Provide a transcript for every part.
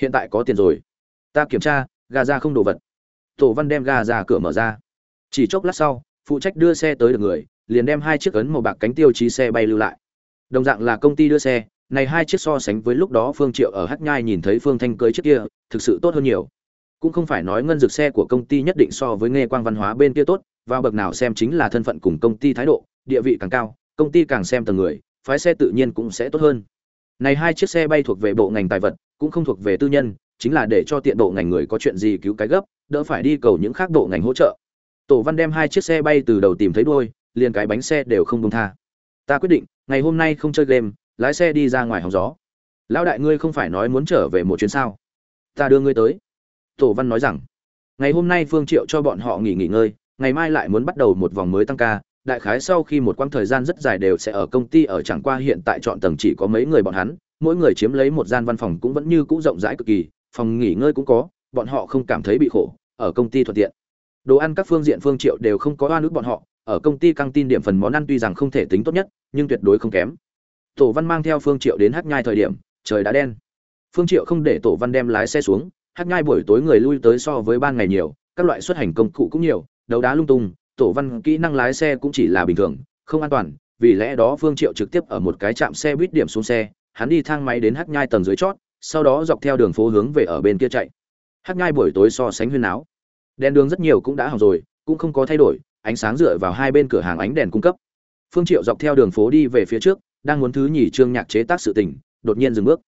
hiện tại có tiền rồi. Ta kiểm tra, gà ra không đồ vật. Tổ văn đem gà ra cửa mở ra. Chỉ chốc lát sau, phụ trách đưa xe tới được người, liền đem hai chiếc ấn màu bạc cánh tiêu chí xe bay lưu lại. Đồng dạng là công ty đưa xe, này hai chiếc so sánh với lúc đó phương triệu ở hắc nhai nhìn thấy phương thanh cưới chiếc kia, thực sự tốt hơn nhiều. Cũng không phải nói ngân dược xe của công ty nhất định so với nghe quang văn hóa bên kia tốt, vào bậc nào xem chính là thân phận cùng công ty thái độ, địa vị càng cao, công ty càng xem tầng người, phái xe tự nhiên cũng sẽ tốt hơn. Này hai chiếc xe bay thuộc về bộ ngành tài vật cũng không thuộc về tư nhân chính là để cho tiện độ ngành người có chuyện gì cứu cái gấp đỡ phải đi cầu những khác độ ngành hỗ trợ. Tổ văn đem hai chiếc xe bay từ đầu tìm thấy đôi, liền cái bánh xe đều không công tha. Ta quyết định ngày hôm nay không chơi game lái xe đi ra ngoài hóng gió. Lão đại ngươi không phải nói muốn trở về một chuyến sao? Ta đưa ngươi tới. Tổ văn nói rằng ngày hôm nay phương triệu cho bọn họ nghỉ nghỉ ngơi ngày mai lại muốn bắt đầu một vòng mới tăng ca. Đại khái sau khi một quãng thời gian rất dài đều sẽ ở công ty ở chẳng qua hiện tại chọn tầng chỉ có mấy người bọn hắn mỗi người chiếm lấy một gian văn phòng cũng vẫn như cũ rộng rãi cực kỳ, phòng nghỉ ngơi cũng có, bọn họ không cảm thấy bị khổ, ở công ty thuận tiện. Đồ ăn các phương diện phương triệu đều không có oan ức bọn họ, ở công ty căng tin điểm phần món ăn tuy rằng không thể tính tốt nhất, nhưng tuyệt đối không kém. Tổ văn mang theo phương triệu đến hát nhai thời điểm, trời đã đen. Phương triệu không để tổ văn đem lái xe xuống, hát nhai buổi tối người lui tới so với ban ngày nhiều, các loại xuất hành công cụ cũng nhiều, đấu đá lung tung, tổ văn kỹ năng lái xe cũng chỉ là bình thường, không an toàn, vì lẽ đó phương triệu trực tiếp ở một cái trạm xe buýt điểm xuống xe hắn đi thang máy đến hắc nhai tầng dưới chót, sau đó dọc theo đường phố hướng về ở bên kia chạy. Hắc nhai buổi tối so sánh huyên áo đèn đường rất nhiều cũng đã hỏng rồi, cũng không có thay đổi, ánh sáng dựa vào hai bên cửa hàng ánh đèn cung cấp. Phương triệu dọc theo đường phố đi về phía trước, đang muốn thứ nhì trương nhạc chế tác sự tình, đột nhiên dừng bước.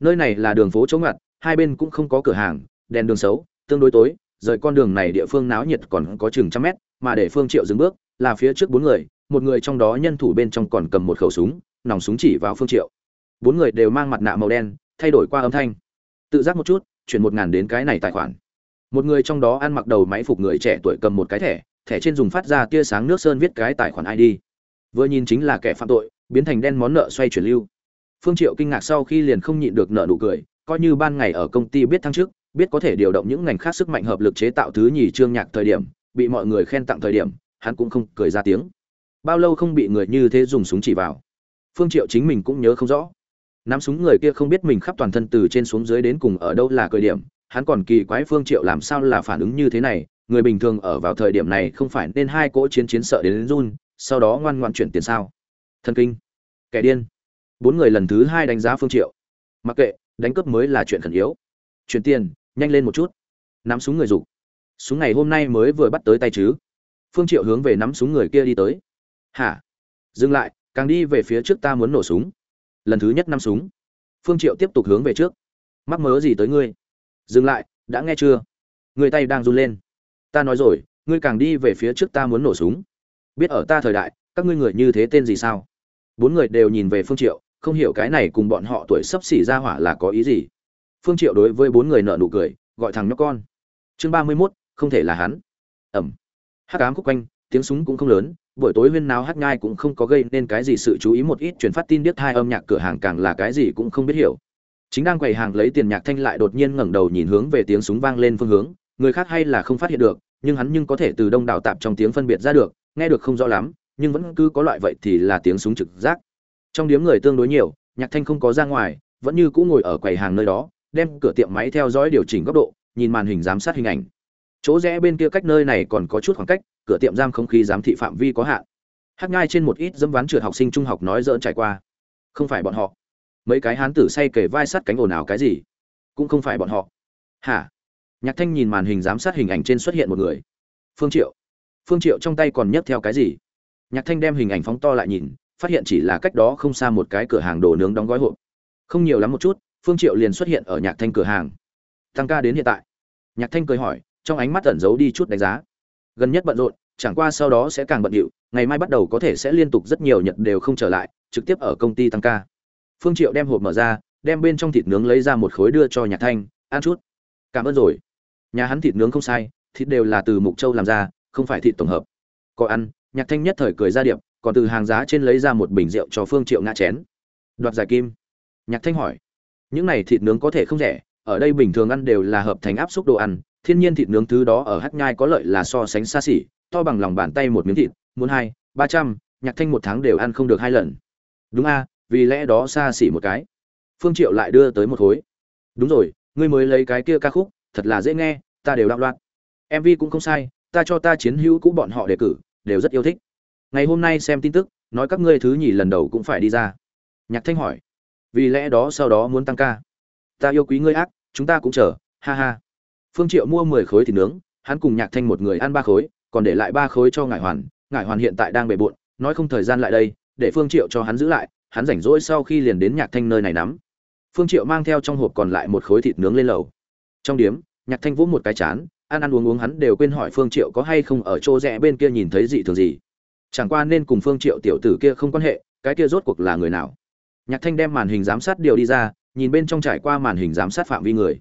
Nơi này là đường phố chống ngặt hai bên cũng không có cửa hàng, đèn đường xấu, tương đối tối, rời con đường này địa phương náo nhiệt còn có chừng trăm mét, mà để phương triệu dừng bước là phía trước bốn người, một người trong đó nhân thủ bên trong còn cầm một khẩu súng, nòng súng chỉ vào phương triệu bốn người đều mang mặt nạ màu đen, thay đổi qua âm thanh. Tự giác một chút, chuyển một ngàn đến cái này tài khoản. Một người trong đó ăn mặc đầu máy phục người trẻ tuổi cầm một cái thẻ thẻ trên dùng phát ra tia sáng nước sơn viết cái tài khoản id vừa nhìn chính là kẻ phạm tội, biến thành đen món nợ xoay chuyển lưu. Phương triệu kinh ngạc sau khi liền không nhịn được nợ nụ cười, coi như ban ngày ở công ty biết thăng chức, biết có thể điều động những ngành khác sức mạnh hợp lực chế tạo thứ nhì trương nhạc thời điểm, bị mọi người khen tặng thời điểm, hắn cũng không cười ra tiếng. Bao lâu không bị người như thế dùng súng chỉ vào. Phương triệu chính mình cũng nhớ không rõ nắm súng người kia không biết mình khắp toàn thân từ trên xuống dưới đến cùng ở đâu là cơ điểm, hắn còn kỳ quái phương triệu làm sao là phản ứng như thế này, người bình thường ở vào thời điểm này không phải nên hai cỗ chiến chiến sợ đến run, sau đó ngoan ngoan chuyển tiền sao. Thần kinh. Kẻ điên. Bốn người lần thứ hai đánh giá phương triệu. Mặc kệ, đánh cướp mới là chuyện khẩn yếu. Chuyển tiền, nhanh lên một chút. Nắm súng người rủ súng ngày hôm nay mới vừa bắt tới tay chứ. Phương triệu hướng về nắm súng người kia đi tới. Hả? Dừng lại, càng đi về phía trước ta muốn nổ súng lần thứ nhất năm súng. Phương triệu tiếp tục hướng về trước. Mắc mớ gì tới ngươi? Dừng lại đã nghe chưa? Người tay đang run lên. Ta nói rồi ngươi càng đi về phía trước ta muốn nổ súng. Biết ở ta thời đại các ngươi người như thế tên gì sao? Bốn người đều nhìn về phương triệu không hiểu cái này cùng bọn họ tuổi sắp xỉ ra hỏa là có ý gì. Phương triệu đối với bốn người nợ nụ cười gọi thằng nhóc con. Chương ba mươi 31, không thể là hắn. Ẩm. Hắc ám khúc quanh tiếng súng cũng không lớn buổi tối huyên náo hát nhai cũng không có gây nên cái gì sự chú ý, một ít truyền phát tin biết hai âm nhạc cửa hàng càng là cái gì cũng không biết hiểu. Chính đang quầy hàng lấy tiền nhạc thanh lại đột nhiên ngẩng đầu nhìn hướng về tiếng súng vang lên phương hướng, người khác hay là không phát hiện được, nhưng hắn nhưng có thể từ đông đảo tạp trong tiếng phân biệt ra được, nghe được không rõ lắm, nhưng vẫn cứ có loại vậy thì là tiếng súng trực giác. Trong điếm người tương đối nhiều, nhạc thanh không có ra ngoài, vẫn như cũ ngồi ở quầy hàng nơi đó, đem cửa tiệm máy theo dõi điều chỉnh góc độ, nhìn màn hình giám sát hình ảnh. Chỗ rẽ bên kia cách nơi này còn có chút khoảng cách cửa tiệm giam không khí giám thị phạm vi có hạn. Hát ngay trên một ít dẫm ván trượt học sinh trung học nói dỡn trải qua. Không phải bọn họ. Mấy cái hán tử say kể vai sắt cánh ồn ào cái gì? Cũng không phải bọn họ. Hả? Nhạc thanh nhìn màn hình giám sát hình ảnh trên xuất hiện một người. Phương triệu. Phương triệu trong tay còn nhấc theo cái gì? Nhạc thanh đem hình ảnh phóng to lại nhìn, phát hiện chỉ là cách đó không xa một cái cửa hàng đồ nướng đóng gói hộp. Không nhiều lắm một chút, phương triệu liền xuất hiện ở nhạc thanh cửa hàng. Tăng ca đến hiện tại. Nhạc thanh cười hỏi, trong ánh mắt ẩn giấu đi chút đánh giá gần nhất bận rộn, chẳng qua sau đó sẽ càng bận rộn ngày mai bắt đầu có thể sẽ liên tục rất nhiều nhật đều không trở lại, trực tiếp ở công ty tăng ca. Phương triệu đem hộp mở ra, đem bên trong thịt nướng lấy ra một khối đưa cho nhạc thanh, ăn chút. Cảm ơn rồi. Nhà hắn thịt nướng không sai, thịt đều là từ mục châu làm ra, không phải thịt tổng hợp. Có ăn. Nhạc thanh nhất thời cười ra điệp, còn từ hàng giá trên lấy ra một bình rượu cho phương triệu ngã chén. Đoạt giải kim. Nhạc thanh hỏi. Những này thịt nướng có thể không rẻ, ở đây bình thường ăn đều là hợp thành áp suất đồ ăn thiên nhiên thịt nướng thứ đó ở hát nhai có lợi là so sánh xa xỉ, to bằng lòng bàn tay một miếng thịt, muốn hai, ba trăm, nhạc thanh một tháng đều ăn không được hai lần. Đúng a, vì lẽ đó xa xỉ một cái. Phương triệu lại đưa tới một khối đúng rồi, ngươi mới lấy cái kia ca khúc, thật là dễ nghe, ta đều đạo loạn. mv cũng không sai, ta cho ta chiến hữu cũ bọn họ đề cử, đều rất yêu thích. Ngày hôm nay xem tin tức, nói các ngươi thứ nhì lần đầu cũng phải đi ra. Nhạc thanh hỏi. Vì lẽ đó sau đó muốn tăng ca. Ta yêu quý ngươi ác, chúng ta cũng chờ, ha ha phương triệu mua mười khối thịt nướng, hắn cùng nhạc thanh một người ăn ba khối, còn để lại ba khối cho ngải hoàn. Ngải hoàn hiện tại đang bề bộn, nói không thời gian lại đây, để phương triệu cho hắn giữ lại, hắn rảnh rỗi sau khi liền đến nhạc thanh nơi này nắm. Phương triệu mang theo trong hộp còn lại một khối thịt nướng lên lầu. Trong điếm, nhạc thanh vỗ một cái chán, ăn ăn uống uống hắn đều quên hỏi phương triệu có hay không ở chỗ rẽ bên kia nhìn thấy gì thường gì. Chẳng qua nên cùng phương triệu tiểu tử kia không quan hệ, cái kia rốt cuộc là người nào. Nhạc thanh đem màn hình giám sát điều đi ra, nhìn bên trong trải qua màn hình giám sát phạm vi người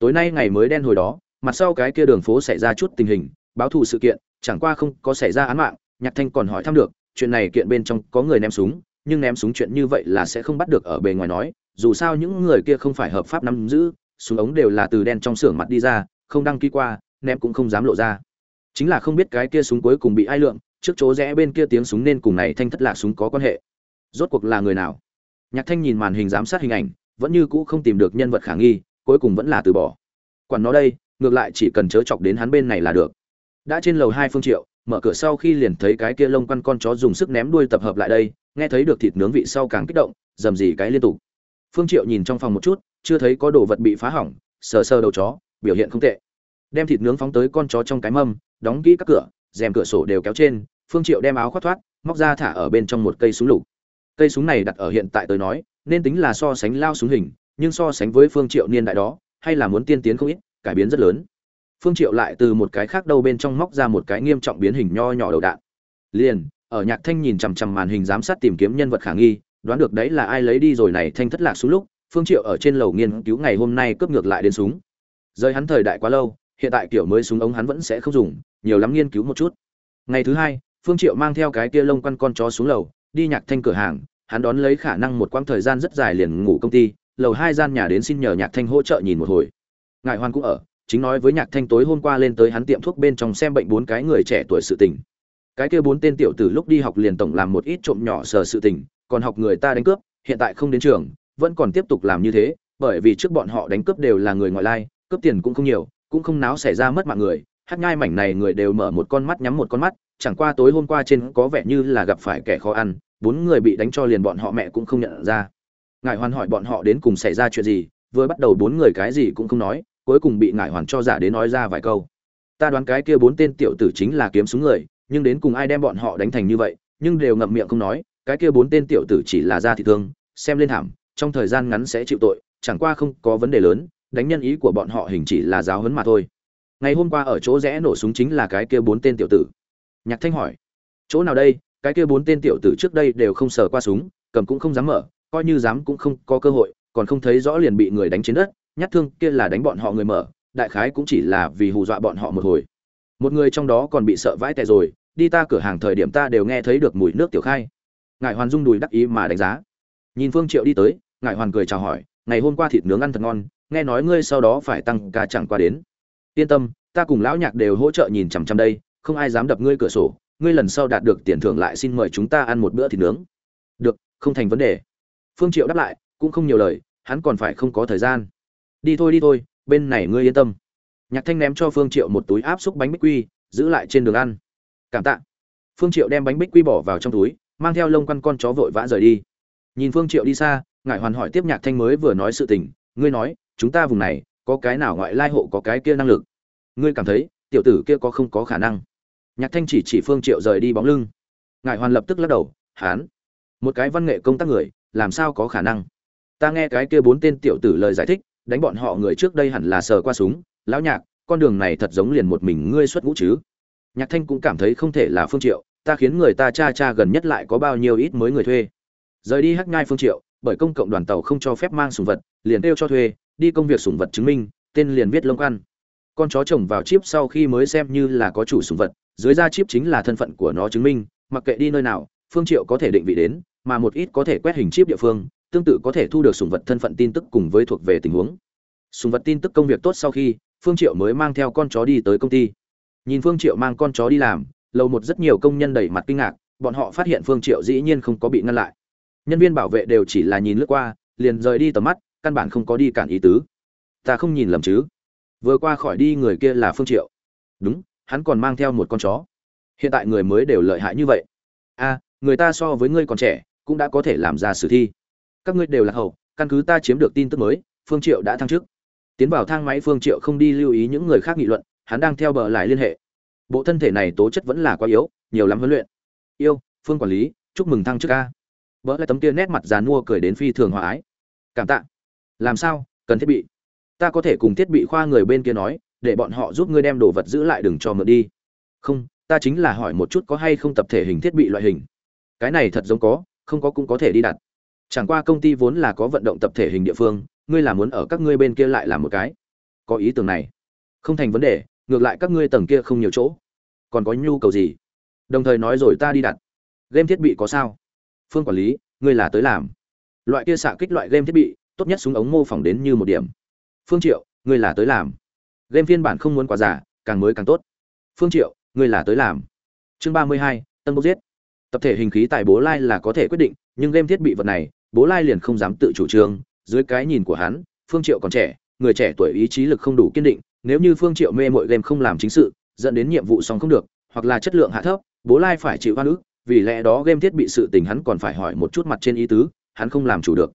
tối nay ngày mới đen hồi đó, mặt sau cái kia đường phố xảy ra chút tình hình, báo thù sự kiện, chẳng qua không có xảy ra án mạng, nhạc thanh còn hỏi thăm được, chuyện này kiện bên trong có người ném súng, nhưng ném súng chuyện như vậy là sẽ không bắt được ở bề ngoài nói, dù sao những người kia không phải hợp pháp nắm giữ, súng ống đều là từ đen trong xưởng mặt đi ra, không đăng ký qua, ném cũng không dám lộ ra. Chính là không biết cái kia súng cuối cùng bị ai lượng trước chỗ rẽ bên kia tiếng súng nên cùng này thanh thất lạc súng có quan hệ. Rốt cuộc là người nào? Nhạc thanh nhìn màn hình giám sát hình ảnh, vẫn như cũ không tìm được nhân vật khả nghi cuối cùng vẫn là từ bỏ. Quản nó đây, ngược lại chỉ cần chớ chọc đến hắn bên này là được. Đã trên lầu hai phương triệu, mở cửa sau khi liền thấy cái kia lông quăn con chó dùng sức ném đuôi tập hợp lại đây, nghe thấy được thịt nướng vị sau càng kích động, dầm gì cái liên tục. Phương triệu nhìn trong phòng một chút, chưa thấy có đồ vật bị phá hỏng, sờ sờ đầu chó, biểu hiện không tệ. Đem thịt nướng phóng tới con chó trong cái mâm, đóng kỹ các cửa, rèm cửa sổ đều kéo trên, phương triệu đem áo khoác thoát, móc ra thả ở bên trong một cây súng lục. Cây súng này đặt ở hiện tại tới nói, nên tính là so sánh lao súng hình nhưng so sánh với phương triệu niên đại đó, hay là muốn tiên tiến không ít, cải biến rất lớn. Phương triệu lại từ một cái khác đâu bên trong móc ra một cái nghiêm trọng biến hình nho nhỏ đầu đạn. Liền, ở nhạc thanh nhìn chằm chằm màn hình giám sát tìm kiếm nhân vật khả nghi, đoán được đấy là ai lấy đi rồi này thanh thất lạc xuống lúc, phương triệu ở trên lầu nghiên cứu ngày hôm nay cướp ngược lại đến súng. Rời hắn thời đại quá lâu, hiện tại kiểu mới súng ống hắn vẫn sẽ không dùng, nhiều lắm nghiên cứu một chút. Ngày thứ hai, phương triệu mang theo cái kia lông quăn con chó xuống lầu, đi nhạc thanh cửa hàng, hắn đón lấy khả năng một quãng thời gian rất dài liền ngủ công ty lầu hai gian nhà đến xin nhờ nhạc thanh hỗ trợ nhìn một hồi. Ngài hoan cũng ở, chính nói với nhạc thanh tối hôm qua lên tới hắn tiệm thuốc bên trong xem bệnh bốn cái người trẻ tuổi sự tình. Cái kia bốn tên tiểu tử lúc đi học liền tổng làm một ít trộm nhỏ sờ sự tình, còn học người ta đánh cướp, hiện tại không đến trường, vẫn còn tiếp tục làm như thế, bởi vì trước bọn họ đánh cướp đều là người ngoại lai, cướp tiền cũng không nhiều, cũng không náo xảy ra mất mạng người, hát ngai mảnh này người đều mở một con mắt nhắm một con mắt, chẳng qua tối hôm qua trên có vẻ như là gặp phải kẻ khó ăn, bốn người bị đánh cho liền bọn họ mẹ cũng không nhận ra ngài hoàn hỏi bọn họ đến cùng xảy ra chuyện gì, vừa bắt đầu bốn người cái gì cũng không nói, cuối cùng bị ngài hoàn cho giả đến nói ra vài câu. Ta đoán cái kia bốn tên tiểu tử chính là kiếm súng người, nhưng đến cùng ai đem bọn họ đánh thành như vậy, nhưng đều ngậm miệng không nói, cái kia bốn tên tiểu tử chỉ là ra thị thương, xem lên thảm, trong thời gian ngắn sẽ chịu tội, chẳng qua không có vấn đề lớn, đánh nhân ý của bọn họ hình chỉ là giáo huấn mà thôi. Ngày hôm qua ở chỗ rẽ nổ súng chính là cái kia bốn tên tiểu tử. Nhạc thanh hỏi, chỗ nào đây? Cái kia bốn tên tiểu tử trước đây đều không sờ qua súng, cầm cũng không dám mở coi như dám cũng không có cơ hội, còn không thấy rõ liền bị người đánh trên đất, nhát thương kia là đánh bọn họ người mở, đại khái cũng chỉ là vì hù dọa bọn họ một hồi. Một người trong đó còn bị sợ vãi tệ rồi, đi ta cửa hàng thời điểm ta đều nghe thấy được mùi nước tiểu khai. Ngài hoàn rung đùi đắc ý mà đánh giá. Nhìn phương triệu đi tới ngài hoàn cười chào hỏi, ngày hôm qua thịt nướng ăn thật ngon, nghe nói ngươi sau đó phải tăng ca chẳng qua đến. Yên tâm, ta cùng lão nhạc đều hỗ trợ nhìn chằm chằm đây, không ai dám đập ngươi cửa sổ, ngươi lần sau đạt được tiền thưởng lại xin mời chúng ta ăn một bữa thịt nướng. Được, không thành vấn đề phương triệu đáp lại, cũng không nhiều lời, hắn còn phải không có thời gian. Đi thôi đi thôi, bên này ngươi yên tâm. Nhạc thanh ném cho phương triệu một túi áp xúc bánh bích quy, giữ lại trên đường ăn. Cảm tạ. Phương triệu đem bánh bích quy bỏ vào trong túi, mang theo lông quăn con chó vội vã rời đi. Nhìn phương triệu đi xa, ngải hoàn hỏi tiếp nhạc thanh mới vừa nói sự tình, ngươi nói, chúng ta vùng này, có cái nào ngoại lai hộ có cái kia năng lực? Ngươi cảm thấy, tiểu tử kia có không có khả năng? Nhạc thanh chỉ chỉ phương triệu rời đi bóng lưng. Ngải hoàn lập tức lắc đầu, hán, một cái văn nghệ công tác người làm sao có khả năng? Ta nghe cái kia bốn tên tiểu tử lời giải thích, đánh bọn họ người trước đây hẳn là sờ qua súng. Lão nhạc, con đường này thật giống liền một mình ngươi xuất ngũ chứ? Nhạc thanh cũng cảm thấy không thể là phương triệu, ta khiến người ta cha cha gần nhất lại có bao nhiêu ít mới người thuê. Rời đi hắc nhai phương triệu, bởi công cộng đoàn tàu không cho phép mang sủng vật, liền kêu cho thuê, đi công việc sủng vật chứng minh, tên liền viết lông ăn con chó trồng vào chip sau khi mới xem như là có chủ sủng vật, dưới da chip chính là thân phận của nó chứng minh, mặc kệ đi nơi nào, phương triệu có thể định vị đến mà một ít có thể quét hình chip địa phương, tương tự có thể thu được sủng vật thân phận tin tức cùng với thuộc về tình huống. Sủng vật tin tức công việc tốt sau khi, phương triệu mới mang theo con chó đi tới công ty. Nhìn phương triệu mang con chó đi làm, lầu một rất nhiều công nhân đầy mặt kinh ngạc, bọn họ phát hiện phương triệu dĩ nhiên không có bị ngăn lại. Nhân viên bảo vệ đều chỉ là nhìn lướt qua, liền rời đi tầm mắt, căn bản không có đi cản ý tứ. Ta không nhìn lầm chứ? Vừa qua khỏi đi người kia là phương triệu. Đúng, hắn còn mang theo một con chó. Hiện tại người mới đều lợi hại như vậy. A người ta so với ngươi còn trẻ cũng đã có thể làm ra sử thi. Các ngươi đều là hậu, căn cứ ta chiếm được tin tức mới, phương triệu đã thăng chức. Tiến vào thang máy, phương triệu không đi lưu ý những người khác nghị luận, hắn đang theo bờ lại liên hệ. Bộ thân thể này tố chất vẫn là quá yếu, nhiều lắm huấn luyện. Yêu, phương quản lý, chúc mừng thăng chức a. Vỡ lại tấm kia nét mặt già nua cười đến phi thường hòa ái. Cảm tạ. Làm sao, cần thiết bị? Ta có thể cùng thiết bị khoa người bên kia nói, để bọn họ giúp ngươi đem đồ vật giữ lại đừng cho mượn đi. Không, ta chính là hỏi một chút có hay không tập thể hình thiết bị loại hình. Cái này thật giống có không có cũng có thể đi đặt. Chẳng qua công ty vốn là có vận động tập thể hình địa phương ngươi là muốn ở các ngươi bên kia lại làm một cái. Có ý tưởng này. Không thành vấn đề ngược lại các ngươi tầng kia không nhiều chỗ. Còn có nhu cầu gì? Đồng thời nói rồi ta đi đặt. Game thiết bị có sao? Phương quản lý ngươi là tới làm. Loại kia xạ kích loại game thiết bị tốt nhất súng ống mô phỏng đến như một điểm. Phương triệu ngươi là tới làm. Game phiên bản không muốn quá giả càng mới càng tốt. Phương triệu ngươi là tới làm. Chương ba mươi hai, tân bốc giết tập thể hình khí tại bố lai là có thể quyết định, nhưng game thiết bị vật này, bố lai liền không dám tự chủ trương. Dưới cái nhìn của hắn, phương triệu còn trẻ, người trẻ tuổi ý chí lực không đủ kiên định, nếu như phương triệu mê mội game không làm chính sự, dẫn đến nhiệm vụ xong không được, hoặc là chất lượng hạ thấp, bố lai phải chịu hoa ức, vì lẽ đó game thiết bị sự tình hắn còn phải hỏi một chút mặt trên ý tứ, hắn không làm chủ được.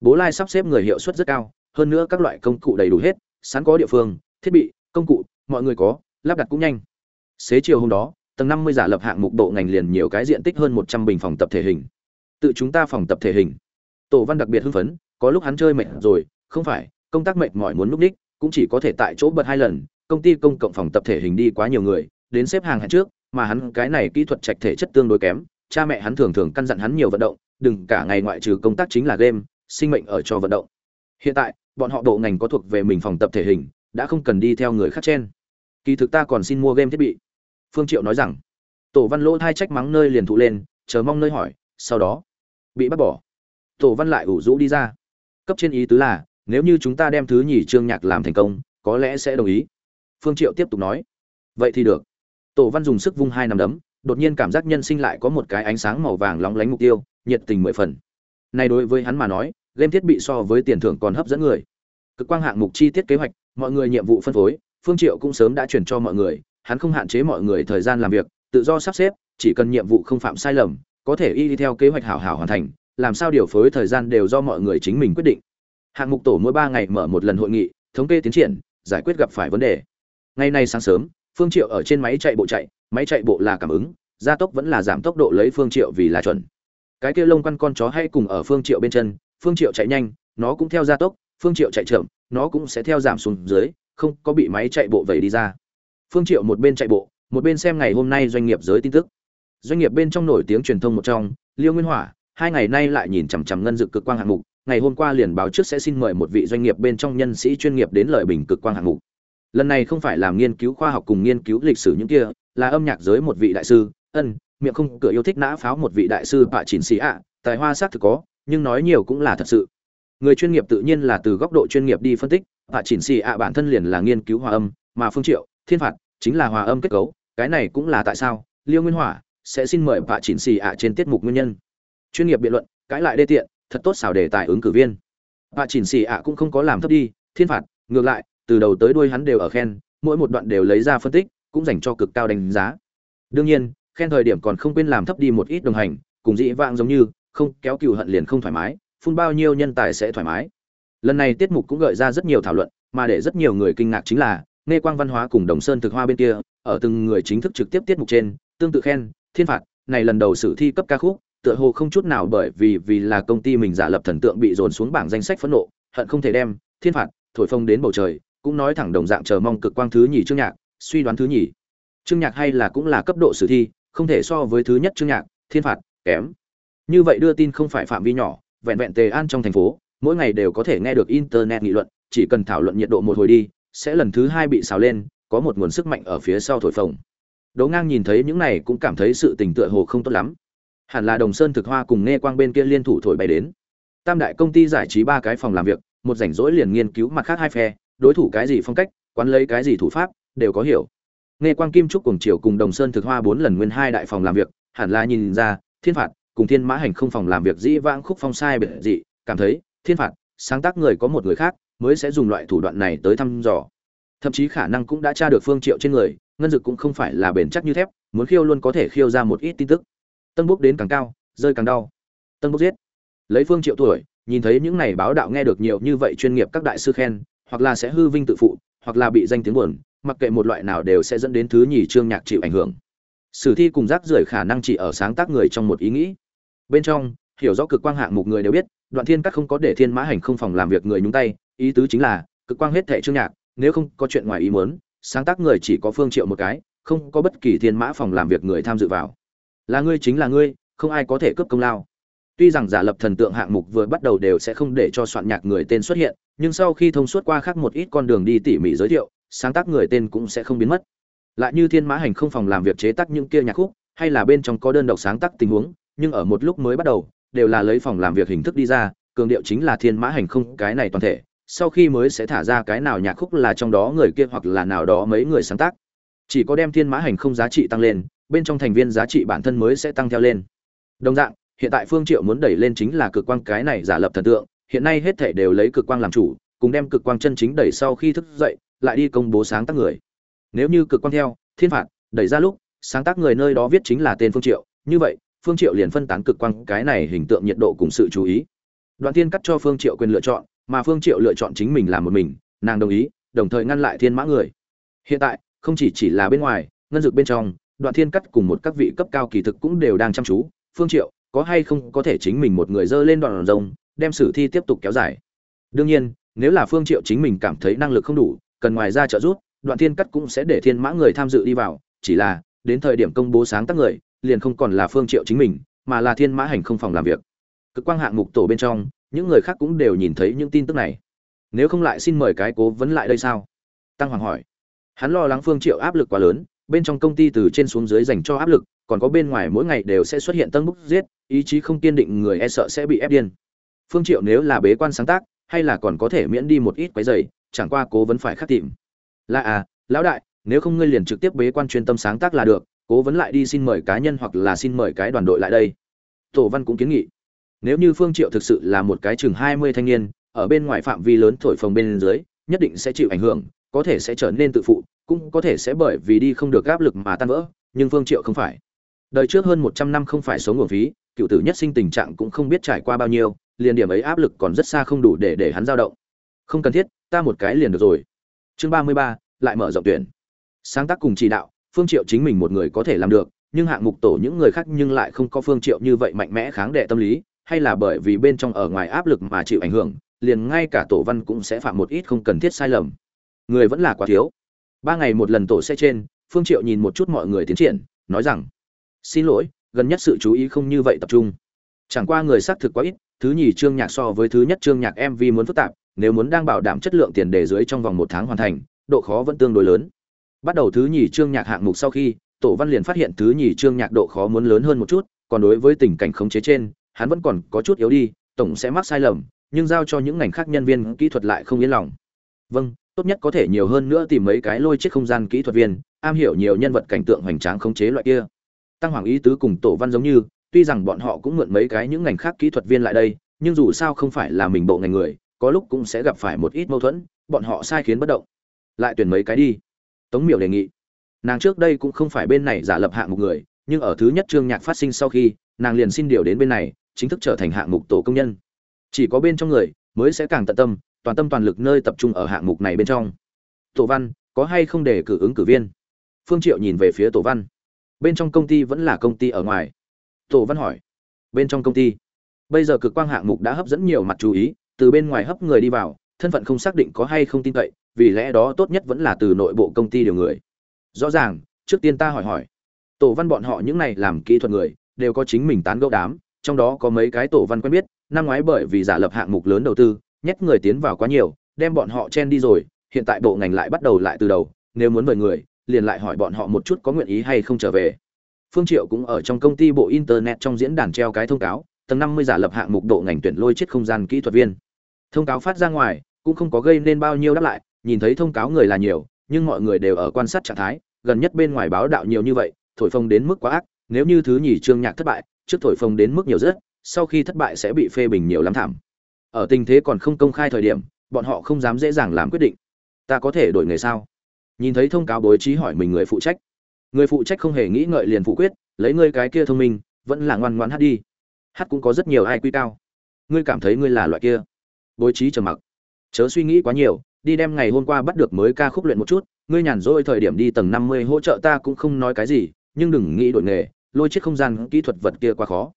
Bố lai sắp xếp người hiệu suất rất cao, hơn nữa các loại công cụ đầy đủ hết, sẵn có địa phương, thiết bị, công cụ, mọi người có, lắp đặt cũng nhanh. Xế chiều hôm đó tầng năm mươi giả lập hạng mục bộ ngành liền nhiều cái diện tích hơn một trăm bình phòng tập thể hình. Tự chúng ta phòng tập thể hình. Tổ văn đặc biệt hưng phấn, có lúc hắn chơi mệt rồi, không phải, công tác mệt mỏi muốn lúc đích cũng chỉ có thể tại chỗ bật hai lần, công ty công cộng phòng tập thể hình đi quá nhiều người, đến xếp hàng hẹn trước, mà hắn cái này kỹ thuật trạch thể chất tương đối kém, cha mẹ hắn thường thường căn dặn hắn nhiều vận động, đừng cả ngày ngoại trừ công tác chính là game, sinh mệnh ở cho vận động. Hiện tại, bọn họ bộ ngành có thuộc về mình phòng tập thể hình, đã không cần đi theo người khác chen. kỳ thực ta còn xin mua game thiết bị phương triệu nói rằng, tổ văn lỗ thai trách mắng nơi liền thụ lên, chờ mong nơi hỏi, sau đó bị bắt bỏ. Tổ văn lại ủ rũ đi ra. Cấp trên ý tứ là, nếu như chúng ta đem thứ nhì trương nhạc làm thành công, có lẽ sẽ đồng ý. Phương triệu tiếp tục nói, vậy thì được. Tổ văn dùng sức vung hai nắm đấm, đột nhiên cảm giác nhân sinh lại có một cái ánh sáng màu vàng lóng lánh mục tiêu, nhiệt tình mười phần. Này đối với hắn mà nói, game thiết bị so với tiền thưởng còn hấp dẫn người. Cực quang hạng mục chi tiết kế hoạch, mọi người nhiệm vụ phân phối, phương triệu cũng sớm đã chuyển cho mọi người hắn không hạn chế mọi người thời gian làm việc, tự do sắp xếp, chỉ cần nhiệm vụ không phạm sai lầm, có thể y đi theo kế hoạch hảo hảo hoàn thành, làm sao điều phối thời gian đều do mọi người chính mình quyết định. Hạng mục tổ mỗi ba ngày mở một lần hội nghị, thống kê tiến triển, giải quyết gặp phải vấn đề. Ngày nay sáng sớm, phương triệu ở trên máy chạy bộ chạy, máy chạy bộ là cảm ứng, gia tốc vẫn là giảm tốc độ lấy phương triệu vì là chuẩn. Cái kia lông quăn con chó hay cùng ở phương triệu bên chân, phương triệu chạy nhanh, nó cũng theo gia tốc, phương triệu chạy chậm, nó cũng sẽ theo giảm xuống dưới, không có bị máy chạy bộ vẩy đi ra phương triệu một bên chạy bộ, một bên xem ngày hôm nay doanh nghiệp giới tin tức. Doanh nghiệp bên trong nổi tiếng truyền thông một trong, liêu nguyên hỏa, hai ngày nay lại nhìn chằm chằm ngân dự cực quang hạng mục, ngày hôm qua liền báo trước sẽ xin mời một vị doanh nghiệp bên trong nhân sĩ chuyên nghiệp đến lợi bình cực quang hạng mục. Lần này không phải làm nghiên cứu khoa học cùng nghiên cứu lịch sử những kia, là âm nhạc giới một vị đại sư, ân, miệng không cửa yêu thích nã pháo một vị đại sư bạ chỉnh xì ạ, tài hoa xác thực có, nhưng nói nhiều cũng là thật sự. Người chuyên nghiệp tự nhiên là từ góc độ chuyên nghiệp đi phân tích, bạ chỉnh xì ạ bản thân liền là nghiên cứu hòa âm, mà phương triệu thiên phạt, chính là hòa âm kết cấu, cái này cũng là tại sao, liêu nguyên hỏa sẽ xin mời vạ chỉnh xì ạ trên tiết mục nguyên nhân. Chuyên nghiệp biện luận, cãi lại đê tiện, thật tốt xảo đề tài ứng cử viên. Vạ chỉnh xì ạ cũng không có làm thấp đi, thiên phạt, ngược lại, từ đầu tới đuôi hắn đều ở khen, mỗi một đoạn đều lấy ra phân tích, cũng dành cho cực cao đánh giá. Đương nhiên, khen thời điểm còn không quên làm thấp đi một ít đồng hành, cùng dĩ vãng giống như, không kéo cừu hận liền không thoải mái, phun bao nhiêu nhân tài sẽ thoải mái. Lần này tiết mục cũng gợi ra rất nhiều thảo luận, mà để rất nhiều người kinh ngạc chính là nghe quang văn hóa cùng đồng sơn thực hoa bên kia, ở từng người chính thức trực tiếp tiết mục trên, tương tự khen, thiên phạt, này lần đầu sử thi cấp ca khúc, tựa hồ không chút nào bởi vì vì là công ty mình giả lập thần tượng bị dồn xuống bảng danh sách phẫn nộ, hận không thể đem, thiên phạt, thổi phông đến bầu trời, cũng nói thẳng đồng dạng chờ mong cực quang thứ nhì chương nhạc, suy đoán thứ nhì. Chương nhạc hay là cũng là cấp độ sử thi, không thể so với thứ nhất chương nhạc, thiên phạt, kém. Như vậy đưa tin không phải phạm vi nhỏ, vẹn vẹn tề an trong thành phố, mỗi ngày đều có thể nghe được internet nghị luận, chỉ cần thảo luận nhiệt độ một hồi đi sẽ lần thứ hai bị xào lên, có một nguồn sức mạnh ở phía sau thổi phồng. Đỗ ngang nhìn thấy những này cũng cảm thấy sự tình tựa hồ không tốt lắm. Hẳn là đồng sơn thực hoa cùng nghe quang bên kia liên thủ thổi bay đến. Tam đại công ty giải trí ba cái phòng làm việc, một rảnh rỗi liền nghiên cứu mặt khác hai phe, đối thủ cái gì phong cách, quán lấy cái gì thủ pháp, đều có hiểu. Nghe quang kim trúc cùng triều cùng đồng sơn thực hoa bốn lần nguyên hai đại phòng làm việc, hẳn là nhìn ra, thiên phạt cùng thiên mã hành không phòng làm việc dĩ vãng khúc phong sai biệt dị, cảm thấy, thiên phạt sáng tác người có một người khác mới sẽ dùng loại thủ đoạn này tới thăm dò. Thậm chí khả năng cũng đã tra được phương triệu trên người, ngân dực cũng không phải là bền chắc như thép, muốn khiêu luôn có thể khiêu ra một ít tin tức. Tân bốc đến càng cao, rơi càng đau. Tân bốc giết. Lấy phương triệu tuổi, nhìn thấy những này báo đạo nghe được nhiều như vậy chuyên nghiệp các đại sư khen, hoặc là sẽ hư vinh tự phụ, hoặc là bị danh tiếng buồn, mặc kệ một loại nào đều sẽ dẫn đến thứ nhì trương nhạc chịu ảnh hưởng. Sử thi cùng rác rưởi khả năng chỉ ở sáng tác người trong một ý nghĩ. Bên trong, hiểu rõ cực quang hạng mục người đều biết, đoạn thiên các không có để thiên mã hành không phòng làm việc người nhúng tay ý tứ chính là, cực quang hết thệ chương nhạc, nếu không có chuyện ngoài ý muốn, sáng tác người chỉ có phương triệu một cái, không có bất kỳ thiên mã phòng làm việc người tham dự vào. Là ngươi chính là ngươi, không ai có thể cướp công lao. Tuy rằng giả lập thần tượng hạng mục vừa bắt đầu đều sẽ không để cho soạn nhạc người tên xuất hiện, nhưng sau khi thông suốt qua khác một ít con đường đi tỉ mỉ giới thiệu, sáng tác người tên cũng sẽ không biến mất. Lại như thiên mã hành không phòng làm việc chế tác những kia nhạc khúc, hay là bên trong có đơn độc sáng tác tình huống, nhưng ở một lúc mới bắt đầu, đều là lấy phòng làm việc hình thức đi ra, cường điệu chính là thiên mã hành không cái này toàn thể sau khi mới sẽ thả ra cái nào nhạc khúc là trong đó người kia hoặc là nào đó mấy người sáng tác. Chỉ có đem thiên mã hành không giá trị tăng lên, bên trong thành viên giá trị bản thân mới sẽ tăng theo lên. Đồng dạng, hiện tại phương triệu muốn đẩy lên chính là cực quang cái này giả lập thần tượng, hiện nay hết thể đều lấy cực quang làm chủ, cùng đem cực quang chân chính đẩy sau khi thức dậy, lại đi công bố sáng tác người. Nếu như cực quang theo, thiên phạt, đẩy ra lúc, sáng tác người nơi đó viết chính là tên phương triệu, như vậy, phương triệu liền phân tán cực quang cái này hình tượng nhiệt độ cùng sự chú ý. Đoạn tiên cắt cho phương triệu quyền lựa chọn mà phương triệu lựa chọn chính mình làm một mình, nàng đồng ý, đồng thời ngăn lại thiên mã người. Hiện tại, không chỉ chỉ là bên ngoài, ngân dược bên trong, đoạn thiên cắt cùng một các vị cấp cao kỳ thực cũng đều đang chăm chú. Phương triệu, có hay không có thể chính mình một người dơ lên đoạn rồng, đem sử thi tiếp tục kéo dài? Đương nhiên, nếu là phương triệu chính mình cảm thấy năng lực không đủ, cần ngoài ra trợ giúp, đoạn thiên cắt cũng sẽ để thiên mã người tham dự đi vào. Chỉ là, đến thời điểm công bố sáng tác người, liền không còn là phương triệu chính mình, mà là thiên mã hành không phòng làm việc. Cực quang hạng mục tổ bên trong những người khác cũng đều nhìn thấy những tin tức này. Nếu không lại xin mời cái cố vấn lại đây sao? Tăng hoàng hỏi. Hắn lo lắng phương triệu áp lực quá lớn, bên trong công ty từ trên xuống dưới dành cho áp lực, còn có bên ngoài mỗi ngày đều sẽ xuất hiện tân bút giết, ý chí không kiên định người e sợ sẽ bị ép điên. Phương triệu nếu là bế quan sáng tác, hay là còn có thể miễn đi một ít quấy rầy, chẳng qua cố vấn phải khắc tìm. Là à lão đại, nếu không ngươi liền trực tiếp bế quan chuyên tâm sáng tác là được, cố vấn lại đi xin mời cá nhân hoặc là xin mời cái đoàn đội lại đây. Tổ văn cũng kiến nghị nếu như phương triệu thực sự là một cái chừng 20 thanh niên ở bên ngoài phạm vi lớn thổi phồng bên dưới nhất định sẽ chịu ảnh hưởng có thể sẽ trở nên tự phụ cũng có thể sẽ bởi vì đi không được áp lực mà tan vỡ nhưng phương triệu không phải. Đời trước hơn 100 năm không phải sống nguồn phí cựu tử nhất sinh tình trạng cũng không biết trải qua bao nhiêu liền điểm ấy áp lực còn rất xa không đủ để để hắn dao động. Không cần thiết ta một cái liền được rồi. Chương 33, lại mở rộng tuyển. Sáng tác cùng chỉ đạo phương triệu chính mình một người có thể làm được nhưng hạng mục tổ những người khác nhưng lại không có phương triệu như vậy mạnh mẽ kháng đệ tâm lý hay là bởi vì bên trong ở ngoài áp lực mà chịu ảnh hưởng, liền ngay cả tổ văn cũng sẽ phạm một ít không cần thiết sai lầm. Người vẫn là quá thiếu. Ba ngày một lần tổ xe trên, phương triệu nhìn một chút mọi người tiến triển, nói rằng, xin lỗi, gần nhất sự chú ý không như vậy tập trung. Chẳng qua người xác thực quá ít, thứ nhì chương nhạc so với thứ nhất chương nhạc mv muốn phức tạp, nếu muốn đang bảo đảm chất lượng tiền đề dưới trong vòng một tháng hoàn thành, độ khó vẫn tương đối lớn. Bắt đầu thứ nhì chương nhạc hạng mục sau khi, tổ văn liền phát hiện thứ nhì chương nhạc độ khó muốn lớn hơn một chút, còn đối với tình cảnh khống chế trên hắn vẫn còn có chút yếu đi, tổng sẽ mắc sai lầm, nhưng giao cho những ngành khác nhân viên kỹ thuật lại không yên lòng. Vâng tốt nhất có thể nhiều hơn nữa tìm mấy cái lôi chiếc không gian kỹ thuật viên, am hiểu nhiều nhân vật cảnh tượng hoành tráng khống chế loại kia. Tăng hoàng ý tứ cùng tổ văn giống như, tuy rằng bọn họ cũng mượn mấy cái những ngành khác kỹ thuật viên lại đây, nhưng dù sao không phải là mình bộ ngành người, có lúc cũng sẽ gặp phải một ít mâu thuẫn, bọn họ sai khiến bất động. Lại tuyển mấy cái đi. Tống miểu đề nghị. Nàng trước đây cũng không phải bên này giả lập hạng một người, nhưng ở thứ nhất chương nhạc phát sinh sau khi, nàng liền xin điều đến bên này chính thức trở thành hạng mục tổ công nhân. Chỉ có bên trong người mới sẽ càng tận tâm, toàn tâm toàn lực nơi tập trung ở hạng mục này bên trong. Tổ văn, có hay không để cử ứng cử viên? Phương triệu nhìn về phía tổ văn. Bên trong công ty vẫn là công ty ở ngoài. Tổ văn hỏi. Bên trong công ty. Bây giờ cực quang hạng mục đã hấp dẫn nhiều mặt chú ý, từ bên ngoài hấp người đi vào, thân phận không xác định có hay không tin cậy, vì lẽ đó tốt nhất vẫn là từ nội bộ công ty điều người. Rõ ràng, trước tiên ta hỏi hỏi. Tổ văn bọn họ những này làm kỹ thuật người, đều có chính mình tán gẫu đám trong đó có mấy cái tổ văn quen biết, năm ngoái bởi vì giả lập hạng mục lớn đầu tư, nhét người tiến vào quá nhiều, đem bọn họ chen đi rồi, hiện tại bộ ngành lại bắt đầu lại từ đầu, nếu muốn mời người, liền lại hỏi bọn họ một chút có nguyện ý hay không trở về. Phương triệu cũng ở trong công ty bộ internet trong diễn đàn treo cái thông cáo, tầng 50 giả lập hạng mục độ ngành tuyển lôi chết không gian kỹ thuật viên. Thông cáo phát ra ngoài, cũng không có gây nên bao nhiêu đáp lại, nhìn thấy thông cáo người là nhiều, nhưng mọi người đều ở quan sát trạng thái, gần nhất bên ngoài báo đạo nhiều như vậy, thổi phồng đến mức quá ác, nếu như thứ nhì trương nhạc thất bại trước thổi phồng đến mức nhiều rất sau khi thất bại sẽ bị phê bình nhiều lắm thảm. Ở tình thế còn không công khai thời điểm, bọn họ không dám dễ dàng làm quyết định. Ta có thể đổi nghề sao? Nhìn thấy thông cáo bối trí hỏi mình người phụ trách. Người phụ trách không hề nghĩ ngợi liền phụ quyết, lấy ngươi cái kia thông minh, vẫn là ngoan ngoãn hát đi. Hát cũng có rất nhiều ai quy cao. Ngươi cảm thấy ngươi là loại kia. Bối trí trầm mặc. Chớ suy nghĩ quá nhiều, đi đem ngày hôm qua bắt được mới ca khúc luyện một chút, ngươi nhàn rỗi thời điểm đi tầng năm mươi hỗ trợ ta cũng không nói cái gì, nhưng đừng nghĩ đổi nghề lôi chiếc không gian kỹ thuật vật kia quá khó.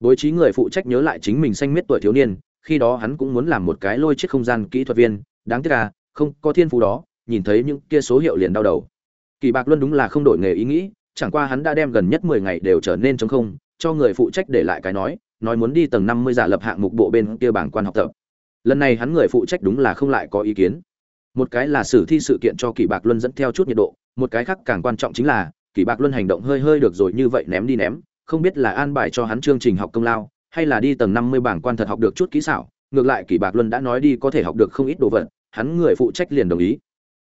Bố trí người phụ trách nhớ lại chính mình xanh miết tuổi thiếu niên, khi đó hắn cũng muốn làm một cái lôi chiếc không gian kỹ thuật viên, đáng tiếc là không có thiên phú đó, nhìn thấy những kia số hiệu liền đau đầu. Kỳ bạc luân đúng là không đổi nghề ý nghĩ, chẳng qua hắn đã đem gần nhất mười ngày đều trở nên trống không, cho người phụ trách để lại cái nói nói muốn đi tầng năm mươi giả lập hạng mục bộ bên kia bảng quan học tập. Lần này hắn người phụ trách đúng là không lại có ý kiến. Một cái là xử thi sự kiện cho kỳ bạc luân dẫn theo chút nhiệt độ, một cái khác càng quan trọng chính là kỳ bạc luân hành động hơi hơi được rồi như vậy ném đi ném, không biết là an bài cho hắn chương trình học công lao, hay là đi tầng năm mươi bảng quan thật học được chút kỹ xảo, ngược lại kỳ bạc luân đã nói đi có thể học được không ít đồ vật, hắn người phụ trách liền đồng ý.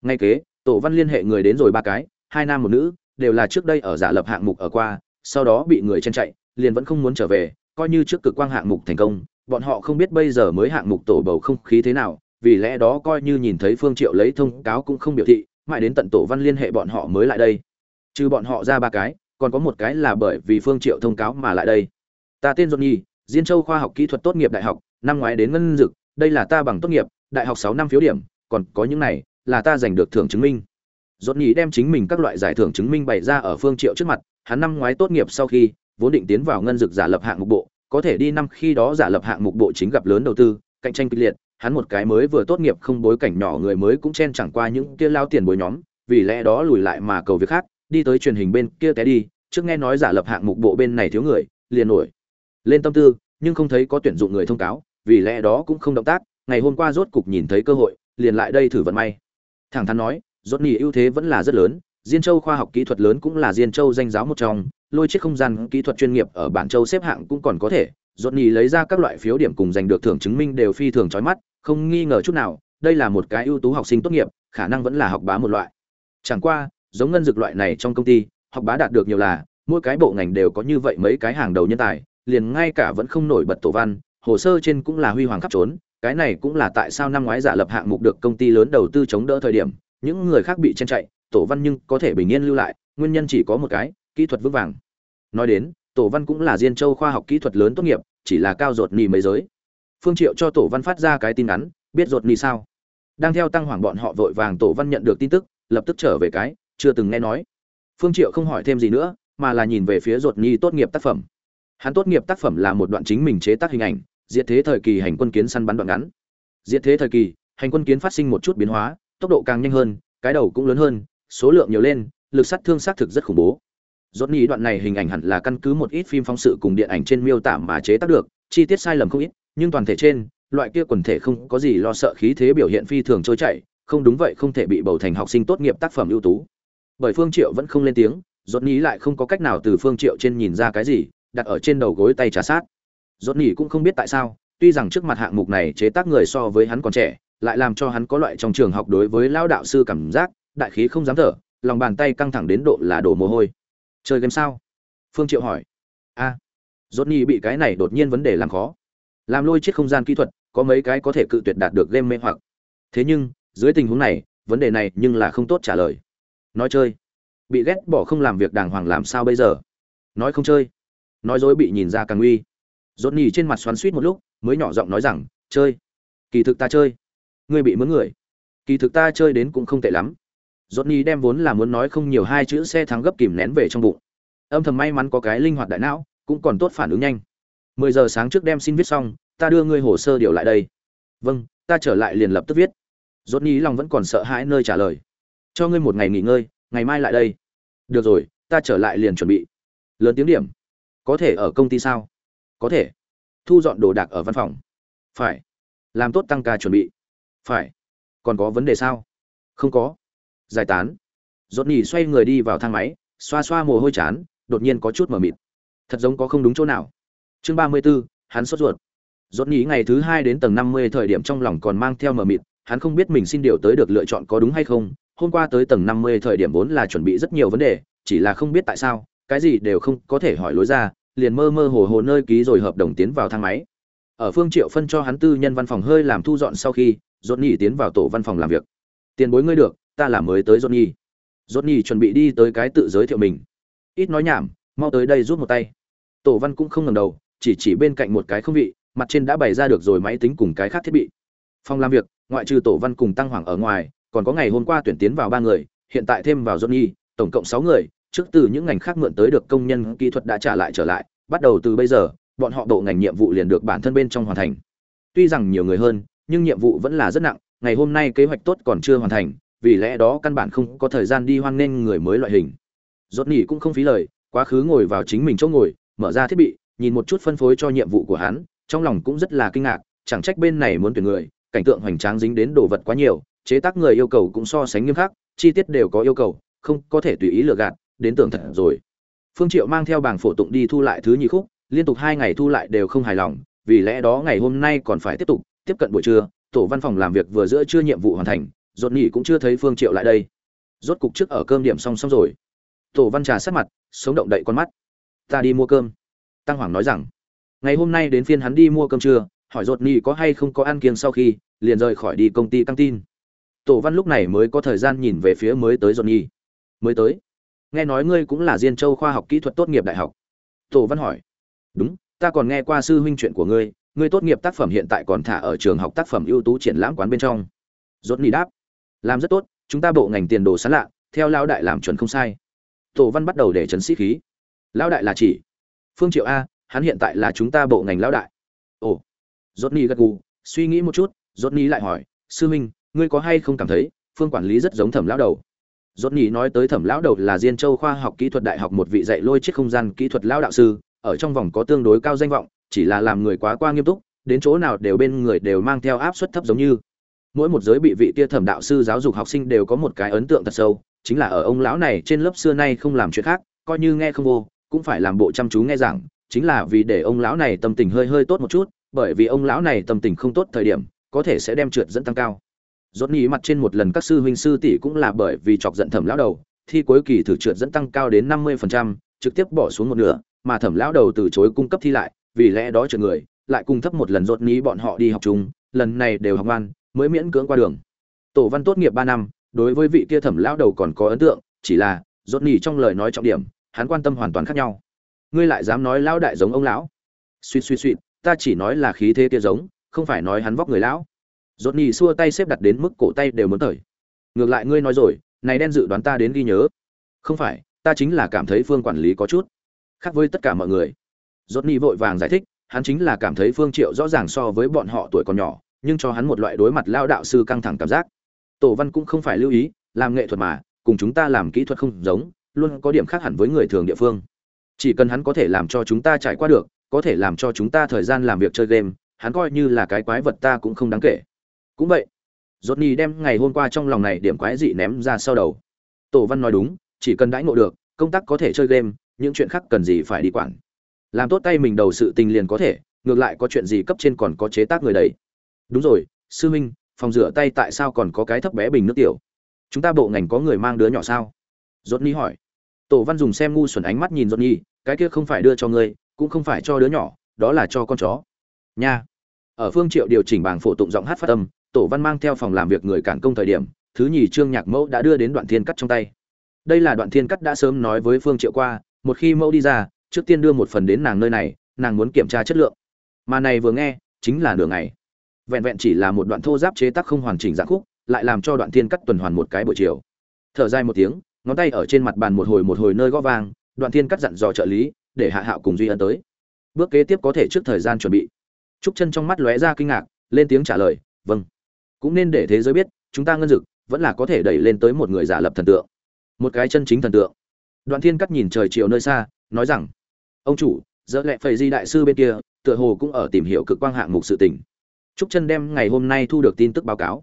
Ngay kế, tổ văn liên hệ người đến rồi ba cái, hai nam một nữ, đều là trước đây ở giả lập hạng mục ở qua, sau đó bị người chen chạy, liền vẫn không muốn trở về, coi như trước cực quang hạng mục thành công, bọn họ không biết bây giờ mới hạng mục tổ bầu không khí thế nào, vì lẽ đó coi như nhìn thấy phương triệu lấy thông cáo cũng không biểu thị, mãi đến tận tổ văn liên hệ bọn họ mới lại đây trừ bọn họ ra ba cái, còn có một cái là bởi vì phương triệu thông cáo mà lại đây. Ta tên Johnny Diên Châu khoa học kỹ thuật tốt nghiệp đại học, năm ngoái đến ngân dực, đây là ta bằng tốt nghiệp, đại học sáu năm phiếu điểm, còn có những này, là ta giành được thưởng chứng minh. Johnny đem chính mình các loại giải thưởng chứng minh bày ra ở phương triệu trước mặt, hắn năm ngoái tốt nghiệp sau khi, vốn định tiến vào ngân dực giả lập hạng mục bộ, có thể đi năm khi đó giả lập hạng mục bộ chính gặp lớn đầu tư, cạnh tranh kịch liệt, hắn một cái mới vừa tốt nghiệp không bối cảnh nhỏ người mới cũng chen chẳng qua những kia lao tiền bối nhóm, vì lẽ đó lùi lại mà cầu việc khác đi tới truyền hình bên kia té đi, trước nghe nói giả lập hạng mục bộ bên này thiếu người, liền nổi lên tâm tư, nhưng không thấy có tuyển dụng người thông cáo, vì lẽ đó cũng không động tác, ngày hôm qua rốt cục nhìn thấy cơ hội, liền lại đây thử vận may. Thẳng thắn nói, rốt nhì ưu thế vẫn là rất lớn, diên châu khoa học kỹ thuật lớn cũng là diên châu danh giáo một trong, lôi chiếc không gian kỹ thuật chuyên nghiệp ở bản châu xếp hạng cũng còn có thể, rốt nhì lấy ra các loại phiếu điểm cùng giành được thưởng chứng minh đều phi thường chói mắt, không nghi ngờ chút nào, đây là một cái ưu tú học sinh tốt nghiệp, khả năng vẫn là học bá một loại. Chẳng qua giống ngân dược loại này trong công ty, học bá đạt được nhiều là, mỗi cái bộ ngành đều có như vậy mấy cái hàng đầu nhân tài, liền ngay cả vẫn không nổi bật tổ văn, hồ sơ trên cũng là huy hoàng khắp trốn, cái này cũng là tại sao năm ngoái giả lập hạng mục được công ty lớn đầu tư chống đỡ thời điểm, những người khác bị chen chạy, tổ văn nhưng có thể bình yên lưu lại, nguyên nhân chỉ có một cái, kỹ thuật vững vàng. Nói đến, tổ văn cũng là diên châu khoa học kỹ thuật lớn tốt nghiệp, chỉ là cao ruột nì mấy giới. Phương triệu cho tổ văn phát ra cái tin ngắn, biết ruột nì sao? Đang theo tăng hoàng bọn họ vội vàng tổ văn nhận được tin tức, lập tức trở về cái chưa từng nghe nói. Phương triệu không hỏi thêm gì nữa, mà là nhìn về phía ruột nhi tốt nghiệp tác phẩm. Hắn tốt nghiệp tác phẩm là một đoạn chính mình chế tác hình ảnh, diệt thế thời kỳ hành quân kiến săn bắn đoạn ngắn. Diệt thế thời kỳ, hành quân kiến phát sinh một chút biến hóa, tốc độ càng nhanh hơn, cái đầu cũng lớn hơn, số lượng nhiều lên, lực sát thương xác thực rất khủng bố. Rốt Nhi đoạn này hình ảnh hẳn là căn cứ một ít phim phóng sự cùng điện ảnh trên miêu tả mà chế tác được, chi tiết sai lầm không ít, nhưng toàn thể trên, loại kia quần thể không có gì lo sợ khí thế biểu hiện phi thường trôi chảy, không đúng vậy không thể bị bầu thành học sinh tốt nghiệp tác phẩm ưu tú bởi phương triệu vẫn không lên tiếng rốt nhì lại không có cách nào từ phương triệu trên nhìn ra cái gì đặt ở trên đầu gối tay trà sát. Rốt nhì cũng không biết tại sao tuy rằng trước mặt hạng mục này chế tác người so với hắn còn trẻ lại làm cho hắn có loại trong trường học đối với lão đạo sư cảm giác đại khí không dám thở lòng bàn tay căng thẳng đến độ là đổ mồ hôi. Chơi game sao? Phương triệu hỏi. A. À, rốt nhì bị cái này đột nhiên vấn đề làm khó. Làm lôi chiếc không gian kỹ thuật có mấy cái có thể cự tuyệt đạt được game mê hoặc. Thế nhưng dưới tình huống này vấn đề này nhưng là không tốt trả lời nói chơi. Bị ghét bỏ không làm việc đàng hoàng làm sao bây giờ? Nói không chơi. Nói dối bị nhìn ra càng uy rốt nhì trên mặt xoắn suýt một lúc, mới nhỏ giọng nói rằng, chơi. Kỳ thực ta chơi. Ngươi bị mướn người. Kỳ thực ta chơi đến cũng không tệ lắm. Rốt nhì đem vốn là muốn nói không nhiều hai chữ xe thắng gấp kìm nén về trong bụng. Âm thầm may mắn có cái linh hoạt đại não, cũng còn tốt phản ứng nhanh. Mười giờ sáng trước đem xin viết xong, ta đưa ngươi hồ sơ điều lại đây. Vâng ta trở lại liền lập tức viết. Rốt nhì lòng vẫn còn sợ hãi nơi trả lời cho ngươi một ngày nghỉ ngơi, ngày mai lại đây. Được rồi, ta trở lại liền chuẩn bị. Lớn tiếng điểm. Có thể ở công ty sao? Có thể. Thu dọn đồ đạc ở văn phòng. Phải. Làm tốt tăng ca chuẩn bị. Phải. Còn có vấn đề sao? Không có. Giải tán. Dốt nhì xoay người đi vào thang máy, xoa xoa mồ hôi chán, đột nhiên có chút mờ mịt. Thật giống có không đúng chỗ nào. Chương ba mươi b ố hắn sốt ruột. Dốt nhì ngày thứ hai đến tầng năm mươi thời điểm trong lòng còn mang theo mờ mịt, hắn không biết mình xin điều tới được lựa chọn có đúng hay không hôm qua tới tầng năm mươi thời điểm vốn là chuẩn bị rất nhiều vấn đề, chỉ là không biết tại sao, cái gì đều không có thể hỏi lối ra, liền mơ mơ hồ hồ nơi ký rồi hợp đồng tiến vào thang máy. Ở phương triệu phân cho hắn tư nhân văn phòng hơi làm thu dọn sau khi Rốt Nhi tiến vào tổ văn phòng làm việc. Tiền bối ngươi được, ta là mới tới Rốt Nhi. Rốt Nhi chuẩn bị đi tới cái tự giới thiệu mình. Ít nói nhảm, mau tới đây rút một tay. Tổ văn cũng không ngẩng đầu, chỉ chỉ bên cạnh một cái không vị, mặt trên đã bày ra được rồi máy tính cùng cái khác thiết bị. Phòng làm việc, ngoại trừ tổ văn cùng tăng hoàng ở ngoài còn có ngày hôm qua tuyển tiến vào ba người, hiện tại thêm vào johnny, tổng cộng sáu người, trước từ những ngành khác mượn tới được công nhân kỹ thuật đã trả lại trở lại, bắt đầu từ bây giờ, bọn họ độ ngành nhiệm vụ liền được bản thân bên trong hoàn thành. Tuy rằng nhiều người hơn, nhưng nhiệm vụ vẫn là rất nặng, ngày hôm nay kế hoạch tốt còn chưa hoàn thành, vì lẽ đó căn bản không có thời gian đi hoan nghênh người mới loại hình. Rốt nỉ cũng không phí lời, quá khứ ngồi vào chính mình chỗ ngồi, mở ra thiết bị, nhìn một chút phân phối cho nhiệm vụ của hắn, trong lòng cũng rất là kinh ngạc, chẳng trách bên này muốn tuyển người, cảnh tượng hoành tráng dính đến đồ vật quá nhiều chế tác người yêu cầu cũng so sánh nghiêm khắc, chi tiết đều có yêu cầu, không có thể tùy ý lừa gạt, đến tưởng thật rồi. Phương triệu mang theo bảng phổ tụng đi thu lại thứ nhị khúc, liên tục hai ngày thu lại đều không hài lòng, vì lẽ đó ngày hôm nay còn phải tiếp tục, tiếp cận buổi trưa, tổ văn phòng làm việc vừa giữa chưa nhiệm vụ hoàn thành rốt nghỉ cũng chưa thấy phương triệu lại đây. Rốt cục trước ở cơm điểm xong xong rồi. Tổ văn trà sát mặt, sống động đậy con mắt. Ta đi mua cơm. Tăng hoàng nói rằng. Ngày hôm nay đến phiên hắn đi mua cơm trưa, hỏi rốt nghỉ có hay không có ăn kiêng sau khi, liền rời khỏi đi công ty căng tin tổ văn lúc này mới có thời gian nhìn về phía mới tới johnny. Mới tới? Nghe nói ngươi cũng là diên châu khoa học kỹ thuật tốt nghiệp đại học. Tổ văn hỏi. Đúng, ta còn nghe qua sư huynh chuyện của ngươi ngươi tốt nghiệp tác phẩm hiện tại còn thả ở trường học tác phẩm ưu tú triển lãm quán bên trong. Johnny đáp. Làm rất tốt, chúng ta bộ ngành tiền đồ sán lạ, theo lão đại làm chuẩn không sai. Tổ văn bắt đầu để trấn sĩ khí. Lão đại là chỉ. Phương triệu a, hắn hiện tại là chúng ta bộ ngành lão đại. Ồ. Johnny gật gù, suy nghĩ một chút, johnny lại hỏi, sư huynh ngươi có hay không cảm thấy phương quản lý rất giống thẩm lão đầu Rốt nhì nói tới Thẩm lão đầu là Diên Châu khoa học kỹ thuật đại học một vị dạy lôi chiếc không gian kỹ thuật lão đạo sư, ở trong vòng có tương đối cao danh vọng, chỉ là làm người quá qua nghiêm túc, đến chỗ nào đều bên người đều mang theo áp suất thấp giống như. Mỗi một giới bị vị Tia Thẩm đạo sư giáo dục học sinh đều có một cái ấn tượng thật sâu, chính là ở ông lão này trên lớp xưa nay không làm chuyện khác, coi như nghe không vô, cũng phải làm bộ chăm chú nghe giảng, chính là vì để ông lão này tâm tình hơi hơi tốt một chút, bởi vì ông lão này tâm tình không tốt thời điểm, có thể sẽ đem trượt dẫn tăng cao rốt nhí mặt trên một lần các sư huynh sư tỷ cũng là bởi vì chọc giận thẩm lão đầu thi cuối kỳ thử trượt dẫn tăng cao đến 50%, trực tiếp bỏ xuống một nửa mà thẩm lão đầu từ chối cung cấp thi lại vì lẽ đó trượt người lại cung thấp một lần rốt nhí bọn họ đi học chung lần này đều học ngoan mới miễn cưỡng qua đường. Tổ văn tốt nghiệp 3 năm đối với vị kia thẩm lão đầu còn có ấn tượng chỉ là rốt nhí trong lời nói trọng điểm hắn quan tâm hoàn toàn khác nhau. Ngươi lại dám nói lão đại giống ông lão? Xuyên xuyên xuyên, ta chỉ nói là khí thế kia giống không phải nói hắn vóc người lão. Rốt nhì xua tay xếp đặt đến mức cổ tay đều muốn tởi. Ngược lại ngươi nói rồi, này đen dự đoán ta đến ghi nhớ. Không phải, ta chính là cảm thấy Phương quản lý có chút khác với tất cả mọi người. Rốt nhì vội vàng giải thích, hắn chính là cảm thấy Phương Triệu rõ ràng so với bọn họ tuổi còn nhỏ, nhưng cho hắn một loại đối mặt lao đạo sư căng thẳng cảm giác. Tổ Văn cũng không phải lưu ý, làm nghệ thuật mà, cùng chúng ta làm kỹ thuật không giống, luôn có điểm khác hẳn với người thường địa phương. Chỉ cần hắn có thể làm cho chúng ta trải qua được, có thể làm cho chúng ta thời gian làm việc chơi game, hắn coi như là cái quái vật ta cũng không đáng kể cũng vậy dốt ni đem ngày hôm qua trong lòng này điểm quái dị ném ra sau đầu. Tổ văn nói đúng chỉ cần đãi ngộ được công tác có thể chơi game những chuyện khác cần gì phải đi quản. Làm tốt tay mình đầu sự tình liền có thể ngược lại có chuyện gì cấp trên còn có chế tác người đấy đúng rồi sư minh phòng rửa tay tại sao còn có cái thấp bé bình nước tiểu? Chúng ta bộ ngành có người mang đứa nhỏ sao? Dốt ni hỏi. Tổ văn dùng xem ngu xuẩn ánh mắt nhìn dốt ni, cái kia không phải đưa cho ngươi cũng không phải cho đứa nhỏ đó là cho con chó. Nha. Ở phương triệu điều chỉnh bảng phổ tụng giọng hát phát âm tổ văn mang theo phòng làm việc người cản công thời điểm, thứ nhì trương nhạc mẫu đã đưa đến đoạn thiên cắt trong tay. Đây là đoạn thiên cắt đã sớm nói với phương triệu qua, một khi mẫu đi ra, trước tiên đưa một phần đến nàng nơi này, nàng muốn kiểm tra chất lượng. Mà này vừa nghe, chính là nửa ngày. Vẹn vẹn chỉ là một đoạn thô giáp chế tác không hoàn chỉnh dạng khúc, lại làm cho đoạn thiên cắt tuần hoàn một cái buổi chiều. Thở dài một tiếng, ngón tay ở trên mặt bàn một hồi một hồi nơi gõ vang, đoạn thiên cắt dặn dò trợ lý, để hạ hạo cùng duy ân tới. Bước kế tiếp có thể trước thời gian chuẩn bị. Trúc chân trong mắt lóe ra kinh ngạc, lên tiếng trả lời vâng cũng nên để thế giới biết, chúng ta ngân dực vẫn là có thể đẩy lên tới một người giả lập thần tượng. Một cái chân chính thần tượng. Đoạn thiên cắt nhìn trời chiều nơi xa, nói rằng, ông chủ, dỡ lẹ phầy di đại sư bên kia, tựa hồ cũng ở tìm hiểu cực quang hạng mục sự tình. Trúc chân đem ngày hôm nay thu được tin tức báo cáo.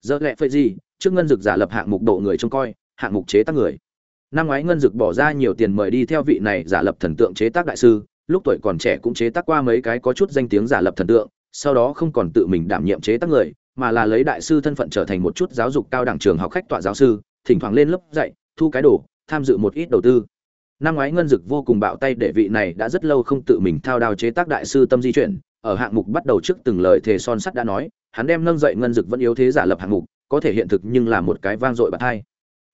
Dỡ lẹ phầy di, trước ngân dực giả lập hạng mục độ người trông coi, hạng mục chế tác người. Năm ngoái ngân dực bỏ ra nhiều tiền mời đi theo vị này giả lập thần tượng chế tác đại sư, lúc tuổi còn trẻ cũng chế tác qua mấy cái có chút danh tiếng giả lập thần tượng, sau đó không còn tự mình đảm nhiệm chế tác người mà là lấy đại sư thân phận trở thành một chút giáo dục cao đẳng trường học khách tọa giáo sư, thỉnh thoảng lên lớp dạy, thu cái đồ, tham dự một ít đầu tư. Năm ngoái ngân dực vô cùng bạo tay để vị này đã rất lâu không tự mình thao đao chế tác đại sư tâm di chuyển, ở hạng mục bắt đầu trước từng lời thề son sắt đã nói, hắn đem nâng dậy ngân dực vẫn yếu thế giả lập hạng mục, có thể hiện thực nhưng là một cái vang dội bạc hai.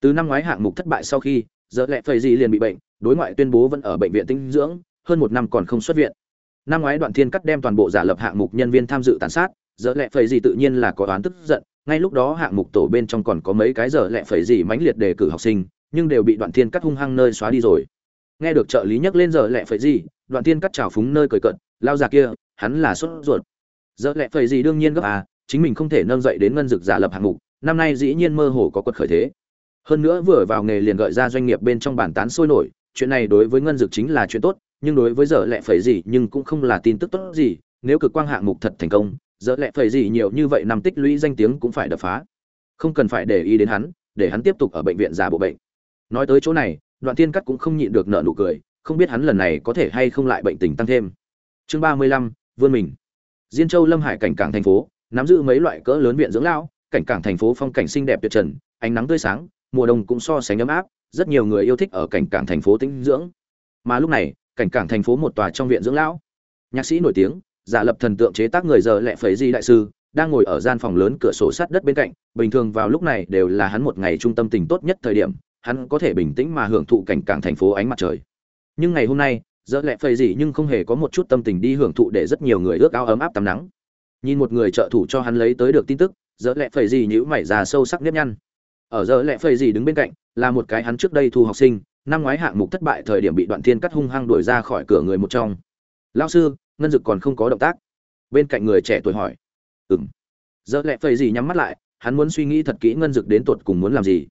Từ năm ngoái hạng mục thất bại sau khi, giờ lẽ phẩy gì liền bị bệnh, đối ngoại tuyên bố vẫn ở bệnh viện tinh dưỡng, hơn một năm còn không xuất viện. Năm ngoái đoạn thiên cắt đem toàn bộ giả lập hạng mục nhân viên tham dự tàn sát giờ lẹ phẩy gì tự nhiên là có oán tức giận, ngay lúc đó hạng mục tổ bên trong còn có mấy cái giờ lẹ phẩy gì mãnh liệt đề cử học sinh, nhưng đều bị đoạn thiên cắt hung hăng nơi xóa đi rồi. Nghe được trợ lý nhắc lên giờ lẹ phẩy gì, đoạn thiên cắt trào phúng nơi cười cận lao già kia, hắn là sốt ruột. Giờ lẹ phẩy gì đương nhiên gấp à chính mình không thể nâng dậy đến ngân dực giả lập hạng mục, năm nay dĩ nhiên mơ hồ có quật khởi thế. Hơn nữa vừa vào nghề liền gợi ra doanh nghiệp bên trong bản tán sôi nổi, chuyện này đối với ngân dực chính là chuyện tốt, nhưng đối với giờ lẹ phẩy gì nhưng cũng không là tin tức tốt gì, nếu cực quang hạng mục thật thành công giờ lẹ phẩy gì nhiều như vậy năm tích lũy danh tiếng cũng phải đập phá. Không cần phải để ý đến hắn, để hắn tiếp tục ở bệnh viện già bộ bệnh. Nói tới chỗ này, đoạn tiên cắt cũng không nhịn được nợ nụ cười, không biết hắn lần này có thể hay không lại bệnh tình tăng thêm. Chương ba mươi lăm, vươn mình. Diên châu lâm hải cảnh cảng thành phố, nắm giữ mấy loại cỡ lớn viện dưỡng lão, cảnh cảng thành phố phong cảnh xinh đẹp tuyệt trần, ánh nắng tươi sáng, mùa đông cũng so sánh ấm áp, rất nhiều người yêu thích ở cảnh cảng thành phố tĩnh dưỡng. Mà lúc này, cảnh cảng thành phố một tòa trong viện dưỡng lão. Nhạc sĩ nổi tiếng giả lập thần tượng chế tác người giờ lẹ phẩy di đại sư, đang ngồi ở gian phòng lớn cửa sổ sát đất bên cạnh, bình thường vào lúc này đều là hắn một ngày trung tâm tình tốt nhất thời điểm, hắn có thể bình tĩnh mà hưởng thụ cảnh cảng thành phố ánh mặt trời. Nhưng ngày hôm nay, giờ lẹ phẩy gì nhưng không hề có một chút tâm tình đi hưởng thụ để rất nhiều người ước ao ấm áp tắm nắng. Nhìn một người trợ thủ cho hắn lấy tới được tin tức, giờ lẹ phẩy gì nhữ mảy già sâu sắc nếp nhăn. Ở giờ lẹ phẩy gì đứng bên cạnh, là một cái hắn trước đây thu học sinh, năm ngoái hạng mục thất bại thời điểm bị đoạn thiên cắt hung hăng đuổi ra khỏi cửa người một trong. Lao sư ngân dực còn không có động tác. Bên cạnh người trẻ tuổi hỏi. Ừ m giờ lẹ phẩy gì nhắm mắt lại, hắn muốn suy nghĩ thật kỹ ngân dực đến tột cùng muốn làm gì.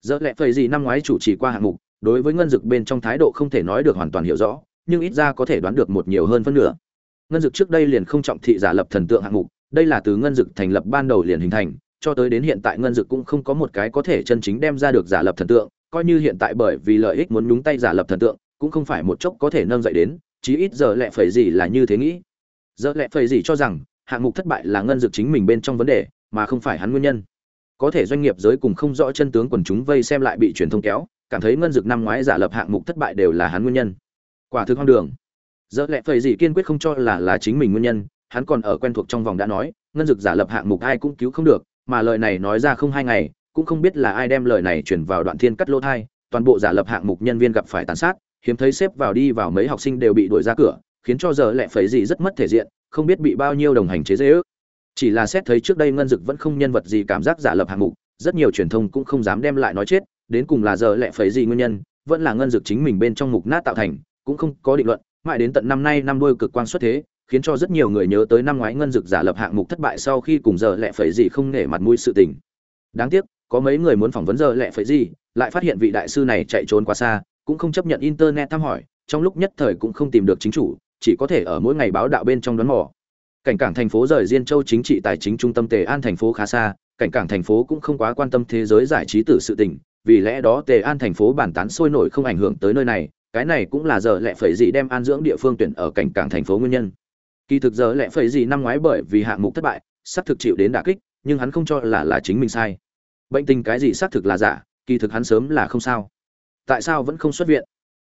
Giờ lẹ phẩy gì năm ngoái chủ trì qua hạng mục, đối với ngân dực bên trong thái độ không thể nói được hoàn toàn hiểu rõ, nhưng ít ra có thể đoán được một nhiều hơn phân nửa. Ngân dực trước đây liền không trọng thị giả lập thần tượng hạng mục, đây là từ ngân dực thành lập ban đầu liền hình thành, cho tới đến hiện tại ngân dực cũng không có một cái có thể chân chính đem ra được giả lập thần tượng, coi như hiện tại bởi vì lợi ích muốn nhúng tay giả lập thần tượng, cũng không phải một chốc có thể nâng dậy đến chí ít giờ lẹ phẩy gì là như thế nghĩ. Giờ lẹ phẩy gì cho rằng, hạng mục thất bại là ngân dược chính mình bên trong vấn đề, mà không phải hắn nguyên nhân. Có thể doanh nghiệp giới cùng không rõ chân tướng quần chúng vây xem lại bị truyền thông kéo, cảm thấy ngân dược năm ngoái giả lập hạng mục thất bại đều là hắn nguyên nhân. Quả thực hoang đường. Giờ lẹ phẩy gì kiên quyết không cho là là chính mình nguyên nhân, hắn còn ở quen thuộc trong vòng đã nói, ngân dược giả lập hạng mục ai cũng cứu không được, mà lời này nói ra không hai ngày, cũng không biết là ai đem lời này chuyển vào đoạn thiên cắt lỗ thai, toàn bộ giả lập hạng mục nhân viên gặp phải tàn sát hiếm thấy xếp vào đi vào mấy học sinh đều bị đuổi ra cửa, khiến cho giờ lẹ phẩy gì rất mất thể diện, không biết bị bao nhiêu đồng hành chế dễ ước. Chỉ là xét thấy trước đây ngân dực vẫn không nhân vật gì cảm giác giả lập hạng mục, rất nhiều truyền thông cũng không dám đem lại nói chết, đến cùng là giờ lẹ phẩy gì nguyên nhân, vẫn là ngân dực chính mình bên trong mục nát tạo thành, cũng không có định luận, mãi đến tận năm nay năm đôi cực quan xuất thế, khiến cho rất nhiều người nhớ tới năm ngoái ngân dực giả lập hạng mục thất bại sau khi cùng giờ lẹ phẩy gì không nể mặt mũi sự tình. Đáng tiếc, có mấy người muốn phỏng vấn giờ lẹ phẩy gì, lại phát hiện vị đại sư này chạy trốn quá xa cũng không chấp nhận internet thăm hỏi, trong lúc nhất thời cũng không tìm được chính chủ, chỉ có thể ở mỗi ngày báo đạo bên trong đoán mò. Cảnh cảng thành phố rời diên châu chính trị tài chính trung tâm tề an thành phố khá xa, cảnh cảng thành phố cũng không quá quan tâm thế giới giải trí tử sự tình, vì lẽ đó tề an thành phố bản tán sôi nổi không ảnh hưởng tới nơi này, cái này cũng là giờ lẹ phẩy gì đem an dưỡng địa phương tuyển ở cảnh cảng thành phố nguyên nhân. Kỳ thực giờ lẹ phẩy gì năm ngoái bởi vì hạng mục thất bại sắp thực chịu đến đả kích, nhưng hắn không cho là là chính mình sai. Bệnh tình cái gì xác thực là giả, kỳ thực hắn sớm là không sao tại sao vẫn không xuất viện?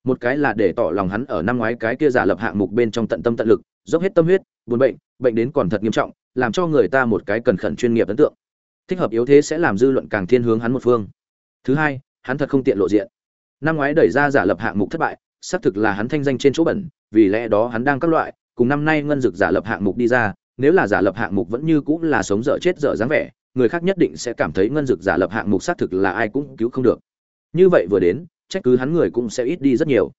Một cái là để tỏ lòng hắn ở năm ngoái cái kia giả lập hạng mục bên trong tận tâm tận lực, dốc hết tâm huyết, buồn bệnh bệnh đến còn thật nghiêm trọng, làm cho người ta một cái cần khẩn chuyên nghiệp ấn tượng. Thích hợp yếu thế sẽ làm dư luận càng thiên hướng hắn một phương. Thứ hai, hắn thật không tiện lộ diện. Năm ngoái đẩy ra giả lập hạng mục thất bại, xác thực là hắn thanh danh trên chỗ bẩn, vì lẽ đó hắn đang các loại, cùng năm nay ngân dực giả lập hạng mục đi ra, nếu là giả lập hạng mục vẫn như cũng là sống dở chết dở dáng vẻ, người khác nhất định sẽ cảm thấy ngân dực giả lập hạng mục xác thực là ai cũng cứu không được. Như vậy vừa đến trách cứ hắn người cũng sẽ ít đi rất nhiều.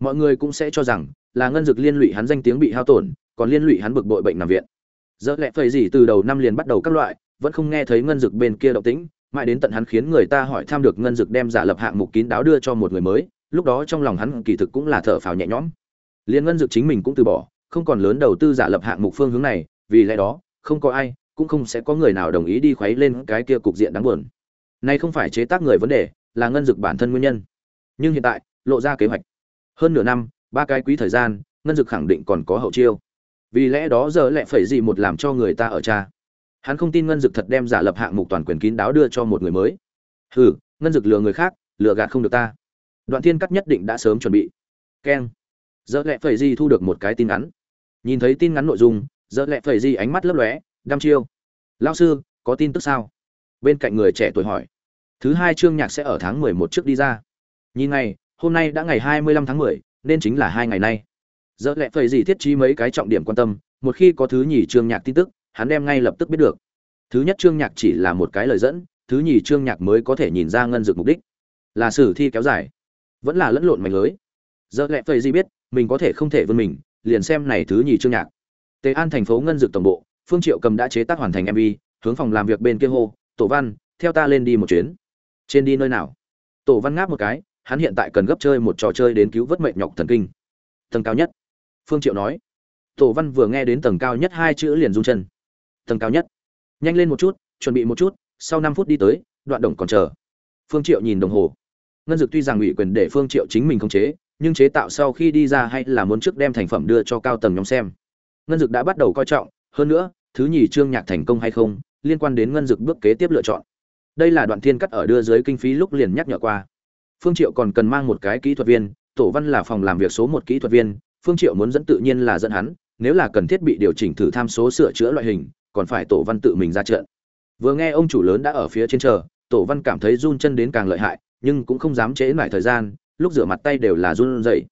Mọi người cũng sẽ cho rằng là ngân dược liên lụy hắn danh tiếng bị hao tổn, còn liên lụy hắn bực bội bệnh nằm viện. Dỡ lẽ phẩy gì từ đầu năm liền bắt đầu các loại, vẫn không nghe thấy ngân dược bên kia động tĩnh, mãi đến tận hắn khiến người ta hỏi thăm được ngân dược đem giả lập hạng mục kín đáo đưa cho một người mới, lúc đó trong lòng hắn kỳ thực cũng là thở phào nhẹ nhõm. Liên ngân dược chính mình cũng từ bỏ, không còn lớn đầu tư giả lập hạng mục phương hướng này, vì lẽ đó, không có ai, cũng không sẽ có người nào đồng ý đi khuấy lên cái kia cục diện đáng buồn. Nay không phải chế tác người vấn đề, là ngân dược bản thân nguyên nhân nhưng hiện tại, lộ ra kế hoạch. Hơn nửa năm, ba cái quý thời gian, ngân dực khẳng định còn có hậu chiêu. Vì lẽ đó giờ lại phải gì một làm cho người ta ở cha. Hắn không tin ngân dực thật đem giả lập hạng mục toàn quyền kín đáo đưa cho một người mới. Hừ, ngân dực lừa người khác, lừa gạt không được ta. Đoạn thiên cắt nhất định đã sớm chuẩn bị. Keng. Giờ lẹ phẩy gì thu được một cái tin ngắn. Nhìn thấy tin ngắn nội dung, giờ lẹ phẩy gì ánh mắt lấp lóe, đăm chiêu. Lao sư, có tin tức sao? Bên cạnh người trẻ tuổi hỏi. Thứ hai chương nhạc sẽ ở tháng mười một trước đi ra nhìn ngày, hôm nay đã ngày hai mươi lăm tháng mười, nên chính là hai ngày nay. Giờ lẽ phải gì thiết trí mấy cái trọng điểm quan tâm, một khi có thứ nhì chương nhạc tin tức, hắn đem ngay lập tức biết được. Thứ nhất chương nhạc chỉ là một cái lời dẫn, thứ nhì chương nhạc mới có thể nhìn ra ngân dược mục đích. Là sử thi kéo dài. Vẫn là lẫn lộn mạch lưới. Giờ lẽ phải gì biết, mình có thể không thể vươn mình, liền xem này thứ nhì chương nhạc. Tề an thành phố ngân dược tổng bộ, phương triệu cầm đã chế tác hoàn thành mv hướng phòng làm việc bên kia hô, tổ văn, theo ta lên đi một chuyến. Trên đi nơi nào? Tổ văn ngáp một cái hắn hiện tại cần gấp chơi một trò chơi đến cứu vớt mệnh nhọc thần kinh. Tầng cao nhất. Phương triệu nói. Tổ văn vừa nghe đến tầng cao nhất hai chữ liền run chân. Tầng cao nhất. Nhanh lên một chút, chuẩn bị một chút, sau năm phút đi tới, đoạn đồng còn chờ. Phương triệu nhìn đồng hồ. Ngân Dực tuy rằng ủy quyền để phương triệu chính mình khống chế, nhưng chế tạo sau khi đi ra hay là muốn trước đem thành phẩm đưa cho cao tầng nhóm xem. Ngân Dực đã bắt đầu coi trọng, hơn nữa, thứ nhì trương nhạc thành công hay không, liên quan đến ngân Dực bước kế tiếp lựa chọn. Đây là đoạn thiên cắt ở đưa dưới kinh phí lúc liền nhắc nhở qua phương triệu còn cần mang một cái kỹ thuật viên, tổ văn là phòng làm việc số một kỹ thuật viên, phương triệu muốn dẫn tự nhiên là dẫn hắn, nếu là cần thiết bị điều chỉnh thử tham số sửa chữa loại hình, còn phải tổ văn tự mình ra trận. Vừa nghe ông chủ lớn đã ở phía trên chờ, tổ văn cảm thấy run chân đến càng lợi hại, nhưng cũng không dám chế lại thời gian, lúc rửa mặt tay đều là run rẩy.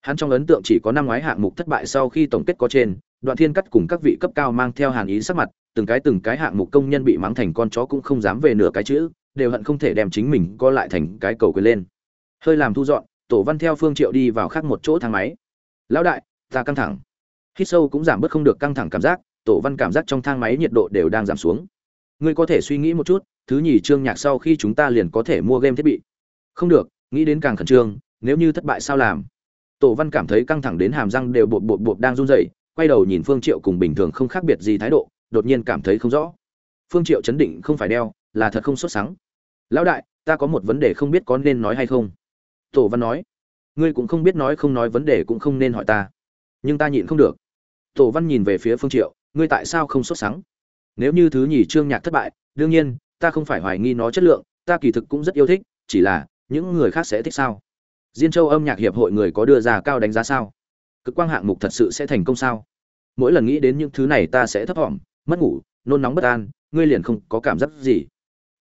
Hắn trong ấn tượng chỉ có năm ngoái hạng mục thất bại sau khi tổng kết có trên, đoạn thiên cắt cùng các vị cấp cao mang theo hàn ý sắc mặt, từng cái từng cái hạng mục công nhân bị mắng thành con chó cũng không dám về nửa cái chữ đều hận không thể đem chính mình co lại thành cái cầu quyền lên. Hơi làm thu dọn, tổ văn theo phương triệu đi vào khác một chỗ thang máy. Lão đại, ta căng thẳng. Hít sâu cũng giảm bớt không được căng thẳng cảm giác, tổ văn cảm giác trong thang máy nhiệt độ đều đang giảm xuống. Ngươi có thể suy nghĩ một chút, thứ nhì trương nhạc sau khi chúng ta liền có thể mua game thiết bị. Không được, nghĩ đến càng khẩn trương, nếu như thất bại sao làm? Tổ văn cảm thấy căng thẳng đến hàm răng đều bột bột bột đang run rẩy, quay đầu nhìn phương triệu cùng bình thường không khác biệt gì thái độ, đột nhiên cảm thấy không rõ. Phương triệu chấn định không phải đeo là thật không xuất sáng lão đại, ta có một vấn đề không biết có nên nói hay không. Tổ văn nói, ngươi cũng không biết nói không nói vấn đề cũng không nên hỏi ta. Nhưng ta nhịn không được. Tổ văn nhìn về phía phương triệu, ngươi tại sao không xuất sáng nếu như thứ nhì trương nhạc thất bại, đương nhiên, ta không phải hoài nghi nó chất lượng, ta kỳ thực cũng rất yêu thích, chỉ là, những người khác sẽ thích sao? Diên châu âm nhạc hiệp hội người có đưa ra cao đánh giá sao? Cực quang hạng mục thật sự sẽ thành công sao? Mỗi lần nghĩ đến những thứ này ta sẽ thấp thỏm, mất ngủ, nôn nóng bất an, ngươi liền không có cảm giác gì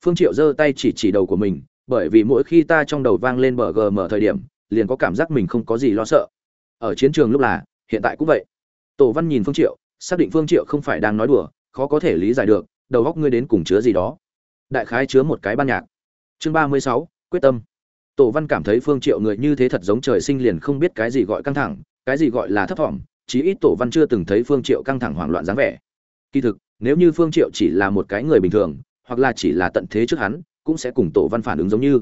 phương triệu giơ tay chỉ chỉ đầu của mình, bởi vì mỗi khi ta trong đầu vang lên bờ gờ mở thời điểm, liền có cảm giác mình không có gì lo sợ. Ở chiến trường lúc là, hiện tại cũng vậy. Tổ văn nhìn phương triệu, xác định phương triệu không phải đang nói đùa, khó có thể lý giải được, đầu góc ngươi đến cùng chứa gì đó. Đại khái chứa một cái ban nhạc. Chương ba mươi sáu, quyết tâm. Tổ văn cảm thấy phương triệu người như thế thật giống trời sinh liền không biết cái gì gọi căng thẳng, cái gì gọi là thấp thỏm chí ít tổ văn chưa từng thấy phương triệu căng thẳng hoảng loạn dáng vẻ. Kỳ thực, nếu như phương triệu chỉ là một cái người bình thường hoặc là chỉ là tận thế trước hắn, cũng sẽ cùng tổ văn phản ứng giống như.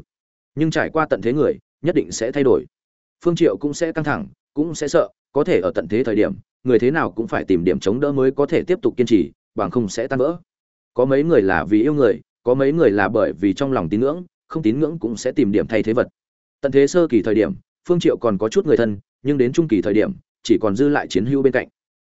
Nhưng trải qua tận thế người, nhất định sẽ thay đổi. Phương triệu cũng sẽ căng thẳng, cũng sẽ sợ, có thể ở tận thế thời điểm, người thế nào cũng phải tìm điểm chống đỡ mới có thể tiếp tục kiên trì, bằng không sẽ tan vỡ. Có mấy người là vì yêu người, có mấy người là bởi vì trong lòng tín ngưỡng, không tín ngưỡng cũng sẽ tìm điểm thay thế vật. Tận thế sơ kỳ thời điểm, phương triệu còn có chút người thân, nhưng đến trung kỳ thời điểm, chỉ còn dư lại chiến hữu bên cạnh.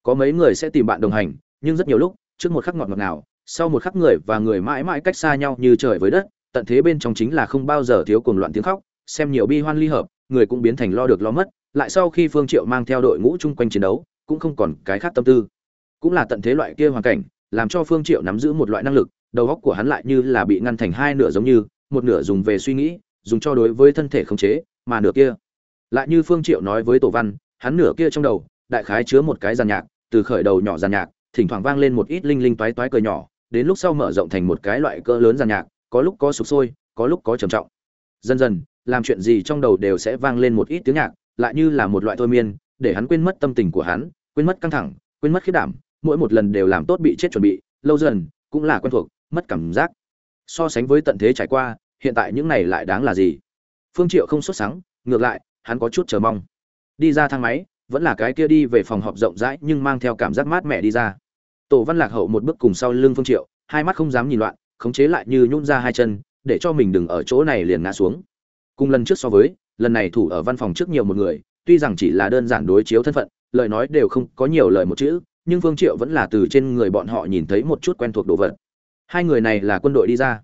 Có mấy người sẽ tìm bạn đồng hành, nhưng rất nhiều lúc, trước một khắc ngọt ngọt nào sau một khắc người và người mãi mãi cách xa nhau như trời với đất, tận thế bên trong chính là không bao giờ thiếu cuồng loạn tiếng khóc, xem nhiều bi hoan ly hợp, người cũng biến thành lo được lo mất, lại sau khi phương triệu mang theo đội ngũ chung quanh chiến đấu, cũng không còn cái khác tâm tư. Cũng là tận thế loại kia hoàn cảnh, làm cho phương triệu nắm giữ một loại năng lực, đầu óc của hắn lại như là bị ngăn thành hai nửa giống như, một nửa dùng về suy nghĩ, dùng cho đối với thân thể khống chế, mà nửa kia. Lại như phương triệu nói với tổ văn, hắn nửa kia trong đầu, đại khái chứa một cái giàn nhạc, từ khởi đầu nhỏ giàn nhạc, thỉnh thoảng vang lên một ít linh linh toái toái cười nhỏ đến lúc sau mở rộng thành một cái loại cỡ lớn giàn nhạc, có lúc có sục sôi, có lúc có trầm trọng. Dần dần, làm chuyện gì trong đầu đều sẽ vang lên một ít tiếng nhạc, lại như là một loại thôi miên, để hắn quên mất tâm tình của hắn, quên mất căng thẳng, quên mất khiết đảm, mỗi một lần đều làm tốt bị chết chuẩn bị, lâu dần, cũng là quen thuộc, mất cảm giác. So sánh với tận thế trải qua, hiện tại những này lại đáng là gì? Phương triệu không xuất sáng ngược lại, hắn có chút chờ mong. Đi ra thang máy, vẫn là cái kia đi về phòng họp rộng rãi nhưng mang theo cảm giác mát mẻ đi ra tổ văn lạc hậu một bước cùng sau lưng phương triệu, hai mắt không dám nhìn loạn, khống chế lại như nhún ra hai chân, để cho mình đừng ở chỗ này liền ngã xuống. Cùng lần trước so với, lần này thủ ở văn phòng trước nhiều một người, tuy rằng chỉ là đơn giản đối chiếu thân phận, lời nói đều không có nhiều lời một chữ, nhưng phương triệu vẫn là từ trên người bọn họ nhìn thấy một chút quen thuộc đồ vật. Hai người này là quân đội đi ra.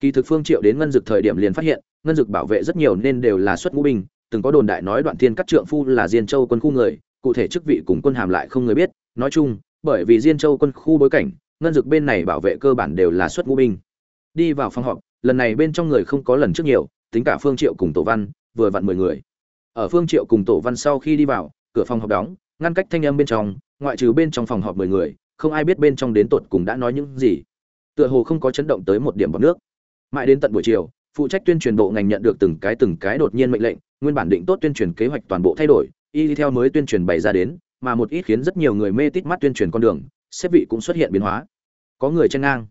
Kỳ thực phương triệu đến ngân dực thời điểm liền phát hiện, ngân dực bảo vệ rất nhiều nên đều là xuất ngũ binh, từng có đồn đại nói đoạn thiên cắt trượng phu là diên châu quân khu người, cụ thể chức vị cùng quân hàm lại không người biết. Nói chung bởi vì diên châu quân khu bối cảnh, ngân dực bên này bảo vệ cơ bản đều là xuất ngũ binh. Đi vào phòng họp, lần này bên trong người không có lần trước nhiều, tính cả phương triệu cùng tổ văn, vừa vặn mười người. Ở phương triệu cùng tổ văn sau khi đi vào, cửa phòng họp đóng, ngăn cách thanh âm bên trong, ngoại trừ bên trong phòng họp mười người, không ai biết bên trong đến tột cùng đã nói những gì. Tựa hồ không có chấn động tới một điểm bọt nước. Mãi đến tận buổi chiều, phụ trách tuyên truyền bộ ngành nhận được từng cái từng cái đột nhiên mệnh lệnh, nguyên bản định tốt tuyên truyền kế hoạch toàn bộ thay đổi, y theo mới tuyên truyền bày ra đến mà một ít khiến rất nhiều người mê tít mắt tuyên truyền con đường, xếp vị cũng xuất hiện biến hóa. Có người chen ngang.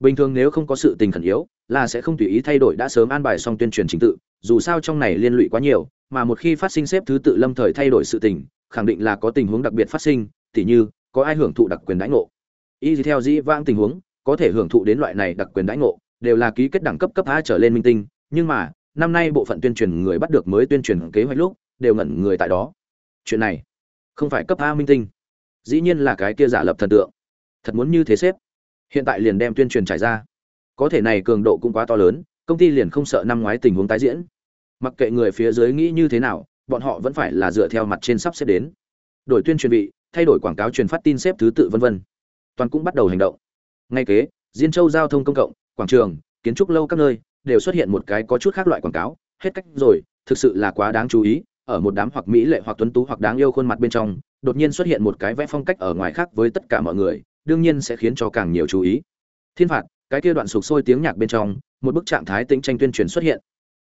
Bình thường nếu không có sự tình khẩn yếu, là sẽ không tùy ý thay đổi đã sớm an bài xong tuyên truyền chính tự, dù sao trong này liên lụy quá nhiều, mà một khi phát sinh xếp thứ tự lâm thời thay đổi sự tình, khẳng định là có tình huống đặc biệt phát sinh, tỉ như, có ai hưởng thụ đặc quyền đãi ngộ. Y theo dĩ vãng tình huống, có thể hưởng thụ đến loại này đặc quyền đãi ngộ, đều là ký kết đẳng cấp cấp A trở lên minh tinh, nhưng mà, năm nay bộ phận tuyên truyền người bắt được mới tuyên truyền kế hoạch lúc, đều ngẩn người tại đó. Chuyện này không phải cấp A minh tinh. Dĩ nhiên là cái kia giả lập thần tượng. Thật muốn như thế xếp. Hiện tại liền đem tuyên truyền trải ra. Có thể này cường độ cũng quá to lớn, công ty liền không sợ năm ngoái tình huống tái diễn. Mặc kệ người phía dưới nghĩ như thế nào, bọn họ vẫn phải là dựa theo mặt trên sắp xếp đến. Đổi tuyên truyền vị, thay đổi quảng cáo truyền phát tin xếp thứ tự vân vân. Toàn cũng bắt đầu hành động. Ngay kế, diên châu giao thông công cộng, quảng trường, kiến trúc lâu các nơi, đều xuất hiện một cái có chút khác loại quảng cáo. Hết cách rồi, thực sự là quá đáng chú ý ở một đám hoặc mỹ lệ hoặc tuấn tú hoặc đáng yêu khuôn mặt bên trong, đột nhiên xuất hiện một cái vẽ phong cách ở ngoài khác với tất cả mọi người, đương nhiên sẽ khiến cho càng nhiều chú ý. Thiên phạt, cái kia đoạn sục sôi tiếng nhạc bên trong, một bức trạng thái tĩnh tranh tuyên truyền xuất hiện.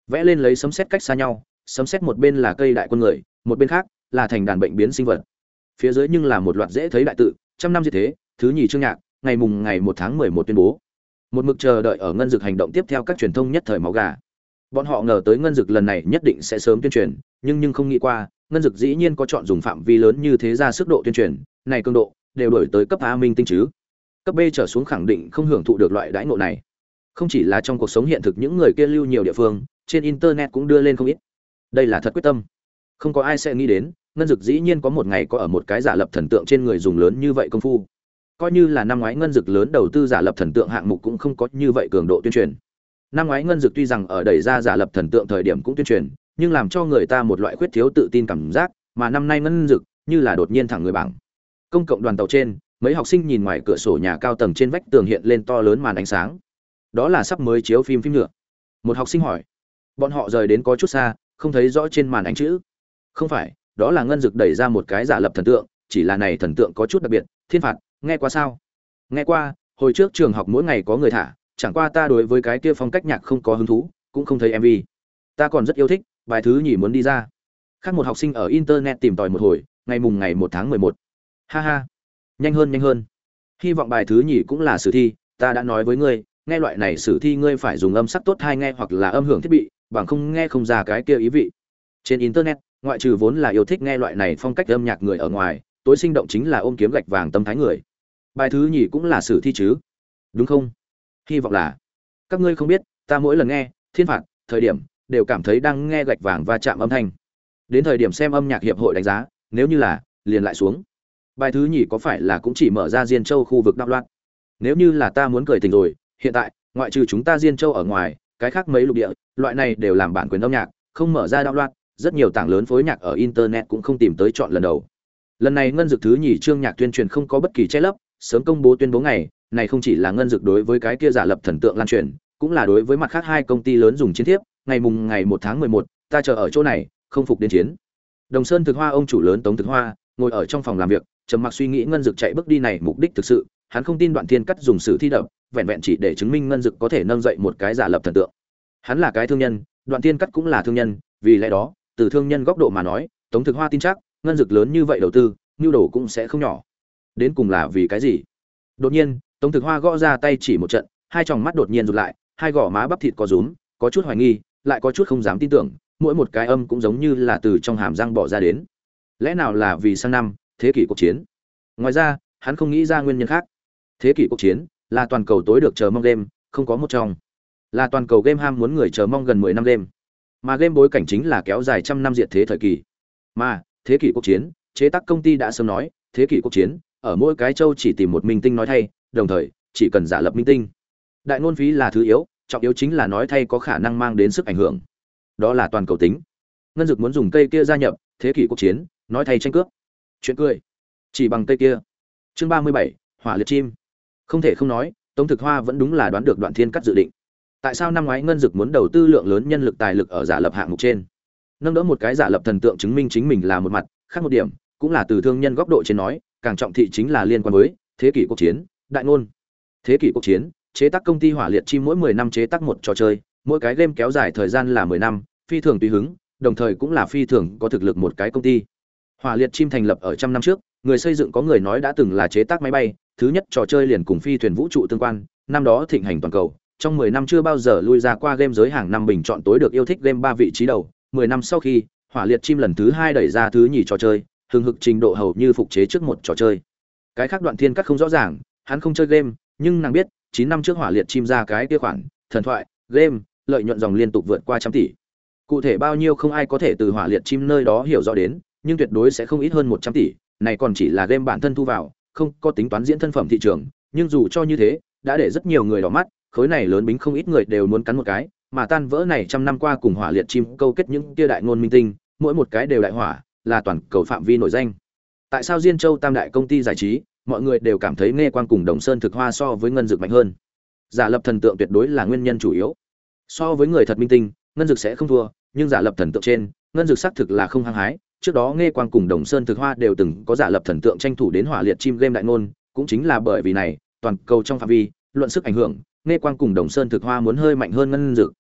Vẽ lên lấy sấm xét cách xa nhau, sấm xét một bên là cây đại quân người, một bên khác là thành đàn bệnh biến sinh vật. Phía dưới nhưng là một loạt dễ thấy đại tự, trăm năm như thế, thứ nhì chương nhạc, ngày mùng ngày một tháng mười một tuyên bố. Một mực chờ đợi ở ngân dực hành động tiếp theo các truyền thông nhất thời máu gà bọn họ ngờ tới ngân dực lần này nhất định sẽ sớm tuyên truyền, nhưng nhưng không nghĩ qua, ngân dực dĩ nhiên có chọn dùng phạm vi lớn như thế ra sức độ tuyên truyền, này cường độ, đều đổi tới cấp a minh tinh chứ. Cấp b trở xuống khẳng định không hưởng thụ được loại đãi ngộ này. Không chỉ là trong cuộc sống hiện thực những người kia lưu nhiều địa phương, trên internet cũng đưa lên không ít. Đây là thật quyết tâm. Không có ai sẽ nghĩ đến, ngân dực dĩ nhiên có một ngày có ở một cái giả lập thần tượng trên người dùng lớn như vậy công phu. Coi như là năm ngoái ngân dực lớn đầu tư giả lập thần tượng hạng mục cũng không có như vậy cường độ tuyên truyền năm ngoái ngân dực tuy rằng ở đẩy ra giả lập thần tượng thời điểm cũng tuyên truyền, nhưng làm cho người ta một loại khuyết thiếu tự tin cảm giác, mà năm nay ngân dực như là đột nhiên thẳng người bảng. Công cộng đoàn tàu trên, mấy học sinh nhìn ngoài cửa sổ nhà cao tầng trên vách tường hiện lên to lớn màn ánh sáng. Đó là sắp mới chiếu phim phim nhựa. Một học sinh hỏi, bọn họ rời đến có chút xa, không thấy rõ trên màn ánh chữ. Không phải, đó là ngân dực đẩy ra một cái giả lập thần tượng, chỉ là này thần tượng có chút đặc biệt, thiên phạt, nghe qua sao? Nghe qua, hồi trước trường học mỗi ngày có người thả chẳng qua ta đối với cái kia phong cách nhạc không có hứng thú, cũng không thấy mv ta còn rất yêu thích, bài thứ nhỉ muốn đi ra. Khác một học sinh ở internet tìm tòi một hồi, ngày mùng ngày một tháng mười một. Ha ha. Nhanh hơn nhanh hơn. Hy vọng bài thứ nhỉ cũng là sử thi, ta đã nói với ngươi, nghe loại này sử thi ngươi phải dùng âm sắc tốt hay nghe hoặc là âm hưởng thiết bị, bằng không nghe không ra cái kia ý vị. Trên internet, ngoại trừ vốn là yêu thích nghe loại này phong cách âm nhạc người ở ngoài, tối sinh động chính là ôm kiếm gạch vàng tâm thái người. Bài thứ nhỉ cũng là sử thi chứ? Đúng không? Hy vọng là, các ngươi không biết, ta mỗi lần nghe, thiên phạt, thời điểm, đều cảm thấy đang nghe gạch vàng và chạm âm thanh. Đến thời điểm xem âm nhạc hiệp hội đánh giá, nếu như là, liền lại xuống. Bài thứ nhì có phải là cũng chỉ mở ra diên châu khu vực đạo loạn? Nếu như là ta muốn cười tình rồi, hiện tại, ngoại trừ chúng ta diên châu ở ngoài, cái khác mấy lục địa, loại này đều làm bản quyền âm nhạc, không mở ra đạo loạn, rất nhiều tảng lớn phối nhạc ở internet cũng không tìm tới chọn lần đầu. Lần này ngân dược thứ nhì trương nhạc tuyên truyền không có bất kỳ che lấp, sớm công bố tuyên bố ngày này không chỉ là ngân dực đối với cái kia giả lập thần tượng lan truyền, cũng là đối với mặt khác hai công ty lớn dùng chiến thiếp, ngày mùng ngày một tháng mười một, ta chờ ở chỗ này, không phục đến chiến. Đồng sơn thực hoa ông chủ lớn tống thực hoa, ngồi ở trong phòng làm việc, trầm mặc suy nghĩ ngân dực chạy bước đi này mục đích thực sự, hắn không tin đoạn thiên cắt dùng sử thi đập vẹn vẹn chỉ để chứng minh ngân dực có thể nâng dậy một cái giả lập thần tượng. Hắn là cái thương nhân, đoạn thiên cắt cũng là thương nhân, vì lẽ đó, từ thương nhân góc độ mà nói, tống thực hoa tin chắc, ngân dực lớn như vậy đầu tư, nhu đồ cũng sẽ không nhỏ. Đến cùng là vì cái gì? Đột nhiên tống thực hoa gõ ra tay chỉ một trận hai tròng mắt đột nhiên rụt lại hai gò má bắp thịt có rúm có chút hoài nghi lại có chút không dám tin tưởng mỗi một cái âm cũng giống như là từ trong hàm răng bỏ ra đến. Lẽ nào là vì sang năm thế kỷ cuộc chiến? Ngoài ra hắn không nghĩ ra nguyên nhân khác. Thế kỷ cuộc chiến là toàn cầu tối được chờ mong đêm, không có một trong. Là toàn cầu game ham muốn người chờ mong gần mười năm đêm, mà game bối cảnh chính là kéo dài trăm năm diệt thế thời kỳ. Mà thế kỷ cuộc chiến chế tác công ty đã sớm nói thế kỷ cuộc chiến ở mỗi cái châu chỉ tìm một minh tinh nói thay đồng thời, chỉ cần giả lập minh tinh. Đại ngôn phí là thứ yếu, trọng yếu chính là nói thay có khả năng mang đến sức ảnh hưởng. Đó là toàn cầu tính. Ngân dực muốn dùng cây kia gia nhập, thế kỷ cuộc chiến, nói thay tranh cướp. Chuyện cười. Chỉ bằng cây kia. Chương ba mươi bảy, hỏa liệt chim. Không thể không nói, tống thực hoa vẫn đúng là đoán được đoạn thiên cắt dự định. Tại sao năm ngoái ngân dực muốn đầu tư lượng lớn nhân lực tài lực ở giả lập hạng mục trên? Nâng đỡ một cái giả lập thần tượng chứng minh chính mình là một mặt, khác một điểm, cũng là từ thương nhân góc độ trên nói, càng trọng thị chính là liên quan với thế kỷ cuộc chiến đại ngôn. Thế kỷ cuộc chiến, chế tác công ty hỏa liệt chim mỗi 10 năm chế tác một trò chơi, mỗi cái game kéo dài thời gian là 10 năm, phi thường tùy hứng, đồng thời cũng là phi thường có thực lực một cái công ty. Hỏa liệt chim thành lập ở trăm năm trước, người xây dựng có người nói đã từng là chế tác máy bay, thứ nhất trò chơi liền cùng phi thuyền vũ trụ tương quan, năm đó thịnh hành toàn cầu, trong 10 năm chưa bao giờ lui ra qua game giới hàng năm bình chọn tối được yêu thích game ba vị trí đầu 10 năm sau khi, hỏa liệt chim lần thứ hai đẩy ra thứ nhì trò chơi, hừng hực trình độ hầu như phục chế trước một trò chơi. Cái khác đoạn thiên cắt không rõ ràng hắn không chơi game, nhưng nàng biết, chín năm trước hỏa liệt chim ra cái kia khoản, thần thoại, game, lợi nhuận dòng liên tục vượt qua trăm tỷ. Cụ thể bao nhiêu không ai có thể từ hỏa liệt chim nơi đó hiểu rõ đến, nhưng tuyệt đối sẽ không ít hơn một trăm tỷ. Này còn chỉ là game bản thân thu vào, không có tính toán diễn thân phẩm thị trường, nhưng dù cho như thế, đã để rất nhiều người đỏ mắt, khối này lớn bính không ít người đều muốn cắn một cái, mà tan vỡ này trăm năm qua cùng hỏa liệt chim câu kết những kia đại ngôn minh tinh, mỗi một cái đều đại hỏa, là toàn cầu phạm vi nổi danh. Tại sao diên châu tam đại công ty giải trí mọi người đều cảm thấy nghe quan cùng đồng sơn thực hoa so với ngân dược mạnh hơn. Giả lập thần tượng tuyệt đối là nguyên nhân chủ yếu. So với người thật minh tinh, ngân dược sẽ không thua, nhưng giả lập thần tượng trên, ngân dược xác thực là không hăng hái. Trước đó nghe quan cùng đồng sơn thực hoa đều từng có giả lập thần tượng tranh thủ đến hỏa liệt chim game đại ngôn, cũng chính là bởi vì này, toàn cầu trong phạm vi, luận sức ảnh hưởng, nghe quan cùng đồng sơn thực hoa muốn hơi mạnh hơn ngân dược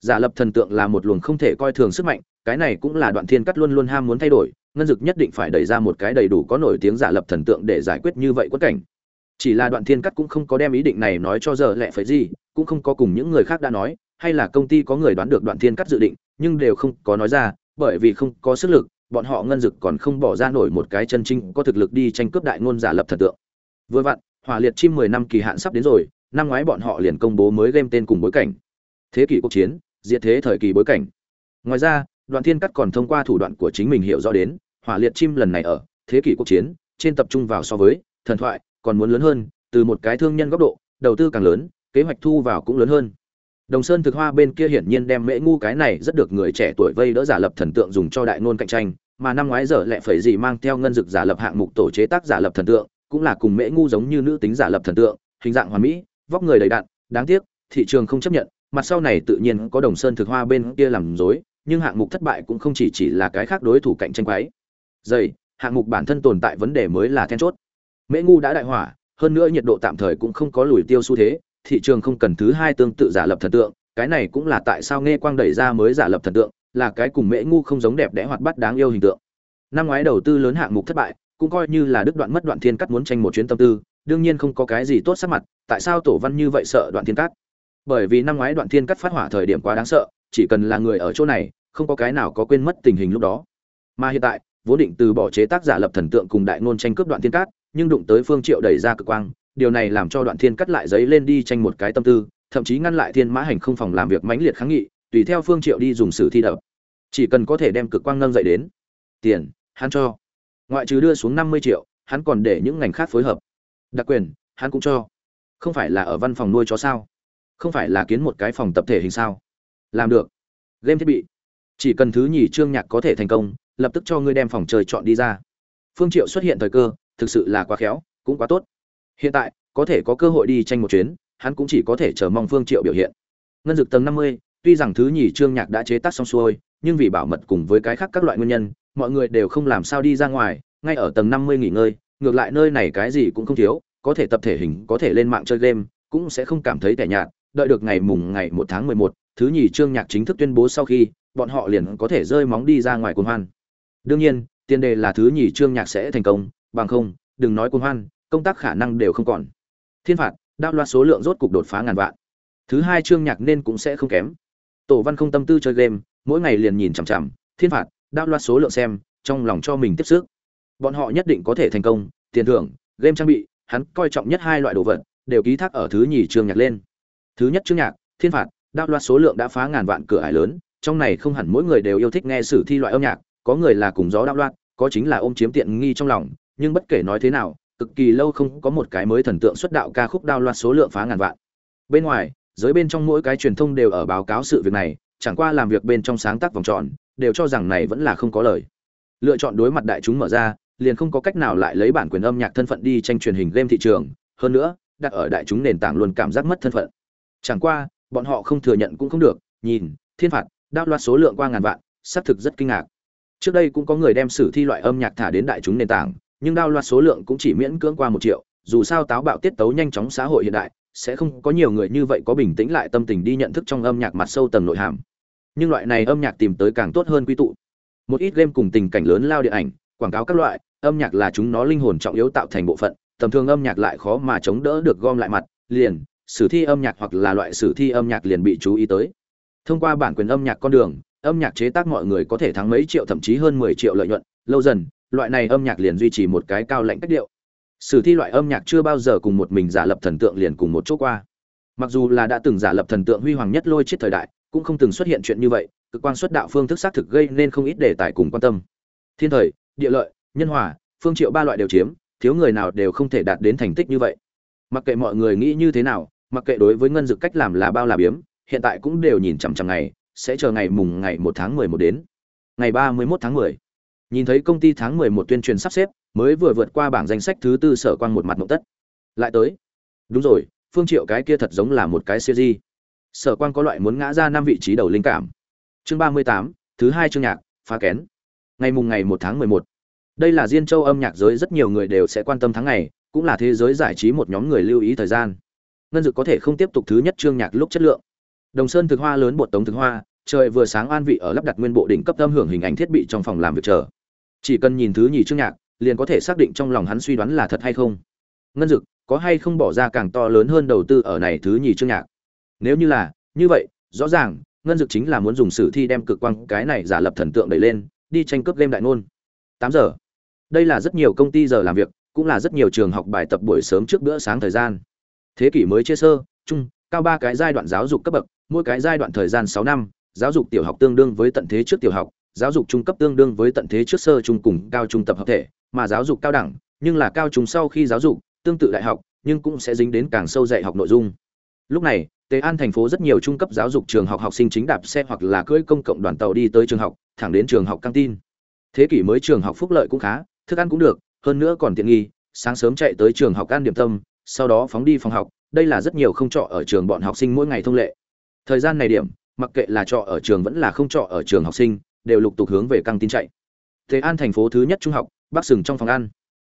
giả lập thần tượng là một luồng không thể coi thường sức mạnh, cái này cũng là đoạn thiên cắt luôn luôn ham muốn thay đổi ngân dực nhất định phải đẩy ra một cái đầy đủ có nổi tiếng giả lập thần tượng để giải quyết như vậy quất cảnh. Chỉ là đoạn thiên cắt cũng không có đem ý định này nói cho giờ lẹ phải gì, cũng không có cùng những người khác đã nói, hay là công ty có người đoán được đoạn thiên cắt dự định, nhưng đều không có nói ra, bởi vì không có sức lực, bọn họ ngân dực còn không bỏ ra nổi một cái chân chính có thực lực đi tranh cướp đại ngôn giả lập thần tượng. Vừa vặn, hỏa liệt chim mười năm kỳ hạn sắp đến rồi, năm ngoái bọn họ liền công bố mới game tên cùng bối cảnh. Thế kỷ quốc chiến, diệt thế thời kỳ bối cảnh. Ngoài ra, đoạn thiên cắt còn thông qua thủ đoạn của chính mình hiểu rõ đến hỏa liệt chim lần này ở, thế kỷ quốc chiến, trên tập trung vào so với, thần thoại, còn muốn lớn hơn, từ một cái thương nhân góc độ, đầu tư càng lớn, kế hoạch thu vào cũng lớn hơn. Đồng sơn thực hoa bên kia hiển nhiên đem mễ ngu cái này rất được người trẻ tuổi vây đỡ giả lập thần tượng dùng cho đại nôn cạnh tranh, mà năm ngoái giờ lại phải gì mang theo ngân dực giả lập hạng mục tổ chế tác giả lập thần tượng, cũng là cùng mễ ngu giống như nữ tính giả lập thần tượng, hình dạng hoàn mỹ, vóc người đầy đặn, đáng tiếc, thị trường không chấp nhận, mặt sau này tự nhiên có đồng sơn thực hoa bên kia làm dối nhưng hạng mục thất bại cũng không chỉ chỉ là cái khác đối thủ cạnh tranh quái dày, hạng mục bản thân tồn tại vấn đề mới là then chốt. Mễ ngu đã đại hỏa, hơn nữa nhiệt độ tạm thời cũng không có lùi tiêu xu thế, thị trường không cần thứ hai tương tự giả lập thần tượng, cái này cũng là tại sao nghe quang đẩy ra mới giả lập thần tượng, là cái cùng mễ ngu không giống đẹp đẽ hoạt bát đáng yêu hình tượng. Năm ngoái đầu tư lớn hạng mục thất bại, cũng coi như là đứt đoạn mất đoạn thiên cắt muốn tranh một chuyến tâm tư, đương nhiên không có cái gì tốt sắc mặt, tại sao tổ văn như vậy sợ đoạn thiên cắt? Bởi vì năm ngoái đoạn thiên cắt phát hỏa thời điểm quá đáng sợ, chỉ cần là người ở chỗ này, không có cái nào có quên mất tình hình lúc đó. Mà hiện tại vốn định từ bỏ chế tác giả lập thần tượng cùng đại ngôn tranh cướp đoạn thiên cát, nhưng đụng tới phương triệu đẩy ra cực quang, điều này làm cho đoạn thiên cắt lại giấy lên đi tranh một cái tâm tư, thậm chí ngăn lại thiên mã hành không phòng làm việc mãnh liệt kháng nghị, tùy theo phương triệu đi dùng sử thi đập. Chỉ cần có thể đem cực quang nâng dậy đến, tiền, hắn cho. Ngoại trừ đưa xuống 50 triệu, hắn còn để những ngành khác phối hợp. Đặc quyền, hắn cũng cho. Không phải là ở văn phòng nuôi chó sao? Không phải là kiến một cái phòng tập thể hình sao? Làm được. Game thiết bị. Chỉ cần thứ nhì trương nhạc có thể thành công lập tức cho ngươi đem phòng chơi chọn đi ra. Phương triệu xuất hiện thời cơ thực sự là quá khéo cũng quá tốt. Hiện tại có thể có cơ hội đi tranh một chuyến hắn cũng chỉ có thể chờ mong phương triệu biểu hiện. Ngân dược tầng 50, tuy rằng thứ nhì trương nhạc đã chế tác xong xuôi nhưng vì bảo mật cùng với cái khác các loại nguyên nhân mọi người đều không làm sao đi ra ngoài ngay ở tầng 50 nghỉ ngơi ngược lại nơi này cái gì cũng không thiếu có thể tập thể hình có thể lên mạng chơi game cũng sẽ không cảm thấy tẻ nhạt đợi được ngày mùng ngày 1 tháng 11, thứ nhì trương nhạc chính thức tuyên bố sau khi bọn họ liền có thể rơi móng đi ra ngoài cuồng hoan. Đương nhiên, tiền đề là thứ nhì trương nhạc sẽ thành công, bằng không, đừng nói cuồng hoan, công tác khả năng đều không còn. Thiên phạt, đạo loạt số lượng rốt cục đột phá ngàn vạn. Thứ hai trương nhạc nên cũng sẽ không kém. Tổ Văn không tâm tư chơi game, mỗi ngày liền nhìn chằm chằm, thiên phạt, đạo loạt số lượng xem, trong lòng cho mình tiếp sức. Bọn họ nhất định có thể thành công, tiền thưởng, game trang bị, hắn coi trọng nhất hai loại đồ vật, đều ký thác ở thứ nhì trương nhạc lên. Thứ nhất trương nhạc, thiên phạt, đạo loạt số lượng đã phá ngàn vạn cửa ải lớn, trong này không hẳn mỗi người đều yêu thích nghe sử thi loại âm nhạc có người là cùng gió đạo loạn, có chính là ôm chiếm tiện nghi trong lòng, nhưng bất kể nói thế nào, cực kỳ lâu không có một cái mới thần tượng xuất đạo ca khúc đao loạt số lượng phá ngàn vạn. Bên ngoài, giới bên trong mỗi cái truyền thông đều ở báo cáo sự việc này, chẳng qua làm việc bên trong sáng tác vòng tròn, đều cho rằng này vẫn là không có lời. Lựa chọn đối mặt đại chúng mở ra, liền không có cách nào lại lấy bản quyền âm nhạc thân phận đi tranh truyền hình game thị trường, hơn nữa, đặt ở đại chúng nền tảng luôn cảm giác mất thân phận. Chẳng qua, bọn họ không thừa nhận cũng không được, nhìn, thiên phạt đao loạt số lượng qua ngàn vạn, xác thực rất kinh ngạc trước đây cũng có người đem sử thi loại âm nhạc thả đến đại chúng nền tảng, nhưng đao loạt số lượng cũng chỉ miễn cưỡng qua một triệu, dù sao táo bạo tiết tấu nhanh chóng xã hội hiện đại, sẽ không có nhiều người như vậy có bình tĩnh lại tâm tình đi nhận thức trong âm nhạc mặt sâu tầng nội hàm. Nhưng loại này âm nhạc tìm tới càng tốt hơn quy tụ. Một ít game cùng tình cảnh lớn lao điện ảnh, quảng cáo các loại, âm nhạc là chúng nó linh hồn trọng yếu tạo thành bộ phận, tầm thường âm nhạc lại khó mà chống đỡ được gom lại mặt, liền, sử thi âm nhạc hoặc là loại sử thi âm nhạc liền bị chú ý tới. Thông qua bản quyền âm nhạc con đường âm nhạc chế tác mọi người có thể thắng mấy triệu, thậm chí hơn mười triệu lợi nhuận. Lâu dần, loại này âm nhạc liền duy trì một cái cao lãnh cách điệu. Sử thi loại âm nhạc chưa bao giờ cùng một mình giả lập thần tượng liền cùng một chỗ qua. Mặc dù là đã từng giả lập thần tượng huy hoàng nhất lôi chết thời đại, cũng không từng xuất hiện chuyện như vậy, cực quan xuất đạo phương thức xác thực gây nên không ít đề tài cùng quan tâm. Thiên thời, địa lợi, nhân hòa, phương triệu ba loại đều chiếm, thiếu người nào đều không thể đạt đến thành tích như vậy. Mặc kệ mọi người nghĩ như thế nào, mặc kệ đối với ngân dực cách làm là bao là biếm, hiện tại cũng đều nhìn chằm chằm ngày sẽ chờ ngày mùng ngày một tháng mười một đến. Ngày ba mươi 31 tháng mười. Nhìn thấy công ty tháng mười một tuyên truyền sắp xếp mới vừa vượt qua bảng danh sách thứ tư sở quan một mặt mộng tất. Lại tới. Đúng rồi phương triệu cái kia thật giống là một cái siêu di sở quan có loại muốn ngã ra năm vị trí đầu linh cảm. Chương ba mươi tám thứ hai chương nhạc phá kén. Ngày mùng ngày một tháng mười một. Đây là diên châu âm nhạc giới rất nhiều người đều sẽ quan tâm tháng này, cũng là thế giới giải trí một nhóm người lưu ý thời gian. Ngân dực có thể không tiếp tục thứ nhất chương nhạc lúc chất lượng đồng sơn thực hoa lớn bột tống thực hoa, trời vừa sáng an vị ở lắp đặt nguyên bộ đỉnh cấp âm hưởng hình ảnh thiết bị trong phòng làm việc chờ. Chỉ cần nhìn thứ nhì chương nhạc, liền có thể xác định trong lòng hắn suy đoán là thật hay không. Ngân dực, có hay không bỏ ra càng to lớn hơn đầu tư ở này thứ nhì chương nhạc? Nếu như là, như vậy, rõ ràng, ngân dực chính là muốn dùng sử thi đem cực quang cái này giả lập thần tượng đẩy lên, đi tranh cướp game đại ngôn. Tám giờ. Đây là rất nhiều công ty giờ làm việc, cũng là rất nhiều trường học bài tập buổi sớm trước bữa sáng thời gian. Thế kỷ mới chia sơ trung cao ba cái giai đoạn giáo dục cấp bậc mỗi cái giai đoạn thời gian sáu năm, giáo dục tiểu học tương đương với tận thế trước tiểu học, giáo dục trung cấp tương đương với tận thế trước sơ trung cùng cao trung tập hợp thể, mà giáo dục cao đẳng, nhưng là cao trung sau khi giáo dục, tương tự đại học, nhưng cũng sẽ dính đến càng sâu dạy học nội dung. Lúc này, tề an thành phố rất nhiều trung cấp giáo dục trường học học sinh chính đạp xe hoặc là cưỡi công cộng đoàn tàu đi tới trường học, thẳng đến trường học căng tin. Thế kỷ mới trường học phúc lợi cũng khá, thức ăn cũng được, hơn nữa còn tiện nghi, sáng sớm chạy tới trường học ăn điểm tâm, sau đó phóng đi phòng học, đây là rất nhiều không trọ ở trường bọn học sinh mỗi ngày thông lệ thời gian này điểm mặc kệ là trọ ở trường vẫn là không trọ ở trường học sinh đều lục tục hướng về căng tin chạy. Thế an thành phố thứ nhất trung học bắc sừng trong phòng ăn.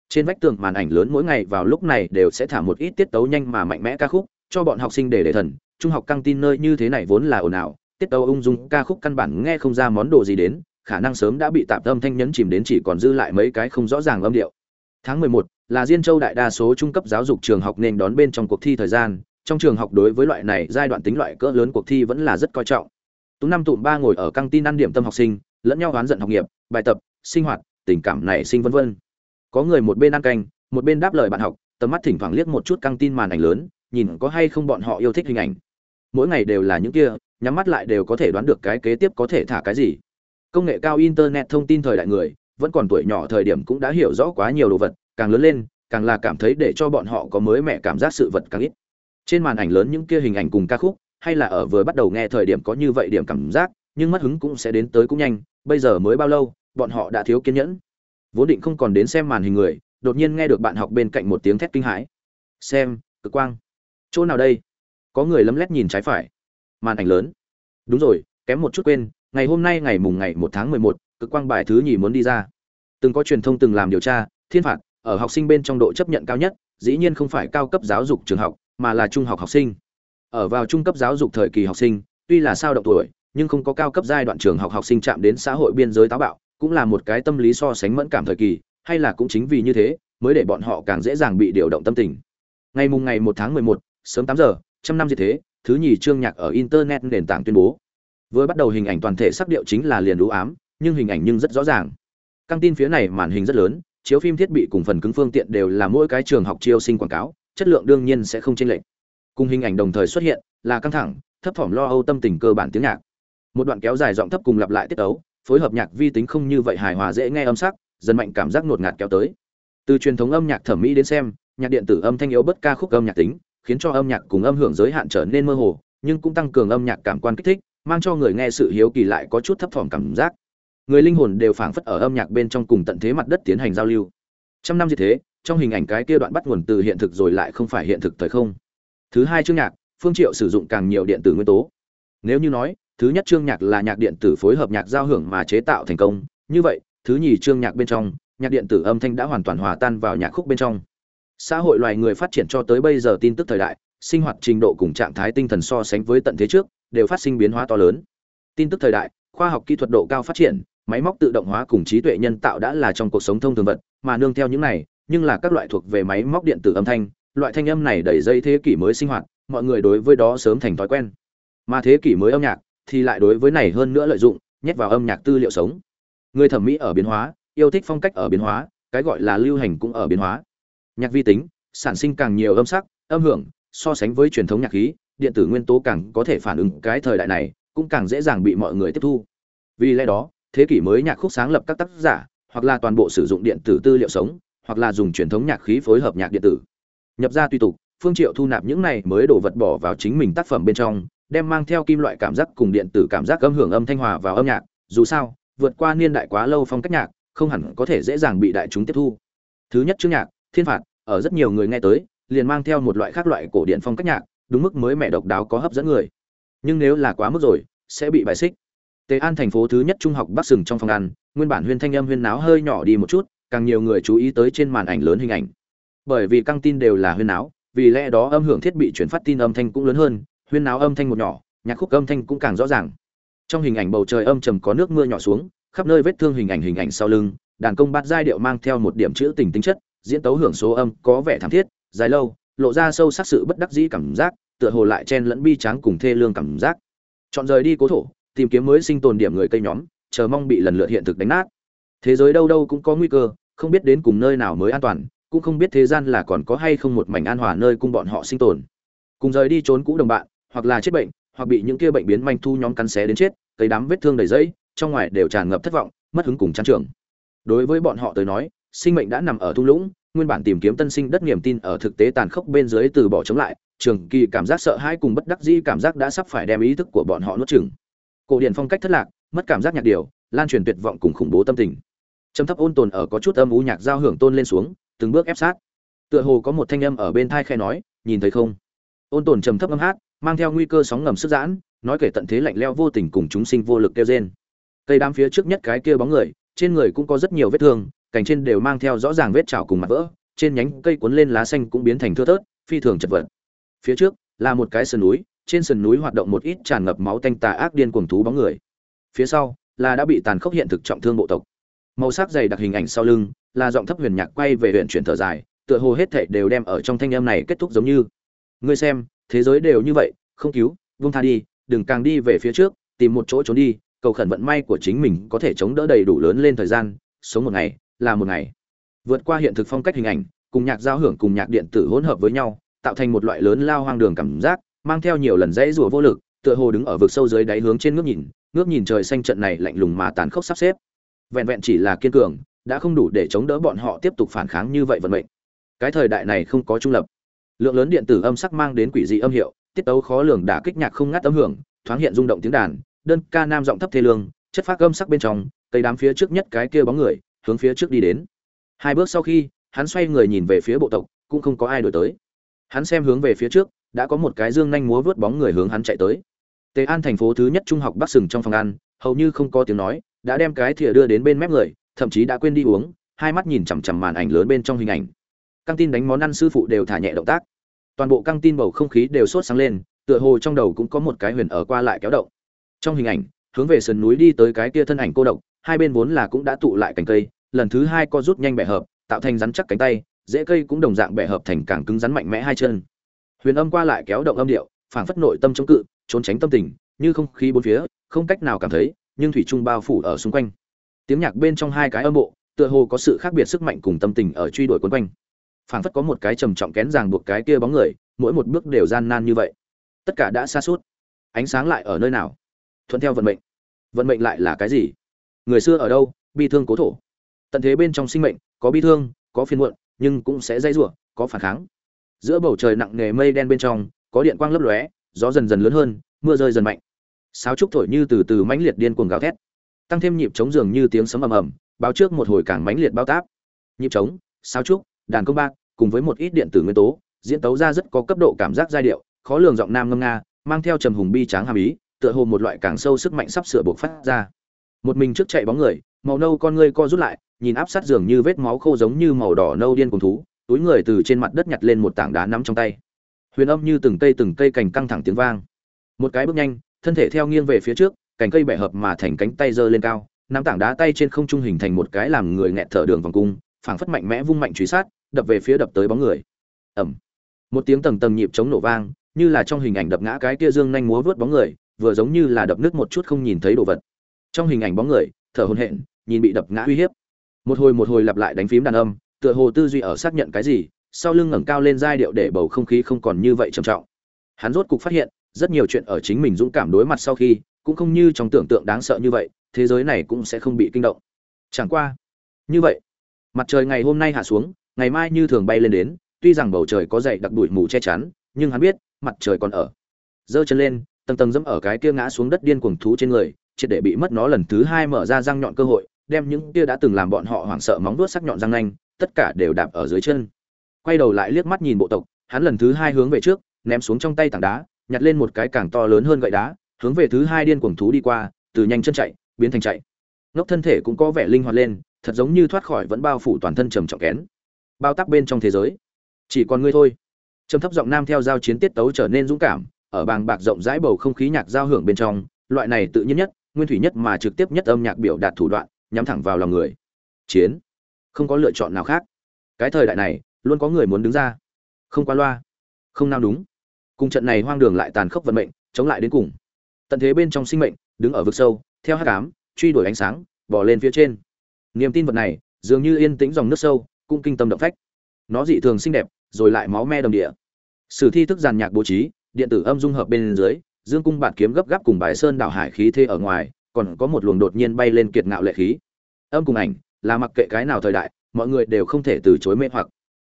Trên vách tường màn ảnh lớn mỗi ngày vào lúc này đều sẽ thả một ít tiết tấu nhanh mà mạnh mẽ ca khúc cho bọn học sinh để để thần. Trung học căng tin nơi như thế này vốn là ồn ào tiết tấu ung dung ca khúc căn bản nghe không ra món đồ gì đến khả năng sớm đã bị tạm âm thanh nhấn chìm đến chỉ còn dư lại mấy cái không rõ ràng âm điệu. Tháng mười một là Diên Châu đại đa số trung cấp giáo dục trường học nên đón bên trong cuộc thi thời gian, trong trường học đối với loại này giai đoạn tính loại cỡ lớn cuộc thi vẫn là rất coi trọng. Tú năm tụm ba ngồi ở căng tin ăn điểm tâm học sinh, lẫn nhau oán giận học nghiệp, bài tập, sinh hoạt, tình cảm này sinh vân vân. Có người một bên ăn canh, một bên đáp lời bạn học, tầm mắt thỉnh thoảng liếc một chút căng tin màn ảnh lớn, nhìn có hay không bọn họ yêu thích hình ảnh. Mỗi ngày đều là những kia, nhắm mắt lại đều có thể đoán được cái kế tiếp có thể thả cái gì. Công nghệ cao internet thông tin thời đại người, vẫn còn tuổi nhỏ thời điểm cũng đã hiểu rõ quá nhiều đồ vật, càng lớn lên càng là cảm thấy để cho bọn họ có mới mẻ cảm giác sự vật càng ít trên màn ảnh lớn những kia hình ảnh cùng ca khúc, hay là ở vừa bắt đầu nghe thời điểm có như vậy điểm cảm giác, nhưng mất hứng cũng sẽ đến tới cũng nhanh, bây giờ mới bao lâu, bọn họ đã thiếu kiên nhẫn. Vốn định không còn đến xem màn hình người, đột nhiên nghe được bạn học bên cạnh một tiếng thét kinh hãi. Xem, cực quang. Chỗ nào đây? Có người lấm lét nhìn trái phải. Màn ảnh lớn. Đúng rồi, kém một chút quên, ngày hôm nay ngày mùng ngày một tháng mười một, cực quang bài thứ nhì muốn đi ra. Từng có truyền thông từng làm điều tra, thiên phạt, ở học sinh bên trong độ chấp nhận cao nhất, dĩ nhiên không phải cao cấp giáo dục trường học mà là trung học học sinh. Ở vào trung cấp giáo dục thời kỳ học sinh tuy là sao động tuổi nhưng không có cao cấp giai đoạn trường học học sinh chạm đến xã hội biên giới táo bạo cũng là một cái tâm lý so sánh mẫn cảm thời kỳ hay là cũng chính vì như thế mới để bọn họ càng dễ dàng bị điều động tâm tình. Ngày mùng ngày một tháng mười một sớm tám giờ trăm năm gì thế thứ nhì chương nhạc ở internet nền tảng tuyên bố. Vừa bắt đầu hình ảnh toàn thể sắc điệu chính là liền đũ ám nhưng hình ảnh nhưng rất rõ ràng. Căng tin phía này màn hình rất lớn chiếu phim thiết bị cùng phần cứng phương tiện đều là mỗi cái trường học chiêu sinh quảng cáo, chất lượng đương nhiên sẽ không chênh lệch. Cùng hình ảnh đồng thời xuất hiện, là căng thẳng, thấp thỏm lo âu tâm tình cơ bản tiếng nhạc. Một đoạn kéo dài giọng thấp cùng lặp lại tiết tấu, phối hợp nhạc vi tính không như vậy hài hòa dễ nghe âm sắc, dần mạnh cảm giác nuột ngạt kéo tới. Từ truyền thống âm nhạc thẩm mỹ đến xem, nhạc điện tử âm thanh yếu bất ca khúc âm nhạc tính, khiến cho âm nhạc cùng âm hưởng giới hạn trở nên mơ hồ, nhưng cũng tăng cường âm nhạc cảm quan kích thích, mang cho người nghe sự hiếu kỳ lại có chút thấp thỏm cảm giác người linh hồn đều phảng phất ở âm nhạc bên trong cùng tận thế mặt đất tiến hành giao lưu trăm năm như thế trong hình ảnh cái kia đoạn bắt nguồn từ hiện thực rồi lại không phải hiện thực thời không. Thứ hai chương nhạc, phương triệu sử dụng càng nhiều điện tử nguyên tố. Nếu như nói, thứ nhất chương nhạc là nhạc điện tử phối hợp nhạc giao hưởng mà chế tạo thành công, như vậy, thứ nhì chương nhạc bên trong, nhạc điện tử âm thanh đã hoàn toàn hòa tan vào nhạc khúc bên trong. Xã hội loài người phát triển cho tới bây giờ tin tức thời đại, sinh hoạt trình độ cùng trạng thái tinh thần so sánh với tận thế trước, đều phát sinh biến hóa to lớn. Tin tức thời đại, khoa học kỹ thuật độ cao phát triển, máy móc tự động hóa cùng trí tuệ nhân tạo đã là trong cuộc sống thông thường vật, mà nương theo những này nhưng là các loại thuộc về máy móc điện tử âm thanh, loại thanh âm này đẩy dây thế kỷ mới sinh hoạt, mọi người đối với đó sớm thành thói quen. Mà thế kỷ mới âm nhạc thì lại đối với này hơn nữa lợi dụng, nhét vào âm nhạc tư liệu sống. Người thẩm mỹ ở biến hóa, yêu thích phong cách ở biến hóa, cái gọi là lưu hành cũng ở biến hóa. Nhạc vi tính, sản sinh càng nhiều âm sắc, âm hưởng, so sánh với truyền thống nhạc khí, điện tử nguyên tố càng có thể phản ứng cái thời đại này, cũng càng dễ dàng bị mọi người tiếp thu. Vì lẽ đó, thế kỷ mới nhạc khúc sáng lập các tác giả, hoặc là toàn bộ sử dụng điện tử tư liệu sống hoặc là dùng truyền thống nhạc khí phối hợp nhạc điện tử. Nhập ra tùy tục, phương triệu thu nạp những này mới đổ vật bỏ vào chính mình tác phẩm bên trong, đem mang theo kim loại cảm giác cùng điện tử cảm giác âm hưởng âm thanh hòa vào âm nhạc. Dù sao, vượt qua niên đại quá lâu phong cách nhạc, không hẳn có thể dễ dàng bị đại chúng tiếp thu. Thứ nhất chương nhạc, thiên phạt, ở rất nhiều người nghe tới, liền mang theo một loại khác loại cổ điển phong cách nhạc, đúng mức mới mẹ độc đáo có hấp dẫn người. Nhưng nếu là quá mức rồi, sẽ bị bài xích. Tề an thành phố thứ nhất trung học bắc sừng trong phòng ăn, nguyên bản huyên thanh âm huyên náo hơi nhỏ đi một chút càng nhiều người chú ý tới trên màn ảnh lớn hình ảnh. Bởi vì căng tin đều là huyên náo, vì lẽ đó âm hưởng thiết bị chuyển phát tin âm thanh cũng lớn hơn, huyên náo âm thanh một nhỏ, nhạc khúc âm thanh cũng càng rõ ràng. Trong hình ảnh bầu trời âm trầm có nước mưa nhỏ xuống, khắp nơi vết thương hình ảnh hình ảnh sau lưng, đàn công bát giai điệu mang theo một điểm chữ tình tính chất, diễn tấu hưởng số âm có vẻ thảm thiết, dài lâu, lộ ra sâu sắc sự bất đắc dĩ cảm giác, tựa hồ lại chen lẫn bi tráng cùng thê lương cảm giác. Chọn rời đi cố thổ, tìm kiếm mới sinh tồn điểm người cây nhóm, chờ mong bị lần lượt hiện thực đánh nát. Thế giới đâu đâu cũng có nguy cơ không biết đến cùng nơi nào mới an toàn, cũng không biết thế gian là còn có hay không một mảnh an hòa nơi cung bọn họ sinh tồn. Cùng rời đi trốn cũ đồng bạn, hoặc là chết bệnh, hoặc bị những kia bệnh biến manh thu nhóm cắn xé đến chết, cây đám vết thương đầy dẫy trong ngoài đều tràn ngập thất vọng, mất hứng cùng chán trường. Đối với bọn họ tới nói, sinh mệnh đã nằm ở thung lũng, nguyên bản tìm kiếm tân sinh đất niềm tin ở thực tế tàn khốc bên dưới từ bỏ chống lại, trường kỳ cảm giác sợ hãi cùng bất đắc dĩ cảm giác đã sắp phải đem ý thức của bọn họ nuốt chửng. Cổ điển phong cách thất lạc, mất cảm giác nhạt điều, lan truyền tuyệt vọng cùng khủng bố tâm tình trầm thấp ôn tồn ở có chút âm u nhạc giao hưởng tôn lên xuống, từng bước ép sát. Tựa hồ có một thanh âm ở bên thai khe nói, nhìn thấy không? Ôn tồn trầm thấp âm hát, mang theo nguy cơ sóng ngầm sức giãn, nói kể tận thế lạnh leo vô tình cùng chúng sinh vô lực kêu rên. Cây đám phía trước nhất cái kia bóng người, trên người cũng có rất nhiều vết thương, cành trên đều mang theo rõ ràng vết chảo cùng mặt vỡ, trên nhánh cây cuốn lên lá xanh cũng biến thành thưa thớt, phi thường chật vật. Phía trước, là một cái sườn núi, trên sườn núi hoạt động một ít tràn ngập máu tanh tà ác điên cuồng thú bóng người. Phía sau, là đã bị tàn khốc hiện thực trọng thương bộ tộc màu sắc dày đặc hình ảnh sau lưng, là giọng thấp huyền nhạc quay về huyện chuyển thở dài, tựa hồ hết thảy đều đem ở trong thanh âm này kết thúc giống như. Ngươi xem, thế giới đều như vậy, không cứu vung tha đi, đừng càng đi về phía trước, tìm một chỗ trốn đi, cầu khẩn vận may của chính mình có thể chống đỡ đầy đủ lớn lên thời gian, sống một ngày, là một ngày. Vượt qua hiện thực phong cách hình ảnh, cùng nhạc giao hưởng cùng nhạc điện tử hỗn hợp với nhau, tạo thành một loại lớn lao hoang đường cảm giác, mang theo nhiều lần dãy rủa vô lực, tựa hồ đứng ở vực sâu dưới đáy hướng trên ngước nhìn ngước nhìn trời xanh trận này lạnh lùng mà tàn khốc sắp xếp vẹn vẹn chỉ là kiên cường, đã không đủ để chống đỡ bọn họ tiếp tục phản kháng như vậy vận mệnh. Cái thời đại này không có trung lập. Lượng lớn điện tử âm sắc mang đến quỷ dị âm hiệu, tiết tấu khó lường đã kích nhạc không ngắt âm hưởng, thoáng hiện rung động tiếng đàn, đơn ca nam giọng thấp thê lương, chất phát âm sắc bên trong, cây đám phía trước nhất cái kia bóng người, hướng phía trước đi đến. Hai bước sau khi, hắn xoay người nhìn về phía bộ tộc, cũng không có ai đổi tới. Hắn xem hướng về phía trước, đã có một cái dương nhanh múa vớt bóng người hướng hắn chạy tới. Tề an thành phố thứ nhất trung học bắc sừng trong phòng ăn, hầu như không có tiếng nói đã đem cái thìa đưa đến bên mép người, thậm chí đã quên đi uống, hai mắt nhìn chằm chằm màn ảnh lớn bên trong hình ảnh. Căng tin đánh món ăn sư phụ đều thả nhẹ động tác. Toàn bộ căng tin bầu không khí đều sốt sáng lên, tựa hồ trong đầu cũng có một cái huyền ở qua lại kéo động. Trong hình ảnh, hướng về sườn núi đi tới cái kia thân ảnh cô độc, hai bên vốn là cũng đã tụ lại cành cây, lần thứ hai co rút nhanh bẻ hợp, tạo thành rắn chắc cánh tay dễ cây cũng đồng dạng bẻ hợp thành càng cứng rắn mạnh mẽ hai chân. Huyền âm qua lại kéo động âm điệu, phảng phất nội tâm chống cự, trốn tránh tâm tình, như không khí bốn phía, không cách nào cảm thấy nhưng thủy trung bao phủ ở xung quanh. Tiếng nhạc bên trong hai cái âm bộ, tựa hồ có sự khác biệt sức mạnh cùng tâm tình ở truy đuổi quấn quanh. Phảng phất có một cái trầm trọng kén ràng buộc cái kia bóng người, mỗi một bước đều gian nan như vậy. Tất cả đã xa suốt. Ánh sáng lại ở nơi nào? Thuận theo vận mệnh. Vận mệnh lại là cái gì? Người xưa ở đâu? Bi thương cố thổ. Tận thế bên trong sinh mệnh, có bi thương, có phiền muộn, nhưng cũng sẽ dây rủa, có phản kháng. Giữa bầu trời nặng nề mây đen bên trong, có điện quang lấp lóe, gió dần dần lớn hơn, mưa rơi dần mạnh sáo trúc thổi như từ từ mãnh liệt điên cuồng gào thét, tăng thêm nhịp trống dường như tiếng sấm ầm ầm, báo trước một hồi càng mãnh liệt bao táp. Nhịp trống, sáo trúc, đàn công bạc cùng với một ít điện tử nguyên tố, diễn tấu ra rất có cấp độ cảm giác giai điệu, khó lường giọng nam ngâm nga, mang theo trầm hùng bi tráng hàm ý, tựa hồ một loại càng sâu sức mạnh sắp sửa buộc phát ra. Một mình trước chạy bóng người, màu nâu con ngươi co rút lại, nhìn áp sát giường như vết máu khô giống như màu đỏ nâu điên cùng thú, túi người từ trên mặt đất nhặt lên một tảng đá nắm trong tay. Huyền âm như từng cây từng cây cành căng thẳng tiếng vang. Một cái bước nhanh thân thể theo nghiêng về phía trước, cành cây bẻ hợp mà thành cánh tay giơ lên cao, nắm tảng đá tay trên không trung hình thành một cái làm người nghẹt thở đường vòng cung, phảng phất mạnh mẽ vung mạnh truy sát, đập về phía đập tới bóng người. Ẩm một tiếng tầng tầng nhịp chống nổ vang, như là trong hình ảnh đập ngã cái kia dương nhanh múa vớt bóng người, vừa giống như là đập nước một chút không nhìn thấy đồ vật. Trong hình ảnh bóng người, thở hổn hển, nhìn bị đập ngã uy hiếp. Một hồi một hồi lặp lại đánh phím đàn âm, tựa hồ tư duy ở xác nhận cái gì, sau lưng ngẩng cao lên giai điệu để bầu không khí không còn như vậy trầm trọng. Hắn rốt cục phát hiện rất nhiều chuyện ở chính mình dũng cảm đối mặt sau khi, cũng không như trong tưởng tượng đáng sợ như vậy, thế giới này cũng sẽ không bị kinh động. Chẳng qua, như vậy, mặt trời ngày hôm nay hạ xuống, ngày mai như thường bay lên đến, tuy rằng bầu trời có dày đặc bụi mù che chắn, nhưng hắn biết, mặt trời còn ở. Giơ chân lên, tầng tầng dẫm ở cái kia ngã xuống đất điên cuồng thú trên người, triệt để bị mất nó lần thứ hai mở ra răng nhọn cơ hội, đem những kia đã từng làm bọn họ hoảng sợ móng vuốt sắc nhọn răng nanh, tất cả đều đạp ở dưới chân. Quay đầu lại liếc mắt nhìn bộ tộc, hắn lần thứ hai hướng về trước, ném xuống trong tay tảng đá nhặt lên một cái càng to lớn hơn gậy đá, hướng về thứ hai điên cuồng thú đi qua, từ nhanh chân chạy, biến thành chạy. Ngốc thân thể cũng có vẻ linh hoạt lên, thật giống như thoát khỏi vẫn bao phủ toàn thân trầm trọng kén. Bao tắc bên trong thế giới. Chỉ còn ngươi thôi. Trầm thấp giọng nam theo giao chiến tiết tấu trở nên dũng cảm, ở bàng bạc rộng rãi bầu không khí nhạc giao hưởng bên trong, loại này tự nhiên nhất, nguyên thủy nhất mà trực tiếp nhất âm nhạc biểu đạt thủ đoạn, nhắm thẳng vào lòng người. Chiến. Không có lựa chọn nào khác. Cái thời đại này, luôn có người muốn đứng ra. Không qua loa. Không nào đúng cùng trận này hoang đường lại tàn khốc vận mệnh, chống lại đến cùng. Tận thế bên trong sinh mệnh, đứng ở vực sâu, theo hát cám truy đuổi ánh sáng bỏ lên phía trên. Niềm tin vật này, dường như yên tĩnh dòng nước sâu, cũng kinh tâm động phách. Nó dị thường xinh đẹp, rồi lại máu me đồng địa. Sử thi thức giàn nhạc bố trí, điện tử âm dung hợp bên dưới, dương cung bạt kiếm gấp gáp cùng bài sơn đảo hải khí thế ở ngoài, còn có một luồng đột nhiên bay lên kiệt ngạo lệ khí. Âm cùng ảnh, là mặc kệ cái nào thời đại, mọi người đều không thể từ chối mê hoặc.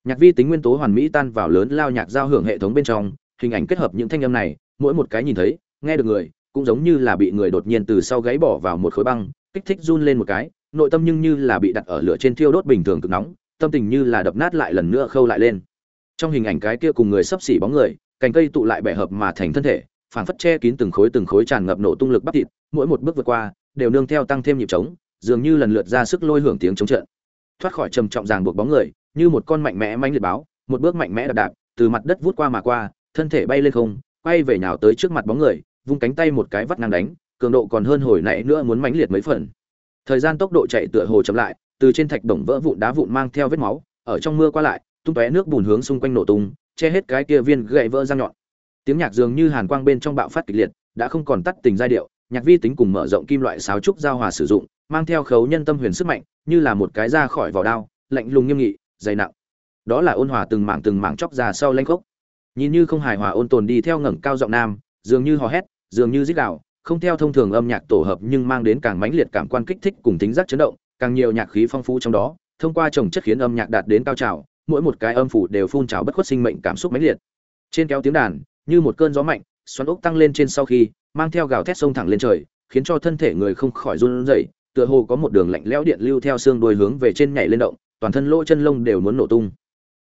Nhạc vi tính nguyên tố hoàn mỹ tan vào lớn lao nhạc giao hưởng hệ thống bên trong hình ảnh kết hợp những thanh âm này, mỗi một cái nhìn thấy, nghe được người, cũng giống như là bị người đột nhiên từ sau gáy bỏ vào một khối băng, kích thích run lên một cái, nội tâm nhưng như là bị đặt ở lửa trên thiêu đốt bình thường cực nóng, tâm tình như là đập nát lại lần nữa khâu lại lên. Trong hình ảnh cái kia cùng người sắp xỉ bóng người, cành cây tụ lại bẻ hợp mà thành thân thể, phảng phất che kín từng khối từng khối tràn ngập nổ tung lực bắp thịt, mỗi một bước vượt qua, đều nương theo tăng thêm nhịp trống, dường như lần lượt ra sức lôi hưởng tiếng chống trận. Thoát khỏi trầm trọng ràng buộc bóng người, như một con mạnh mẽ mãnh liệt báo, một bước mạnh mẽ đạp đạp, từ mặt đất vút qua mà qua thân thể bay lên không, quay về nhào tới trước mặt bóng người, vung cánh tay một cái vắt ngang đánh, cường độ còn hơn hồi nãy nữa muốn mãnh liệt mấy phần. Thời gian tốc độ chạy tựa hồ chậm lại, từ trên thạch đồng vỡ vụn đá vụn mang theo vết máu, ở trong mưa qua lại, tung tóe nước bùn hướng xung quanh nổ tung, che hết cái kia viên gậy vỡ răng nhọn. Tiếng nhạc dường như hàn quang bên trong bạo phát kịch liệt, đã không còn tắt tình giai điệu, nhạc vi tính cùng mở rộng kim loại sáo trúc giao hòa sử dụng, mang theo khấu nhân tâm huyền sức mạnh, như là một cái ra khỏi vỏ đao, lạnh lùng nghiêm nghị, dày nặng. Đó là ôn hòa từng mảng từng mảng chóc ra sau lanh khốc nhìn như không hài hòa ôn tồn đi theo ngẩng cao giọng nam, dường như hò hét, dường như rít gạo không theo thông thường âm nhạc tổ hợp nhưng mang đến càng mãnh liệt cảm quan kích thích cùng tính giác chấn động, càng nhiều nhạc khí phong phú trong đó, thông qua trồng chất khiến âm nhạc đạt đến cao trào, mỗi một cái âm phủ đều phun trào bất khuất sinh mệnh cảm xúc mãnh liệt. Trên kéo tiếng đàn, như một cơn gió mạnh, xoắn ốc tăng lên trên sau khi, mang theo gào thét sông thẳng lên trời, khiến cho thân thể người không khỏi run rẩy, tựa hồ có một đường lạnh lẽo điện lưu theo xương đuôi hướng về trên nhảy lên động, toàn thân lỗ chân lông đều muốn nổ tung.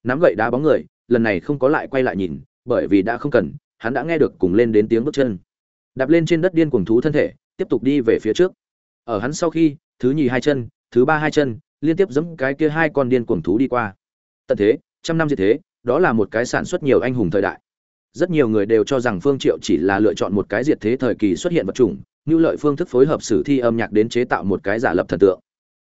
Nắm gậy đá bóng người lần này không có lại quay lại nhìn, bởi vì đã không cần, hắn đã nghe được cùng lên đến tiếng bước chân. Đạp lên trên đất điên cuồng thú thân thể, tiếp tục đi về phía trước. Ở hắn sau khi, thứ nhì hai chân, thứ ba hai chân, liên tiếp giẫm cái kia hai con điên cuồng thú đi qua. Tận thế, trăm năm diệt thế, đó là một cái sản xuất nhiều anh hùng thời đại. Rất nhiều người đều cho rằng phương triệu chỉ là lựa chọn một cái diệt thế thời kỳ xuất hiện vật chủng, như lợi phương thức phối hợp sử thi âm nhạc đến chế tạo một cái giả lập thần tượng.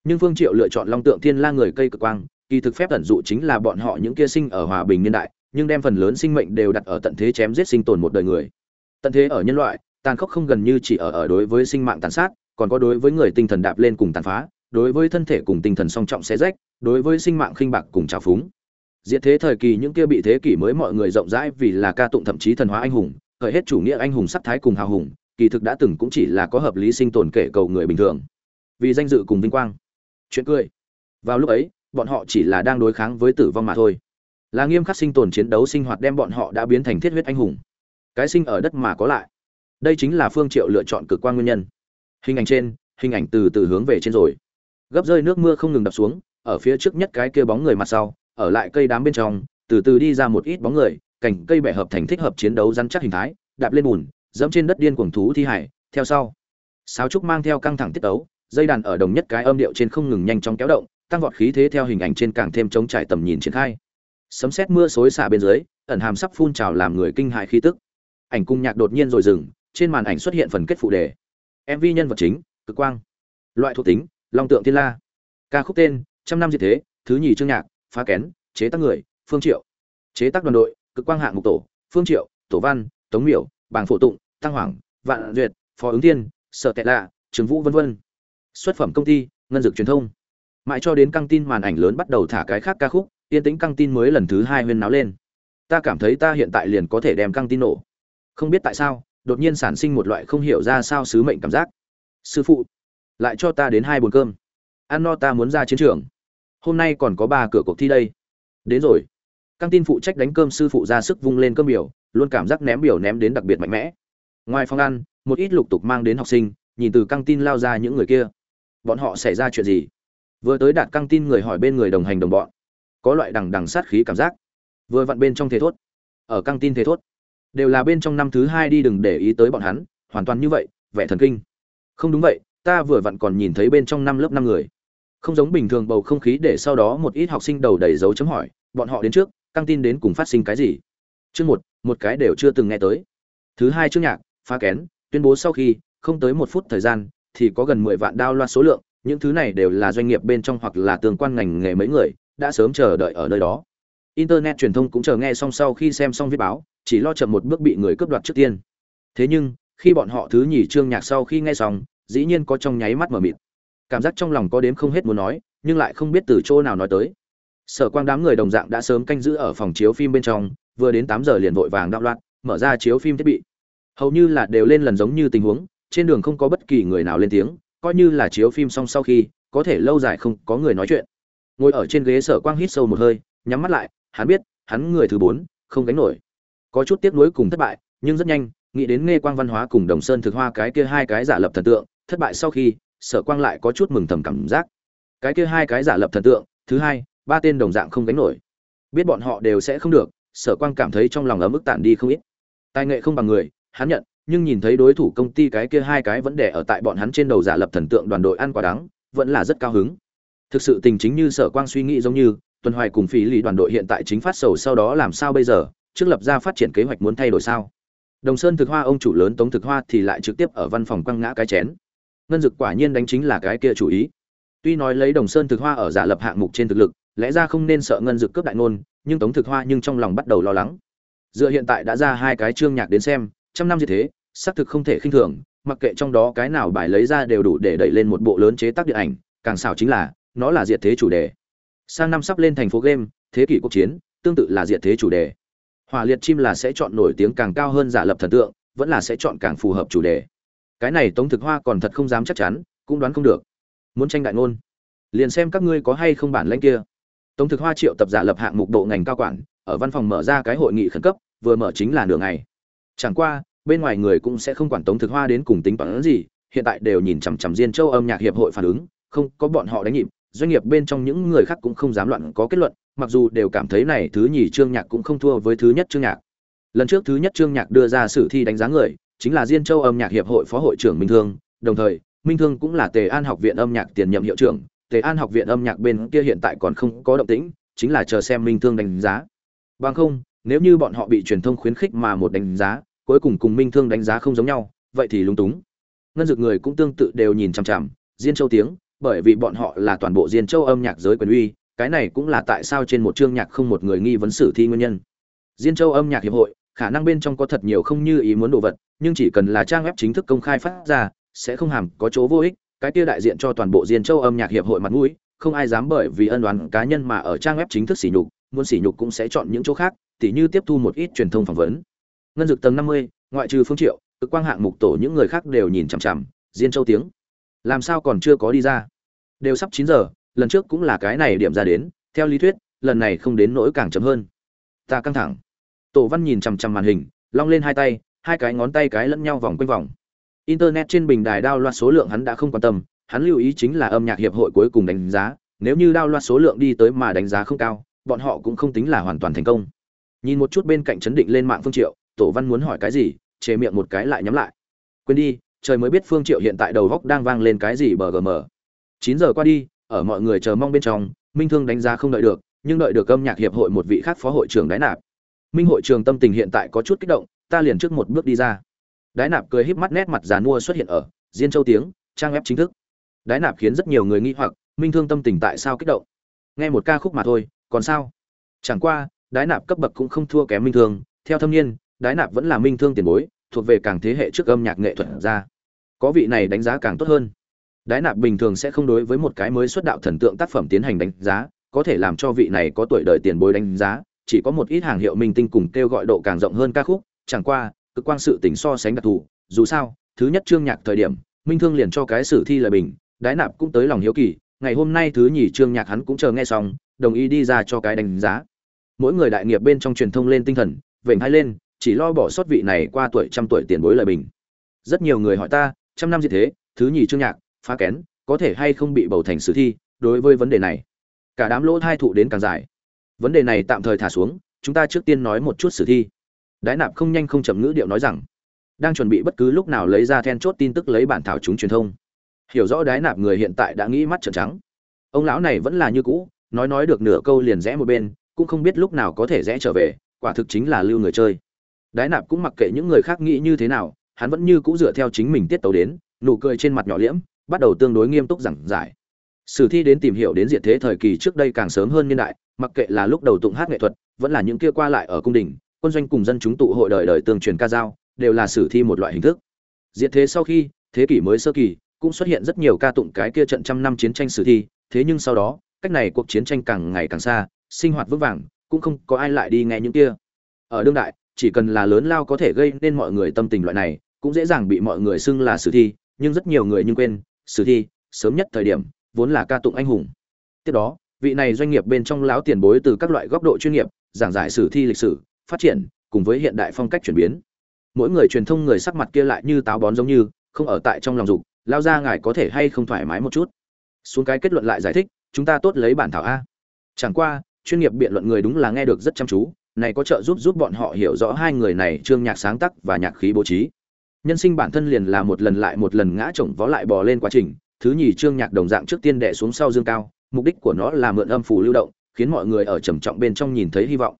Nhưng phương triệu lựa chọn long tượng thiên la người cây cực quang kỳ thực phép tận dụ chính là bọn họ những kia sinh ở hòa bình niên đại, nhưng đem phần lớn sinh mệnh đều đặt ở tận thế chém giết sinh tồn một đời người. Tận thế ở nhân loại, tàn khốc không gần như chỉ ở ở đối với sinh mạng tàn sát, còn có đối với người tinh thần đạp lên cùng tàn phá, đối với thân thể cùng tinh thần song trọng xé rách, đối với sinh mạng khinh bạc cùng trào phúng. Diệt thế thời kỳ những kia bị thế kỷ mới mọi người rộng rãi vì là ca tụng thậm chí thần hóa anh hùng, khởi hết chủ nghĩa anh hùng sắc thái cùng hào hùng, kỳ thực đã từng cũng chỉ là có hợp lý sinh tồn kể cầu người bình thường. Vì danh dự cùng vinh quang. Chuyện cười. Vào lúc ấy bọn họ chỉ là đang đối kháng với tử vong mà thôi. Là nghiêm khắc sinh tồn chiến đấu sinh hoạt đem bọn họ đã biến thành thiết huyết anh hùng. Cái sinh ở đất mà có lại. Đây chính là phương triệu lựa chọn cực quan nguyên nhân. Hình ảnh trên, hình ảnh từ từ hướng về trên rồi. Gấp rơi nước mưa không ngừng đập xuống, ở phía trước nhất cái kia bóng người mặt sau, ở lại cây đám bên trong, từ từ đi ra một ít bóng người cảnh cây bẻ hợp thành thích hợp chiến đấu rắn chắc hình thái, đạp lên bùn, dẫm trên đất điên cuồng thú thi hải, theo sau. Sáo trúc mang theo căng thẳng tiết tấu, dây đàn ở đồng nhất cái âm điệu trên không ngừng nhanh chóng kéo động tăng vọt khí thế theo hình ảnh trên càng thêm chống trải tầm nhìn triển khai. Sấm sét mưa xối xả bên dưới, ẩn hàm sắp phun trào làm người kinh hại khí tức. Ảnh cung nhạc đột nhiên rồi dừng, trên màn ảnh xuất hiện phần kết phụ đề. Mv nhân vật chính, cực quang. Loại thuộc tính, long tượng thiên la. Ca khúc tên, trăm năm diệt thế, thứ nhì chương nhạc, phá kén, chế tác người, phương triệu. Chế tác đoàn đội, cực quang hạng mục tổ, phương triệu, tổ văn, tống miểu bảng phổ tụng, tăng hoàng vạn duyệt, phó ứng thiên, sở tệ lạ, trường vũ vân vân. Xuất phẩm công ty, ngân dược truyền thông mãi cho đến căng tin màn ảnh lớn bắt đầu thả cái khác ca khúc, yên tĩnh căng tin mới lần thứ hai huyên náo lên. Ta cảm thấy ta hiện tại liền có thể đem căng tin nổ. Không biết tại sao, đột nhiên sản sinh một loại không hiểu ra sao sứ mệnh cảm giác. Sư phụ, lại cho ta đến hai bồn cơm. Ăn no ta muốn ra chiến trường. Hôm nay còn có ba cửa cuộc thi đây. Đến rồi. Căng tin phụ trách đánh cơm sư phụ ra sức vung lên cơm biểu, luôn cảm giác ném biểu ném đến đặc biệt mạnh mẽ. Ngoài phòng ăn, một ít lục tục mang đến học sinh, nhìn từ căng tin lao ra những người kia. Bọn họ xảy ra chuyện gì? Vừa tới đạt căng tin người hỏi bên người đồng hành đồng bọn, có loại đằng đằng sát khí cảm giác. Vừa vặn bên trong thế thốt, ở căng tin thế thốt, đều là bên trong năm thứ hai đi đừng để ý tới bọn hắn, hoàn toàn như vậy, vẻ thần kinh. Không đúng vậy, ta vừa vặn còn nhìn thấy bên trong năm lớp năm người. Không giống bình thường bầu không khí để sau đó một ít học sinh đầu đầy dấu chấm hỏi, bọn họ đến trước, căng tin đến cùng phát sinh cái gì? Chương một một cái đều chưa từng nghe tới. Thứ hai chương nhạc, phá kén, tuyên bố sau khi, không tới một phút thời gian, thì có gần mười vạn đao loa số lượng những thứ này đều là doanh nghiệp bên trong hoặc là tương quan ngành nghề mấy người đã sớm chờ đợi ở nơi đó. Internet truyền thông cũng chờ nghe xong sau khi xem xong viết báo, chỉ lo chậm một bước bị người cướp đoạt trước tiên. Thế nhưng, khi bọn họ thứ nhì chương nhạc sau khi nghe xong, dĩ nhiên có trong nháy mắt mở mịt. Cảm giác trong lòng có đếm không hết muốn nói, nhưng lại không biết từ chỗ nào nói tới. Sở quang đám người đồng dạng đã sớm canh giữ ở phòng chiếu phim bên trong, vừa đến tám giờ liền vội vàng đạo loạn, mở ra chiếu phim thiết bị. Hầu như là đều lên lần giống như tình huống, trên đường không có bất kỳ người nào lên tiếng coi như là chiếu phim xong sau khi, có thể lâu dài không có người nói chuyện. Ngồi ở trên ghế sở quang hít sâu một hơi, nhắm mắt lại, hắn biết, hắn người thứ bốn, không gánh nổi. Có chút tiếc nuối cùng thất bại, nhưng rất nhanh, nghĩ đến nghe quang văn hóa cùng đồng sơn thực hoa cái kia hai cái giả lập thần tượng, thất bại sau khi, sở quang lại có chút mừng thầm cảm giác. Cái kia hai cái giả lập thần tượng, thứ hai, ba tên đồng dạng không gánh nổi. Biết bọn họ đều sẽ không được, sở quang cảm thấy trong lòng ấm ức tản đi không ít. Tài nghệ không bằng người, hắn nhận nhưng nhìn thấy đối thủ công ty cái kia hai cái vấn đề ở tại bọn hắn trên đầu giả lập thần tượng đoàn đội ăn quả đắng, vẫn là rất cao hứng. Thực sự tình chính như sở quang suy nghĩ giống như, tuần hoài cùng phí lý đoàn đội hiện tại chính phát sầu sau đó làm sao bây giờ, trước lập ra phát triển kế hoạch muốn thay đổi sao? Đồng sơn thực hoa ông chủ lớn tống thực hoa thì lại trực tiếp ở văn phòng quăng ngã cái chén. Ngân dực quả nhiên đánh chính là cái kia chủ ý. Tuy nói lấy đồng sơn thực hoa ở giả lập hạng mục trên thực lực, lẽ ra không nên sợ ngân dực cướp đại ngôn, nhưng tống thực hoa nhưng trong lòng bắt đầu lo lắng. Dựa hiện tại đã ra hai cái chương nhạc đến xem, trăm năm như thế xác thực không thể khinh thường, mặc kệ trong đó cái nào bài lấy ra đều đủ để đẩy lên một bộ lớn chế tác điện ảnh, càng xảo chính là, nó là diệt thế chủ đề. Sang năm sắp lên thành phố game, thế kỷ quốc chiến, tương tự là diệt thế chủ đề. Hỏa liệt chim là sẽ chọn nổi tiếng càng cao hơn giả lập thần tượng, vẫn là sẽ chọn càng phù hợp chủ đề. Cái này tống thực hoa còn thật không dám chắc chắn, cũng đoán không được. Muốn tranh đại ngôn. Liền xem các ngươi có hay không bản lãnh kia. Tống thực hoa triệu tập giả lập hạng mục độ ngành cao quản, ở văn phòng mở ra cái hội nghị khẩn cấp, vừa mở chính là nửa ngày. Chẳng qua bên ngoài người cũng sẽ không quản tống thực hoa đến cùng tính toán gì, hiện tại đều nhìn chằm chằm diên châu âm nhạc hiệp hội phản ứng, không có bọn họ đánh nhịp, doanh nghiệp bên trong những người khác cũng không dám loạn có kết luận, mặc dù đều cảm thấy này thứ nhì trương nhạc cũng không thua với thứ nhất trương nhạc. Lần trước thứ nhất trương nhạc đưa ra sử thi đánh giá người, chính là diên châu âm nhạc hiệp hội phó hội trưởng minh thương, đồng thời, minh thương cũng là tề an học viện âm nhạc tiền nhiệm hiệu trưởng, tề an học viện âm nhạc bên kia hiện tại còn không có động tĩnh, chính là chờ xem minh thương đánh giá. Bằng không, nếu như bọn họ bị truyền thông khuyến khích mà một đánh giá cuối cùng cùng minh thương đánh giá không giống nhau, vậy thì lúng túng. Ngân dược người cũng tương tự đều nhìn chằm chằm, diên châu tiếng, bởi vì bọn họ là toàn bộ diên châu âm nhạc giới quyền uy, cái này cũng là tại sao trên một chương nhạc không một người nghi vấn sử thi nguyên nhân. Diên châu âm nhạc hiệp hội, khả năng bên trong có thật nhiều không như ý muốn đồ vật, nhưng chỉ cần là trang web chính thức công khai phát ra, sẽ không hàm có chỗ vô ích, cái kia đại diện cho toàn bộ diên châu âm nhạc hiệp hội mặt mũi, không ai dám bởi vì ân đoán cá nhân mà ở trang web chính thức sỉ nhục, muốn sỉ nhục cũng sẽ chọn những chỗ khác, tỉ như tiếp thu một ít truyền thông phỏng vấn ngân Dực tầng năm mươi, ngoại trừ phương triệu, cực quang hạng mục tổ những người khác đều nhìn chằm chằm, diên châu tiếng. Làm sao còn chưa có đi ra? Đều sắp chín giờ, lần trước cũng là cái này điểm ra đến, theo lý thuyết, lần này không đến nỗi càng chấm hơn. Ta căng thẳng. Tổ văn nhìn chằm chằm màn hình, long lên hai tay, hai cái ngón tay cái lẫn nhau vòng quanh vòng. Internet trên bình đài đao loạt số lượng hắn đã không quan tâm, hắn lưu ý chính là âm nhạc hiệp hội cuối cùng đánh giá, nếu như đao loạt số lượng đi tới mà đánh giá không cao, bọn họ cũng không tính là hoàn toàn thành công. Nhìn một chút bên cạnh chấn định lên mạng phương triệu tổ văn muốn hỏi cái gì chế miệng một cái lại nhắm lại. Quên đi, trời mới biết phương triệu hiện tại đầu góc đang vang lên cái gì bờ gm chín giờ qua đi, ở mọi người chờ mong bên trong, minh thương đánh giá không đợi được, nhưng đợi được âm nhạc hiệp hội một vị khác phó hội trưởng đái nạp. Minh hội trường tâm tình hiện tại có chút kích động, ta liền trước một bước đi ra. Đái nạp cười híp mắt nét mặt dàn mua xuất hiện ở diên châu tiếng, trang web chính thức. Đái nạp khiến rất nhiều người nghi hoặc, minh thương tâm tình tại sao kích động? Nghe một ca khúc mà thôi, còn sao? Chẳng qua, đái nạp cấp bậc cũng không thua kém minh thương, theo thâm niên đái nạp vẫn là minh thương tiền bối, thuộc về càng thế hệ trước âm nhạc nghệ thuật ra có vị này đánh giá càng tốt hơn. Đái nạp bình thường sẽ không đối với một cái mới xuất đạo thần tượng tác phẩm tiến hành đánh giá, có thể làm cho vị này có tuổi đời tiền bối đánh giá, chỉ có một ít hàng hiệu minh tinh cùng kêu gọi độ càng rộng hơn ca khúc, chẳng qua, cực quang sự tình so sánh đặc thù, dù sao, thứ nhất chương nhạc thời điểm, minh thương liền cho cái sử thi lời bình, đái nạp cũng tới lòng hiếu kỳ, ngày hôm nay thứ nhì chương nhạc hắn cũng chờ nghe xong, đồng ý đi ra cho cái đánh giá. Mỗi người đại nghiệp bên trong truyền thông lên tinh thần, vểnh hai lên chỉ lo bỏ sót vị này qua tuổi trăm tuổi tiền bối lời bình. Rất nhiều người hỏi ta, trăm năm gì thế, thứ nhì chương nhạc, phá kén, có thể hay không bị bầu thành sử thi, đối với vấn đề này, cả đám lỗ thai thụ đến càng dài. Vấn đề này tạm thời thả xuống, chúng ta trước tiên nói một chút sử thi. Đái nạp không nhanh không chậm ngữ điệu nói rằng, đang chuẩn bị bất cứ lúc nào lấy ra then chốt tin tức lấy bản thảo chúng truyền thông. Hiểu rõ đái nạp người hiện tại đã nghĩ mắt trợn trắng. Ông lão này vẫn là như cũ, nói nói được nửa câu liền rẽ một bên, cũng không biết lúc nào có thể rẽ trở về, quả thực chính là lưu người chơi đái nạp cũng mặc kệ những người khác nghĩ như thế nào, hắn vẫn như cũ dựa theo chính mình tiết tấu đến, nụ cười trên mặt nhỏ liễm, bắt đầu tương đối nghiêm túc giảng giải. Sử thi đến tìm hiểu đến diện thế thời kỳ trước đây càng sớm hơn niên đại, mặc kệ là lúc đầu tụng hát nghệ thuật, vẫn là những kia qua lại ở cung đình, quân doanh cùng dân chúng tụ hội đời đời tương truyền ca dao, đều là sử thi một loại hình thức. Diện thế sau khi, thế kỷ mới sơ kỳ, cũng xuất hiện rất nhiều ca tụng cái kia trận trăm năm chiến tranh sử thi, thế nhưng sau đó, cách này cuộc chiến tranh càng ngày càng xa, sinh hoạt vững vàng, cũng không có ai lại đi nghe những kia. Ở đương đại chỉ cần là lớn lao có thể gây nên mọi người tâm tình loại này, cũng dễ dàng bị mọi người xưng là sử thi, nhưng rất nhiều người nhưng quên, sử thi, sớm nhất thời điểm, vốn là ca tụng anh hùng. Tiếp đó, vị này doanh nghiệp bên trong lão tiền bối từ các loại góc độ chuyên nghiệp, giảng giải sử thi lịch sử, phát triển, cùng với hiện đại phong cách chuyển biến. Mỗi người truyền thông người sắc mặt kia lại như táo bón giống như, không ở tại trong lòng dục, lao ra ngài có thể hay không thoải mái một chút? Xuống cái kết luận lại giải thích, chúng ta tốt lấy bản thảo a. Chẳng qua, chuyên nghiệp biện luận người đúng là nghe được rất chăm chú này có trợ giúp giúp bọn họ hiểu rõ hai người này trương nhạc sáng tác và nhạc khí bố trí. Nhân sinh bản thân liền là một lần lại một lần ngã chồng vó lại bò lên quá trình, thứ nhì trương nhạc đồng dạng trước tiên đè xuống sau dương cao, mục đích của nó là mượn âm phủ lưu động, khiến mọi người ở trầm trọng bên trong nhìn thấy hy vọng.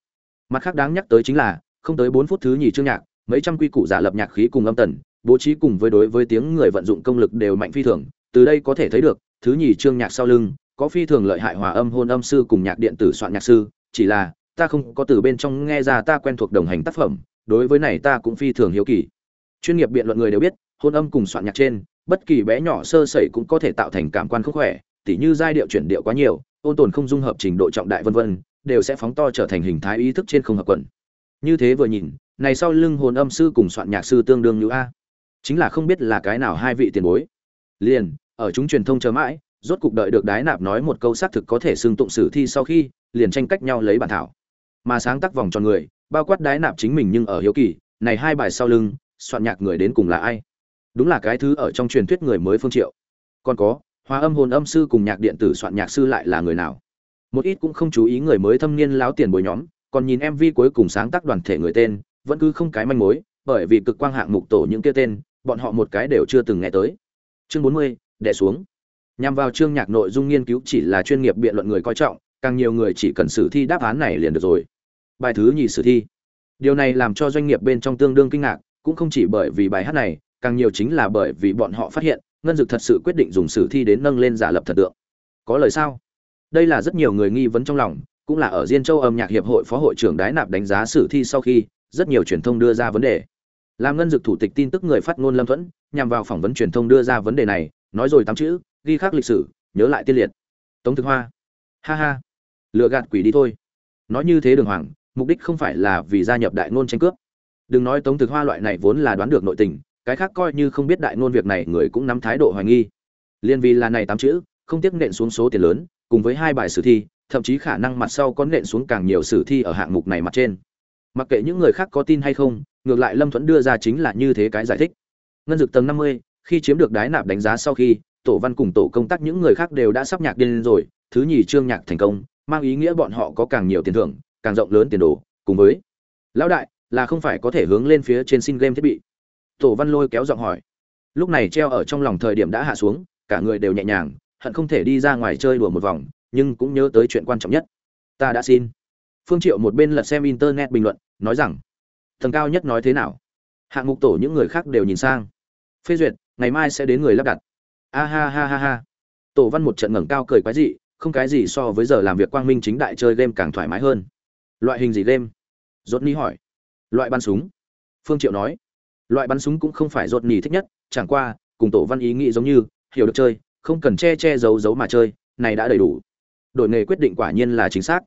Mặt khác đáng nhắc tới chính là, không tới bốn phút thứ nhì trương nhạc, mấy trăm quy củ giả lập nhạc khí cùng âm tần, bố trí cùng với đối với tiếng người vận dụng công lực đều mạnh phi thường, từ đây có thể thấy được, thứ nhì trương nhạc sau lưng, có phi thường lợi hại hòa âm hôn âm sư cùng nhạc điện tử soạn nhạc sư, chỉ là ta không có từ bên trong nghe ra ta quen thuộc đồng hành tác phẩm, đối với này ta cũng phi thường hiếu kỳ. Chuyên nghiệp biện luận người đều biết, hôn âm cùng soạn nhạc trên, bất kỳ bé nhỏ sơ sẩy cũng có thể tạo thành cảm quan không khỏe, tỉ như giai điệu chuyển điệu quá nhiều, ôn tồn không dung hợp trình độ trọng đại vân vân, đều sẽ phóng to trở thành hình thái ý thức trên không hợp quần. Như thế vừa nhìn, này sau lưng hồn âm sư cùng soạn nhạc sư tương đương như a. Chính là không biết là cái nào hai vị tiền bối. Liền, ở chúng truyền thông chờ mãi, rốt cục đợi được đái nạp nói một câu xác thực có thể xưng tụng sử thi sau khi, liền tranh cách nhau lấy bản thảo mà sáng tác vòng tròn người bao quát đái nạp chính mình nhưng ở hiếu kỳ này hai bài sau lưng soạn nhạc người đến cùng là ai? Đúng là cái thứ ở trong truyền thuyết người mới phương triệu. Còn có hòa âm hồn âm sư cùng nhạc điện tử soạn nhạc sư lại là người nào? Một ít cũng không chú ý người mới thâm niên láo tiền bồi nhóm còn nhìn mv cuối cùng sáng tác đoàn thể người tên vẫn cứ không cái manh mối bởi vì cực quang hạng mục tổ những kia tên bọn họ một cái đều chưa từng nghe tới. Chương 40, đệ xuống. Nhằm vào chương nhạc nội dung nghiên cứu chỉ là chuyên nghiệp biện luận người coi trọng càng nhiều người chỉ cần sử thi đáp án này liền được rồi bài thứ nhì sử thi. Điều này làm cho doanh nghiệp bên trong tương đương kinh ngạc, cũng không chỉ bởi vì bài hát này, càng nhiều chính là bởi vì bọn họ phát hiện, ngân dực thật sự quyết định dùng sử thi đến nâng lên giả lập thần tượng. Có lời sao? Đây là rất nhiều người nghi vấn trong lòng, cũng là ở diên châu âm nhạc hiệp hội phó hội trưởng đái nạp đánh giá sử thi sau khi, rất nhiều truyền thông đưa ra vấn đề. Làm ngân dực thủ tịch tin tức người phát ngôn lâm thuẫn, nhằm vào phỏng vấn truyền thông đưa ra vấn đề này, nói rồi tám chữ, ghi khắc lịch sử, nhớ lại tiên liệt. Tống thực hoa. Ha ha. Lựa gạt quỷ đi thôi. Nói như thế đường hoàng mục đích không phải là vì gia nhập đại ngôn tranh cướp. Đừng nói tống thực hoa loại này vốn là đoán được nội tình, cái khác coi như không biết đại ngôn việc này người cũng nắm thái độ hoài nghi. Liên vì là này tám chữ, không tiếc nện xuống số tiền lớn, cùng với hai bài sử thi, thậm chí khả năng mặt sau có nện xuống càng nhiều sử thi ở hạng mục này mặt trên. Mặc kệ những người khác có tin hay không, ngược lại lâm thuẫn đưa ra chính là như thế cái giải thích. Ngân dực tầng năm mươi, khi chiếm được đái nạp đánh giá sau khi, tổ văn cùng tổ công tác những người khác đều đã sắp nhạc điên rồi, thứ nhì trương nhạc thành công, mang ý nghĩa bọn họ có càng nhiều tiền thưởng càng rộng lớn tiền đồ, cùng với, lão đại, là không phải có thể hướng lên phía trên xin game thiết bị? Tổ văn lôi kéo giọng hỏi. Lúc này treo ở trong lòng thời điểm đã hạ xuống, cả người đều nhẹ nhàng, hận không thể đi ra ngoài chơi đùa một vòng, nhưng cũng nhớ tới chuyện quan trọng nhất. Ta đã xin. Phương triệu một bên lật xem internet bình luận, nói rằng tầng cao nhất nói thế nào? Hạng mục tổ những người khác đều nhìn sang. Phê duyệt, ngày mai sẽ đến người lắp đặt. A ha ha ha ha. Tổ văn một trận ngẩng cao cười quái dị, không cái gì so với giờ làm việc quang minh chính đại chơi game càng thoải mái hơn loại hình gì game? Rốt ni hỏi. Loại bắn súng. Phương triệu nói. Loại bắn súng cũng không phải rốt ni thích nhất, chẳng qua, cùng tổ văn ý nghĩ giống như, hiểu được chơi, không cần che che giấu giấu mà chơi, này đã đầy đủ. Đổi nghề quyết định quả nhiên là chính xác.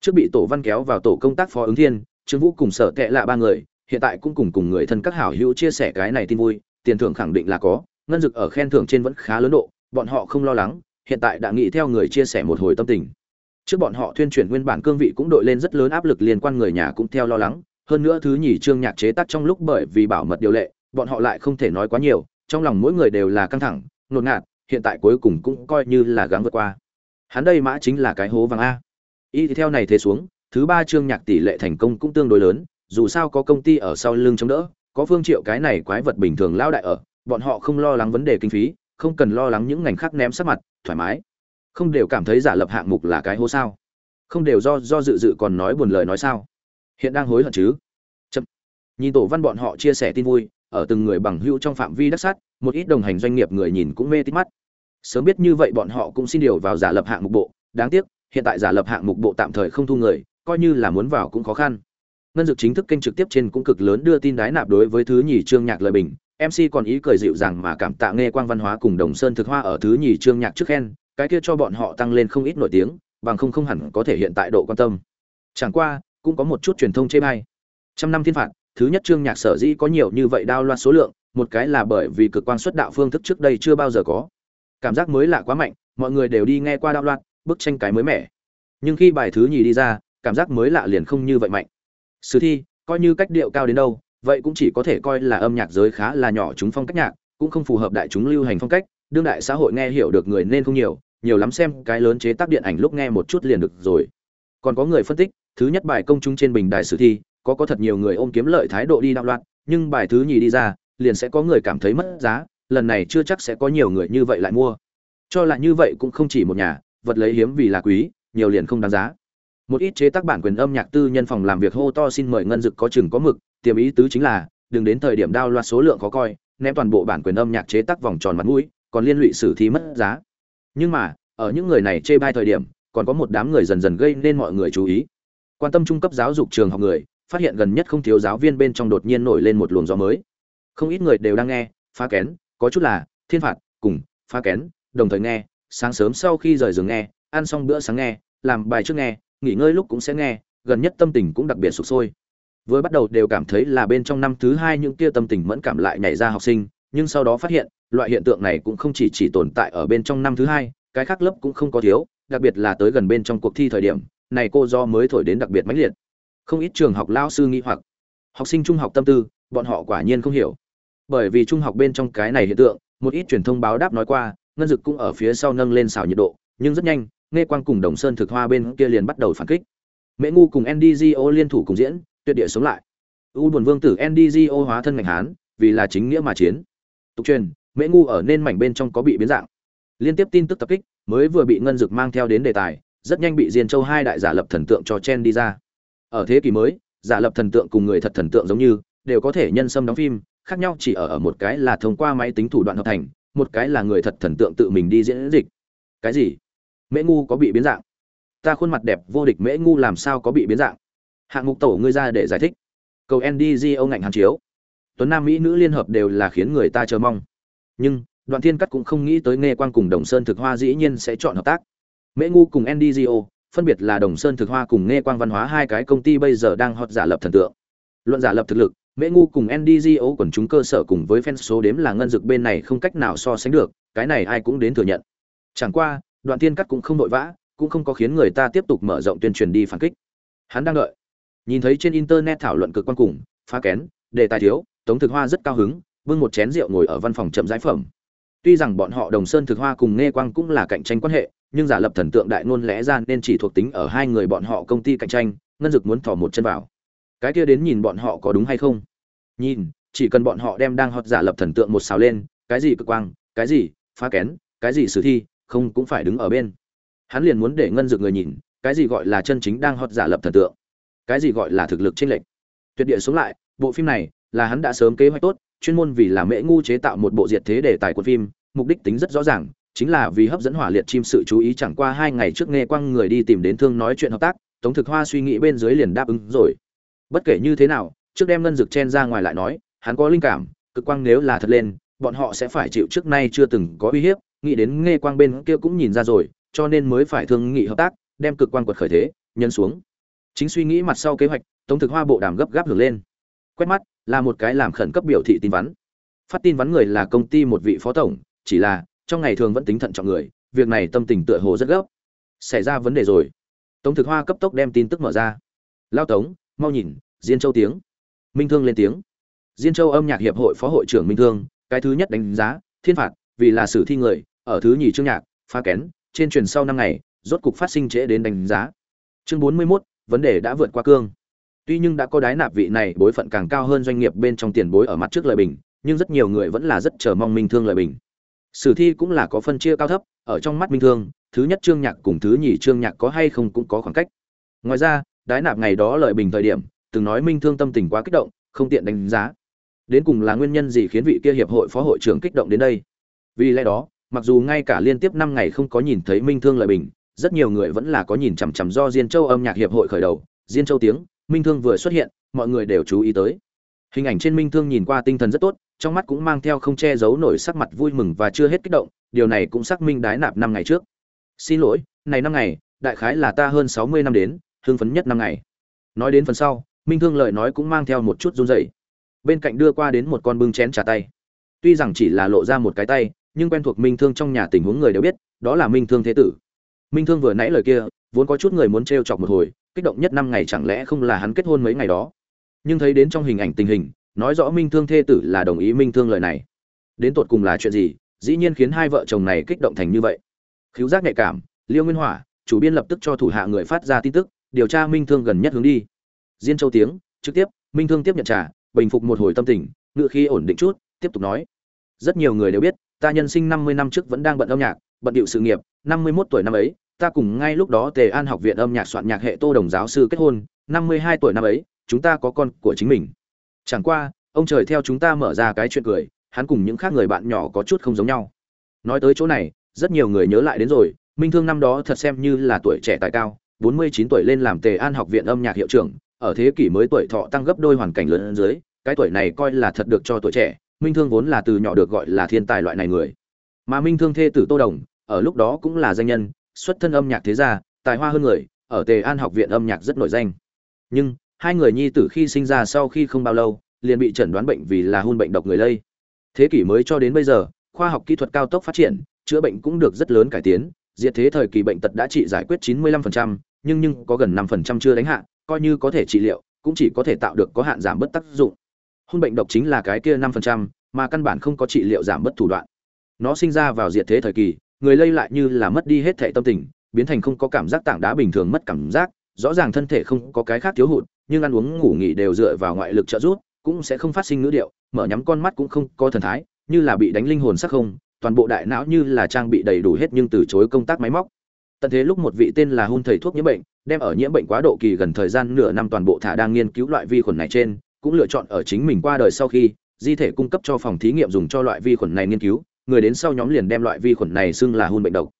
Trước bị tổ văn kéo vào tổ công tác phó ứng thiên, trương vũ cùng sở tệ lạ ba người, hiện tại cũng cùng cùng người thân các hảo hữu chia sẻ cái này tin vui, tiền thưởng khẳng định là có, ngân dực ở khen thưởng trên vẫn khá lớn độ, bọn họ không lo lắng, hiện tại đã nghĩ theo người chia sẻ một hồi tâm tình trước bọn họ tuyên truyền nguyên bản cương vị cũng đội lên rất lớn áp lực liên quan người nhà cũng theo lo lắng. Hơn nữa thứ nhì trương nhạc chế tác trong lúc bởi vì bảo mật điều lệ, bọn họ lại không thể nói quá nhiều, trong lòng mỗi người đều là căng thẳng, ngột ngạt, hiện tại cuối cùng cũng coi như là gắng vượt qua. Hắn đây mã chính là cái hố vàng a. Y theo này thế xuống, thứ ba trương nhạc tỷ lệ thành công cũng tương đối lớn, dù sao có công ty ở sau lưng chống đỡ, có phương triệu cái này quái vật bình thường lao đại ở, bọn họ không lo lắng vấn đề kinh phí, không cần lo lắng những ngành khác ném sát mặt, thoải mái không đều cảm thấy giả lập hạng mục là cái hố sao? Không đều do do dự dự còn nói buồn lời nói sao? Hiện đang hối hận chứ? Chậm. nhìn tổ văn bọn họ chia sẻ tin vui, ở từng người bằng hữu trong phạm vi đắc sát, một ít đồng hành doanh nghiệp người nhìn cũng mê tít mắt. Sớm biết như vậy bọn họ cũng xin điều vào giả lập hạng mục bộ. Đáng tiếc, hiện tại giả lập hạng mục bộ tạm thời không thu người, coi như là muốn vào cũng khó khăn. Ngân dược chính thức kênh trực tiếp trên cũng cực lớn đưa tin đái nạp đối với thứ nhì trương nhạc lời bình. Mc còn ý cười dịu rằng mà cảm tạ nghe quang văn hóa cùng đồng sơn thực hoa ở thứ nhì trương nhạc trước khen cái kia cho bọn họ tăng lên không ít nổi tiếng, bằng không không hẳn có thể hiện tại độ quan tâm. Chẳng qua, cũng có một chút truyền thông chê bai. Trăm năm thiên phạt, thứ nhất trương nhạc sở dĩ có nhiều như vậy đao loa số lượng, một cái là bởi vì cực quan xuất đạo phương thức trước đây chưa bao giờ có. Cảm giác mới lạ quá mạnh, mọi người đều đi nghe qua đao loạt bức tranh cái mới mẻ. Nhưng khi bài thứ nhì đi ra, cảm giác mới lạ liền không như vậy mạnh. Sử thi, coi như cách điệu cao đến đâu, vậy cũng chỉ có thể coi là âm nhạc giới khá là nhỏ chúng phong cách nhạc, cũng không phù hợp đại chúng lưu hành phong cách, đương đại xã hội nghe hiểu được người nên không nhiều nhiều lắm xem cái lớn chế tác điện ảnh lúc nghe một chút liền được rồi. Còn có người phân tích, thứ nhất bài công chúng trên bình đài sử thi, có có thật nhiều người ôm kiếm lợi thái độ đi đạo loạn, nhưng bài thứ nhì đi ra, liền sẽ có người cảm thấy mất giá, lần này chưa chắc sẽ có nhiều người như vậy lại mua. Cho là như vậy cũng không chỉ một nhà, vật lấy hiếm vì là quý, nhiều liền không đáng giá. Một ít chế tác bản quyền âm nhạc tư nhân phòng làm việc hô to xin mời ngân dực có chừng có mực, tiềm ý tứ chính là, đừng đến thời điểm đao loạt số lượng khó coi, ném toàn bộ bản quyền âm nhạc chế tác vòng tròn mặt mũi, còn liên lụy xử thi mất giá nhưng mà, ở những người này chê bai thời điểm, còn có một đám người dần dần gây nên mọi người chú ý. Quan tâm trung cấp giáo dục trường học người, phát hiện gần nhất không thiếu giáo viên bên trong đột nhiên nổi lên một luồng gió mới. Không ít người đều đang nghe, phá kén, có chút là, thiên phạt, cùng, phá kén, đồng thời nghe, sáng sớm sau khi rời giường nghe, ăn xong bữa sáng nghe, làm bài trước nghe, nghỉ ngơi lúc cũng sẽ nghe, gần nhất tâm tình cũng đặc biệt sụp sôi. Vừa bắt đầu đều cảm thấy là bên trong năm thứ hai những kia tâm tình mẫn cảm lại nhảy ra học sinh, nhưng sau đó phát hiện loại hiện tượng này cũng không chỉ chỉ tồn tại ở bên trong năm thứ hai, cái khác lớp cũng không có thiếu, đặc biệt là tới gần bên trong cuộc thi thời điểm, này cô do mới thổi đến đặc biệt mãnh liệt. Không ít trường học lao sư nghĩ hoặc. Học sinh trung học tâm tư, bọn họ quả nhiên không hiểu. Bởi vì trung học bên trong cái này hiện tượng, một ít truyền thông báo đáp nói qua, ngân dực cũng ở phía sau nâng lên xào nhiệt độ, nhưng rất nhanh nghe quang cùng đồng sơn thực hoa bên kia liền bắt đầu phản kích. Mễ ngu cùng ndgo liên thủ cùng diễn, tuyệt địa sống lại. U buồn vương tử ndgo hóa thân ngành hán, vì là chính nghĩa mà chiến. Tục truyền mễ ngu ở nên mảnh bên trong có bị biến dạng. Liên tiếp tin tức tập kích, mới vừa bị ngân dực mang theo đến đề tài, rất nhanh bị diên châu hai đại giả lập thần tượng cho chen đi ra. Ở thế kỷ mới, giả lập thần tượng cùng người thật thần tượng giống như, đều có thể nhân xâm đóng phim, khác nhau chỉ ở ở một cái là thông qua máy tính thủ đoạn hợp thành, một cái là người thật thần tượng tự mình đi diễn dịch. Cái gì? Mễ ngu có bị biến dạng? Ta khuôn mặt đẹp, vô địch mễ ngu làm sao có bị biến dạng? Hạng mục tổ ngươi ra để giải thích. Cầu ndg ông ngạnh hàn chiếu. Tuấn nam mỹ nữ liên hợp đều là khiến người ta chờ mong nhưng, đoạn thiên cắt cũng không nghĩ tới nghe quan cùng đồng sơn thực hoa dĩ nhiên sẽ chọn hợp tác. Mễ ngu cùng ndgo phân biệt là đồng sơn thực hoa cùng nghe quang văn hóa hai cái công ty bây giờ đang hot giả lập thần tượng. Luận giả lập thực lực, mễ ngu cùng ndgo quần chúng cơ sở cùng với fan số đếm là ngân dực bên này không cách nào so sánh được, cái này ai cũng đến thừa nhận. Chẳng qua, đoạn Thiên cắt cũng không vội vã, cũng không có khiến người ta tiếp tục mở rộng tuyên truyền đi phản kích. Hắn đang đợi. Nhìn thấy trên internet thảo luận cực quan cùng, phá kén, đề tài thiếu, tống thực hoa rất cao hứng bưng một chén rượu ngồi ở văn phòng chậm giải phẩm. Tuy rằng bọn họ đồng sơn thực hoa cùng nghe quang cũng là cạnh tranh quan hệ, nhưng giả lập thần tượng đại ngôn lẽ ra nên chỉ thuộc tính ở hai người bọn họ công ty cạnh tranh, ngân dực muốn thò một chân vào. Cái kia đến nhìn bọn họ có đúng hay không? Nhìn, chỉ cần bọn họ đem đang hot giả lập thần tượng một xào lên, cái gì cực quang, cái gì, phá kén, cái gì sử thi, không cũng phải đứng ở bên. Hắn liền muốn để ngân dực người nhìn, cái gì gọi là chân chính đang hot giả lập thần tượng. Cái gì gọi là thực lực chênh lệch. Tuyệt địa xuống lại, bộ phim này là hắn đã sớm kế hoạch tốt chuyên môn vì là mễ ngu chế tạo một bộ diệt thế đề tài của phim, mục đích tính rất rõ ràng, chính là vì hấp dẫn hỏa liệt chim sự chú ý chẳng qua hai ngày trước nghe quang người đi tìm đến thương nói chuyện hợp tác, tống thực hoa suy nghĩ bên dưới liền đáp ứng rồi. Bất kể như thế nào, trước đem ngân dực chen ra ngoài lại nói, hắn có linh cảm, cực quang nếu là thật lên, bọn họ sẽ phải chịu trước nay chưa từng có uy hiếp, nghĩ đến nghe quang bên kia cũng nhìn ra rồi, cho nên mới phải thương nghị hợp tác, đem cực quang quật khởi thế nhân xuống. Chính suy nghĩ mặt sau kế hoạch, tống thực hoa bộ đàm gấp gáp hưởng lên. Quét mắt là một cái làm khẩn cấp biểu thị tin vắn. Phát tin vắn người là công ty một vị phó tổng chỉ là trong ngày thường vẫn tính thận trọng người việc này tâm tình tựa hồ rất gấp. Xảy ra vấn đề rồi. Tống thực hoa cấp tốc đem tin tức mở ra. Lao tống mau nhìn diên châu tiếng. Minh thương lên tiếng. Diên châu âm nhạc hiệp hội phó hội trưởng minh thương cái thứ nhất đánh giá thiên phạt vì là sử thi người ở thứ nhì chương nhạc pha kén trên truyền sau năm ngày rốt cục phát sinh trễ đến đánh giá. Chương bốn mươi 41, vấn đề đã vượt qua cương tuy nhưng đã có đái nạp vị này, bối phận càng cao hơn doanh nghiệp bên trong tiền bối ở mặt trước lời bình, nhưng rất nhiều người vẫn là rất chờ mong minh thương lời bình. Sử thi cũng là có phân chia cao thấp, ở trong mắt minh thương, thứ nhất chương nhạc cùng thứ nhì chương nhạc có hay không cũng có khoảng cách. Ngoài ra, đái nạp ngày đó lợi bình thời điểm, từng nói minh thương tâm tình quá kích động, không tiện đánh giá. Đến cùng là nguyên nhân gì khiến vị kia hiệp hội phó hội trưởng kích động đến đây? Vì lẽ đó, mặc dù ngay cả liên tiếp năm ngày không có nhìn thấy minh thương lợi bình, rất nhiều người vẫn là có nhìn chằm chằm do diên châu âm nhạc hiệp hội khởi đầu, diên châu tiếng minh thương vừa xuất hiện, mọi người đều chú ý tới. Hình ảnh trên minh thương nhìn qua tinh thần rất tốt, trong mắt cũng mang theo không che giấu nổi sắc mặt vui mừng và chưa hết kích động, điều này cũng xác minh đái nạp năm ngày trước. Xin lỗi, này năm ngày, đại khái là ta hơn sáu mươi năm đến, hưng phấn nhất năm ngày. Nói đến phần sau, minh thương lời nói cũng mang theo một chút run rẩy. Bên cạnh đưa qua đến một con bưng chén trà tay. Tuy rằng chỉ là lộ ra một cái tay, nhưng quen thuộc minh thương trong nhà tình huống người đều biết, đó là minh thương thế tử. Minh thương vừa nãy lời kia, vốn có chút người muốn t chọc một hồi kích động nhất năm ngày chẳng lẽ không là hắn kết hôn mấy ngày đó? Nhưng thấy đến trong hình ảnh tình hình, nói rõ minh thương thê tử là đồng ý minh thương lời này. Đến tột cùng là chuyện gì, dĩ nhiên khiến hai vợ chồng này kích động thành như vậy. Khiếu giác nhạy cảm, liêu nguyên hỏa, chủ biên lập tức cho thủ hạ người phát ra tin tức, điều tra minh thương gần nhất hướng đi. Diên châu tiếng, trực tiếp, minh thương tiếp nhận trả bình phục một hồi tâm tình ngựa khi ổn định chút, tiếp tục nói. Rất nhiều người đều biết, ta nhân sinh năm mươi năm trước vẫn đang bận âm nhạc, bận điệu sự nghiệp, năm mươi 51 tuổi năm ấy ta cùng ngay lúc đó tề an học viện âm nhạc soạn nhạc hệ tô đồng giáo sư kết hôn, năm mươi hai tuổi năm ấy, chúng ta có con của chính mình. Chẳng qua, ông trời theo chúng ta mở ra cái chuyện cười, hắn cùng những khác người bạn nhỏ có chút không giống nhau. Nói tới chỗ này, rất nhiều người nhớ lại đến rồi, minh thương năm đó thật xem như là tuổi trẻ tài cao, bốn mươi chín tuổi lên làm tề an học viện âm nhạc hiệu trưởng, ở thế kỷ mới tuổi thọ tăng gấp đôi hoàn cảnh lớn dưới, cái tuổi này coi là thật được cho tuổi trẻ, minh thương vốn là từ nhỏ được gọi là thiên tài loại này người. Mà minh thương thê tử tô đồng, ở lúc đó cũng là danh nhân xuất thân âm nhạc thế gia tài hoa hơn người ở tề an học viện âm nhạc rất nổi danh. Nhưng hai người nhi tử khi sinh ra sau khi không bao lâu liền bị chẩn đoán bệnh vì là hôn bệnh độc người lây. Thế kỷ mới cho đến bây giờ khoa học kỹ thuật cao tốc phát triển chữa bệnh cũng được rất lớn cải tiến diệt thế thời kỳ bệnh tật đã trị giải quyết 95%, nhưng nhưng có gần 5% chưa đánh hạ coi như có thể trị liệu cũng chỉ có thể tạo được có hạn giảm bất tác dụng. Hôn bệnh độc chính là cái kia 5%, mà căn bản không có trị liệu giảm bất thủ đoạn. Nó sinh ra vào diệt thế thời kỳ người lây lại như là mất đi hết thệ tâm tình, biến thành không có cảm giác tảng đá bình thường mất cảm giác, rõ ràng thân thể không có cái khác thiếu hụt, nhưng ăn uống, ngủ nghỉ đều dựa vào ngoại lực trợ giúp, cũng sẽ không phát sinh ngữ điệu, mở nhắm con mắt cũng không có thần thái, như là bị đánh linh hồn sắc không, toàn bộ đại não như là trang bị đầy đủ hết nhưng từ chối công tác máy móc. Tận thế lúc một vị tên là Hôn thầy thuốc nhiễm bệnh, đem ở nhiễm bệnh quá độ kỳ gần thời gian nửa năm toàn bộ thả đang nghiên cứu loại vi khuẩn này trên, cũng lựa chọn ở chính mình qua đời sau khi, di thể cung cấp cho phòng thí nghiệm dùng cho loại vi khuẩn này nghiên cứu người đến sau nhóm liền đem loại vi khuẩn này xưng là hun bệnh độc.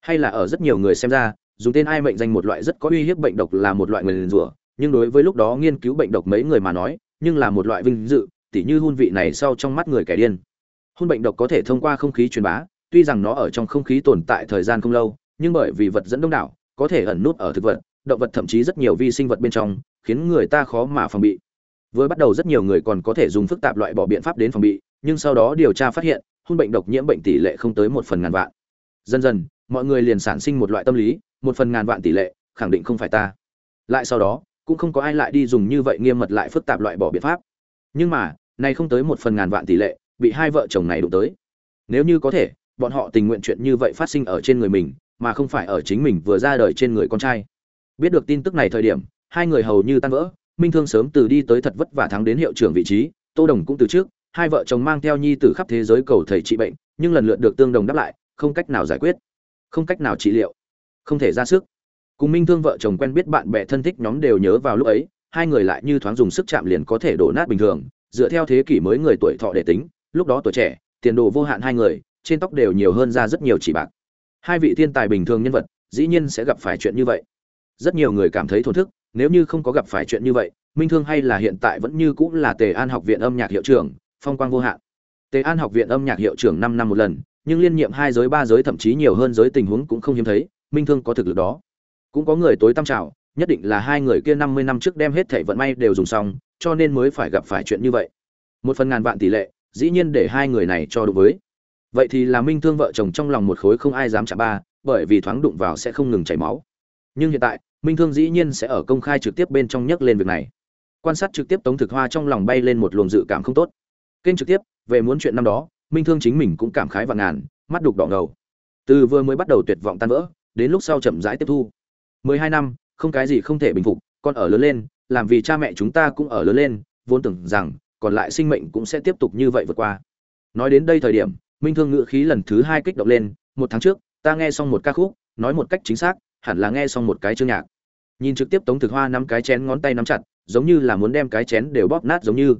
Hay là ở rất nhiều người xem ra, dùng tên ai mệnh danh một loại rất có uy hiếp bệnh độc là một loại nguyền rủa, nhưng đối với lúc đó nghiên cứu bệnh độc mấy người mà nói, nhưng là một loại vinh dự, tỉ như hun vị này sau trong mắt người kẻ điên. Hun bệnh độc có thể thông qua không khí truyền bá, tuy rằng nó ở trong không khí tồn tại thời gian không lâu, nhưng bởi vì vật dẫn đông đảo, có thể ẩn nút ở thực vật, động vật thậm chí rất nhiều vi sinh vật bên trong, khiến người ta khó mà phòng bị. Vừa bắt đầu rất nhiều người còn có thể dùng phức tạp loại bỏ biện pháp đến phòng bị, nhưng sau đó điều tra phát hiện hun bệnh độc nhiễm bệnh tỷ lệ không tới một phần ngàn vạn. Dần dần, mọi người liền sản sinh một loại tâm lý, một phần ngàn vạn tỷ lệ, khẳng định không phải ta. Lại sau đó, cũng không có ai lại đi dùng như vậy nghiêm mật lại phức tạp loại bỏ biện pháp. Nhưng mà, nay không tới một phần ngàn vạn tỷ lệ, bị hai vợ chồng này đụng tới. Nếu như có thể, bọn họ tình nguyện chuyện như vậy phát sinh ở trên người mình, mà không phải ở chính mình vừa ra đời trên người con trai. Biết được tin tức này thời điểm, hai người hầu như tan vỡ, minh thương sớm từ đi tới thật vất vả thắng đến hiệu trưởng vị trí, tô đồng cũng từ trước hai vợ chồng mang theo nhi tử khắp thế giới cầu thầy trị bệnh, nhưng lần lượt được tương đồng đáp lại, không cách nào giải quyết, không cách nào trị liệu, không thể ra sức. Cùng minh thương vợ chồng quen biết bạn bè thân thích nhóm đều nhớ vào lúc ấy, hai người lại như thoáng dùng sức chạm liền có thể đổ nát bình thường, dựa theo thế kỷ mới người tuổi thọ để tính, lúc đó tuổi trẻ, tiền đồ vô hạn hai người, trên tóc đều nhiều hơn ra rất nhiều chỉ bạc. Hai vị thiên tài bình thường nhân vật, dĩ nhiên sẽ gặp phải chuyện như vậy. Rất nhiều người cảm thấy thổn thức, nếu như không có gặp phải chuyện như vậy, minh thương hay là hiện tại vẫn như cũng là tề an học viện âm nhạc hiệu trưởng phong quang vô hạn. Tề an học viện âm nhạc hiệu trưởng năm năm một lần, nhưng liên nhiệm hai giới, ba giới, thậm chí nhiều hơn giới tình huống cũng không hiếm thấy, minh thương có thực lực đó. Cũng có người tối tăm trào nhất định là hai người kia năm mươi năm trước đem hết thảy vận may đều dùng xong, cho nên mới phải gặp phải chuyện như vậy. Một phần ngàn vạn tỷ lệ, dĩ nhiên để hai người này cho đối với. Vậy thì là minh thương vợ chồng trong lòng một khối không ai dám chạm ba, bởi vì thoáng đụng vào sẽ không ngừng chảy máu. Nhưng hiện tại, minh thương dĩ nhiên sẽ ở công khai trực tiếp bên trong nhắc lên việc này. Quan sát trực tiếp tống thực hoa trong lòng bay lên một luồng dự cảm không tốt kênh trực tiếp, về muốn chuyện năm đó, minh thương chính mình cũng cảm khái và ngàn, mắt đục đỏ ngầu. Từ vừa mới bắt đầu tuyệt vọng tan vỡ, đến lúc sau chậm rãi tiếp thu. Mười hai năm, không cái gì không thể bình phục, con ở lớn lên, làm vì cha mẹ chúng ta cũng ở lớn lên, vốn tưởng rằng, còn lại sinh mệnh cũng sẽ tiếp tục như vậy vượt qua. Nói đến đây thời điểm, minh thương ngữ khí lần thứ hai kích động lên, một tháng trước, ta nghe xong một ca khúc, nói một cách chính xác, hẳn là nghe xong một cái chương nhạc. Nhìn trực tiếp tống thực hoa năm cái chén ngón tay nắm chặt, giống như là muốn đem cái chén đều bóp nát giống như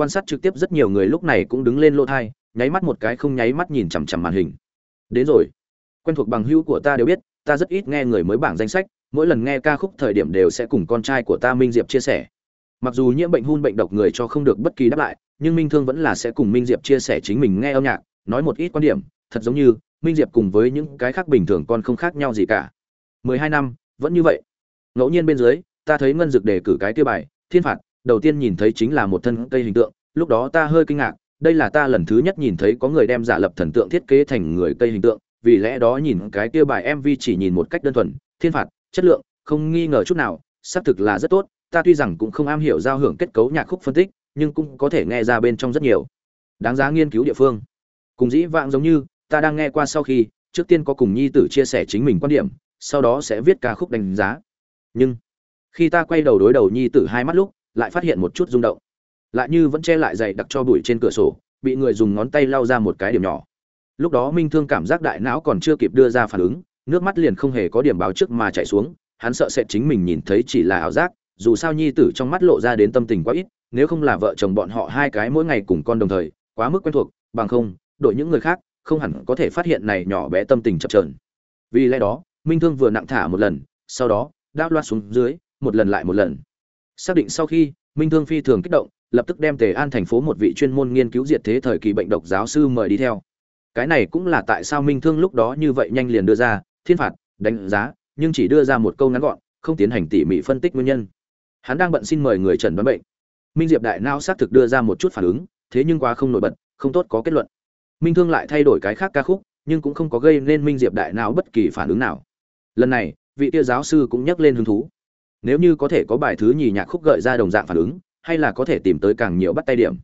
quan sát trực tiếp rất nhiều người lúc này cũng đứng lên lỗ thai, nháy mắt một cái không nháy mắt nhìn chằm chằm màn hình. Đến rồi. Quen thuộc bằng hữu của ta đều biết, ta rất ít nghe người mới bảng danh sách, mỗi lần nghe ca khúc thời điểm đều sẽ cùng con trai của ta minh diệp chia sẻ. Mặc dù nhiễm bệnh hun bệnh độc người cho không được bất kỳ đáp lại, nhưng minh thương vẫn là sẽ cùng minh diệp chia sẻ chính mình nghe âm nhạc, nói một ít quan điểm. Thật giống như, minh diệp cùng với những cái khác bình thường con không khác nhau gì cả. Mười hai năm, vẫn như vậy. Ngẫu nhiên bên dưới, ta thấy ngân dực đề cử cái tiêu bài, thiên phạt đầu tiên nhìn thấy chính là một thân cây hình tượng, lúc đó ta hơi kinh ngạc, đây là ta lần thứ nhất nhìn thấy có người đem giả lập thần tượng thiết kế thành người cây hình tượng, vì lẽ đó nhìn cái tiêu bài mv chỉ nhìn một cách đơn thuần, thiên phạt, chất lượng, không nghi ngờ chút nào, xác thực là rất tốt, ta tuy rằng cũng không am hiểu giao hưởng kết cấu nhạc khúc phân tích, nhưng cũng có thể nghe ra bên trong rất nhiều. Đáng giá nghiên cứu địa phương. Cùng dĩ vãng giống như, ta đang nghe qua sau khi, trước tiên có cùng nhi tử chia sẻ chính mình quan điểm, sau đó sẽ viết ca khúc đánh giá. Nhưng, khi ta quay đầu đối đầu nhi tử hai mắt lúc lại phát hiện một chút rung động. Lại như vẫn che lại dày đặc cho bụi trên cửa sổ, bị người dùng ngón tay lau ra một cái điểm nhỏ. Lúc đó minh thương cảm giác đại não còn chưa kịp đưa ra phản ứng, nước mắt liền không hề có điểm báo trước mà chảy xuống, hắn sợ sẽ chính mình nhìn thấy chỉ là ảo giác, dù sao nhi tử trong mắt lộ ra đến tâm tình quá ít, nếu không là vợ chồng bọn họ hai cái mỗi ngày cùng con đồng thời, quá mức quen thuộc, bằng không, đội những người khác không hẳn có thể phát hiện này nhỏ bé tâm tình chập trờn vì lẽ đó, minh thương vừa nặng thả một lần, sau đó, đáp loạt xuống dưới, một lần lại một lần xác định sau khi, minh thương phi thường kích động, lập tức đem tề an thành phố một vị chuyên môn nghiên cứu diệt thế thời kỳ bệnh độc giáo sư mời đi theo. Cái này cũng là tại sao minh thương lúc đó như vậy nhanh liền đưa ra, thiên phạt, đánh giá, nhưng chỉ đưa ra một câu ngắn gọn, không tiến hành tỉ mỉ phân tích nguyên nhân. Hắn đang bận xin mời người trần đoán bệnh. Minh diệp đại não xác thực đưa ra một chút phản ứng, thế nhưng quá không nổi bật, không tốt có kết luận. Minh thương lại thay đổi cái khác ca khúc, nhưng cũng không có gây nên minh diệp đại não bất kỳ phản ứng nào. Lần này, vị tia giáo sư cũng nhắc lên hứng thú nếu như có thể có bài thứ nhì nhạc khúc gợi ra đồng dạng phản ứng, hay là có thể tìm tới càng nhiều bắt tay điểm.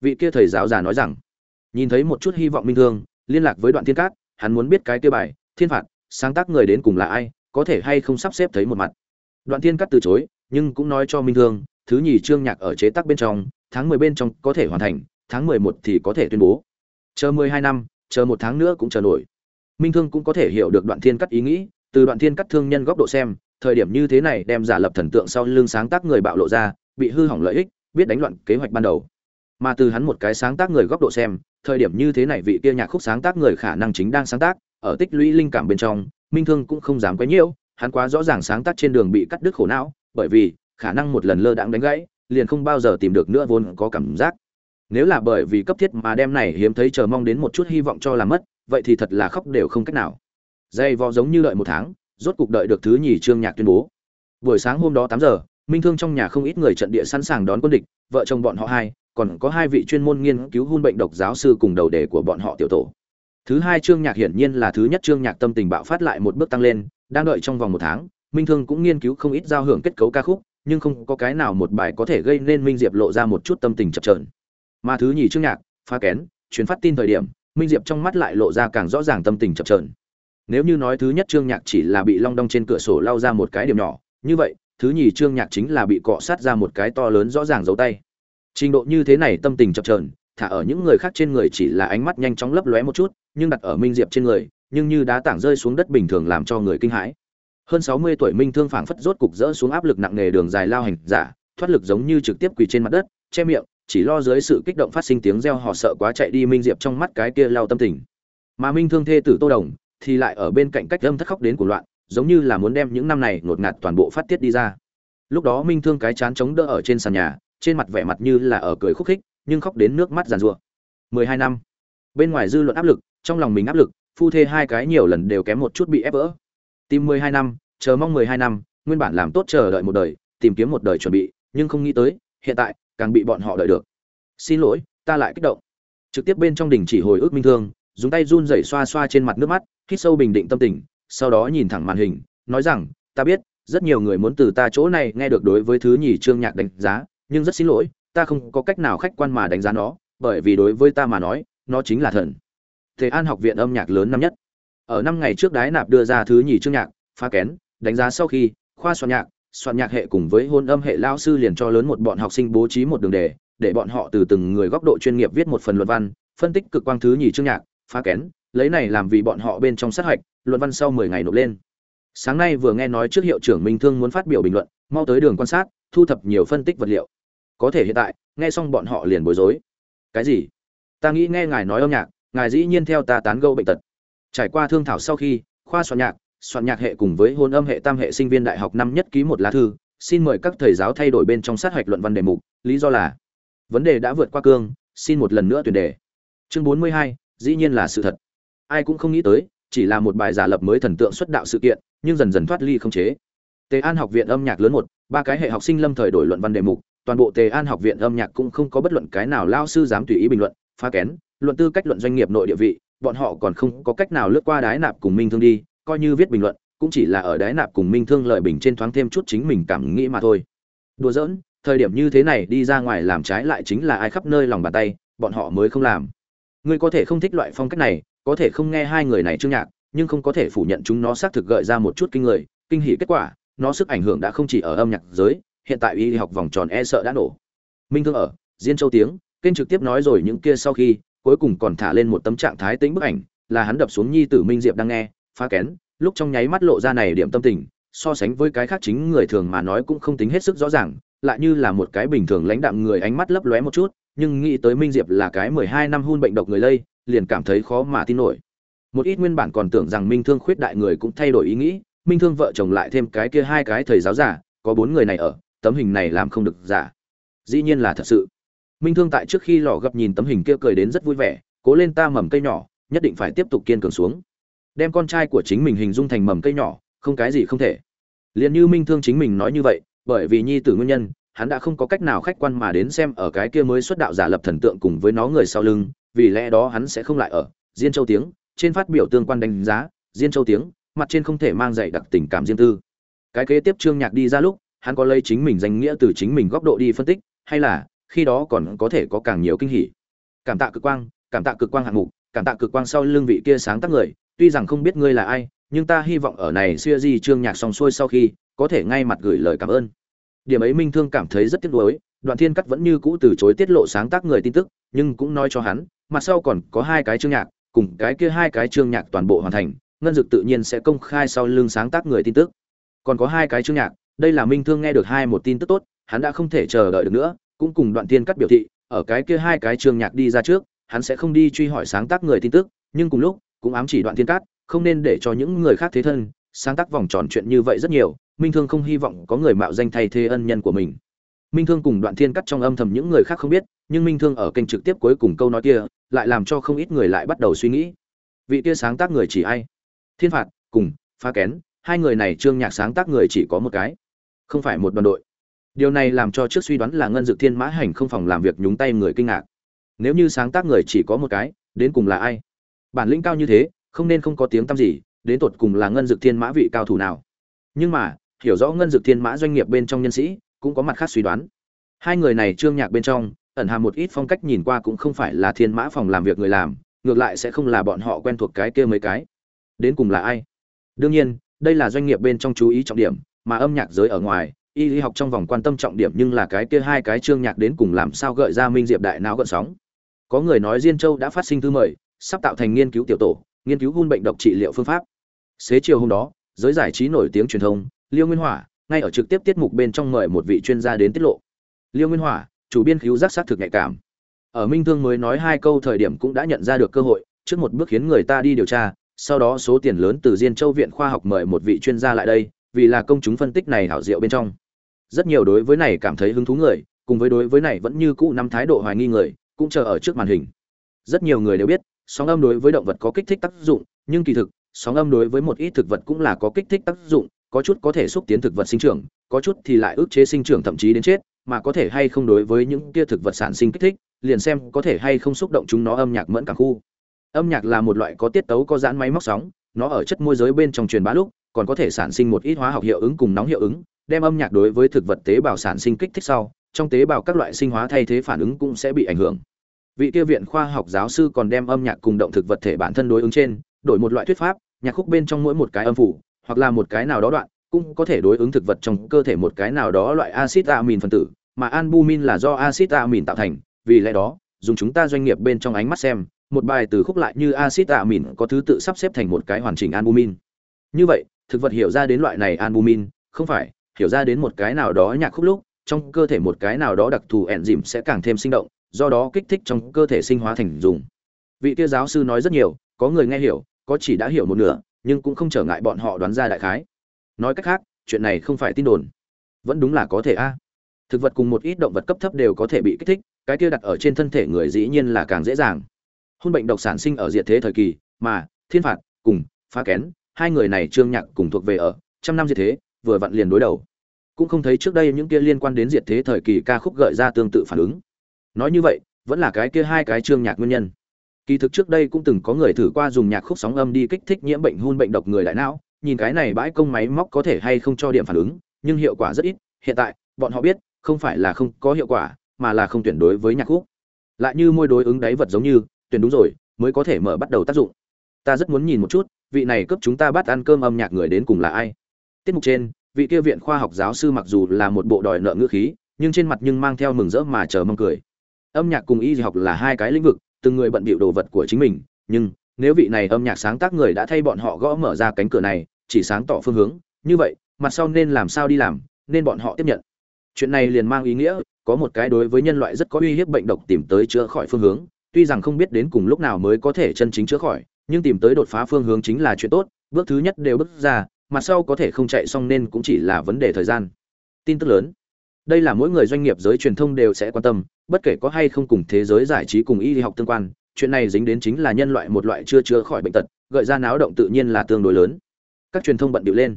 Vị kia thầy giáo già nói rằng, nhìn thấy một chút hy vọng minh thương, liên lạc với đoạn thiên cát, hắn muốn biết cái kia bài, thiên phạt, sáng tác người đến cùng là ai, có thể hay không sắp xếp thấy một mặt. Đoạn thiên cát từ chối, nhưng cũng nói cho minh thương, thứ nhì chương nhạc ở chế tác bên trong, tháng mười bên trong có thể hoàn thành, tháng mười một thì có thể tuyên bố. Chờ mười hai năm, chờ một tháng nữa cũng chờ nổi. Minh thương cũng có thể hiểu được đoạn thiên cắt ý nghĩ, từ đoạn thiên cắt thương nhân góc độ xem thời điểm như thế này đem giả lập thần tượng sau lưng sáng tác người bạo lộ ra, bị hư hỏng lợi ích, biết đánh loạn kế hoạch ban đầu. Mà từ hắn một cái sáng tác người góc độ xem, thời điểm như thế này vị kia nhạc khúc sáng tác người khả năng chính đang sáng tác, ở tích lũy linh cảm bên trong, minh thương cũng không dám quấy nhiễu, hắn quá rõ ràng sáng tác trên đường bị cắt đứt khổ não, bởi vì, khả năng một lần lơ đãng đánh gãy, liền không bao giờ tìm được nữa vốn có cảm giác. Nếu là bởi vì cấp thiết mà đem này hiếm thấy chờ mong đến một chút hy vọng cho là mất, vậy thì thật là khóc đều không cách nào. Dây vò giống như đợi một tháng rốt cục đợi được thứ nhì trương nhạc tuyên bố. Buổi sáng hôm đó tám giờ, minh thương trong nhà không ít người trận địa sẵn sàng đón quân địch, vợ chồng bọn họ hai, còn có hai vị chuyên môn nghiên cứu hun bệnh độc giáo sư cùng đầu đề của bọn họ tiểu tổ. Thứ hai trương nhạc hiển nhiên là thứ nhất trương nhạc tâm tình bạo phát lại một bước tăng lên, đang đợi trong vòng một tháng, minh thương cũng nghiên cứu không ít giao hưởng kết cấu ca khúc, nhưng không có cái nào một bài có thể gây nên minh diệp lộ ra một chút tâm tình chập trờn mà thứ nhì trương nhạc, phá kén chuyến phát tin thời điểm, minh diệp trong mắt lại lộ ra càng rõ ràng tâm tình chập trờn nếu như nói thứ nhất trương nhạc chỉ là bị long đong trên cửa sổ lao ra một cái điểm nhỏ, như vậy, thứ nhì trương nhạc chính là bị cọ sát ra một cái to lớn rõ ràng giấu tay. Trình độ như thế này tâm tình chập trờn thả ở những người khác trên người chỉ là ánh mắt nhanh chóng lấp lóe một chút, nhưng đặt ở minh diệp trên người, nhưng như đá tảng rơi xuống đất bình thường làm cho người kinh hãi. Hơn sáu mươi tuổi minh thương phảng phất rốt cục rỡ xuống áp lực nặng nề đường dài lao hành giả, thoát lực giống như trực tiếp quỳ trên mặt đất, che miệng, chỉ lo dưới sự kích động phát sinh tiếng reo họ sợ quá chạy đi minh diệp trong mắt cái kia lao tâm tình. Mà minh thương thê tử tô đồng thì lại ở bên cạnh cách âm thất khóc đến cuồng loạn, giống như là muốn đem những năm này ngột ngạt toàn bộ phát tiết đi ra. Lúc đó minh thương cái chán chống đỡ ở trên sàn nhà, trên mặt vẻ mặt như là ở cười khúc khích, nhưng khóc đến nước mắt giàn rủa mười hai năm. Bên ngoài dư luận áp lực, trong lòng mình áp lực, phu thê hai cái nhiều lần đều kém một chút bị ép vỡ. Tìm mười hai năm, chờ mong mười hai năm, nguyên bản làm tốt chờ đợi một đời, tìm kiếm một đời chuẩn bị, nhưng không nghĩ tới, hiện tại, càng bị bọn họ đợi được. Xin lỗi, ta lại kích động. Trực tiếp bên trong đỉnh chỉ hồi ức minh thương dùng tay run rẩy xoa xoa trên mặt nước mắt, hít sâu bình định tâm tình, sau đó nhìn thẳng màn hình, nói rằng, ta biết, rất nhiều người muốn từ ta chỗ này nghe được đối với thứ nhì trương nhạc đánh giá, nhưng rất xin lỗi, ta không có cách nào khách quan mà đánh giá nó, bởi vì đối với ta mà nói, nó chính là thần. Thế an học viện âm nhạc lớn năm nhất. Ở năm ngày trước đái nạp đưa ra thứ nhì trương nhạc, phá kén, đánh giá sau khi, khoa soạn nhạc soạn nhạc hệ cùng với hôn âm hệ lao sư liền cho lớn một bọn học sinh bố trí một đường đề, để bọn họ từ từng người góc độ chuyên nghiệp viết một phần luận văn, phân tích cực quang thứ nhì chương nhạc phá kén, lấy này làm vì bọn họ bên trong sát hạch, luận văn sau mười ngày nộp lên. Sáng nay vừa nghe nói trước hiệu trưởng minh thương muốn phát biểu bình luận, mau tới đường quan sát, thu thập nhiều phân tích vật liệu. Có thể hiện tại, nghe xong bọn họ liền bối rối. Cái gì? Ta nghĩ nghe ngài nói âm nhạc, ngài dĩ nhiên theo ta tán gẫu bệnh tật. Trải qua thương thảo sau khi, khoa soạn nhạc soạn nhạc hệ cùng với hôn âm hệ tam hệ sinh viên đại học năm nhất ký một lá thư, xin mời các thầy giáo thay đổi bên trong sát hạch luận văn đề mục, lý do là, vấn đề đã vượt qua cương, xin một lần nữa tuyển đề. Chương bốn mươi hai dĩ nhiên là sự thật. Ai cũng không nghĩ tới, chỉ là một bài giả lập mới thần tượng xuất đạo sự kiện, nhưng dần dần thoát ly không chế. Tề an học viện âm nhạc lớn một, ba cái hệ học sinh lâm thời đổi luận văn đề mục, toàn bộ tề an học viện âm nhạc cũng không có bất luận cái nào lao sư dám tùy ý bình luận, phá kén, luận tư cách luận doanh nghiệp nội địa vị, bọn họ còn không có cách nào lướt qua đái nạp cùng minh thương đi, coi như viết bình luận, cũng chỉ là ở đái nạp cùng minh thương lợi bình trên thoáng thêm chút chính mình cảm nghĩ mà thôi. Đùa giỡn, thời điểm như thế này đi ra ngoài làm trái lại chính là ai khắp nơi lòng bàn tay, bọn họ mới không làm ngươi có thể không thích loại phong cách này, có thể không nghe hai người này chương nhạc, nhưng không có thể phủ nhận chúng nó xác thực gợi ra một chút kinh người, kinh hỉ kết quả, nó sức ảnh hưởng đã không chỉ ở âm nhạc giới, hiện tại y học vòng tròn e sợ đã nổ. Minh thương ở, diên châu tiếng, kênh trực tiếp nói rồi những kia sau khi, cuối cùng còn thả lên một tấm trạng thái tính bức ảnh, là hắn đập xuống nhi tử minh diệp đang nghe, phá kén, lúc trong nháy mắt lộ ra này điểm tâm tình, so sánh với cái khác chính người thường mà nói cũng không tính hết sức rõ ràng, lại như là một cái bình thường lãnh đạm người ánh mắt lấp lóe một chút nhưng nghĩ tới minh diệp là cái mười hai năm hun bệnh độc người lây, liền cảm thấy khó mà tin nổi. Một ít nguyên bản còn tưởng rằng minh thương khuyết đại người cũng thay đổi ý nghĩ, minh thương vợ chồng lại thêm cái kia hai cái thầy giáo giả, có bốn người này ở, tấm hình này làm không được giả. Dĩ nhiên là thật sự. Minh thương tại trước khi lò gập nhìn tấm hình kia cười đến rất vui vẻ, cố lên ta mầm cây nhỏ, nhất định phải tiếp tục kiên cường xuống. Đem con trai của chính mình hình dung thành mầm cây nhỏ, không cái gì không thể. Liền như minh thương chính mình nói như vậy, bởi vì nhi tử nguyên nhân hắn đã không có cách nào khách quan mà đến xem ở cái kia mới xuất đạo giả lập thần tượng cùng với nó người sau lưng, vì lẽ đó hắn sẽ không lại ở. Diên châu tiếng, trên phát biểu tương quan đánh giá, diên châu tiếng, mặt trên không thể mang dạy đặc tình cảm riêng tư. Cái kế tiếp trương nhạc đi ra lúc, hắn có lấy chính mình danh nghĩa từ chính mình góc độ đi phân tích, hay là, khi đó còn có thể có càng nhiều kinh hỉ. Cảm tạ cực quang, cảm tạ cực quang hạng mục, cảm tạ cực quang sau lưng vị kia sáng tác người, tuy rằng không biết ngươi là ai, nhưng ta hy vọng ở này xưa di trương nhạc xong xuôi sau khi, có thể ngay mặt gửi lời cảm ơn điểm ấy minh thương cảm thấy rất tiếc nuối, đoạn thiên cắt vẫn như cũ từ chối tiết lộ sáng tác người tin tức, nhưng cũng nói cho hắn, mặt sau còn có hai cái chương nhạc, cùng cái kia hai cái chương nhạc toàn bộ hoàn thành, ngân dực tự nhiên sẽ công khai sau lưng sáng tác người tin tức. Còn có hai cái chương nhạc, đây là minh thương nghe được hai một tin tức tốt, hắn đã không thể chờ đợi được nữa, cũng cùng đoạn thiên cắt biểu thị, ở cái kia hai cái chương nhạc đi ra trước, hắn sẽ không đi truy hỏi sáng tác người tin tức, nhưng cùng lúc, cũng ám chỉ đoạn thiên cát không nên để cho những người khác thế thân, sáng tác vòng tròn chuyện như vậy rất nhiều minh thương không hy vọng có người mạo danh thay thế ân nhân của mình. Minh thương cùng đoạn thiên cắt trong âm thầm những người khác không biết, nhưng minh thương ở kênh trực tiếp cuối cùng câu nói kia, lại làm cho không ít người lại bắt đầu suy nghĩ. Vị kia sáng tác người chỉ ai? Thiên phạt, cùng, phá kén, hai người này trương nhạc sáng tác người chỉ có một cái. Không phải một đoàn đội. Điều này làm cho trước suy đoán là ngân dực thiên mã hành không phòng làm việc nhúng tay người kinh ngạc. Nếu như sáng tác người chỉ có một cái, đến cùng là ai? Bản lĩnh cao như thế, không nên không có tiếng tăm gì, đến tột cùng là ngân dực thiên mã vị cao thủ nào. Nhưng mà hiểu rõ ngân dược thiên mã doanh nghiệp bên trong nhân sĩ, cũng có mặt khác suy đoán. Hai người này trương nhạc bên trong, ẩn hàm một ít phong cách nhìn qua cũng không phải là thiên mã phòng làm việc người làm, ngược lại sẽ không là bọn họ quen thuộc cái kia mấy cái. Đến cùng là ai? Đương nhiên, đây là doanh nghiệp bên trong chú ý trọng điểm, mà âm nhạc giới ở ngoài, y lý học trong vòng quan tâm trọng điểm nhưng là cái kia hai cái trương nhạc đến cùng làm sao gợi ra minh diệp đại não gợn sóng. Có người nói diên châu đã phát sinh thư mời sắp tạo thành nghiên cứu tiểu tổ, nghiên cứu hôn bệnh độc trị liệu phương pháp. Xế chiều hôm đó, giới giải trí nổi tiếng truyền thông liêu nguyên hỏa, ngay ở trực tiếp tiết mục bên trong mời một vị chuyên gia đến tiết lộ. Liêu nguyên hỏa, chủ biên cứu giác sát thực nhạy cảm. Ở minh thương mới nói hai câu thời điểm cũng đã nhận ra được cơ hội, trước một bước khiến người ta đi điều tra, sau đó số tiền lớn từ diên châu viện khoa học mời một vị chuyên gia lại đây, vì là công chúng phân tích này hảo diệu bên trong. Rất nhiều đối với này cảm thấy hứng thú người, cùng với đối với này vẫn như cũ nắm thái độ hoài nghi người, cũng chờ ở trước màn hình. Rất nhiều người đều biết, sóng âm đối với động vật có kích thích tác dụng, nhưng kỳ thực, sóng âm đối với một ít thực vật cũng là có kích thích tác dụng có chút có thể xúc tiến thực vật sinh trưởng, có chút thì lại ức chế sinh trưởng thậm chí đến chết, mà có thể hay không đối với những kia thực vật sản sinh kích thích, liền xem có thể hay không xúc động chúng nó âm nhạc mẫn cả khu. Âm nhạc là một loại có tiết tấu, có giãn máy móc sóng, nó ở chất môi giới bên trong truyền bá lúc, còn có thể sản sinh một ít hóa học hiệu ứng cùng nóng hiệu ứng, đem âm nhạc đối với thực vật tế bào sản sinh kích thích sau, trong tế bào các loại sinh hóa thay thế phản ứng cũng sẽ bị ảnh hưởng. Vị kia viện khoa học giáo sư còn đem âm nhạc cùng động thực vật thể bản thân đối ứng trên, đổi một loại thuyết pháp, nhạc khúc bên trong mỗi một cái âm phủ hoặc là một cái nào đó đoạn, cũng có thể đối ứng thực vật trong cơ thể một cái nào đó loại axit amin phân tử, mà albumin là do axit amin tạo thành. Vì lẽ đó, dùng chúng ta doanh nghiệp bên trong ánh mắt xem, một bài từ khúc lại như axit amin có thứ tự sắp xếp thành một cái hoàn chỉnh albumin. Như vậy, thực vật hiểu ra đến loại này albumin, không phải, hiểu ra đến một cái nào đó nhạc khúc lúc, trong cơ thể một cái nào đó đặc thù enzyme sẽ càng thêm sinh động, do đó kích thích trong cơ thể sinh hóa thành dùng. Vị kia giáo sư nói rất nhiều, có người nghe hiểu, có chỉ đã hiểu một nửa nhưng cũng không trở ngại bọn họ đoán ra đại khái. Nói cách khác, chuyện này không phải tin đồn. Vẫn đúng là có thể a. Thực vật cùng một ít động vật cấp thấp đều có thể bị kích thích, cái kia đặt ở trên thân thể người dĩ nhiên là càng dễ dàng. Hôn bệnh độc sản sinh ở diệt thế thời kỳ, mà, thiên phạt, cùng, phá kén, hai người này trương nhạc cùng thuộc về ở, trăm năm diệt thế, vừa vặn liền đối đầu. Cũng không thấy trước đây những kia liên quan đến diệt thế thời kỳ ca khúc gợi ra tương tự phản ứng. Nói như vậy, vẫn là cái kia hai cái trương nhạc nguyên nhân kỳ thực trước đây cũng từng có người thử qua dùng nhạc khúc sóng âm đi kích thích nhiễm bệnh hôn bệnh độc người đại não, nhìn cái này bãi công máy móc có thể hay không cho điểm phản ứng, nhưng hiệu quả rất ít. Hiện tại, bọn họ biết, không phải là không có hiệu quả, mà là không tuyển đối với nhạc khúc. Lại như môi đối ứng đáy vật giống như, tuyển đúng rồi, mới có thể mở bắt đầu tác dụng. Ta rất muốn nhìn một chút, vị này cấp chúng ta bắt ăn cơm âm nhạc người đến cùng là ai. Tiết mục trên, vị kia viện khoa học giáo sư mặc dù là một bộ đòi nợ ngữ khí, nhưng trên mặt nhưng mang theo mừng rỡ mà chờ mong cười. Âm nhạc cùng y học là hai cái lĩnh vực từng người bận bịu đồ vật của chính mình, nhưng nếu vị này âm nhạc sáng tác người đã thay bọn họ gõ mở ra cánh cửa này, chỉ sáng tỏ phương hướng, như vậy, mặt sau nên làm sao đi làm, nên bọn họ tiếp nhận. Chuyện này liền mang ý nghĩa, có một cái đối với nhân loại rất có uy hiếp bệnh độc tìm tới chữa khỏi phương hướng, tuy rằng không biết đến cùng lúc nào mới có thể chân chính chữa khỏi, nhưng tìm tới đột phá phương hướng chính là chuyện tốt, bước thứ nhất đều bước ra, mặt sau có thể không chạy xong nên cũng chỉ là vấn đề thời gian. Tin tức lớn đây là mỗi người doanh nghiệp giới truyền thông đều sẽ quan tâm, bất kể có hay không cùng thế giới giải trí cùng y học tương quan, chuyện này dính đến chính là nhân loại một loại chưa chữa khỏi bệnh tật, gợi ra náo động tự nhiên là tương đối lớn. Các truyền thông bận điệu lên.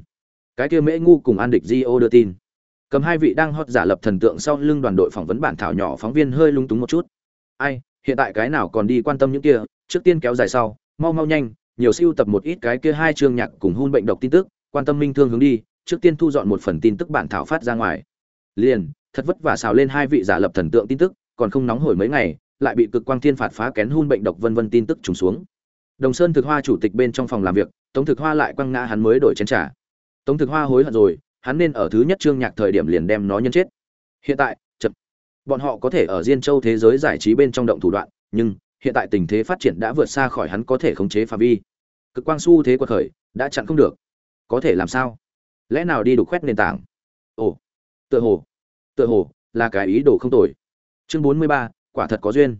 Cái kia mễ ngu cùng an địch di ô đưa tin. Cầm hai vị đang hot giả lập thần tượng sau lưng đoàn đội phỏng vấn bản thảo nhỏ phóng viên hơi lung túng một chút. Ai, hiện tại cái nào còn đi quan tâm những kia, trước tiên kéo dài sau, mau mau nhanh, nhiều siêu tập một ít cái kia hai chương nhạc cùng hôn bệnh độc tin tức, quan tâm minh thương hướng đi, trước tiên thu dọn một phần tin tức bản thảo phát ra ngoài liền, thật vất vả xào lên hai vị giả lập thần tượng tin tức, còn không nóng hổi mấy ngày, lại bị cực quang thiên phạt phá kén hun bệnh độc vân vân tin tức trùng xuống. Đồng sơn thực hoa chủ tịch bên trong phòng làm việc, tống thực hoa lại quăng ngã hắn mới đổi chén trả tống thực hoa hối hận rồi, hắn nên ở thứ nhất trương nhạc thời điểm liền đem nó nhân chết. Hiện tại, chậm. Bọn họ có thể ở diên châu thế giới giải trí bên trong động thủ đoạn, nhưng hiện tại tình thế phát triển đã vượt xa khỏi hắn có thể khống chế phạm vi. Cực quang su thế quật khởi, đã chặn không được. Có thể làm sao? Lẽ nào đi đục khoét nền tảng? Ồ, tựa hồ tựa hồ là cái ý đồ không tồi. Chương bốn mươi ba, quả thật có duyên.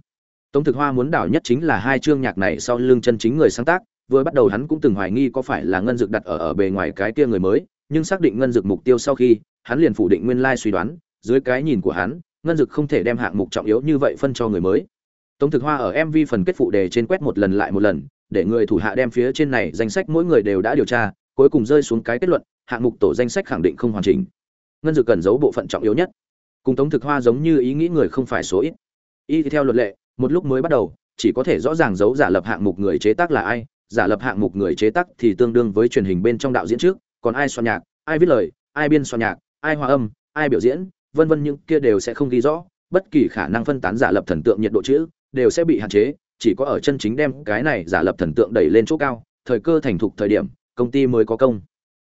Tống thực hoa muốn đảo nhất chính là hai chương nhạc này sau lưng chân chính người sáng tác, vừa bắt đầu hắn cũng từng hoài nghi có phải là ngân dực đặt ở ở bề ngoài cái kia người mới, nhưng xác định ngân dực mục tiêu sau khi, hắn liền phủ định nguyên lai suy đoán, dưới cái nhìn của hắn, ngân dực không thể đem hạng mục trọng yếu như vậy phân cho người mới. Tống thực hoa ở mv phần kết phụ đề trên quét một lần lại một lần, để người thủ hạ đem phía trên này danh sách mỗi người đều đã điều tra, cuối cùng rơi xuống cái kết luận, hạng mục tổ danh sách khẳng định không hoàn chỉnh. Ngân dực cần giấu bộ phận trọng yếu nhất cùng tống thực hoa giống như ý nghĩ người không phải số ít. Y theo luật lệ, một lúc mới bắt đầu, chỉ có thể rõ ràng giấu giả lập hạng mục người chế tác là ai, giả lập hạng mục người chế tác thì tương đương với truyền hình bên trong đạo diễn trước, còn ai soạn nhạc, ai viết lời, ai biên soạn nhạc, ai hòa âm, ai biểu diễn, vân vân những kia đều sẽ không ghi rõ, bất kỳ khả năng phân tán giả lập thần tượng nhiệt độ chữ, đều sẽ bị hạn chế, chỉ có ở chân chính đem cái này giả lập thần tượng đẩy lên chỗ cao, thời cơ thành thục thời điểm, công ty mới có công.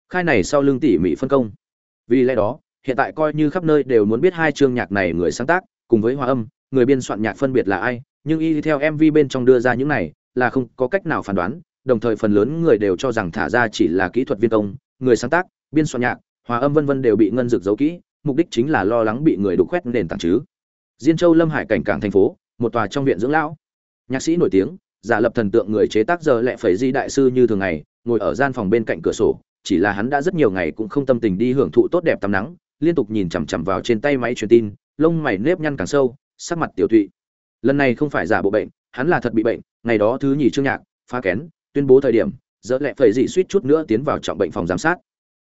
Khai này sau lưng tỉ mỉ phân công. Vì lẽ đó hiện tại coi như khắp nơi đều muốn biết hai chương nhạc này người sáng tác, cùng với hòa âm, người biên soạn nhạc phân biệt là ai, nhưng y theo mv bên trong đưa ra những này, là không có cách nào phán đoán, đồng thời phần lớn người đều cho rằng thả ra chỉ là kỹ thuật viên công, người sáng tác, biên soạn nhạc, hòa âm vân vân đều bị ngân dược giấu kỹ, mục đích chính là lo lắng bị người đục khoét nền tảng chứ. Diên châu lâm hải cảnh cảng thành phố, một tòa trong viện dưỡng lão. Nhạc sĩ nổi tiếng, giả lập thần tượng người chế tác giờ lẹ phẩy di đại sư như thường ngày, ngồi ở gian phòng bên cạnh cửa sổ, chỉ là hắn đã rất nhiều ngày cũng không tâm tình đi hưởng thụ tốt đẹp tắm nắng liên tục nhìn chằm chằm vào trên tay máy truyền tin, lông mày nếp nhăn càng sâu, sắc mặt tiểu thụy lần này không phải giả bộ bệnh, hắn là thật bị bệnh, ngày đó thứ nhì trương nhạc, phá kén, tuyên bố thời điểm, dỡ lẹ phẩy dị suýt chút nữa tiến vào trọng bệnh phòng giám sát.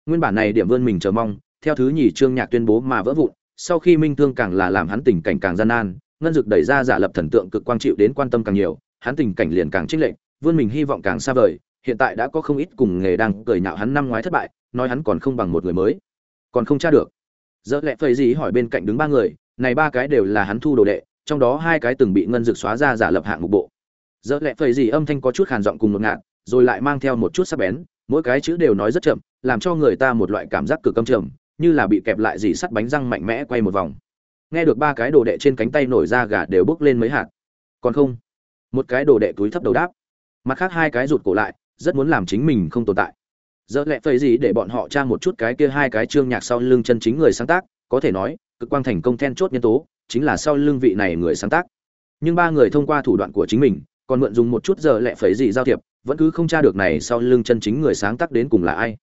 Nguyên bản này điểm vươn mình chờ mong, theo thứ nhì trương nhạc tuyên bố mà vỡ vụn, sau khi minh thương càng là làm hắn tình cảnh càng gian nan, ngân dực đẩy ra giả lập thần tượng cực quang chịu đến quan tâm càng nhiều, hắn tình cảnh liền càng trích lệnh vươn mình hy vọng càng xa vời, hiện tại đã có không ít cùng nghề đang cười nhạo hắn năm ngoái thất bại, nói hắn còn không bằng một người mới, còn không tra được. Dở lẽ phẩy gì hỏi bên cạnh đứng ba người, này ba cái đều là hắn thu đồ đệ, trong đó hai cái từng bị ngân dược xóa ra giả lập hạng mục bộ. Dở lẽ phẩy gì âm thanh có chút khàn giọng cùng một ngạn rồi lại mang theo một chút sắc bén, mỗi cái chữ đều nói rất chậm, làm cho người ta một loại cảm giác cực căm trầm, như là bị kẹp lại gì sắt bánh răng mạnh mẽ quay một vòng. Nghe được ba cái đồ đệ trên cánh tay nổi ra gà đều bước lên mấy hạt. Còn không? Một cái đồ đệ túi thấp đầu đáp. Mặt khác hai cái rụt cổ lại, rất muốn làm chính mình không tồn tại. Giờ lẽ phải gì để bọn họ tra một chút cái kia hai cái chương nhạc sau lưng chân chính người sáng tác, có thể nói, cực quang thành công then chốt nhân tố, chính là sau lưng vị này người sáng tác. Nhưng ba người thông qua thủ đoạn của chính mình, còn mượn dùng một chút giờ lẽ phải gì giao thiệp, vẫn cứ không tra được này sau lưng chân chính người sáng tác đến cùng là ai.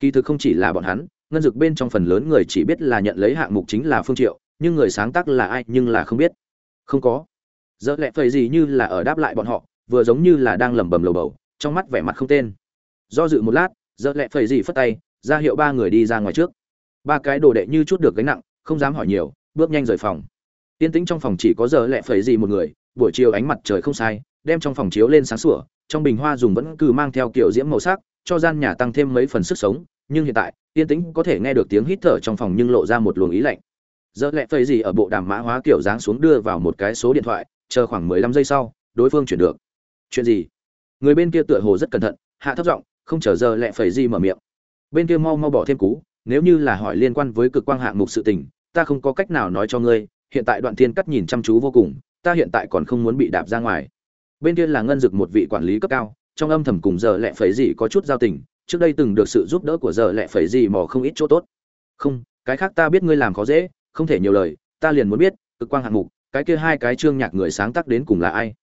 Kỳ thực không chỉ là bọn hắn, ngân dực bên trong phần lớn người chỉ biết là nhận lấy hạng mục chính là phương triệu, nhưng người sáng tác là ai nhưng là không biết. Không có. Giờ lẽ phải gì như là ở đáp lại bọn họ, vừa giống như là đang lẩm bẩm lầu bầu, trong mắt vẻ mặt không tên. Do dự một lát giờ lẹ phẩy gì phất tay, ra hiệu ba người đi ra ngoài trước. Ba cái đồ đệ như chút được gánh nặng, không dám hỏi nhiều, bước nhanh rời phòng. Tiên tĩnh trong phòng chỉ có giờ lẹ phẩy gì một người, buổi chiều ánh mặt trời không sai, đem trong phòng chiếu lên sáng sủa, trong bình hoa dùng vẫn cứ mang theo kiểu diễm màu sắc, cho gian nhà tăng thêm mấy phần sức sống, nhưng hiện tại, tiên tĩnh có thể nghe được tiếng hít thở trong phòng nhưng lộ ra một luồng ý lạnh. Giờ lẹ phẩy gì ở bộ đàm mã hóa kiểu dáng xuống đưa vào một cái số điện thoại, chờ khoảng mười lăm giây sau, đối phương chuyển được. Chuyện gì? Người bên kia tựa hồ rất cẩn thận, hạ thấp giọng không chờ giờ lẹ phẩy gì mở miệng. Bên kia mau mau bỏ thêm cú, nếu như là hỏi liên quan với cực quang hạng mục sự tình, ta không có cách nào nói cho ngươi, hiện tại đoạn thiên cắt nhìn chăm chú vô cùng, ta hiện tại còn không muốn bị đạp ra ngoài. Bên kia là ngân dực một vị quản lý cấp cao, trong âm thầm cùng giờ lẹ phẩy gì có chút giao tình, trước đây từng được sự giúp đỡ của giờ lẹ phẩy gì mò không ít chỗ tốt. Không, cái khác ta biết ngươi làm khó dễ, không thể nhiều lời, ta liền muốn biết, cực quang hạng mục, cái kia hai cái chương nhạc người sáng tác đến cùng là ai?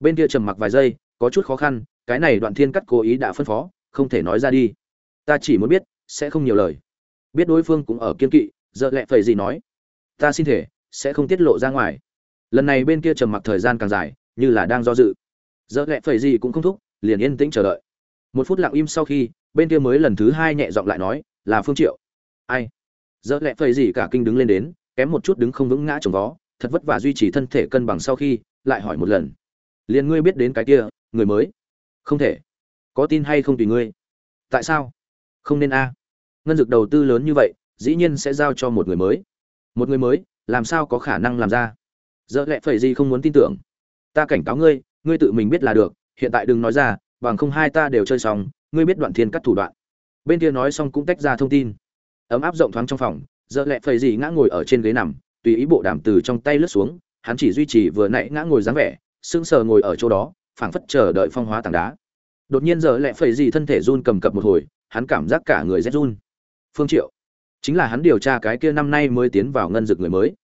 Bên kia trầm mặc vài giây, có chút khó khăn, cái này đoạn thiên cắt cố ý đã phân phó không thể nói ra đi. Ta chỉ muốn biết, sẽ không nhiều lời. Biết đối phương cũng ở kiên kỵ, giờ lẹ phẩy gì nói. Ta xin thể, sẽ không tiết lộ ra ngoài. Lần này bên kia trầm mặc thời gian càng dài, như là đang do dự. Giờ lẹ phẩy gì cũng không thúc, liền yên tĩnh chờ đợi. Một phút lặng im sau khi, bên kia mới lần thứ hai nhẹ giọng lại nói, là phương triệu. Ai? Giờ lẹ phẩy gì cả kinh đứng lên đến, kém một chút đứng không vững ngã trồng vó, thật vất vả duy trì thân thể cân bằng sau khi, lại hỏi một lần. Liền ngươi biết đến cái kia, người mới? Không thể có tin hay không tùy ngươi. Tại sao? Không nên a. Ngân dược đầu tư lớn như vậy, dĩ nhiên sẽ giao cho một người mới. Một người mới, làm sao có khả năng làm ra? Dợ lẽ phẩy gì không muốn tin tưởng? Ta cảnh cáo ngươi ngươi tự mình biết là được, hiện tại đừng nói ra, bằng không hai ta đều chơi xong, ngươi biết đoạn thiên cắt thủ đoạn. Bên kia nói xong cũng tách ra thông tin. Ấm áp rộng thoáng trong phòng dợ lẽ phẩy gì ngã ngồi ở trên ghế nằm, tùy ý bộ đàm từ trong tay lướt xuống, hắn chỉ duy trì vừa nãy ngã ngồi dáng vẻ, sững sờ ngồi ở chỗ đó, phảng phất chờ đợi phong hóa tảng đá đột nhiên giờ lẹ phẩy gì thân thể run cầm cập một hồi, hắn cảm giác cả người rét run. Phương triệu, chính là hắn điều tra cái kia năm nay mới tiến vào ngân dực người mới.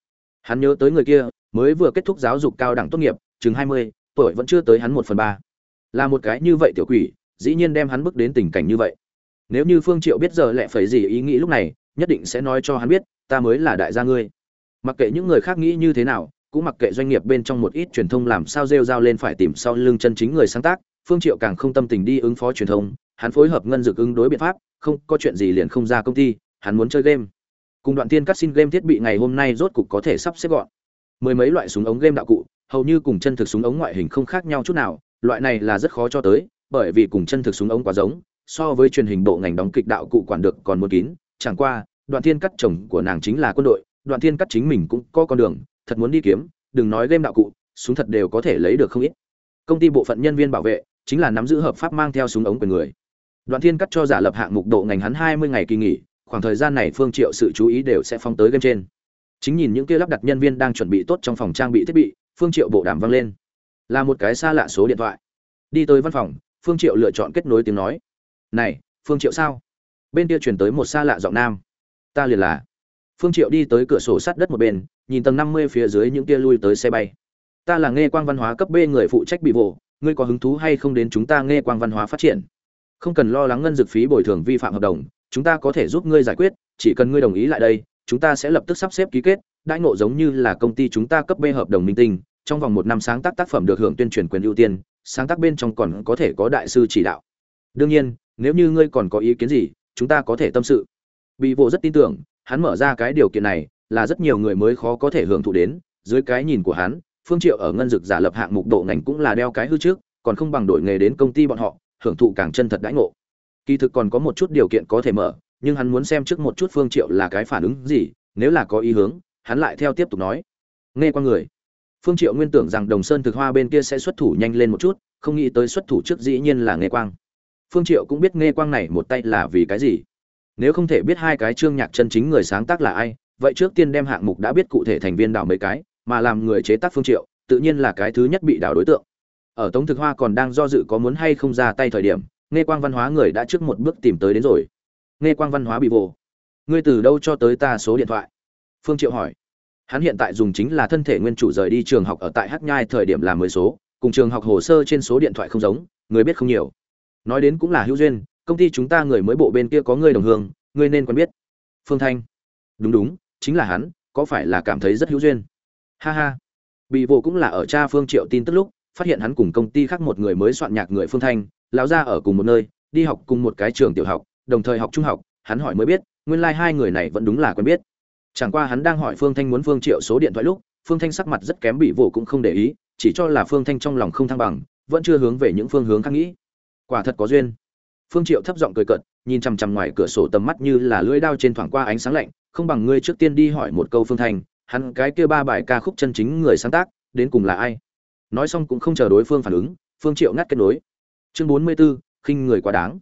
Hắn nhớ tới người kia, mới vừa kết thúc giáo dục cao đẳng tốt nghiệp, chừng hai mươi, tuổi vẫn chưa tới hắn một phần ba. Là một cái như vậy tiểu quỷ, dĩ nhiên đem hắn bước đến tình cảnh như vậy. Nếu như phương triệu biết giờ lẹ phẩy gì ý nghĩ lúc này, nhất định sẽ nói cho hắn biết, ta mới là đại gia ngươi. Mặc kệ những người khác nghĩ như thế nào, cũng mặc kệ doanh nghiệp bên trong một ít truyền thông làm sao rêu rao lên phải tìm sau lưng chân chính người sáng tác phương triệu càng không tâm tình đi ứng phó truyền thông, hắn phối hợp ngân dược ứng đối biện pháp, không có chuyện gì liền không ra công ty, hắn muốn chơi game. Cùng đoạn tiên cắt xin game thiết bị ngày hôm nay rốt cục có thể sắp xếp gọn. Mười mấy loại súng ống game đạo cụ, hầu như cùng chân thực súng ống ngoại hình không khác nhau chút nào, loại này là rất khó cho tới, bởi vì cùng chân thực súng ống quá giống, so với truyền hình bộ ngành đóng kịch đạo cụ quản được còn một kín, chẳng qua, đoạn thiên cắt chồng của nàng chính là quân đội, đoạn thiên cắt chính mình cũng có con đường, thật muốn đi kiếm, đừng nói game đạo cụ, súng thật đều có thể lấy được không ít. Công ty bộ phận nhân viên bảo vệ chính là nắm giữ hợp pháp mang theo súng ống quyền người. Đoạn thiên cắt cho giả lập hạng mục độ ngành hắn hai mươi ngày kỳ nghỉ, khoảng thời gian này phương triệu sự chú ý đều sẽ phóng tới game trên. Chính nhìn những kia lắp đặt nhân viên đang chuẩn bị tốt trong phòng trang bị thiết bị, phương triệu bộ đàm vang lên. Là một cái xa lạ số điện thoại. Đi tới văn phòng, phương triệu lựa chọn kết nối tiếng nói. Này, phương triệu sao? Bên kia truyền tới một xa lạ giọng nam. Ta liền là. Phương triệu đi tới cửa sổ sát đất một bên, nhìn tầng 50 phía dưới những kia lui tới xe bay. Ta là nghe quang văn hóa cấp b người phụ trách bị vụ ngươi có hứng thú hay không đến chúng ta nghe quang văn hóa phát triển? Không cần lo lắng ngân dược phí bồi thường vi phạm hợp đồng, chúng ta có thể giúp ngươi giải quyết, chỉ cần ngươi đồng ý lại đây, chúng ta sẽ lập tức sắp xếp ký kết. Đãi ngộ giống như là công ty chúng ta cấp b hợp đồng minh tinh, trong vòng một năm sáng tác tác phẩm được hưởng tuyên truyền quyền ưu tiên, sáng tác bên trong còn có thể có đại sư chỉ đạo. Đương nhiên, nếu như ngươi còn có ý kiến gì, chúng ta có thể tâm sự. Bị vô rất tin tưởng, hắn mở ra cái điều kiện này, là rất nhiều người mới khó có thể hưởng thụ đến, dưới cái nhìn của hắn phương triệu ở ngân dực giả lập hạng mục độ ngành cũng là đeo cái hư trước, còn không bằng đổi nghề đến công ty bọn họ, hưởng thụ càng chân thật đãi ngộ. Kỳ thực còn có một chút điều kiện có thể mở, nhưng hắn muốn xem trước một chút phương triệu là cái phản ứng gì, nếu là có ý hướng, hắn lại theo tiếp tục nói. Nghe qua người. Phương triệu nguyên tưởng rằng đồng sơn thực hoa bên kia sẽ xuất thủ nhanh lên một chút, không nghĩ tới xuất thủ trước dĩ nhiên là nghe quang. Phương triệu cũng biết nghe quang này một tay là vì cái gì. Nếu không thể biết hai cái chương nhạc chân chính người sáng tác là ai, vậy trước tiên đem hạng mục đã biết cụ thể thành viên đảo mấy cái mà làm người chế tác phương triệu tự nhiên là cái thứ nhất bị đảo đối tượng. Ở tống thực hoa còn đang do dự có muốn hay không ra tay thời điểm nghe quang văn hóa người đã trước một bước tìm tới đến rồi. Nghe quang văn hóa bị vồ, ngươi từ đâu cho tới ta số điện thoại? Phương triệu hỏi. Hắn hiện tại dùng chính là thân thể nguyên chủ rời đi trường học ở tại hắc nhai thời điểm là mười số cùng trường học hồ sơ trên số điện thoại không giống người biết không nhiều. Nói đến cũng là hữu duyên công ty chúng ta người mới bộ bên kia có người đồng hương ngươi nên quen biết. Phương thanh. Đúng đúng chính là hắn có phải là cảm thấy rất hữu duyên? Ha ha. Bị vô cũng là ở cha phương triệu tin tức lúc, phát hiện hắn cùng công ty khác một người mới soạn nhạc người phương thanh, lão ra ở cùng một nơi, đi học cùng một cái trường tiểu học, đồng thời học trung học, hắn hỏi mới biết, nguyên lai like hai người này vẫn đúng là quen biết. Chẳng qua hắn đang hỏi phương thanh muốn phương triệu số điện thoại lúc, phương thanh sắc mặt rất kém bị vô cũng không để ý, chỉ cho là phương thanh trong lòng không thăng bằng, vẫn chưa hướng về những phương hướng khác nghĩ. Quả thật có duyên. Phương triệu thấp giọng cười cợt, nhìn chằm chằm ngoài cửa sổ tầm mắt như là lưỡi dao trên thoảng qua ánh sáng lạnh, không bằng ngươi trước tiên đi hỏi một câu phương thanh hắn cái kia ba bài ca khúc chân chính người sáng tác đến cùng là ai? Nói xong cũng không chờ đối phương phản ứng phương triệu ngắt kết nối. Chương 44, khinh người quá đáng.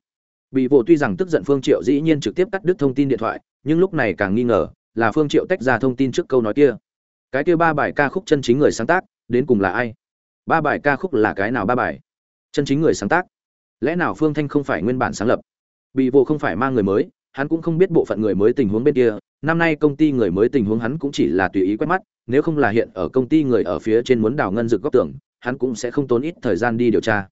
Bị vụ tuy rằng tức giận phương triệu dĩ nhiên trực tiếp cắt đứt thông tin điện thoại nhưng lúc này càng nghi ngờ là phương triệu tách ra thông tin trước câu nói kia. Cái kia ba bài ca khúc chân chính người sáng tác đến cùng là ai? Ba bài ca khúc là cái nào ba bài? Chân chính người sáng tác? Lẽ nào phương thanh không phải nguyên bản sáng lập? Bị vụ không phải mang người mới hắn cũng không biết bộ phận người mới tình huống bên kia, năm nay công ty người mới tình huống hắn cũng chỉ là tùy ý quét mắt, nếu không là hiện ở công ty người ở phía trên muốn đào ngân dược góc tưởng hắn cũng sẽ không tốn ít thời gian đi điều tra.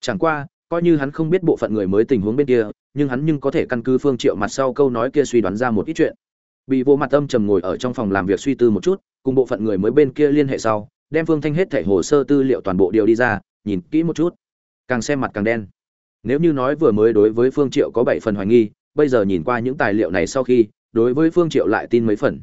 Chẳng qua, coi như hắn không biết bộ phận người mới tình huống bên kia, nhưng hắn nhưng có thể căn cứ phương triệu mặt sau câu nói kia suy đoán ra một ít chuyện. Bị vô mặt âm trầm ngồi ở trong phòng làm việc suy tư một chút, cùng bộ phận người mới bên kia liên hệ sau, đem phương thanh hết thảy hồ sơ tư liệu toàn bộ điều đi ra, nhìn kỹ một chút. Càng xem mặt càng đen. Nếu như nói vừa mới đối với phương triệu có bảy phần hoài nghi bây giờ nhìn qua những tài liệu này sau khi, đối với phương triệu lại tin mấy phần.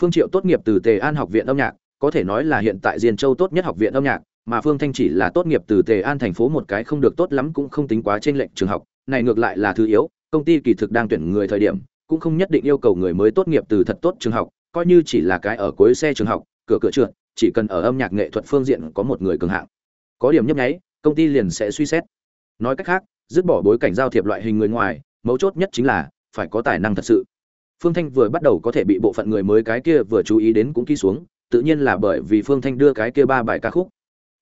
Phương triệu tốt nghiệp từ tề an học viện âm nhạc, có thể nói là hiện tại diên châu tốt nhất học viện âm nhạc, mà phương thanh chỉ là tốt nghiệp từ tề an thành phố một cái không được tốt lắm cũng không tính quá trên lệnh trường học, này ngược lại là thứ yếu, công ty kỳ thực đang tuyển người thời điểm, cũng không nhất định yêu cầu người mới tốt nghiệp từ thật tốt trường học, coi như chỉ là cái ở cuối xe trường học, cửa cửa trượt, chỉ cần ở âm nhạc nghệ thuật phương diện có một người cường hạng. Có điểm nhấp nháy, công ty liền sẽ suy xét. Nói cách khác, dứt bỏ bối cảnh giao thiệp loại hình người ngoài mấu chốt nhất chính là, phải có tài năng thật sự. Phương thanh vừa bắt đầu có thể bị bộ phận người mới cái kia vừa chú ý đến cũng ký xuống, tự nhiên là bởi vì phương thanh đưa cái kia ba bài ca khúc.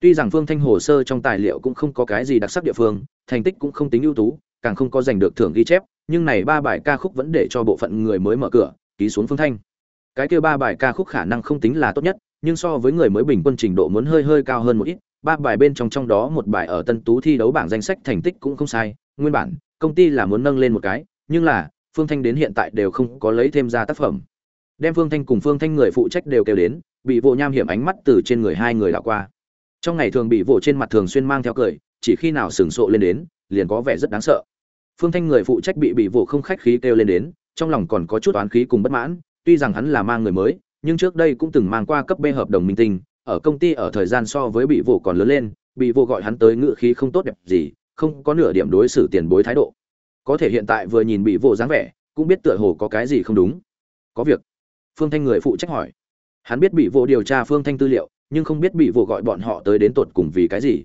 Tuy rằng phương thanh hồ sơ trong tài liệu cũng không có cái gì đặc sắc địa phương, thành tích cũng không tính ưu tú, càng không có giành được thưởng ghi chép, nhưng này ba bài ca khúc vẫn để cho bộ phận người mới mở cửa, ký xuống phương thanh. Cái kia ba bài ca khúc khả năng không tính là tốt nhất, nhưng so với người mới bình quân trình độ muốn hơi hơi cao hơn một ít, ba bài bên trong trong đó một bài ở tân tú thi đấu bảng danh sách thành tích cũng không sai, nguyên bản công ty là muốn nâng lên một cái, nhưng là, phương thanh đến hiện tại đều không có lấy thêm ra tác phẩm. Đem phương thanh cùng phương thanh người phụ trách đều kêu đến, bị vỗ nham hiểm ánh mắt từ trên người hai người đảo qua. Trong ngày thường bị vỗ trên mặt thường xuyên mang theo cười, chỉ khi nào sừng sộ lên đến, liền có vẻ rất đáng sợ. Phương thanh người phụ trách bị bị vỗ không khách khí kêu lên đến, trong lòng còn có chút oán khí cùng bất mãn, tuy rằng hắn là mang người mới, nhưng trước đây cũng từng mang qua cấp b hợp đồng minh tinh, ở công ty ở thời gian so với bị vỗ còn lớn lên, bị vỗ gọi hắn tới ngữ khí không tốt đẹp gì không có nửa điểm đối xử tiền bối thái độ. Có thể hiện tại vừa nhìn bị vô dáng vẻ, cũng biết tựa hồ có cái gì không đúng. Có việc. Phương thanh người phụ trách hỏi. Hắn biết bị vô điều tra phương thanh tư liệu, nhưng không biết bị vô gọi bọn họ tới đến tột cùng vì cái gì.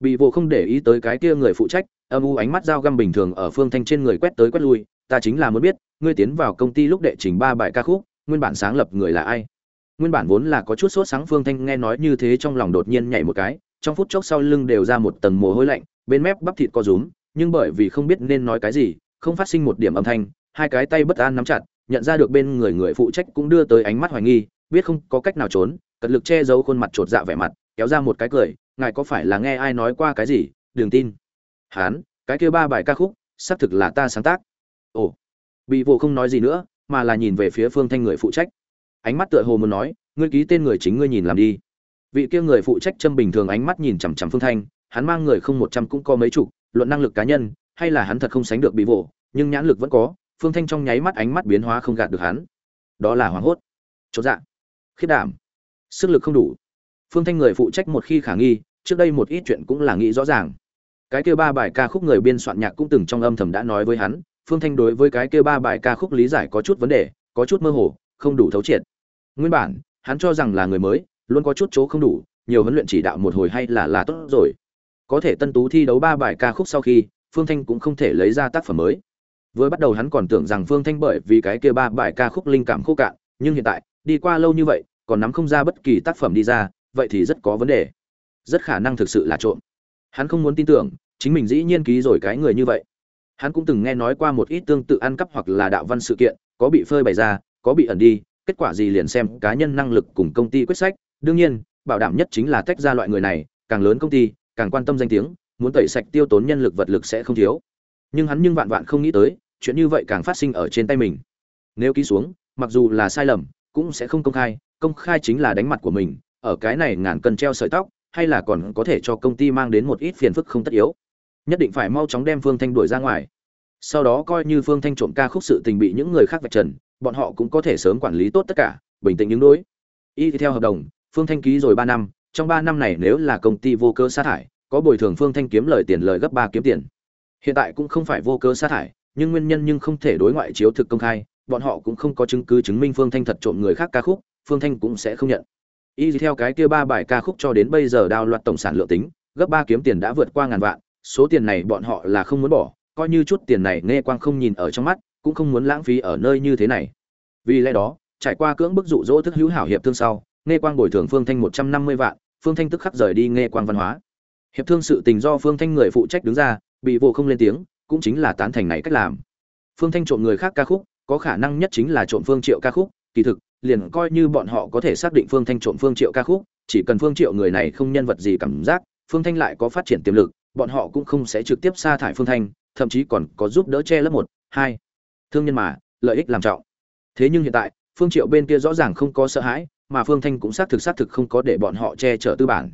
Bị vô không để ý tới cái kia người phụ trách, âm u ánh mắt dao găm bình thường ở phương thanh trên người quét tới quét lui, ta chính là muốn biết, ngươi tiến vào công ty lúc đệ trình ba bài ca khúc, nguyên bản sáng lập người là ai? Nguyên bản vốn là có chút sốt sáng, phương thanh nghe nói như thế trong lòng đột nhiên nhảy một cái, trong phút chốc sau lưng đều ra một tầng mồ hôi lạnh bên mép bắp thịt co rúm, nhưng bởi vì không biết nên nói cái gì, không phát sinh một điểm âm thanh, hai cái tay bất an nắm chặt, nhận ra được bên người người phụ trách cũng đưa tới ánh mắt hoài nghi, biết không có cách nào trốn, cật lực che giấu khuôn mặt chột dạ vẻ mặt, kéo ra một cái cười, ngài có phải là nghe ai nói qua cái gì? Đừng tin. Hán, cái kia ba bài ca khúc, xác thực là ta sáng tác. Ồ. Bị vụ không nói gì nữa, mà là nhìn về phía phương thanh người phụ trách. Ánh mắt tựa hồ muốn nói, ngươi ký tên người chính ngươi nhìn làm đi. Vị kia người phụ trách châm bình thường ánh mắt nhìn chằm chằm phương thanh hắn mang người không một trăm cũng có mấy chục, luận năng lực cá nhân, hay là hắn thật không sánh được bị vỗ, nhưng nhãn lực vẫn có, phương thanh trong nháy mắt ánh mắt biến hóa không gạt được hắn. Đó là hoảng hốt. Chốt dạ. Khiết đảm. Sức lực không đủ. Phương thanh người phụ trách một khi khả nghi, trước đây một ít chuyện cũng là nghĩ rõ ràng. Cái kia ba bài ca khúc người biên soạn nhạc cũng từng trong âm thầm đã nói với hắn, phương thanh đối với cái kia ba bài ca khúc lý giải có chút vấn đề, có chút mơ hồ, không đủ thấu triệt. Nguyên bản, hắn cho rằng là người mới, luôn có chút chỗ không đủ, nhiều huấn luyện chỉ đạo một hồi hay là là tốt rồi có thể tân tú thi đấu ba bài ca khúc sau khi, phương thanh cũng không thể lấy ra tác phẩm mới. Vừa bắt đầu hắn còn tưởng rằng phương thanh bởi vì cái kia ba bài ca khúc linh cảm khô cạn, nhưng hiện tại, đi qua lâu như vậy, còn nắm không ra bất kỳ tác phẩm đi ra, vậy thì rất có vấn đề. Rất khả năng thực sự là trộm. Hắn không muốn tin tưởng, chính mình dĩ nhiên ký rồi cái người như vậy. Hắn cũng từng nghe nói qua một ít tương tự ăn cắp hoặc là đạo văn sự kiện, có bị phơi bày ra, có bị ẩn đi, kết quả gì liền xem cá nhân năng lực cùng công ty quyết sách. Đương nhiên, bảo đảm nhất chính là tách ra loại người này, càng lớn công ty càng quan tâm danh tiếng, muốn tẩy sạch tiêu tốn nhân lực vật lực sẽ không thiếu. Nhưng hắn nhưng vạn vạn không nghĩ tới, chuyện như vậy càng phát sinh ở trên tay mình. Nếu ký xuống, mặc dù là sai lầm, cũng sẽ không công khai công khai chính là đánh mặt của mình, ở cái này ngàn cân treo sợi tóc, hay là còn có thể cho công ty mang đến một ít phiền phức không tất yếu. Nhất định phải mau chóng đem phương thanh đuổi ra ngoài. Sau đó coi như phương thanh trộm ca khúc sự tình bị những người khác vạch trần, bọn họ cũng có thể sớm quản lý tốt tất cả, bình tĩnh những đối y theo hợp đồng, phương thanh ký rồi ba năm trong ba năm này nếu là công ty vô cơ sa thải, có bồi thường phương thanh kiếm lời tiền lời gấp ba kiếm tiền. Hiện tại cũng không phải vô cơ sa thải, nhưng nguyên nhân nhưng không thể đối ngoại chiếu thực công khai, bọn họ cũng không có chứng cứ chứng minh phương thanh thật trộm người khác ca khúc, phương thanh cũng sẽ không nhận. Y theo cái kia ba bài ca khúc cho đến bây giờ đao loạt tổng sản lượng tính, gấp ba kiếm tiền đã vượt qua ngàn vạn, số tiền này bọn họ là không muốn bỏ, coi như chút tiền này nghe quang không nhìn ở trong mắt, cũng không muốn lãng phí ở nơi như thế này. Vì lẽ đó, trải qua cưỡng bức dụ dỗ thức hữu hảo hiệp thương sau nghe quang bồi thường phương thanh một trăm năm mươi vạn, phương thanh tức khắc rời đi nghe quang văn hóa. Hiệp thương sự tình do phương thanh người phụ trách đứng ra, bị vô không lên tiếng, cũng chính là tán thành này cách làm. Phương thanh trộm người khác ca khúc, có khả năng nhất chính là trộm phương triệu ca khúc, kỳ thực, liền coi như bọn họ có thể xác định phương thanh trộm phương triệu ca khúc, chỉ cần phương triệu người này không nhân vật gì cảm giác, phương thanh lại có phát triển tiềm lực, bọn họ cũng không sẽ trực tiếp sa thải phương thanh, thậm chí còn có giúp đỡ che lớp một, hai, thương nhân mà, lợi ích làm trọng. Thế nhưng hiện tại, phương triệu bên kia rõ ràng không có sợ hãi mà phương thanh cũng xác thực xác thực không có để bọn họ che chở tư bản.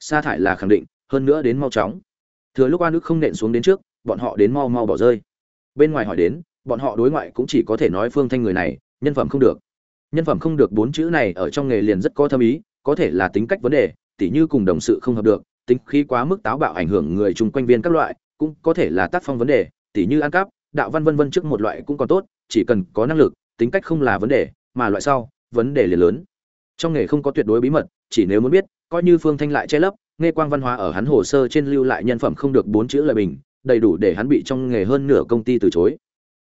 Sa thải là khẳng định, hơn nữa đến mau chóng. Thừa lúc oan ức không nện xuống đến trước, bọn họ đến mau mau bỏ rơi. Bên ngoài hỏi đến, bọn họ đối ngoại cũng chỉ có thể nói phương thanh người này, nhân phẩm không được. Nhân phẩm không được bốn chữ này ở trong nghề liền rất có thâm ý, có thể là tính cách vấn đề, tỉ như cùng đồng sự không hợp được, tính khí quá mức táo bạo ảnh hưởng người chung quanh viên các loại, cũng có thể là tác phong vấn đề, tỉ như ăn cắp, đạo văn vân vân trước một loại cũng còn tốt, chỉ cần có năng lực, tính cách không là vấn đề, mà loại sau, vấn đề liền lớn trong nghề không có tuyệt đối bí mật, chỉ nếu muốn biết, coi như phương thanh lại che lấp, nghe quang văn hóa ở hắn hồ sơ trên lưu lại nhân phẩm không được bốn chữ lời bình, đầy đủ để hắn bị trong nghề hơn nửa công ty từ chối.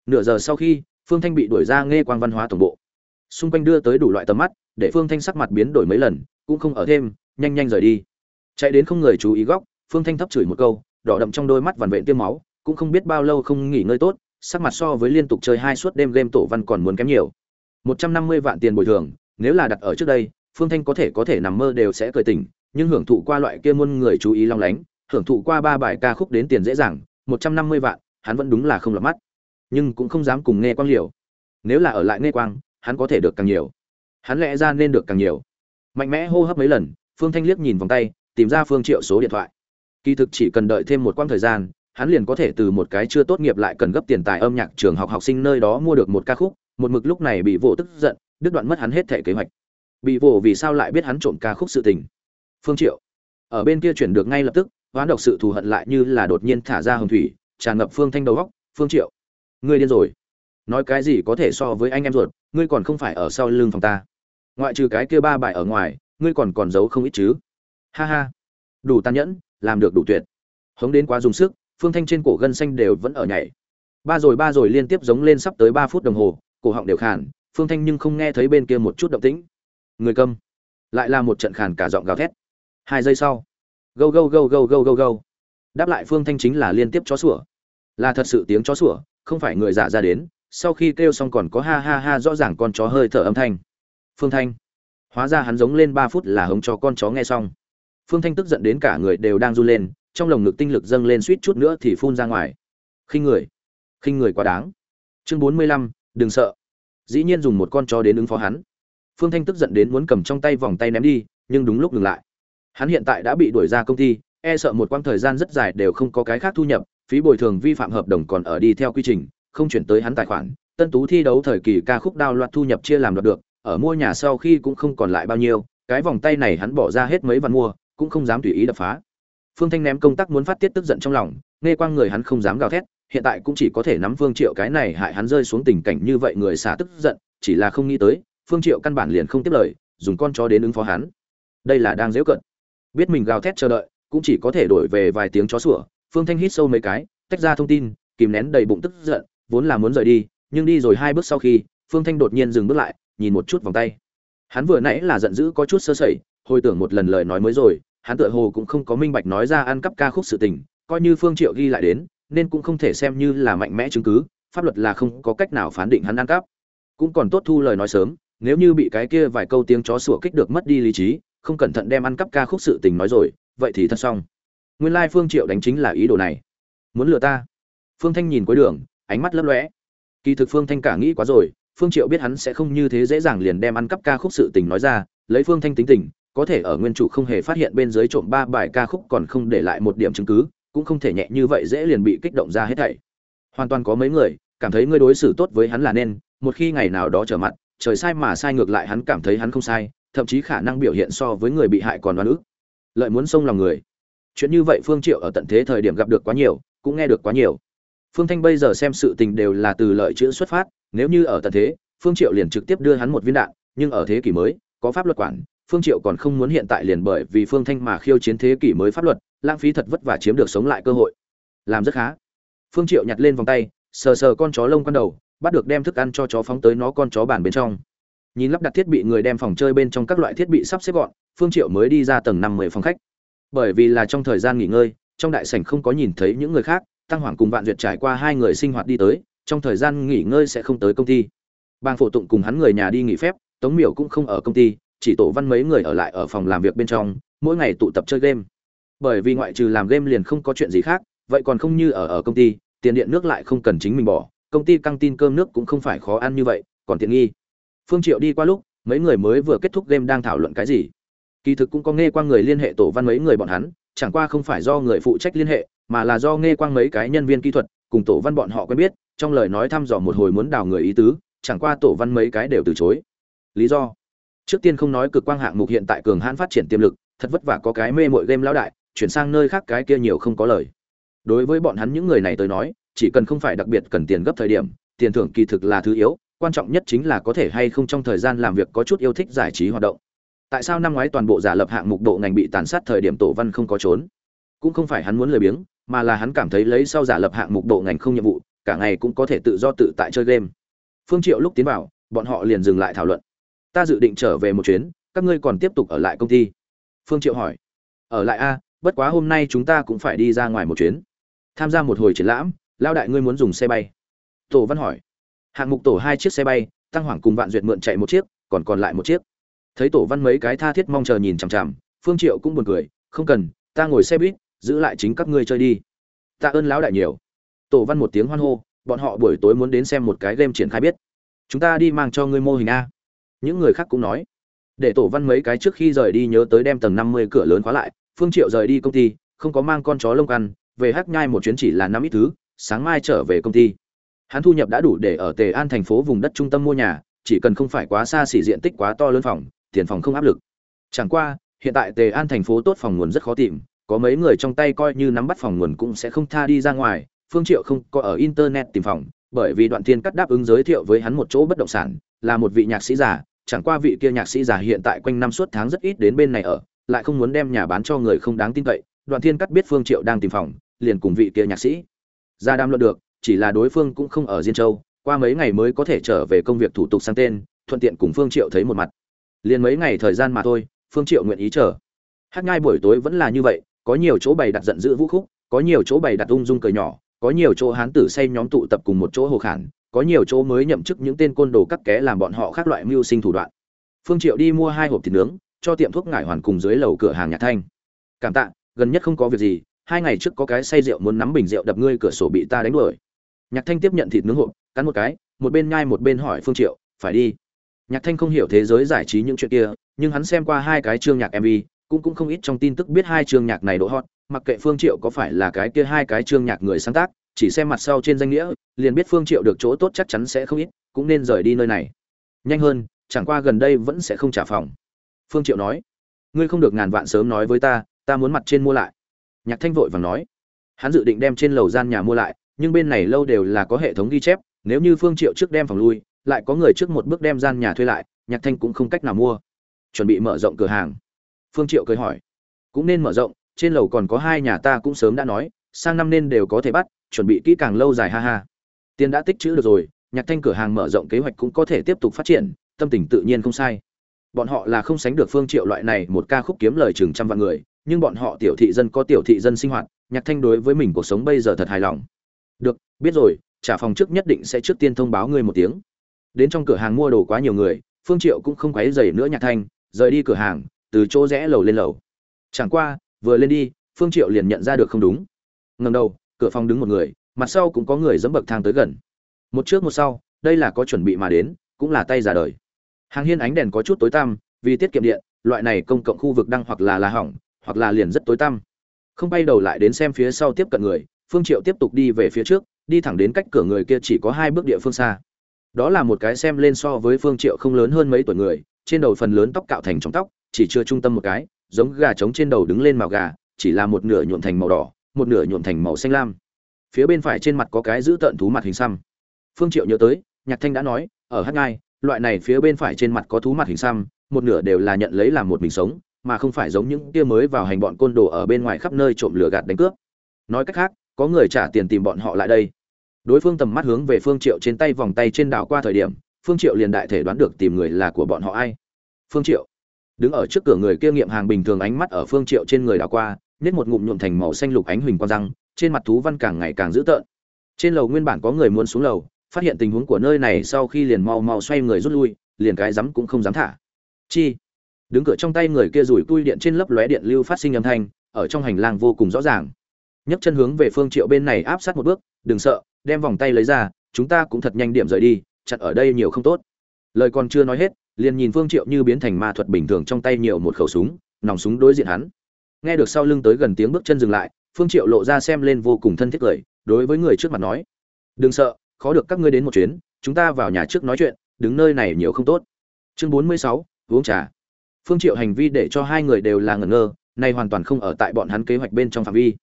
Nửa giờ sau khi, phương thanh bị đuổi ra nghe quang văn hóa tổng bộ. Xung quanh đưa tới đủ loại tầm mắt, để phương thanh sắc mặt biến đổi mấy lần, cũng không ở thêm, nhanh nhanh rời đi. Chạy đến không người chú ý góc, phương thanh thấp chửi một câu, đỏ đậm trong đôi mắt vằn vện tiêm máu, cũng không biết bao lâu không nghỉ ngơi tốt, sắc mặt so với liên tục chơi hai suốt đêm game tổ văn còn muốn kém nhiều. Một trăm năm mươi vạn tiền bồi thường nếu là đặt ở trước đây, phương thanh có thể có thể nằm mơ đều sẽ cười tỉnh, nhưng hưởng thụ qua loại kia muôn người chú ý long lánh, hưởng thụ qua ba bài ca khúc đến tiền dễ dàng, một trăm năm mươi vạn, hắn vẫn đúng là không lọt mắt. Nhưng cũng không dám cùng nghe quang liều. Nếu là ở lại nghe quang, hắn có thể được càng nhiều. Hắn lẽ ra nên được càng nhiều. Mạnh mẽ hô hấp mấy lần, phương thanh liếc nhìn vòng tay, tìm ra phương triệu số điện thoại. Kỳ thực chỉ cần đợi thêm một quãng thời gian, hắn liền có thể từ một cái chưa tốt nghiệp lại cần gấp tiền tài âm nhạc trường học học sinh nơi đó mua được một ca khúc, một mực lúc này bị vỗ tức giận đứt đoạn mất hắn hết thể kế hoạch. Bị vồ vì sao lại biết hắn trộm ca khúc sự tình? Phương triệu. Ở bên kia chuyển được ngay lập tức, hoán độc sự thù hận lại như là đột nhiên thả ra hồng thủy, tràn ngập phương thanh đầu góc phương triệu. Ngươi điên rồi. Nói cái gì có thể so với anh em ruột, ngươi còn không phải ở sau lưng phòng ta. Ngoại trừ cái kia ba bài ở ngoài, ngươi còn còn giấu không ít chứ. Ha ha. Đủ tàn nhẫn, làm được đủ tuyệt. Hống đến quá dùng sức, phương thanh trên cổ gân xanh đều vẫn ở nhảy. Ba rồi ba rồi liên tiếp giống lên sắp tới ba phút đồng hồ, cổ họng đều khàn phương thanh nhưng không nghe thấy bên kia một chút động tĩnh. Người câm lại là một trận khàn cả giọng gào thét. Hai giây sau. Gâu gâu gâu gâu gâu gâu gâu. Đáp lại phương thanh chính là liên tiếp chó sủa. Là thật sự tiếng chó sủa, không phải người giả ra đến. Sau khi kêu xong còn có ha ha ha rõ ràng con chó hơi thở âm thanh. Phương thanh. Hóa ra hắn giống lên ba phút là hống cho con chó nghe xong. Phương thanh tức giận đến cả người đều đang run lên, trong lồng ngực tinh lực dâng lên suýt chút nữa thì phun ra ngoài. Khinh người. Khinh người quá đáng. Chương bốn mươi lăm, đừng sợ dĩ nhiên dùng một con chó đến ứng phó hắn. Phương thanh tức giận đến muốn cầm trong tay vòng tay ném đi, nhưng đúng lúc ngừng lại. Hắn hiện tại đã bị đuổi ra công ty e sợ một quãng thời gian rất dài đều không có cái khác thu nhập, phí bồi thường vi phạm hợp đồng còn ở đi theo quy trình, không chuyển tới hắn tài khoản. Tân tú thi đấu thời kỳ ca khúc đao loạt thu nhập chia làm đoạt được, ở mua nhà sau khi cũng không còn lại bao nhiêu, cái vòng tay này hắn bỏ ra hết mấy vạn mua, cũng không dám tùy ý đập phá. Phương thanh ném công tác muốn phát tiết tức giận trong lòng, nghe quang người hắn không dám gào thét hiện tại cũng chỉ có thể nắm phương triệu cái này, hại hắn rơi xuống tình cảnh như vậy người xả tức giận, chỉ là không nghĩ tới, phương triệu căn bản liền không tiếp lời, dùng con chó đến ứng phó hắn. Đây là đang dễ cận biết mình gào thét chờ đợi, cũng chỉ có thể đổi về vài tiếng chó sủa. Phương thanh hít sâu mấy cái, tách ra thông tin, kìm nén đầy bụng tức giận, vốn là muốn rời đi, nhưng đi rồi hai bước sau khi, phương thanh đột nhiên dừng bước lại, nhìn một chút vòng tay. Hắn vừa nãy là giận dữ có chút sơ sẩy, hồi tưởng một lần lời nói mới rồi, hắn tựa hồ cũng không có minh bạch nói ra ăn cắp ca khúc sự tình, coi như phương triệu ghi lại đến nên cũng không thể xem như là mạnh mẽ chứng cứ, pháp luật là không có cách nào phán định hắn ăn cắp. Cũng còn tốt thu lời nói sớm, nếu như bị cái kia vài câu tiếng chó sủa kích được mất đi lý trí, không cẩn thận đem ăn cắp ca khúc sự tình nói rồi, vậy thì thật xong. Nguyên lai phương triệu đánh chính là ý đồ này. Muốn lừa ta? Phương thanh nhìn cuối đường, ánh mắt lấp lóe. Kỳ thực phương thanh cả nghĩ quá rồi, phương triệu biết hắn sẽ không như thế dễ dàng liền đem ăn cắp ca khúc sự tình nói ra, lấy phương thanh tính tình, có thể ở nguyên chủ không hề phát hiện bên dưới trộm ba bài ca khúc còn không để lại một điểm chứng cứ cũng không thể nhẹ như vậy dễ liền bị kích động ra hết thảy. Hoàn toàn có mấy người, cảm thấy ngươi đối xử tốt với hắn là nên, một khi ngày nào đó trở mặt, trời sai mà sai ngược lại hắn cảm thấy hắn không sai, thậm chí khả năng biểu hiện so với người bị hại còn oan ức. Lợi muốn xông lòng người. Chuyện như vậy phương triệu ở tận thế thời điểm gặp được quá nhiều, cũng nghe được quá nhiều. Phương thanh bây giờ xem sự tình đều là từ lợi chữ xuất phát, nếu như ở tận thế, phương triệu liền trực tiếp đưa hắn một viên đạn, nhưng ở thế kỷ mới, có pháp luật quản phương triệu còn không muốn hiện tại liền bởi vì phương thanh mà khiêu chiến thế kỷ mới pháp luật, lãng phí thật vất vả chiếm được sống lại cơ hội. Làm rất khá. Phương triệu nhặt lên vòng tay, sờ sờ con chó lông con đầu, bắt được đem thức ăn cho chó phóng tới nó con chó bàn bên trong. Nhìn lắp đặt thiết bị người đem phòng chơi bên trong các loại thiết bị sắp xếp gọn, phương triệu mới đi ra tầng năm mười phòng khách. Bởi vì là trong thời gian nghỉ ngơi, trong đại sảnh không có nhìn thấy những người khác, tăng hoàng cùng vạn duyệt trải qua hai người sinh hoạt đi tới, trong thời gian nghỉ ngơi sẽ không tới công ty. Bang phổ tụng cùng hắn người nhà đi nghỉ phép, tống miểu cũng không ở công ty chỉ tổ văn mấy người ở lại ở phòng làm việc bên trong, mỗi ngày tụ tập chơi game. Bởi vì ngoại trừ làm game liền không có chuyện gì khác, vậy còn không như ở ở công ty, tiền điện nước lại không cần chính mình bỏ, công ty căng tin cơm nước cũng không phải khó ăn như vậy, còn tiện nghi. Phương triệu đi qua lúc, mấy người mới vừa kết thúc game đang thảo luận cái gì. Kỳ thực cũng có nghe qua người liên hệ tổ văn mấy người bọn hắn, chẳng qua không phải do người phụ trách liên hệ, mà là do nghe qua mấy cái nhân viên kỹ thuật, cùng tổ văn bọn họ quen biết, trong lời nói thăm dò một hồi muốn đào người ý tứ, chẳng qua tổ văn mấy cái đều từ chối. Lý do? Trước tiên không nói cực quang hạng mục hiện tại cường hãn phát triển tiềm lực, thật vất vả có cái mê mội game lão đại, chuyển sang nơi khác cái kia nhiều không có lời. Đối với bọn hắn những người này tới nói, chỉ cần không phải đặc biệt cần tiền gấp thời điểm, tiền thưởng kỳ thực là thứ yếu, quan trọng nhất chính là có thể hay không trong thời gian làm việc có chút yêu thích giải trí hoạt động. Tại sao năm ngoái toàn bộ giả lập hạng mục độ ngành bị tàn sát thời điểm tổ văn không có trốn? Cũng không phải hắn muốn lười biếng, mà là hắn cảm thấy lấy sau giả lập hạng mục độ ngành không nhiệm vụ, cả ngày cũng có thể tự do tự tại chơi game. Phương triệu lúc tiến vào, bọn họ liền dừng lại thảo luận ta dự định trở về một chuyến, các ngươi còn tiếp tục ở lại công ty. Phương triệu hỏi. Ở lại a, bất quá hôm nay chúng ta cũng phải đi ra ngoài một chuyến. Tham gia một hồi triển lãm lao đại ngươi muốn dùng xe bay. Tổ văn hỏi. Hạng mục tổ hai chiếc xe bay, tăng hoàng cùng vạn duyệt mượn chạy một chiếc, còn còn lại một chiếc. Thấy tổ văn mấy cái tha thiết mong chờ nhìn chằm chằm, phương triệu cũng buồn cười. Không cần, ta ngồi xe buýt, giữ lại chính các ngươi chơi đi. Tạ ơn lão đại nhiều. Tổ văn một tiếng hoan hô, bọn họ buổi tối muốn đến xem một cái game triển khai biết. Chúng ta đi mang cho ngươi mô hình a những người khác cũng nói, để tổ văn mấy cái trước khi rời đi nhớ tới đem tầng năm mươi cửa lớn khóa lại, phương triệu rời đi công ty, không có mang con chó lông ăn, về hắc nhai một chuyến chỉ là năm ít thứ, sáng mai trở về công ty. Hắn thu nhập đã đủ để ở tề an thành phố vùng đất trung tâm mua nhà, chỉ cần không phải quá xa xỉ diện tích quá to lớn phòng, tiền phòng không áp lực. Chẳng qua, hiện tại tề an thành phố tốt phòng nguồn rất khó tìm, có mấy người trong tay coi như nắm bắt phòng nguồn cũng sẽ không tha đi ra ngoài, phương triệu không có ở internet tìm phòng, bởi vì đoạn thiên cắt đáp ứng giới thiệu với hắn một chỗ bất động sản, là một vị nhạc sĩ già chẳng qua vị kia nhạc sĩ già hiện tại quanh năm suốt tháng rất ít đến bên này ở, lại không muốn đem nhà bán cho người không đáng tin cậy, đoạn thiên cắt biết phương triệu đang tìm phòng, liền cùng vị kia nhạc sĩ. Ra đàm luận được, chỉ là đối phương cũng không ở diên châu, qua mấy ngày mới có thể trở về công việc thủ tục sang tên, thuận tiện cùng phương triệu thấy một mặt. Liền mấy ngày thời gian mà thôi, phương triệu nguyện ý chờ. Hát ngay buổi tối vẫn là như vậy, có nhiều chỗ bày đặt giận dữ vũ khúc, có nhiều chỗ bày đặt ung dung cười nhỏ có nhiều chỗ hán tử say nhóm tụ tập cùng một chỗ hồ khản, có nhiều chỗ mới nhậm chức những tên côn đồ cắt ké làm bọn họ khác loại mưu sinh thủ đoạn. Phương triệu đi mua hai hộp thịt nướng, cho tiệm thuốc ngải hoàn cùng dưới lầu cửa hàng nhạc thanh. Cảm tạ, gần nhất không có việc gì, hai ngày trước có cái say rượu muốn nắm bình rượu đập ngươi cửa sổ bị ta đánh đuổi. Nhạc thanh tiếp nhận thịt nướng hộp, cắn một cái, một bên nhai một bên hỏi phương triệu, phải đi. Nhạc thanh không hiểu thế giới giải trí những chuyện kia, nhưng hắn xem qua hai cái chương nhạc mv cũng cũng không ít trong tin tức biết hai chương nhạc này độ hot mặc kệ phương triệu có phải là cái kia hai cái chương nhạc người sáng tác, chỉ xem mặt sau trên danh nghĩa, liền biết phương triệu được chỗ tốt chắc chắn sẽ không ít, cũng nên rời đi nơi này. Nhanh hơn, chẳng qua gần đây vẫn sẽ không trả phòng. Phương triệu nói, ngươi không được ngàn vạn sớm nói với ta ta muốn mặt trên mua lại. Nhạc thanh vội vàng nói, hắn dự định đem trên lầu gian nhà mua lại, nhưng bên này lâu đều là có hệ thống ghi chép, nếu như phương triệu trước đem phòng lui, lại có người trước một bước đem gian nhà thuê lại, nhạc thanh cũng không cách nào mua. Chuẩn bị mở rộng cửa hàng. Phương triệu cười hỏi, cũng nên mở rộng trên lầu còn có hai nhà ta cũng sớm đã nói, sang năm nên đều có thể bắt, chuẩn bị kỹ càng lâu dài ha ha. Tiền đã tích trữ được rồi, nhạc thanh cửa hàng mở rộng kế hoạch cũng có thể tiếp tục phát triển, tâm tình tự nhiên không sai. Bọn họ là không sánh được phương triệu loại này một ca khúc kiếm lời chừng trăm vạn người, nhưng bọn họ tiểu thị dân có tiểu thị dân sinh hoạt, nhạc thanh đối với mình cuộc sống bây giờ thật hài lòng. Được, biết rồi, trả phòng trước nhất định sẽ trước tiên thông báo ngươi một tiếng. Đến trong cửa hàng mua đồ quá nhiều người, phương triệu cũng không quấy rầy nữa nhạc thanh, rời đi cửa hàng, từ chỗ rẽ lầu lên lầu. Chẳng qua vừa lên đi, phương triệu liền nhận ra được không đúng. Ngẩng đầu, cửa phòng đứng một người, mặt sau cũng có người dẫm bậc thang tới gần. Một trước một sau, đây là có chuẩn bị mà đến, cũng là tay giả đời. Hàng hiên ánh đèn có chút tối tăm, vì tiết kiệm điện, loại này công cộng khu vực đang hoặc là là hỏng, hoặc là liền rất tối tăm. Không bay đầu lại đến xem phía sau tiếp cận người, phương triệu tiếp tục đi về phía trước, đi thẳng đến cách cửa người kia chỉ có hai bước địa phương xa. Đó là một cái xem lên so với phương triệu không lớn hơn mấy tuổi người, trên đầu phần lớn tóc cạo thành trong tóc, chỉ chưa trung tâm một cái giống gà trống trên đầu đứng lên màu gà, chỉ là một nửa nhuộm thành màu đỏ, một nửa nhuộm thành màu xanh lam. Phía bên phải trên mặt có cái giữ tận thú mặt hình xăm. Phương triệu nhớ tới, nhạc thanh đã nói, ở Hắc ngai, loại này phía bên phải trên mặt có thú mặt hình xăm, một nửa đều là nhận lấy làm một mình sống, mà không phải giống những kia mới vào hành bọn côn đồ ở bên ngoài khắp nơi trộm lửa gạt đánh cướp. Nói cách khác, có người trả tiền tìm bọn họ lại đây. Đối phương tầm mắt hướng về phương triệu trên tay vòng tay trên đảo qua thời điểm, phương triệu liền đại thể đoán được tìm người là của bọn họ ai. Phương triệu đứng ở trước cửa người kia nghiệm hàng bình thường ánh mắt ở phương triệu trên người đảo qua nhét một ngụm nhuộm thành màu xanh lục ánh huỳnh quang răng, trên mặt thú văn càng ngày càng dữ tợn. Trên lầu nguyên bản có người muốn xuống lầu, phát hiện tình huống của nơi này sau khi liền mau mau xoay người rút lui, liền cái dám cũng không dám thả. Chi? Đứng cửa trong tay người kia rủi tui điện trên lớp lóe điện lưu phát sinh âm thanh, ở trong hành lang vô cùng rõ ràng. Nhấc chân hướng về phương triệu bên này áp sát một bước, đừng sợ, đem vòng tay lấy ra, chúng ta cũng thật nhanh điểm rời đi, chặt ở đây nhiều không tốt. Lời còn chưa nói hết liền nhìn phương triệu như biến thành ma thuật bình thường trong tay nhiều một khẩu súng nòng súng đối diện hắn. Nghe được sau lưng tới gần tiếng bước chân dừng lại phương triệu lộ ra xem lên vô cùng thân thiết cười đối với người trước mặt nói đừng sợ khó được các ngươi đến một chuyến chúng ta vào nhà trước nói chuyện đứng nơi này nhiều không tốt. Chương 46, uống trà. Phương triệu hành vi để cho hai người đều là ngẩn ngơ này hoàn toàn không ở tại bọn hắn kế hoạch bên trong phạm vi.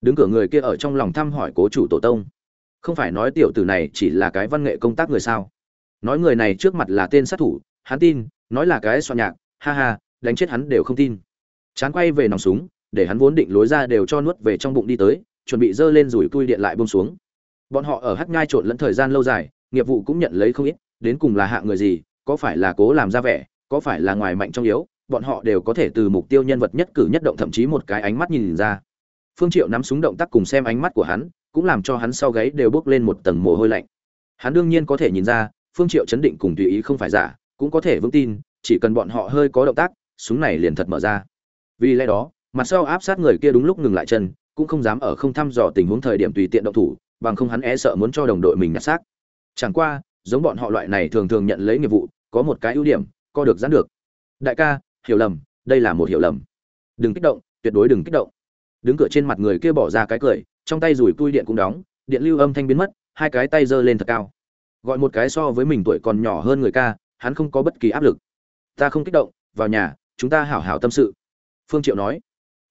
Đứng cửa người kia ở trong lòng thăm hỏi cố chủ tổ tông. Không phải nói tiểu tử này chỉ là cái văn nghệ công tác người sao? Nói người này trước mặt là tên sát thủ hắn tin, nói là cái soạn nhạc, ha ha, đánh chết hắn đều không tin. Chán quay về nòng súng, để hắn vốn định lối ra đều cho nuốt về trong bụng đi tới, chuẩn bị dơ lên rủi cui điện lại bông xuống. Bọn họ ở hắc ngai trộn lẫn thời gian lâu dài, nghiệp vụ cũng nhận lấy không ít, đến cùng là hạ người gì, có phải là cố làm ra vẻ, có phải là ngoài mạnh trong yếu, bọn họ đều có thể từ mục tiêu nhân vật nhất cử nhất động thậm chí một cái ánh mắt nhìn ra. Phương triệu nắm súng động tác cùng xem ánh mắt của hắn, cũng làm cho hắn sau gáy đều bước lên một tầng mồ hôi lạnh. Hắn đương nhiên có thể nhìn ra, phương triệu chấn định cùng tùy ý không phải giả cũng có thể vững tin, chỉ cần bọn họ hơi có động tác, súng này liền thật mở ra. Vì lẽ đó, mặt sau áp sát người kia đúng lúc ngừng lại chân, cũng không dám ở không thăm dò tình huống thời điểm tùy tiện động thủ, bằng không hắn e sợ muốn cho đồng đội mình nhặt xác. Chẳng qua, giống bọn họ loại này thường thường nhận lấy nghiệp vụ, có một cái ưu điểm, co được giãn được. Đại ca, hiểu lầm, đây là một hiểu lầm. Đừng kích động, tuyệt đối đừng kích động. Đứng cửa trên mặt người kia bỏ ra cái cười, trong tay rủi tui điện cũng đóng, điện lưu âm thanh biến mất, hai cái tay giơ lên thật cao. Gọi một cái so với mình tuổi còn nhỏ hơn người ca hắn không có bất kỳ áp lực. Ta không kích động, vào nhà, chúng ta hảo hảo tâm sự. Phương triệu nói.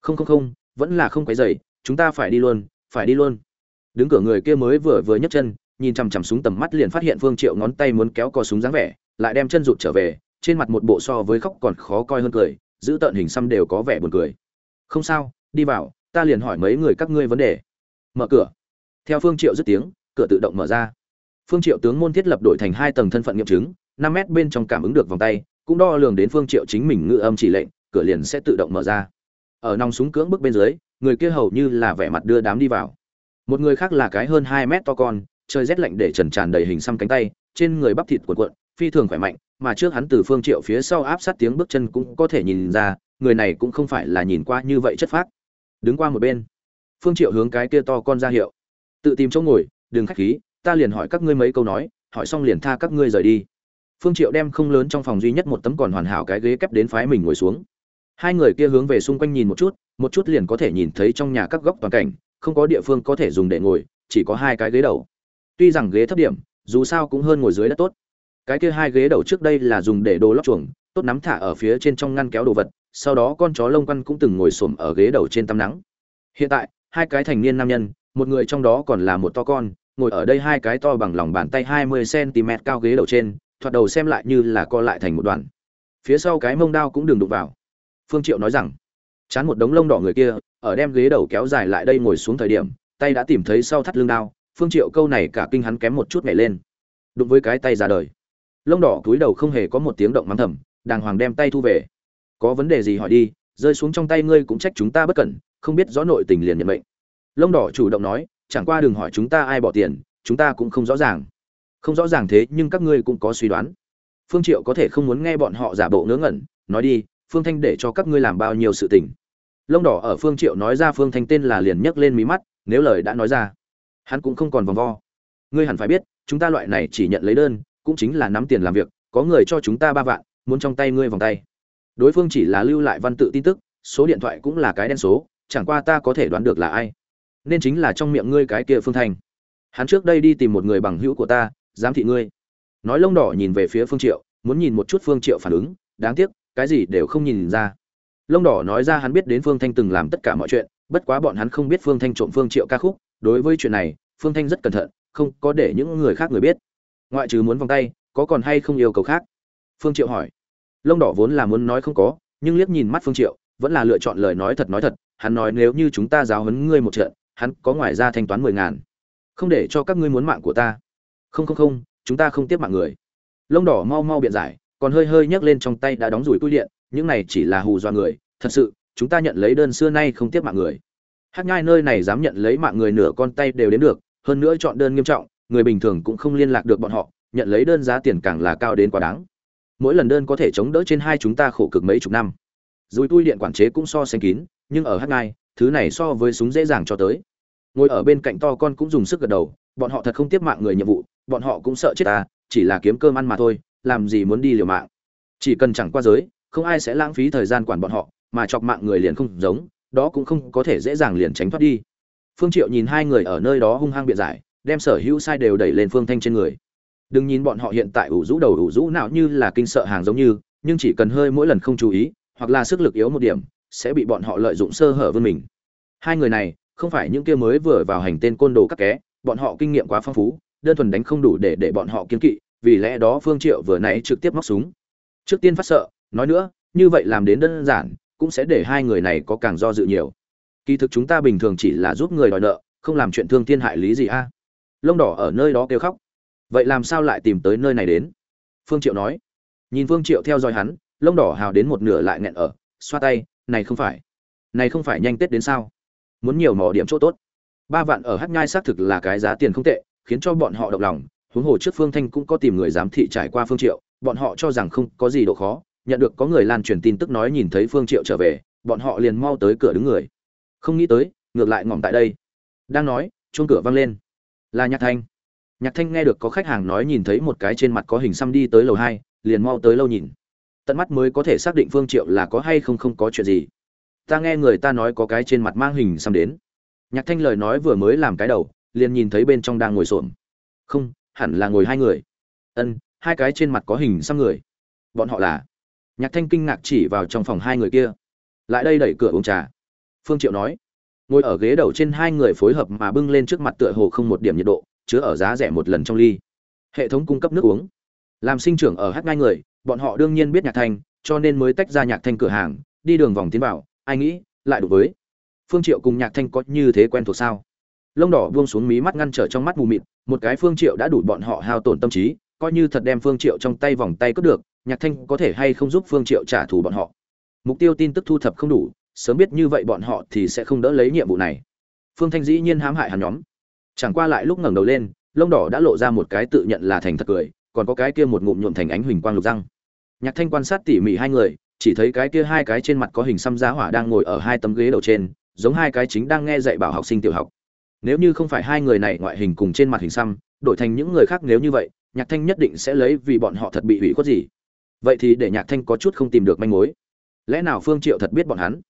Không không không, vẫn là không quấy dày chúng ta phải đi luôn, phải đi luôn. Đứng cửa người kia mới vừa vừa nhấc chân, nhìn chằm chằm súng tầm mắt liền phát hiện phương triệu ngón tay muốn kéo cò súng dáng vẻ, lại đem chân rụt trở về, trên mặt một bộ so với khóc còn khó coi hơn cười, giữ tợn hình xăm đều có vẻ buồn cười. Không sao, đi vào, ta liền hỏi mấy người các ngươi vấn đề. Mở cửa. Theo phương triệu dứt tiếng, cửa tự động mở ra. Phương triệu tướng môn thiết lập đổi thành hai tầng thân phận nghiệm chứng năm mét bên trong cảm ứng được vòng tay, cũng đo lường đến phương triệu chính mình ngự âm chỉ lệnh, cửa liền sẽ tự động mở ra. Ở nòng súng cưỡng bức bên dưới, người kia hầu như là vẻ mặt đưa đám đi vào. Một người khác là cái hơn 2 mét to con, trời rét lạnh để trần tràn đầy hình xăm cánh tay, trên người bắp thịt cuộn cuộn, phi thường khỏe mạnh, mà trước hắn từ phương triệu phía sau áp sát tiếng bước chân cũng có thể nhìn ra, người này cũng không phải là nhìn qua như vậy chất phác. Đứng qua một bên, phương triệu hướng cái kia to con ra hiệu. Tự tìm chỗ ngồi, đừng khách khí, ta liền hỏi các ngươi mấy câu nói, hỏi xong liền tha các ngươi rời đi phương triệu đem không lớn trong phòng duy nhất một tấm còn hoàn hảo cái ghế kép đến phái mình ngồi xuống. Hai người kia hướng về xung quanh nhìn một chút một chút liền có thể nhìn thấy trong nhà các góc toàn cảnh, không có địa phương có thể dùng để ngồi, chỉ có hai cái ghế đầu. Tuy rằng ghế thấp điểm, dù sao cũng hơn ngồi dưới đất tốt. Cái kia hai ghế đầu trước đây là dùng để đồ lót chuồng, tốt nắm thả ở phía trên trong ngăn kéo đồ vật, sau đó con chó lông quăn cũng từng ngồi xổm ở ghế đầu trên tắm nắng. Hiện tại, hai cái thành niên nam nhân, một người trong đó còn là một to con, ngồi ở đây hai cái to bằng lòng bàn tay hai mươi cm cao ghế đầu trên thoạt đầu xem lại như là co lại thành một đoàn. Phía sau cái mông đao cũng đừng đụng vào. Phương triệu nói rằng, chán một đống lông đỏ người kia, ở đem ghế đầu kéo dài lại đây ngồi xuống thời điểm, tay đã tìm thấy sau thắt lưng đao, phương triệu câu này cả kinh hắn kém một chút nhảy lên. Đụng với cái tay ra đời. Lông đỏ cúi đầu không hề có một tiếng động mắng thầm, đàng hoàng đem tay thu về. Có vấn đề gì hỏi đi, rơi xuống trong tay ngươi cũng trách chúng ta bất cẩn, không biết rõ nội tình liền nhận mệnh. Lông đỏ chủ động nói, chẳng qua đừng hỏi chúng ta ai bỏ tiền, chúng ta cũng không rõ ràng không rõ ràng thế nhưng các ngươi cũng có suy đoán. Phương triệu có thể không muốn nghe bọn họ giả bộ ngớ ngẩn, nói đi, phương thanh để cho các ngươi làm bao nhiêu sự tình. Lông đỏ ở phương triệu nói ra phương thanh tên là liền nhấc lên mí mắt, nếu lời đã nói ra, hắn cũng không còn vòng vo. Ngươi hẳn phải biết, chúng ta loại này chỉ nhận lấy đơn, cũng chính là nắm tiền làm việc, có người cho chúng ta ba vạn, muốn trong tay ngươi vòng tay. Đối phương chỉ là lưu lại văn tự tin tức, số điện thoại cũng là cái đen số, chẳng qua ta có thể đoán được là ai. Nên chính là trong miệng ngươi cái kia phương thanh. Hắn trước đây đi tìm một người bằng hữu của ta giám thị ngươi. Nói lông đỏ nhìn về phía phương triệu, muốn nhìn một chút phương triệu phản ứng, đáng tiếc, cái gì đều không nhìn ra. Lông đỏ nói ra hắn biết đến phương thanh từng làm tất cả mọi chuyện, bất quá bọn hắn không biết phương thanh trộm phương triệu ca khúc, đối với chuyện này, phương thanh rất cẩn thận, không có để những người khác người biết. Ngoại trừ muốn vòng tay, có còn hay không yêu cầu khác? Phương triệu hỏi. Lông đỏ vốn là muốn nói không có, nhưng liếc nhìn mắt phương triệu, vẫn là lựa chọn lời nói thật nói thật, hắn nói nếu như chúng ta giáo huấn ngươi một trận, hắn có ngoài ra thanh toán mười ngàn. Không để cho các ngươi muốn mạng của ta không không không, chúng ta không tiếp mạng người. Lông đỏ mau mau biện giải, còn hơi hơi nhấc lên trong tay đã đóng rủi cui điện, những này chỉ là hù dọa người, thật sự, chúng ta nhận lấy đơn xưa nay không tiếp mạng người. Hát nhai nơi này dám nhận lấy mạng người nửa con tay đều đến được, hơn nữa chọn đơn nghiêm trọng, người bình thường cũng không liên lạc được bọn họ, nhận lấy đơn giá tiền càng là cao đến quá đáng. Mỗi lần đơn có thể chống đỡ trên hai chúng ta khổ cực mấy chục năm. Dùi tui điện quản chế cũng so sánh kín, nhưng ở hát ngai thứ này so với súng dễ dàng cho tới. Ngồi ở bên cạnh to con cũng dùng sức gật đầu, bọn họ thật không tiếp mạng người nhiệm vụ bọn họ cũng sợ chết ta, chỉ là kiếm cơm ăn mà thôi, làm gì muốn đi liều mạng. Chỉ cần chẳng qua giới, không ai sẽ lãng phí thời gian quản bọn họ, mà chọc mạng người liền không giống, đó cũng không có thể dễ dàng liền tránh thoát đi. Phương triệu nhìn hai người ở nơi đó hung hăng biện giải, đem sở hữu sai đều đẩy lên phương thanh trên người. Đừng nhìn bọn họ hiện tại ủ rũ đầu ủ rũ nào như là kinh sợ hàng giống như, nhưng chỉ cần hơi mỗi lần không chú ý, hoặc là sức lực yếu một điểm, sẽ bị bọn họ lợi dụng sơ hở vươn mình. Hai người này, không phải những kia mới vừa vào hành tên côn đồ các ké, bọn họ kinh nghiệm quá phong phú đơn thuần đánh không đủ để để bọn họ kiên kỵ, vì lẽ đó phương triệu vừa nãy trực tiếp móc súng. Trước tiên phát sợ, nói nữa, như vậy làm đến đơn giản, cũng sẽ để hai người này có càng do dự nhiều. Kỳ thực chúng ta bình thường chỉ là giúp người đòi nợ, không làm chuyện thương thiên hại lý gì a? Lông đỏ ở nơi đó kêu khóc. Vậy làm sao lại tìm tới nơi này đến? Phương triệu nói. Nhìn phương triệu theo dõi hắn, lông đỏ hào đến một nửa lại nghẹn ở, xoa tay, này không phải. Này không phải nhanh tết đến sao? Muốn nhiều mỏ điểm chỗ tốt. Ba vạn ở hát nhai xác thực là cái giá tiền không tệ khiến cho bọn họ động lòng, huống hồ trước phương thanh cũng có tìm người giám thị trải qua phương triệu, bọn họ cho rằng không có gì độ khó, nhận được có người lan truyền tin tức nói nhìn thấy phương triệu trở về, bọn họ liền mau tới cửa đứng người. Không nghĩ tới, ngược lại ngỏm tại đây. Đang nói, chuông cửa vang lên. Là nhạc thanh. Nhạc thanh nghe được có khách hàng nói nhìn thấy một cái trên mặt có hình xăm đi tới lầu hai, liền mau tới lâu nhìn. Tận mắt mới có thể xác định phương triệu là có hay không không có chuyện gì. Ta nghe người ta nói có cái trên mặt mang hình xăm đến. Nhạc thanh lời nói vừa mới làm cái đầu liền nhìn thấy bên trong đang ngồi xổm. Không, hẳn là ngồi hai người. Ân, hai cái trên mặt có hình xăm người. Bọn họ là? Nhạc thanh kinh ngạc chỉ vào trong phòng hai người kia. Lại đây đẩy cửa uống trà. Phương triệu nói, ngồi ở ghế đầu trên hai người phối hợp mà bưng lên trước mặt tựa hồ không một điểm nhiệt độ, chứa ở giá rẻ một lần trong ly. Hệ thống cung cấp nước uống. Làm sinh trưởng ở hát ngai người, bọn họ đương nhiên biết nhạc thanh, cho nên mới tách ra nhạc thanh cửa hàng, đi đường vòng tiến vào. Ai nghĩ, lại đủ với. Phương triệu cùng nhạc thanh có như thế quen thuộc sao? Lông đỏ buông xuống mí mắt ngăn trở trong mắt mù mịt, một cái phương triệu đã đủ bọn họ hao tổn tâm trí, coi như thật đem phương triệu trong tay vòng tay cướp được, nhạc thanh có thể hay không giúp phương triệu trả thù bọn họ. Mục tiêu tin tức thu thập không đủ, sớm biết như vậy bọn họ thì sẽ không đỡ lấy nhiệm vụ này. Phương thanh dĩ nhiên hãm hại hắn nhóm. Chẳng qua lại lúc ngẩng đầu lên, lông đỏ đã lộ ra một cái tự nhận là thành thật cười, còn có cái kia một ngụm nhuộm thành ánh huỳnh quang lục răng. Nhạc thanh quan sát tỉ mỉ hai người, chỉ thấy cái kia hai cái trên mặt có hình xăm giá hỏa đang ngồi ở hai tấm ghế đầu trên, giống hai cái chính đang nghe dạy bảo học sinh tiểu học nếu như không phải hai người này ngoại hình cùng trên mặt hình xăm, đổi thành những người khác nếu như vậy, nhạc thanh nhất định sẽ lấy vì bọn họ thật bị hủy khuất gì. Vậy thì để nhạc thanh có chút không tìm được manh mối. Lẽ nào phương triệu thật biết bọn hắn?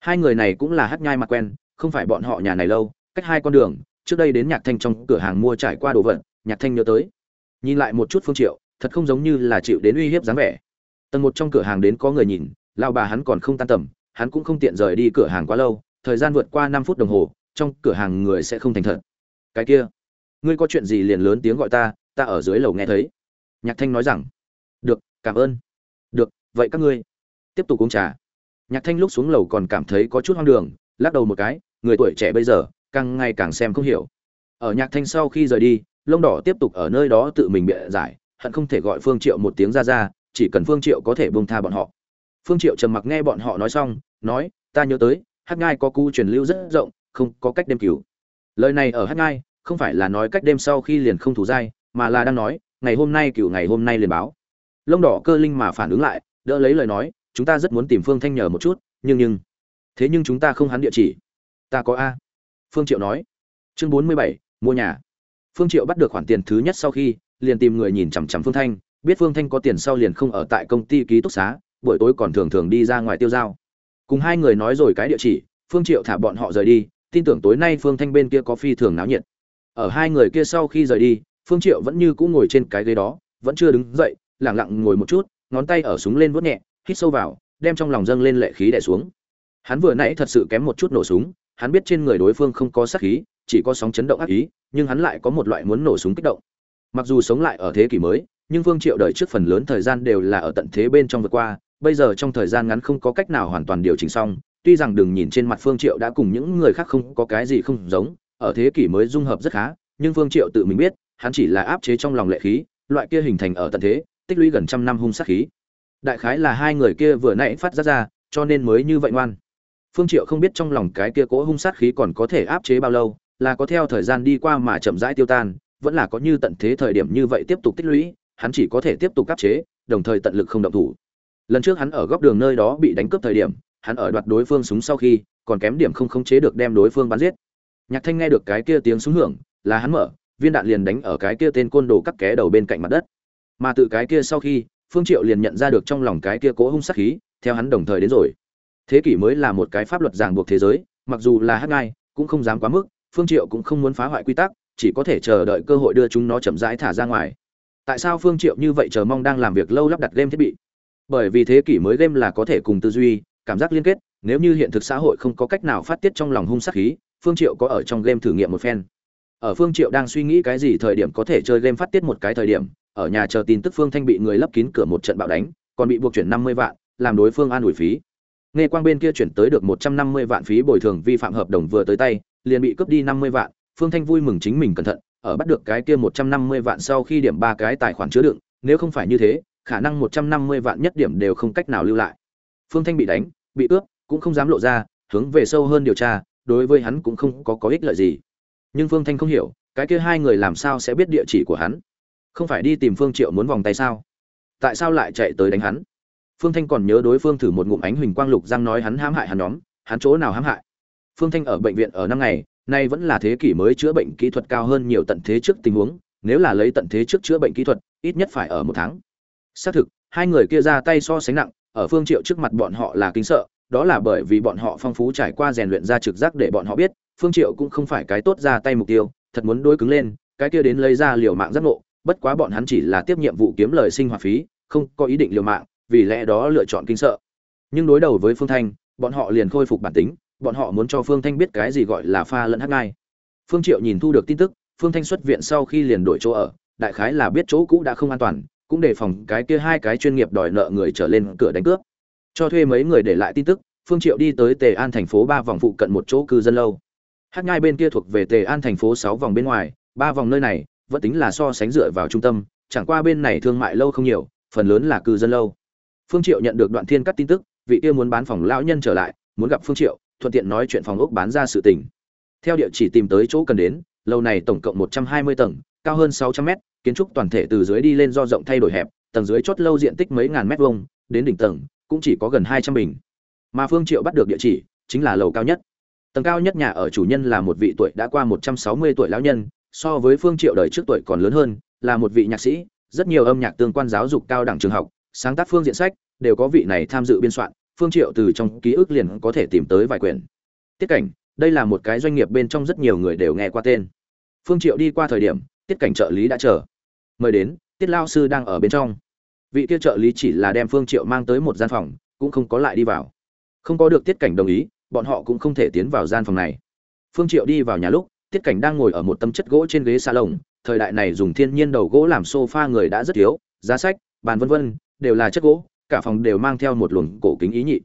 Hai người này cũng là hát nhai mặt quen, không phải bọn họ nhà này lâu, cách hai con đường, trước đây đến nhạc thanh trong cửa hàng mua trải qua đồ vật, nhạc thanh nhớ tới. Nhìn lại một chút phương triệu, thật không giống như là chịu đến uy hiếp dáng vẻ. Tầng một trong cửa hàng đến có người nhìn lao bà hắn còn không tan tầm, hắn cũng không tiện rời đi cửa hàng quá lâu, thời gian vượt qua năm phút đồng hồ trong cửa hàng người sẽ không thành thật. Cái kia, ngươi có chuyện gì liền lớn tiếng gọi ta ta ở dưới lầu nghe thấy. Nhạc thanh nói rằng, được, cảm ơn. Được, vậy các ngươi tiếp tục uống trà. Nhạc thanh lúc xuống lầu còn cảm thấy có chút hoang đường, lắc đầu một cái, người tuổi trẻ bây giờ, càng ngày càng xem không hiểu. Ở nhạc thanh sau khi rời đi, lông đỏ tiếp tục ở nơi đó tự mình bịa giải, hận không thể gọi phương triệu một tiếng ra ra, chỉ cần phương triệu có thể buông tha bọn họ. Phương triệu trầm mặc nghe bọn họ nói xong, nói, ta nhớ tới, hát ngai có cu truyền lưu rất rộng không có cách đêm cứu. Lời này ở hát ngai, không phải là nói cách đêm sau khi liền không thủ dai, mà là đang nói, ngày hôm nay cửu ngày hôm nay liền báo. Lông đỏ cơ linh mà phản ứng lại, đỡ lấy lời nói, chúng ta rất muốn tìm phương thanh nhờ một chút, nhưng nhưng, thế nhưng chúng ta không hắn địa chỉ. Ta có a. Phương triệu nói. Chương bốn mươi bảy, mua nhà. Phương triệu bắt được khoản tiền thứ nhất sau khi, liền tìm người nhìn chằm chằm phương thanh, biết phương thanh có tiền sau liền không ở tại công ty ký túc xá, buổi tối còn thường thường đi ra ngoài tiêu dao cùng hai người nói rồi cái địa chỉ, phương triệu thả bọn họ rời đi tin tưởng tối nay phương thanh bên kia có phi thường náo nhiệt. Ở hai người kia sau khi rời đi, phương triệu vẫn như cũ ngồi trên cái ghế đó, vẫn chưa đứng dậy lặng lặng ngồi một chút, ngón tay ở súng lên vuốt nhẹ, hít sâu vào, đem trong lòng dâng lên lệ khí đè xuống. Hắn vừa nãy thật sự kém một chút nổ súng, hắn biết trên người đối phương không có sát khí, chỉ có sóng chấn động ác ý, nhưng hắn lại có một loại muốn nổ súng kích động. Mặc dù sống lại ở thế kỷ mới, nhưng phương triệu đời trước phần lớn thời gian đều là ở tận thế bên trong vượt qua, bây giờ trong thời gian ngắn không có cách nào hoàn toàn điều chỉnh xong tuy rằng đừng nhìn trên mặt phương triệu đã cùng những người khác không có cái gì không giống, ở thế kỷ mới dung hợp rất khá, nhưng phương triệu tự mình biết, hắn chỉ là áp chế trong lòng lệ khí, loại kia hình thành ở tận thế, tích lũy gần trăm năm hung sát khí. Đại khái là hai người kia vừa nãy phát ra ra, cho nên mới như vậy ngoan. Phương triệu không biết trong lòng cái kia cỗ hung sát khí còn có thể áp chế bao lâu, là có theo thời gian đi qua mà chậm rãi tiêu tan, vẫn là có như tận thế thời điểm như vậy tiếp tục tích lũy, hắn chỉ có thể tiếp tục áp chế, đồng thời tận lực không động thủ. Lần trước hắn ở góc đường nơi đó bị đánh cướp thời điểm hắn ở đoạt đối phương súng sau khi, còn kém điểm không khống chế được đem đối phương bắn giết. Nhạc thanh nghe được cái kia tiếng súng hưởng, là hắn mở, viên đạn liền đánh ở cái kia tên côn đồ cắt ké đầu bên cạnh mặt đất. Mà tự cái kia sau khi, phương triệu liền nhận ra được trong lòng cái kia cố hung sát khí, theo hắn đồng thời đến rồi. Thế kỷ mới là một cái pháp luật ràng buộc thế giới, mặc dù là hát ngai, cũng không dám quá mức, phương triệu cũng không muốn phá hoại quy tắc, chỉ có thể chờ đợi cơ hội đưa chúng nó chậm rãi thả ra ngoài. Tại sao phương triệu như vậy chờ mong đang làm việc lâu lắp đặt game thiết bị? Bởi vì thế kỷ mới game là có thể cùng tư duy cảm giác liên kết, nếu như hiện thực xã hội không có cách nào phát tiết trong lòng hung sát khí, phương triệu có ở trong game thử nghiệm một phen. Ở phương triệu đang suy nghĩ cái gì thời điểm có thể chơi game phát tiết một cái thời điểm, ở nhà chờ tin tức phương thanh bị người lấp kín cửa một trận bạo đánh, còn bị buộc chuyển 50 vạn, làm đối phương an ủi phí. Nghe quang bên kia chuyển tới được 150 vạn phí bồi thường vi phạm hợp đồng vừa tới tay, liền bị cướp đi 50 vạn, phương thanh vui mừng chính mình cẩn thận, ở bắt được cái kia 150 vạn sau khi điểm ba cái tài khoản chứa đựng, nếu không phải như thế, khả năng 150 vạn nhất điểm đều không cách nào lưu lại phương thanh bị đánh, bị cướp cũng không dám lộ ra, hướng về sâu hơn điều tra, đối với hắn cũng không có có ích lợi gì. Nhưng phương thanh không hiểu, cái kia hai người làm sao sẽ biết địa chỉ của hắn? Không phải đi tìm phương triệu muốn vòng tay sao? Tại sao lại chạy tới đánh hắn? Phương thanh còn nhớ đối phương thử một ngụm ánh huỳnh quang lục giang nói hắn hãm hại hắn nhóm, hắn chỗ nào hãm hại? Phương thanh ở bệnh viện ở năm ngày, nay vẫn là thế kỷ mới chữa bệnh kỹ thuật cao hơn nhiều tận thế trước tình huống, nếu là lấy tận thế trước chữa bệnh kỹ thuật, ít nhất phải ở một tháng. Xác thực, hai người kia ra tay so sánh nặng ở phương triệu trước mặt bọn họ là kinh sợ, đó là bởi vì bọn họ phong phú trải qua rèn luyện ra trực giác để bọn họ biết, phương triệu cũng không phải cái tốt ra tay mục tiêu, thật muốn đối cứng lên, cái kia đến lấy ra liều mạng giác ngộ, bất quá bọn hắn chỉ là tiếp nhiệm vụ kiếm lời sinh hoạt phí, không có ý định liều mạng, vì lẽ đó lựa chọn kinh sợ. Nhưng đối đầu với phương thanh, bọn họ liền khôi phục bản tính, bọn họ muốn cho phương thanh biết cái gì gọi là pha lẫn hắc ngai. Phương triệu nhìn thu được tin tức, phương thanh xuất viện sau khi liền đổi chỗ ở, đại khái là biết chỗ cũ đã không an toàn cũng đề phòng cái kia hai cái chuyên nghiệp đòi nợ người trở lên cửa đánh cướp. Cho thuê mấy người để lại tin tức, phương triệu đi tới tề an thành phố ba vòng phụ cận một chỗ cư dân lâu. Hát nhai bên kia thuộc về tề an thành phố sáu vòng bên ngoài, ba vòng nơi này, vẫn tính là so sánh dựa vào trung tâm, chẳng qua bên này thương mại lâu không nhiều, phần lớn là cư dân lâu. Phương triệu nhận được đoạn thiên cắt tin tức, vị kia muốn bán phòng lão nhân trở lại, muốn gặp phương triệu, thuận tiện nói chuyện phòng ốc bán ra sự tình. Theo địa chỉ tìm tới chỗ cần đến, lâu này tổng cộng 120 tầng, cao hơn 600 mét kiến trúc toàn thể từ dưới đi lên do rộng thay đổi hẹp, tầng dưới chốt lâu diện tích mấy ngàn mét vuông, đến đỉnh tầng, cũng chỉ có gần 200 bình. Mà phương triệu bắt được địa chỉ, chính là lầu cao nhất. Tầng cao nhất nhà ở chủ nhân là một vị tuổi đã qua 160 tuổi lão nhân, so với phương triệu đời trước tuổi còn lớn hơn, là một vị nhạc sĩ, rất nhiều âm nhạc tương quan giáo dục cao đẳng trường học, sáng tác phương diện sách, đều có vị này tham dự biên soạn, phương triệu từ trong ký ức liền có thể tìm tới vài quyển. Tiết cảnh, đây là một cái doanh nghiệp bên trong rất nhiều người đều nghe qua tên. Phương triệu đi qua thời điểm, tiết cảnh trợ lý đã chờ mời đến, tiết lao sư đang ở bên trong. Vị kia trợ lý chỉ là đem phương triệu mang tới một gian phòng, cũng không có lại đi vào. Không có được tiết cảnh đồng ý, bọn họ cũng không thể tiến vào gian phòng này. Phương triệu đi vào nhà lúc, tiết cảnh đang ngồi ở một tấm chất gỗ trên ghế salon, thời đại này dùng thiên nhiên đầu gỗ làm sofa người đã rất thiếu, giá sách, bàn vân vân, đều là chất gỗ, cả phòng đều mang theo một luồng cổ kính ý nhị.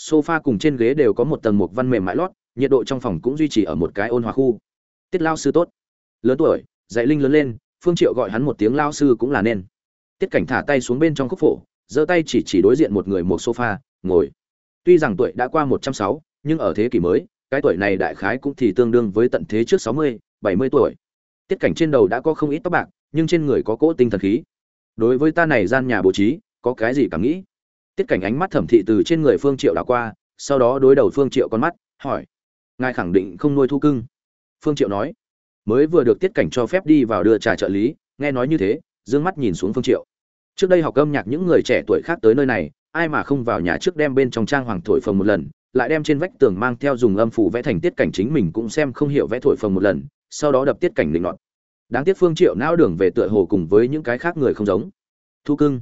Sofa cùng trên ghế đều có một tầng mục văn mềm mại lót, nhiệt độ trong phòng cũng duy trì ở một cái ôn hòa khu. Tiết lao sư tốt. Lớn tuổi, dạy linh lớn lên phương triệu gọi hắn một tiếng lao sư cũng là nên. Tiết cảnh thả tay xuống bên trong khúc phổ, giơ tay chỉ chỉ đối diện một người một sofa, ngồi. Tuy rằng tuổi đã qua một trăm sáu, nhưng ở thế kỷ mới, cái tuổi này đại khái cũng thì tương đương với tận thế trước sáu mươi, bảy mươi tuổi. Tiết cảnh trên đầu đã có không ít tóc bạc, nhưng trên người có cỗ tinh thần khí. Đối với ta này gian nhà bố trí, có cái gì cảm nghĩ? Tiết cảnh ánh mắt thẩm thị từ trên người phương triệu đảo qua, sau đó đối đầu phương triệu con mắt, hỏi. Ngài khẳng định không nuôi thu cưng. Phương triệu nói mới vừa được tiết cảnh cho phép đi vào đưa trà trợ lý, nghe nói như thế, dương mắt nhìn xuống phương triệu. Trước đây học âm nhạc những người trẻ tuổi khác tới nơi này, ai mà không vào nhà trước đem bên trong trang hoàng thổi phồng một lần, lại đem trên vách tường mang theo dùng âm phủ vẽ thành tiết cảnh chính mình cũng xem không hiểu vẽ thổi phồng một lần, sau đó đập tiết cảnh định loạn đáng tiếc phương triệu não đường về tựa hồ cùng với những cái khác người không giống. Thu cưng.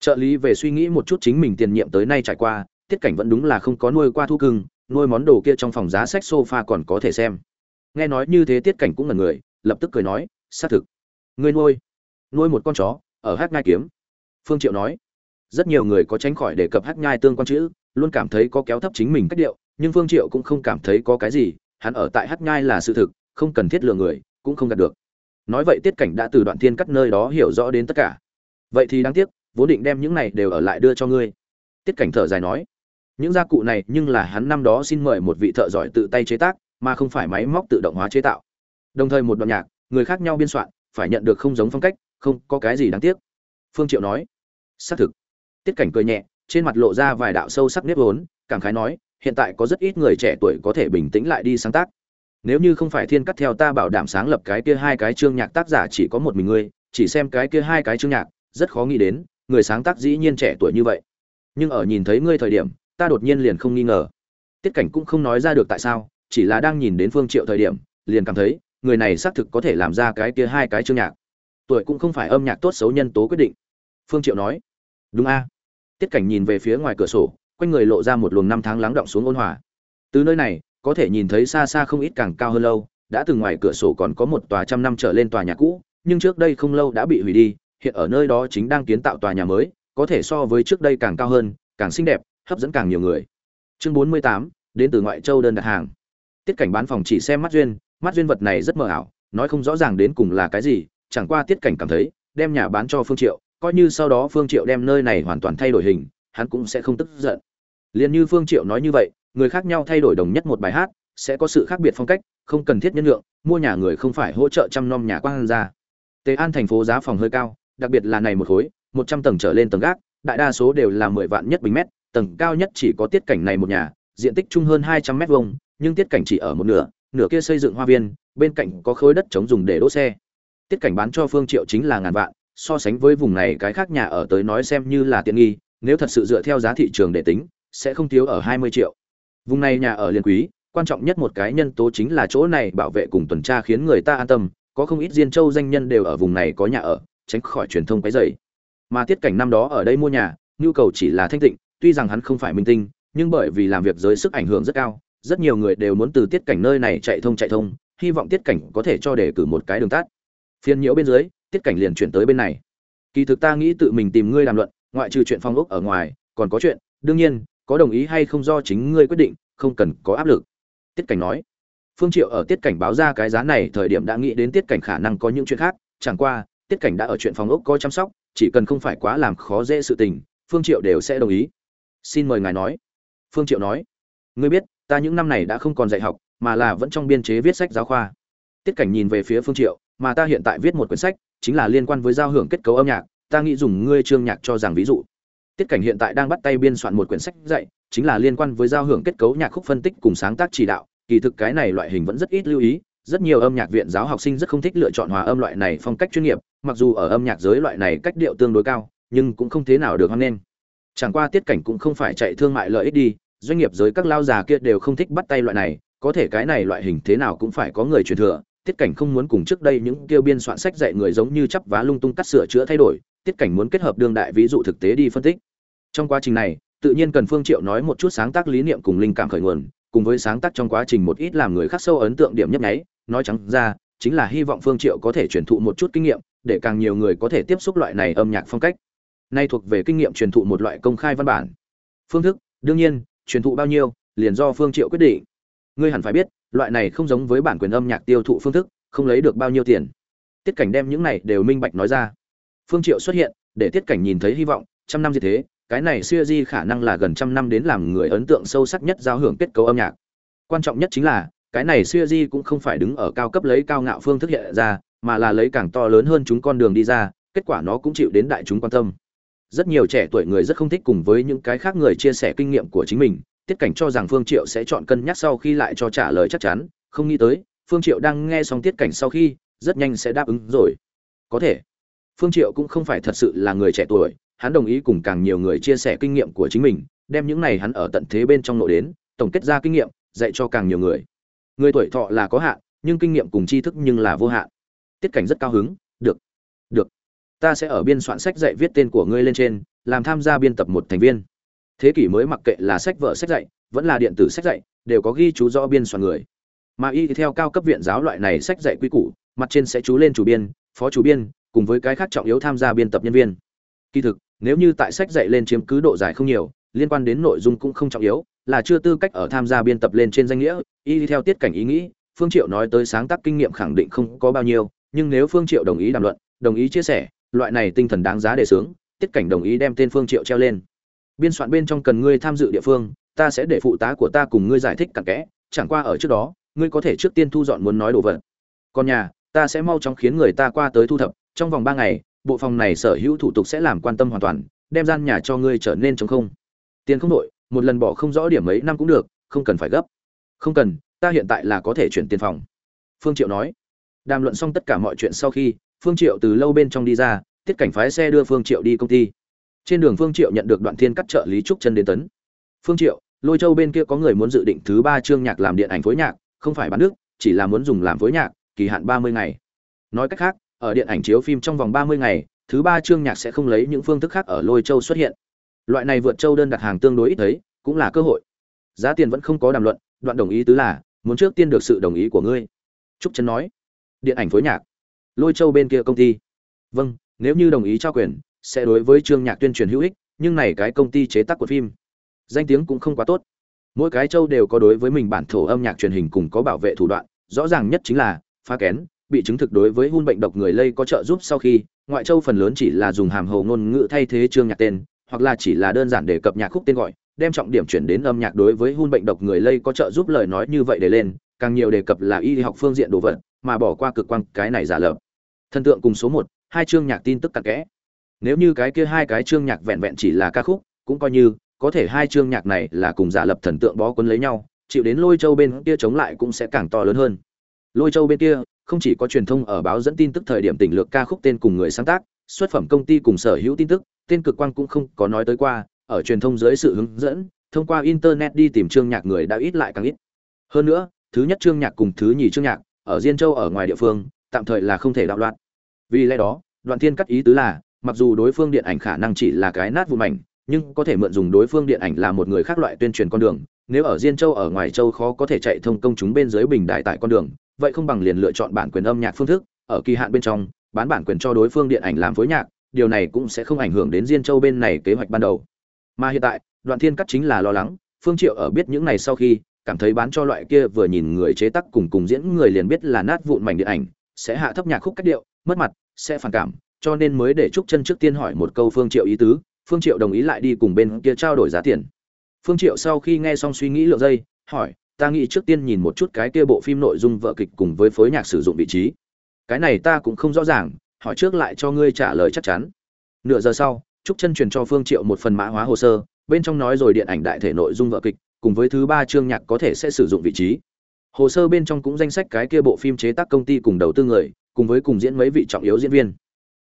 Trợ lý về suy nghĩ một chút chính mình tiền nhiệm tới nay trải qua, tiết cảnh vẫn đúng là không có nuôi qua thu cưng, nuôi món đồ kia trong phòng giá sách sofa còn có thể xem nghe nói như thế tiết cảnh cũng là người, lập tức cười nói, xác thực. Ngươi nuôi nuôi một con chó, ở hát ngai kiếm. Phương triệu nói, rất nhiều người có tránh khỏi đề cập hát nhai tương quan chữ, luôn cảm thấy có kéo thấp chính mình cách điệu, nhưng phương triệu cũng không cảm thấy có cái gì, hắn ở tại hát nhai là sự thực, không cần thiết lừa người, cũng không gạt được. Nói vậy tiết cảnh đã từ đoạn thiên cắt nơi đó hiểu rõ đến tất cả. Vậy thì đáng tiếc, vốn định đem những này đều ở lại đưa cho ngươi. Tiết cảnh thở dài nói, những gia cụ này nhưng là hắn năm đó xin mời một vị thợ giỏi tự tay chế tác mà không phải máy móc tự động hóa chế tạo. Đồng thời một đoạn nhạc, người khác nhau biên soạn, phải nhận được không giống phong cách, không có cái gì đáng tiếc. Phương triệu nói. Xác thực. Tiết cảnh cười nhẹ, trên mặt lộ ra vài đạo sâu sắc nếp vốn, cảm khái nói, hiện tại có rất ít người trẻ tuổi có thể bình tĩnh lại đi sáng tác. Nếu như không phải thiên cắt theo ta bảo đảm sáng lập cái kia hai cái chương nhạc tác giả chỉ có một mình ngươi, chỉ xem cái kia hai cái chương nhạc, rất khó nghĩ đến, người sáng tác dĩ nhiên trẻ tuổi như vậy. Nhưng ở nhìn thấy ngươi thời điểm, ta đột nhiên liền không nghi ngờ. Tiết cảnh cũng không nói ra được tại sao chỉ là đang nhìn đến phương triệu thời điểm, liền cảm thấy, người này xác thực có thể làm ra cái kia hai cái chương nhạc. Tuổi cũng không phải âm nhạc tốt xấu nhân tố quyết định. Phương triệu nói, đúng a. Tiết cảnh nhìn về phía ngoài cửa sổ, quanh người lộ ra một luồng năm tháng lắng động xuống ôn hòa. Từ nơi này, có thể nhìn thấy xa xa không ít càng cao hơn lâu, đã từng ngoài cửa sổ còn có một tòa trăm năm trở lên tòa nhà cũ, nhưng trước đây không lâu đã bị hủy đi, hiện ở nơi đó chính đang kiến tạo tòa nhà mới, có thể so với trước đây càng cao hơn, càng xinh đẹp, hấp dẫn càng nhiều người. Chương bốn mươi tám, đến từ ngoại châu đơn đặt hàng tiết cảnh bán phòng chỉ xem mắt duyên mắt duyên vật này rất mờ ảo, nói không rõ ràng đến cùng là cái gì, chẳng qua tiết cảnh cảm thấy, đem nhà bán cho phương triệu, coi như sau đó phương triệu đem nơi này hoàn toàn thay đổi hình, hắn cũng sẽ không tức giận. Liền như phương triệu nói như vậy, người khác nhau thay đổi đồng nhất một bài hát, sẽ có sự khác biệt phong cách, không cần thiết nhân lượng, mua nhà người không phải hỗ trợ chăm nom nhà quang ra tề an thành phố giá phòng hơi cao, đặc biệt là này một khối, một trăm tầng trở lên tầng gác, đại đa số đều là mười vạn nhất bình mét, tầng cao nhất chỉ có tiết cảnh này một nhà, diện tích chung hơn hai trăm mét vuông nhưng tiết cảnh chỉ ở một nửa nửa kia xây dựng hoa viên, bên cạnh có khối đất chống dùng để đỗ xe. Tiết cảnh bán cho phương triệu chính là ngàn vạn, so sánh với vùng này cái khác nhà ở tới nói xem như là tiện nghi, nếu thật sự dựa theo giá thị trường để tính, sẽ không thiếu ở hai mươi triệu. Vùng này nhà ở liên quý, quan trọng nhất một cái nhân tố chính là chỗ này bảo vệ cùng tuần tra khiến người ta an tâm, có không ít diên châu danh nhân đều ở vùng này có nhà ở, tránh khỏi truyền thông cái dày mà tiết cảnh năm đó ở đây mua nhà, nhu cầu chỉ là thanh tịnh, tuy rằng hắn không phải minh tinh, nhưng bởi vì làm việc giới sức ảnh hưởng rất cao rất nhiều người đều muốn từ tiết cảnh nơi này chạy thông chạy thông, hy vọng tiết cảnh có thể cho đề cử một cái đường tắt. Phiên nhiễu bên dưới, tiết cảnh liền chuyển tới bên này. Kỳ thực ta nghĩ tự mình tìm ngươi làm luận, ngoại trừ chuyện phong ốc ở ngoài, còn có chuyện, đương nhiên, có đồng ý hay không do chính ngươi quyết định, không cần có áp lực. Tiết cảnh nói. Phương triệu ở tiết cảnh báo ra cái giá này thời điểm đã nghĩ đến tiết cảnh khả năng có những chuyện khác, chẳng qua, tiết cảnh đã ở chuyện phòng ốc có chăm sóc, chỉ cần không phải quá làm khó dễ sự tình, phương triệu đều sẽ đồng ý. Xin mời ngài nói. Phương triệu nói. Ngươi biết ta những năm này đã không còn dạy học, mà là vẫn trong biên chế viết sách giáo khoa. Tiết cảnh nhìn về phía phương triệu, mà ta hiện tại viết một quyển sách, chính là liên quan với giao hưởng kết cấu âm nhạc, ta nghĩ dùng ngươi chương nhạc cho rằng ví dụ. Tiết cảnh hiện tại đang bắt tay biên soạn một quyển sách dạy, chính là liên quan với giao hưởng kết cấu nhạc khúc phân tích cùng sáng tác chỉ đạo, kỳ thực cái này loại hình vẫn rất ít lưu ý, rất nhiều âm nhạc viện giáo học sinh rất không thích lựa chọn hòa âm loại này phong cách chuyên nghiệp, mặc dù ở âm nhạc giới loại này cách điệu tương đối cao, nhưng cũng không thế nào được hoan nghênh. Chẳng qua tiết cảnh cũng không phải chạy thương mại lợi ích đi doanh nghiệp giới các lao già kia đều không thích bắt tay loại này, có thể cái này loại hình thế nào cũng phải có người truyền thừa, tiết cảnh không muốn cùng trước đây những kêu biên soạn sách dạy người giống như chắp vá lung tung cắt sửa chữa thay đổi, tiết cảnh muốn kết hợp đương đại ví dụ thực tế đi phân tích. Trong quá trình này, tự nhiên cần phương triệu nói một chút sáng tác lý niệm cùng linh cảm khởi nguồn, cùng với sáng tác trong quá trình một ít làm người khác sâu ấn tượng điểm nhấp nháy, nói trắng ra, chính là hy vọng phương triệu có thể truyền thụ một chút kinh nghiệm, để càng nhiều người có thể tiếp xúc loại này âm nhạc phong cách. Nay thuộc về kinh nghiệm truyền thụ một loại công khai văn bản. Phương thức, đương nhiên truyền thụ bao nhiêu, liền do phương triệu quyết định. Ngươi hẳn phải biết, loại này không giống với bản quyền âm nhạc tiêu thụ phương thức, không lấy được bao nhiêu tiền. Tiết cảnh đem những này đều minh bạch nói ra. Phương triệu xuất hiện, để tiết cảnh nhìn thấy hy vọng, trăm năm như thế, cái này xưa di khả năng là gần trăm năm đến làm người ấn tượng sâu sắc nhất giao hưởng kết cấu âm nhạc. Quan trọng nhất chính là, cái này xưa di cũng không phải đứng ở cao cấp lấy cao ngạo phương thức hiện ra, mà là lấy càng to lớn hơn chúng con đường đi ra, kết quả nó cũng chịu đến đại chúng quan tâm rất nhiều trẻ tuổi người rất không thích cùng với những cái khác người chia sẻ kinh nghiệm của chính mình, tiết cảnh cho rằng phương triệu sẽ chọn cân nhắc sau khi lại cho trả lời chắc chắn, không nghĩ tới, phương triệu đang nghe xong tiết cảnh sau khi, rất nhanh sẽ đáp ứng rồi. Có thể, phương triệu cũng không phải thật sự là người trẻ tuổi, hắn đồng ý cùng càng nhiều người chia sẻ kinh nghiệm của chính mình, đem những này hắn ở tận thế bên trong nội đến, tổng kết ra kinh nghiệm, dạy cho càng nhiều người. Người tuổi thọ là có hạn, nhưng kinh nghiệm cùng tri thức nhưng là vô hạn. Tiết cảnh rất cao hứng ta sẽ ở biên soạn sách dạy viết tên của ngươi lên trên, làm tham gia biên tập một thành viên. Thế kỷ mới mặc kệ là sách vở, sách dạy, vẫn là điện tử sách dạy, đều có ghi chú rõ biên soạn người. Mà y theo cao cấp viện giáo loại này sách dạy quy củ, mặt trên sẽ chú lên chủ biên, phó chủ biên, cùng với cái khác trọng yếu tham gia biên tập nhân viên. Kỳ thực, nếu như tại sách dạy lên chiếm cứ độ dài không nhiều, liên quan đến nội dung cũng không trọng yếu, là chưa tư cách ở tham gia biên tập lên trên danh nghĩa, y theo tiết cảnh ý nghĩ, phương triệu nói tới sáng tác kinh nghiệm khẳng định không có bao nhiêu, nhưng nếu phương triệu đồng ý đàm luận, đồng ý chia sẻ loại này tinh thần đáng giá để sướng tiết cảnh đồng ý đem tên phương triệu treo lên. Biên soạn bên trong cần ngươi tham dự địa phương, ta sẽ để phụ tá của ta cùng ngươi giải thích cặn kẽ, chẳng qua ở trước đó, ngươi có thể trước tiên thu dọn muốn nói đồ vật. Còn nhà, ta sẽ mau chóng khiến người ta qua tới thu thập, trong vòng ba ngày, bộ phòng này sở hữu thủ tục sẽ làm quan tâm hoàn toàn, đem gian nhà cho ngươi trở nên trống không. Tiền không đội một lần bỏ không rõ điểm mấy năm cũng được, không cần phải gấp. Không cần, ta hiện tại là có thể chuyển tiền phòng. Phương triệu nói. Đàm luận xong tất cả mọi chuyện sau khi phương triệu từ lâu bên trong đi ra, tiết cảnh phái xe đưa phương triệu đi công ty. Trên đường phương triệu nhận được đoạn thiên cắt trợ lý trúc chân đến tấn. Phương triệu, lôi châu bên kia có người muốn dự định thứ ba chương nhạc làm điện ảnh phối nhạc, không phải bán nước, chỉ là muốn dùng làm phối nhạc, kỳ hạn 30 ngày. Nói cách khác, ở điện ảnh chiếu phim trong vòng 30 ngày, thứ ba chương nhạc sẽ không lấy những phương thức khác ở lôi châu xuất hiện. Loại này vượt châu đơn đặt hàng tương đối ít thấy, cũng là cơ hội. Giá tiền vẫn không có đàm luận, đoạn đồng ý tứ là, muốn trước tiên được sự đồng ý của ngươi. Trúc chân nói. Điện ảnh phối nhạc lôi châu bên kia công ty. Vâng nếu như đồng ý trao quyền, sẽ đối với chương nhạc tuyên truyền hữu ích, nhưng này cái công ty chế tác của phim, danh tiếng cũng không quá tốt. Mỗi cái châu đều có đối với mình bản thổ âm nhạc truyền hình cùng có bảo vệ thủ đoạn, rõ ràng nhất chính là, phá kén, bị chứng thực đối với hun bệnh độc người lây có trợ giúp sau khi, ngoại châu phần lớn chỉ là dùng hàm hồ ngôn ngữ thay thế chương nhạc tên, hoặc là chỉ là đơn giản để cập nhạc khúc tên gọi, đem trọng điểm chuyển đến âm nhạc đối với hun bệnh độc người lây có trợ giúp lời nói như vậy để lên, càng nhiều đề cập là y học phương diện đồ vật, mà bỏ qua cực quang, cái này giả lập thần tượng cùng số một, hai chương nhạc tin tức cặn kẽ. Nếu như cái kia hai cái chương nhạc vẹn vẹn chỉ là ca khúc, cũng coi như, có thể hai chương nhạc này là cùng giả lập thần tượng bó quấn lấy nhau, chịu đến lôi châu bên kia chống lại cũng sẽ càng to lớn hơn. Lôi châu bên kia, không chỉ có truyền thông ở báo dẫn tin tức thời điểm tỉnh lược ca khúc tên cùng người sáng tác, xuất phẩm công ty cùng sở hữu tin tức, tên cực quang cũng không có nói tới qua, ở truyền thông dưới sự hướng dẫn, thông qua internet đi tìm chương nhạc người đã ít lại càng ít. Hơn nữa, thứ nhất chương nhạc cùng thứ nhì chương nhạc, ở diên châu ở ngoài địa phương tạm thời là không thể đạo loạn. Vì lẽ đó, đoạn thiên cắt ý tứ là, mặc dù đối phương điện ảnh khả năng chỉ là cái nát vụn mảnh, nhưng có thể mượn dùng đối phương điện ảnh là một người khác loại tuyên truyền con đường. Nếu ở diên châu, ở ngoài châu khó có thể chạy thông công chúng bên dưới bình đại tại con đường, vậy không bằng liền lựa chọn bản quyền âm nhạc phương thức, ở kỳ hạn bên trong, bán bản quyền cho đối phương điện ảnh làm phối nhạc, điều này cũng sẽ không ảnh hưởng đến diên châu bên này kế hoạch ban đầu. Mà hiện tại, đoạn thiên cắt chính là lo lắng, phương triệu ở biết những này sau khi, cảm thấy bán cho loại kia vừa nhìn người chế tác cùng cùng diễn người liền biết là nát vụn mảnh điện ảnh sẽ hạ thấp nhạc khúc cách điệu, mất mặt, sẽ phản cảm, cho nên mới để trúc chân trước tiên hỏi một câu phương triệu ý tứ, phương triệu đồng ý lại đi cùng bên kia trao đổi giá tiền. Phương triệu sau khi nghe xong suy nghĩ lượng giây, hỏi, ta nghĩ trước tiên nhìn một chút cái kia bộ phim nội dung vợ kịch cùng với phối nhạc sử dụng vị trí. Cái này ta cũng không rõ ràng, hỏi trước lại cho ngươi trả lời chắc chắn. Nửa giờ sau, trúc chân truyền cho phương triệu một phần mã hóa hồ sơ, bên trong nói rồi điện ảnh đại thể nội dung vợ kịch, cùng với thứ ba chương nhạc có thể sẽ sử dụng vị trí hồ sơ bên trong cũng danh sách cái kia bộ phim chế tác công ty cùng đầu tư người, cùng với cùng diễn mấy vị trọng yếu diễn viên.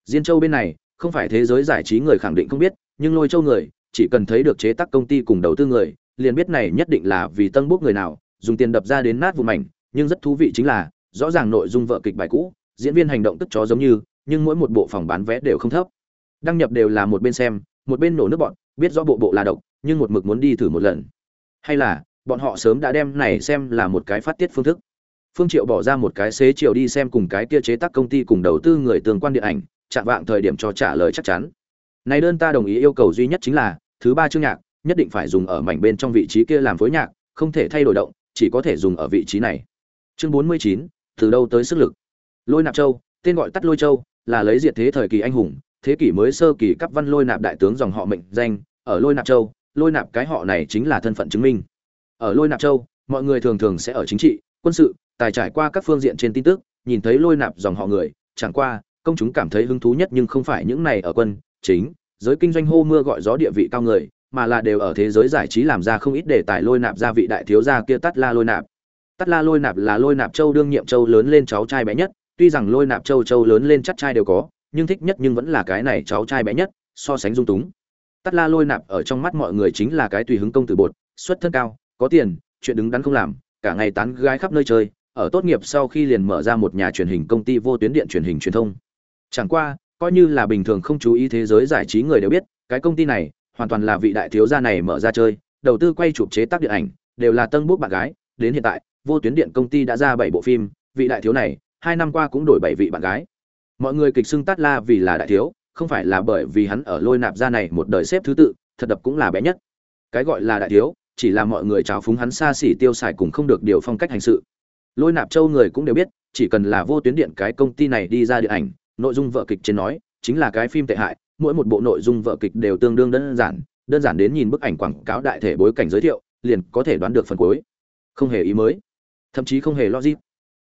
Diên châu bên này, không phải thế giới giải trí người khẳng định không biết, nhưng lôi châu người, chỉ cần thấy được chế tác công ty cùng đầu tư người, liền biết này nhất định là vì tân bốc người nào, dùng tiền đập ra đến nát vụ mảnh, nhưng rất thú vị chính là, rõ ràng nội dung vợ kịch bài cũ, diễn viên hành động tức chó giống như, nhưng mỗi một bộ phòng bán vé đều không thấp. Đăng nhập đều là một bên xem, một bên nổ nước bọn, biết rõ bộ bộ là độc, nhưng một mực muốn đi thử một lần. Hay là bọn họ sớm đã đem này xem là một cái phát tiết phương thức. Phương triệu bỏ ra một cái xế chiều đi xem cùng cái kia chế tác công ty cùng đầu tư người tương quan điện ảnh chạm vạng thời điểm cho trả lời chắc chắn. Này đơn ta đồng ý yêu cầu duy nhất chính là thứ ba chương nhạc nhất định phải dùng ở mảnh bên trong vị trí kia làm phối nhạc không thể thay đổi động chỉ có thể dùng ở vị trí này. Chương 49, từ đâu tới sức lực? Lôi nạp châu tên gọi tắt lôi châu là lấy diệt thế thời kỳ anh hùng thế kỷ mới sơ kỳ cấp văn lôi nạp đại tướng dòng họ mệnh danh ở lôi nạp châu lôi nạp cái họ này chính là thân phận chứng minh ở lôi nạp châu, mọi người thường thường sẽ ở chính trị, quân sự, tài trải qua các phương diện trên tin tức, nhìn thấy lôi nạp dòng họ người, chẳng qua, công chúng cảm thấy hứng thú nhất nhưng không phải những này ở quân, chính, giới kinh doanh hô mưa gọi gió địa vị cao người, mà là đều ở thế giới giải trí làm ra không ít đề tài lôi nạp gia vị đại thiếu gia kia tắt la lôi nạp. Tắt la lôi nạp là lôi nạp châu đương nhiệm châu lớn lên cháu trai bé nhất, tuy rằng lôi nạp châu châu lớn lên chắc trai đều có, nhưng thích nhất nhưng vẫn là cái này cháu trai bé nhất, so sánh dung túng. Tắt la lôi nạp ở trong mắt mọi người chính là cái tùy hứng công tử bột, xuất thân cao có tiền, chuyện đứng đắn không làm, cả ngày tán gái khắp nơi chơi, ở tốt nghiệp sau khi liền mở ra một nhà truyền hình công ty vô tuyến điện truyền hình truyền thông. Chẳng qua, coi như là bình thường không chú ý thế giới giải trí người đều biết, cái công ty này, hoàn toàn là vị đại thiếu gia này mở ra chơi, đầu tư quay chụp chế tác điện ảnh, đều là tân bút bạn gái. Đến hiện tại, vô tuyến điện công ty đã ra bảy bộ phim, vị đại thiếu này, hai năm qua cũng đổi bảy vị bạn gái. Mọi người kịch xưng tát la vì là đại thiếu, không phải là bởi vì hắn ở lôi nạp ra này một đời xếp thứ tự, thật đập cũng là bé nhất. Cái gọi là đại thiếu chỉ là mọi người trào phúng hắn xa xỉ tiêu xài cùng không được điều phong cách hành sự. Lôi nạp châu người cũng đều biết, chỉ cần là vô tuyến điện cái công ty này đi ra điện ảnh, nội dung vợ kịch trên nói, chính là cái phim tệ hại, mỗi một bộ nội dung vợ kịch đều tương đương đơn giản đơn giản đến nhìn bức ảnh quảng cáo đại thể bối cảnh giới thiệu, liền có thể đoán được phần cuối. Không hề ý mới, thậm chí không hề logic.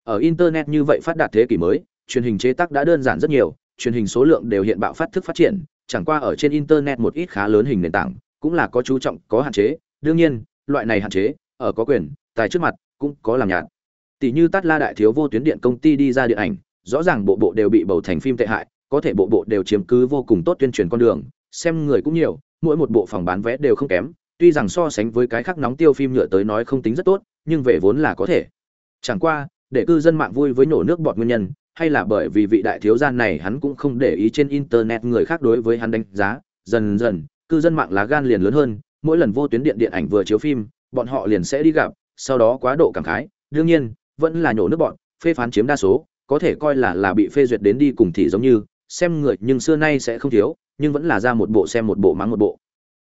Ở internet như vậy phát đạt thế kỷ mới, truyền hình chế tác đã đơn giản rất nhiều, truyền hình số lượng đều hiện bạo phát thức phát triển, chẳng qua ở trên internet một ít khá lớn hình nền tảng, cũng là có chú trọng, có hạn chế đương nhiên, loại này hạn chế, ở có quyền, tài trước mặt, cũng có làm nhạt. Tỷ như tát la đại thiếu vô tuyến điện công ty đi ra điện ảnh, rõ ràng bộ bộ đều bị bầu thành phim tệ hại, có thể bộ bộ đều chiếm cứ vô cùng tốt tuyên truyền con đường, xem người cũng nhiều, mỗi một bộ phòng bán vé đều không kém, tuy rằng so sánh với cái khác nóng tiêu phim nhựa tới nói không tính rất tốt, nhưng về vốn là có thể. Chẳng qua, để cư dân mạng vui với nổ nước bọt nguyên nhân, hay là bởi vì vị đại thiếu gia này hắn cũng không để ý trên internet người khác đối với hắn đánh giá, dần dần, cư dân mạng lá gan liền lớn hơn mỗi lần vô tuyến điện điện ảnh vừa chiếu phim, bọn họ liền sẽ đi gặp, sau đó quá độ cảm khái. Đương nhiên, vẫn là nhổ nước bọn, phê phán chiếm đa số, có thể coi là là bị phê duyệt đến đi cùng thì giống như, xem người nhưng xưa nay sẽ không thiếu, nhưng vẫn là ra một bộ xem một bộ mắng một bộ.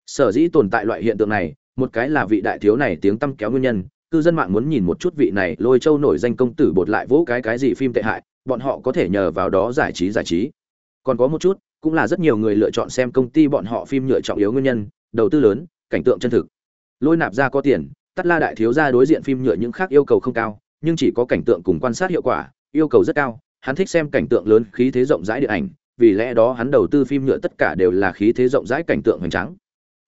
Sở dĩ tồn tại loại hiện tượng này, một cái là vị đại thiếu này tiếng tăm kéo nguyên nhân, cư dân mạng muốn nhìn một chút vị này lôi châu nổi danh công tử bột lại vỗ cái cái gì phim tệ hại, bọn họ có thể nhờ vào đó giải trí giải trí. Còn có một chút, cũng là rất nhiều người lựa chọn xem công ty bọn họ phim nhựa trọng yếu nguyên nhân, đầu tư lớn cảnh tượng chân thực. Lôi nạp ra có tiền tắt la đại thiếu ra đối diện phim nhựa những khác yêu cầu không cao, nhưng chỉ có cảnh tượng cùng quan sát hiệu quả, yêu cầu rất cao. Hắn thích xem cảnh tượng lớn, khí thế rộng rãi điện ảnh, vì lẽ đó hắn đầu tư phim nhựa tất cả đều là khí thế rộng rãi cảnh tượng hoành tráng.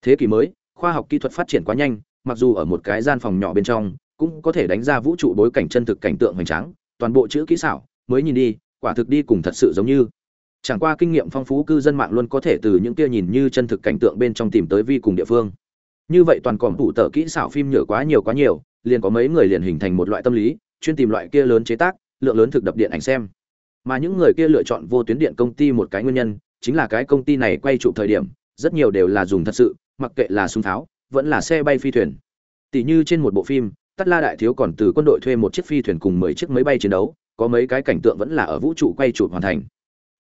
Thế kỷ mới, khoa học kỹ thuật phát triển quá nhanh, mặc dù ở một cái gian phòng nhỏ bên trong, cũng có thể đánh ra vũ trụ bối cảnh chân thực cảnh tượng hoành tráng, toàn bộ chữ kỹ xảo, mới nhìn đi, quả thực đi cùng thật sự giống như. Chẳng qua kinh nghiệm phong phú cư dân mạng luôn có thể từ những kia nhìn như chân thực cảnh tượng bên trong tìm tới vi cùng địa phương như vậy toàn còm tủ tờ kỹ xảo phim nhựa quá nhiều quá nhiều, liền có mấy người liền hình thành một loại tâm lý, chuyên tìm loại kia lớn chế tác, lượng lớn thực đập điện ảnh xem. Mà những người kia lựa chọn vô tuyến điện công ty một cái nguyên nhân, chính là cái công ty này quay chụp thời điểm, rất nhiều đều là dùng thật sự, mặc kệ là súng tháo, vẫn là xe bay phi thuyền. Tỷ như trên một bộ phim tắt la đại thiếu còn từ quân đội thuê một chiếc phi thuyền cùng mười chiếc máy bay chiến đấu, có mấy cái cảnh tượng vẫn là ở vũ trụ quay chụp hoàn thành.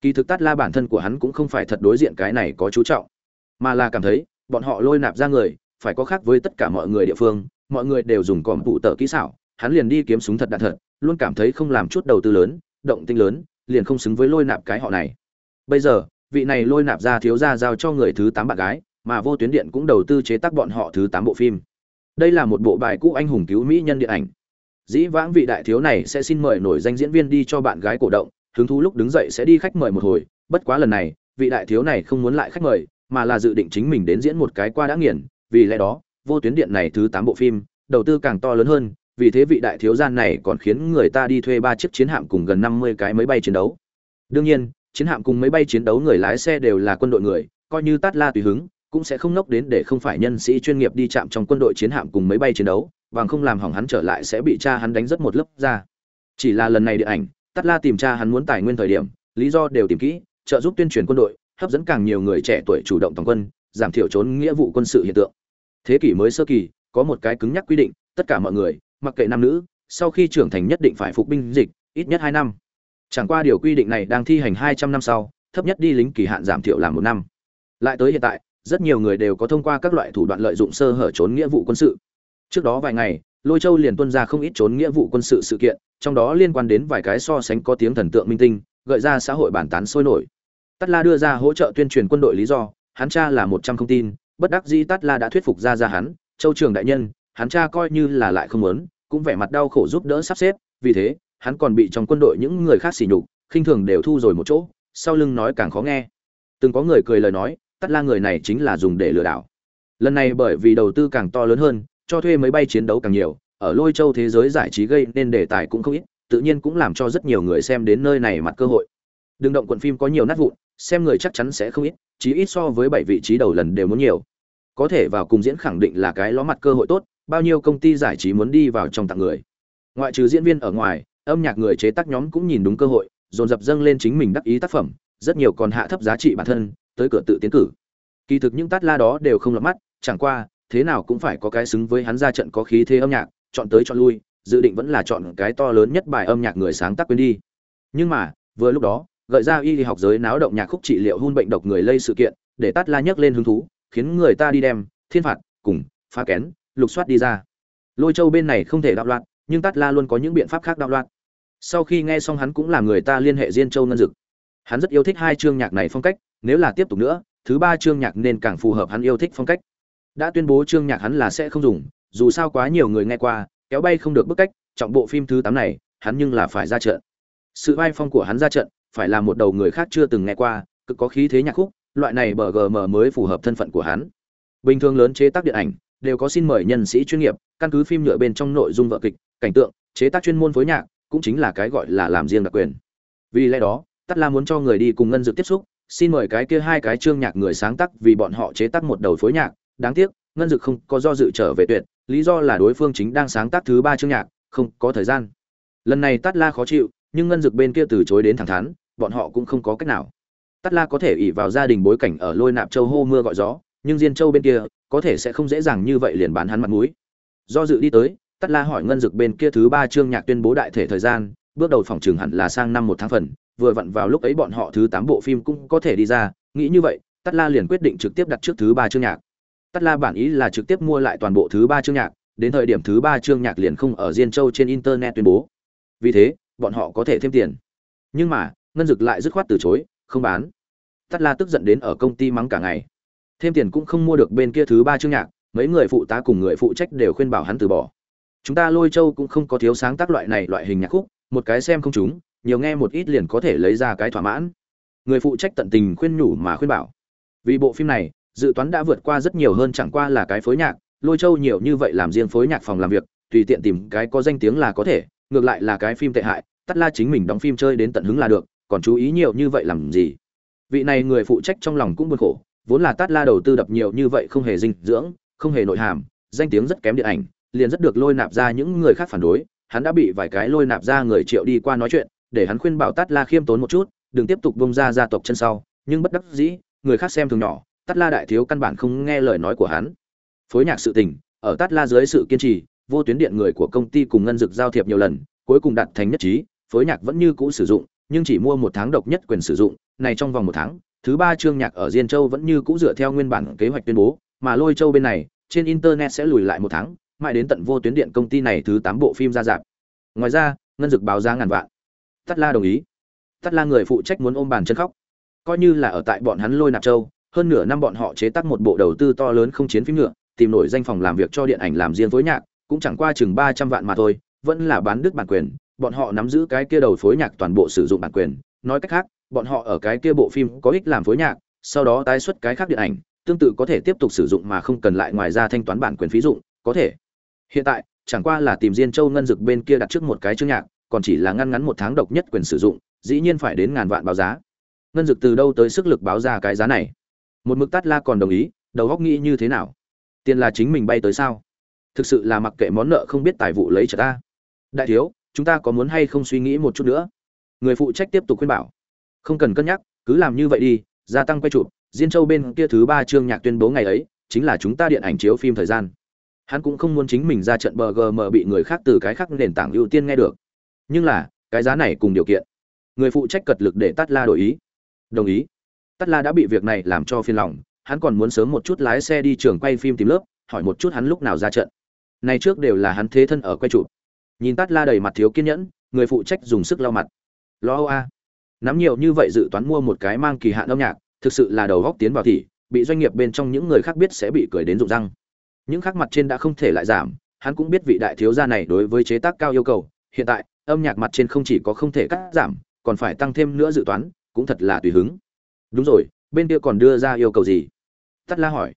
Kỳ thực tắt la bản thân của hắn cũng không phải thật đối diện cái này có chú trọng, mà là cảm thấy, bọn họ lôi nạp ra người phải có khác với tất cả mọi người địa phương, mọi người đều dùng còm phụ tờ kỹ xảo, hắn liền đi kiếm súng thật đạn thật, luôn cảm thấy không làm chút đầu tư lớn, động tinh lớn, liền không xứng với lôi nạp cái họ này. Bây giờ, vị này lôi nạp ra thiếu ra giao cho người thứ tám bạn gái, mà vô tuyến điện cũng đầu tư chế tác bọn họ thứ tám bộ phim. Đây là một bộ bài cũ anh hùng cứu mỹ nhân điện ảnh. Dĩ vãng vị đại thiếu này sẽ xin mời nổi danh diễn viên đi cho bạn gái cổ động, hứng thú lúc đứng dậy sẽ đi khách mời một hồi, bất quá lần này, vị đại thiếu này không muốn lại khách mời, mà là dự định chính mình đến diễn một cái qua đã nghiền vì lẽ đó, vô tuyến điện này thứ tám bộ phim, đầu tư càng to lớn hơn, vì thế vị đại thiếu gian này còn khiến người ta đi thuê ba chiếc chiến hạm cùng gần năm mươi cái máy bay chiến đấu. Đương nhiên, chiến hạm cùng máy bay chiến đấu người lái xe đều là quân đội người, coi như tát la tùy hứng, cũng sẽ không nốc đến để không phải nhân sĩ chuyên nghiệp đi chạm trong quân đội chiến hạm cùng máy bay chiến đấu, bằng không làm hỏng hắn trở lại sẽ bị cha hắn đánh rất một lớp ra chỉ là lần này điện ảnh, tát la tìm cha hắn muốn tài nguyên thời điểm, lý do đều tìm kỹ, trợ giúp tuyên truyền quân đội, hấp dẫn càng nhiều người trẻ tuổi chủ động toàn quân giảm thiểu trốn nghĩa vụ quân sự hiện tượng. Thế kỷ mới sơ kỳ, có một cái cứng nhắc quy định, tất cả mọi người, mặc kệ nam nữ, sau khi trưởng thành nhất định phải phục binh dịch, ít nhất hai năm. Chẳng qua điều quy định này đang thi hành hai trăm năm sau, thấp nhất đi lính kỳ hạn giảm thiểu là một năm. Lại tới hiện tại, rất nhiều người đều có thông qua các loại thủ đoạn lợi dụng sơ hở trốn nghĩa vụ quân sự. Trước đó vài ngày, lôi châu liền tuân ra không ít trốn nghĩa vụ quân sự sự kiện, trong đó liên quan đến vài cái so sánh có tiếng thần tượng minh tinh, gợi ra xã hội bản tán sôi nổi. Tắt la đưa ra hỗ trợ tuyên truyền quân đội lý do hắn cha là một trăm không tin, bất đắc dĩ Tát la đã thuyết phục ra ra hắn, châu trường đại nhân, hắn cha coi như là lại không muốn, cũng vẻ mặt đau khổ giúp đỡ sắp xếp, vì thế, hắn còn bị trong quân đội những người khác sỉ nhục, khinh thường đều thu rồi một chỗ. Sau lưng nói càng khó nghe. Từng có người cười lời nói, Tát la người này chính là dùng để lừa đảo. Lần này bởi vì đầu tư càng to lớn hơn, cho thuê máy bay chiến đấu càng nhiều, ở lôi châu thế giới giải trí gây nên đề tài cũng không ít, tự nhiên cũng làm cho rất nhiều người xem đến nơi này mặt cơ hội. Đừng động quận phim có nhiều nát vụn xem người chắc chắn sẽ không ít, chí ít so với bảy vị trí đầu lần đều muốn nhiều. Có thể vào cùng diễn khẳng định là cái ló mặt cơ hội tốt, bao nhiêu công ty giải trí muốn đi vào trong tặng người. Ngoại trừ diễn viên ở ngoài, âm nhạc người chế tác nhóm cũng nhìn đúng cơ hội, dồn dập dâng lên chính mình đắc ý tác phẩm, rất nhiều còn hạ thấp giá trị bản thân, tới cửa tự tiến cử. Kỳ thực những tát la đó đều không lọt mắt, chẳng qua, thế nào cũng phải có cái xứng với hắn ra trận có khí thế âm nhạc, chọn tới chọn lui, dự định vẫn là chọn cái to lớn nhất bài âm nhạc người sáng tác quên đi. Nhưng mà, vừa lúc đó gợi ra y học giới náo động nhạc khúc trị liệu hun bệnh độc người lây sự kiện, để tát la nhấc lên hứng thú, khiến người ta đi đem, thiên phạt, cùng, phá kén, lục soát đi ra. Lôi châu bên này không thể đạo loạn, nhưng tát la luôn có những biện pháp khác đạo loạn. Sau khi nghe xong hắn cũng làm người ta liên hệ diên châu ngân dực. Hắn rất yêu thích hai chương nhạc này phong cách, nếu là tiếp tục nữa, thứ ba chương nhạc nên càng phù hợp hắn yêu thích phong cách. Đã tuyên bố chương nhạc hắn là sẽ không dùng, dù sao quá nhiều người nghe qua, kéo bay không được bức cách, trọng bộ phim thứ tám này, hắn nhưng là phải ra trận. Sự vai phong của hắn ra trận phải là một đầu người khác chưa từng nghe qua, cực có khí thế nhạc khúc, loại này BGM mới phù hợp thân phận của hắn. Bình thường lớn chế tác điện ảnh, đều có xin mời nhân sĩ chuyên nghiệp, căn cứ phim nhựa bên trong nội dung vở kịch, cảnh tượng, chế tác chuyên môn phối nhạc, cũng chính là cái gọi là làm riêng đặc quyền. Vì lẽ đó Tất la muốn cho người đi cùng ngân dược tiếp xúc, xin mời cái kia hai cái chương nhạc người sáng tác vì bọn họ chế tác một đầu phối nhạc. Đáng tiếc, ngân dực không có do dự trở về tuyệt, lý do là đối phương chính đang sáng tác thứ ba chương nhạc, không có thời gian. Lần này Tất la khó chịu, nhưng ngân dực bên kia từ chối đến thẳng thắn bọn họ cũng không có cách nào. Tắt la có thể ỉ vào gia đình bối cảnh ở lôi nạp châu hô mưa gọi gió, nhưng diên châu bên kia, có thể sẽ không dễ dàng như vậy liền bán hắn mặt mũi. Do dự đi tới tắt la hỏi ngân dực bên kia thứ ba chương nhạc tuyên bố đại thể thời gian, bước đầu phòng trường hẳn là sang năm một tháng phần, vừa vặn vào lúc ấy bọn họ thứ tám bộ phim cũng có thể đi ra, nghĩ như vậy tắt la liền quyết định trực tiếp đặt trước thứ ba chương nhạc. Tắt la bản ý là trực tiếp mua lại toàn bộ thứ ba chương nhạc, đến thời điểm thứ ba chương nhạc liền không ở diên châu trên internet tuyên bố. Vì thế, bọn họ có thể thêm tiền. Nhưng mà ngân dực lại dứt khoát từ chối, không bán. Tắt la tức giận đến ở công ty mắng cả ngày. Thêm tiền cũng không mua được bên kia thứ ba chương nhạc, mấy người phụ tá cùng người phụ trách đều khuyên bảo hắn từ bỏ. Chúng ta lôi châu cũng không có thiếu sáng tác loại này loại hình nhạc khúc, một cái xem không chúng nhiều nghe một ít liền có thể lấy ra cái thỏa mãn. Người phụ trách tận tình khuyên nhủ mà khuyên bảo. Vì bộ phim này, dự toán đã vượt qua rất nhiều hơn chẳng qua là cái phối nhạc, lôi châu nhiều như vậy làm riêng phối nhạc phòng làm việc, tùy tiện tìm cái có danh tiếng là có thể, ngược lại là cái phim tệ hại tắt la chính mình đóng phim chơi đến tận hứng là được còn chú ý nhiều như vậy làm gì? Vị này người phụ trách trong lòng cũng buồn khổ, vốn là tát la đầu tư đập nhiều như vậy không hề dinh dưỡng, không hề nội hàm, danh tiếng rất kém điện ảnh, liền rất được lôi nạp ra những người khác phản đối, hắn đã bị vài cái lôi nạp ra người triệu đi qua nói chuyện, để hắn khuyên bảo tát la khiêm tốn một chút, đừng tiếp tục bông ra gia tộc chân sau, nhưng bất đắc dĩ, người khác xem thường nhỏ, tát la đại thiếu căn bản không nghe lời nói của hắn. Phối nhạc sự tình, ở tát la dưới sự kiên trì, vô tuyến điện người của công ty cùng ngân dực giao thiệp nhiều lần, cuối cùng đạt thành nhất trí, phối nhạc vẫn như cũ sử dụng nhưng chỉ mua một tháng độc nhất quyền sử dụng, này trong vòng một tháng, thứ ba chương nhạc ở diên châu vẫn như cũ dựa theo nguyên bản kế hoạch tuyên bố, mà lôi châu bên này, trên internet sẽ lùi lại một tháng, mãi đến tận vô tuyến điện công ty này thứ tám bộ phim ra dạp ngoài ra, ngân dực báo giá ngàn vạn. Tắt la đồng ý. Tắt la người phụ trách muốn ôm bàn chân khóc. Coi như là ở tại bọn hắn lôi nạp châu, hơn nửa năm bọn họ chế tác một bộ đầu tư to lớn không chiến phim nữa tìm nổi danh phòng làm việc cho điện ảnh làm riêng phối nhạc, cũng chẳng qua chừng ba trăm vạn mà thôi, vẫn là bán đứt bản quyền bọn họ nắm giữ cái kia đầu phối nhạc toàn bộ sử dụng bản quyền. Nói cách khác, bọn họ ở cái kia bộ phim có ích làm phối nhạc, sau đó tái xuất cái khác điện ảnh, tương tự có thể tiếp tục sử dụng mà không cần lại ngoài ra thanh toán bản quyền phí dụng, có thể. Hiện tại, chẳng qua là tìm diên châu ngân dực bên kia đặt trước một cái chương nhạc, còn chỉ là ngăn ngắn một tháng độc nhất quyền sử dụng, dĩ nhiên phải đến ngàn vạn báo giá. Ngân dực từ đâu tới sức lực báo ra cái giá này? Một mực tát la còn đồng ý, đầu góc nghĩ như thế nào? Tiền là chính mình bay tới sao? Thực sự là mặc kệ món nợ không biết tài vụ lấy trở ta. Đại thiếu chúng ta có muốn hay không suy nghĩ một chút nữa? Người phụ trách tiếp tục khuyên bảo. Không cần cân nhắc, cứ làm như vậy đi, gia tăng quay chụp. Diên châu bên kia thứ ba chương nhạc tuyên bố ngày ấy, chính là chúng ta điện ảnh chiếu phim thời gian. Hắn cũng không muốn chính mình ra trận bờ gm bị người khác từ cái khác nền tảng ưu tiên nghe được. Nhưng là, cái giá này cùng điều kiện. Người phụ trách cật lực để tắt la đổi ý. Đồng ý. Tắt la đã bị việc này làm cho phiền lòng, hắn còn muốn sớm một chút lái xe đi trường quay phim tìm lớp, hỏi một chút hắn lúc nào ra trận. Này trước đều là hắn thế thân ở quay chụp nhìn tát la đầy mặt thiếu kiên nhẫn, người phụ trách dùng sức lau mặt. Lo a. Nắm nhiều như vậy dự toán mua một cái mang kỳ hạn âm nhạc, thực sự là đầu góc tiến vào thì, bị doanh nghiệp bên trong những người khác biết sẽ bị cười đến rụng răng. Những khác mặt trên đã không thể lại giảm, hắn cũng biết vị đại thiếu gia này đối với chế tác cao yêu cầu, hiện tại, âm nhạc mặt trên không chỉ có không thể cắt giảm, còn phải tăng thêm nữa dự toán, cũng thật là tùy hứng. Đúng rồi, bên kia còn đưa ra yêu cầu gì? Tắt la hỏi.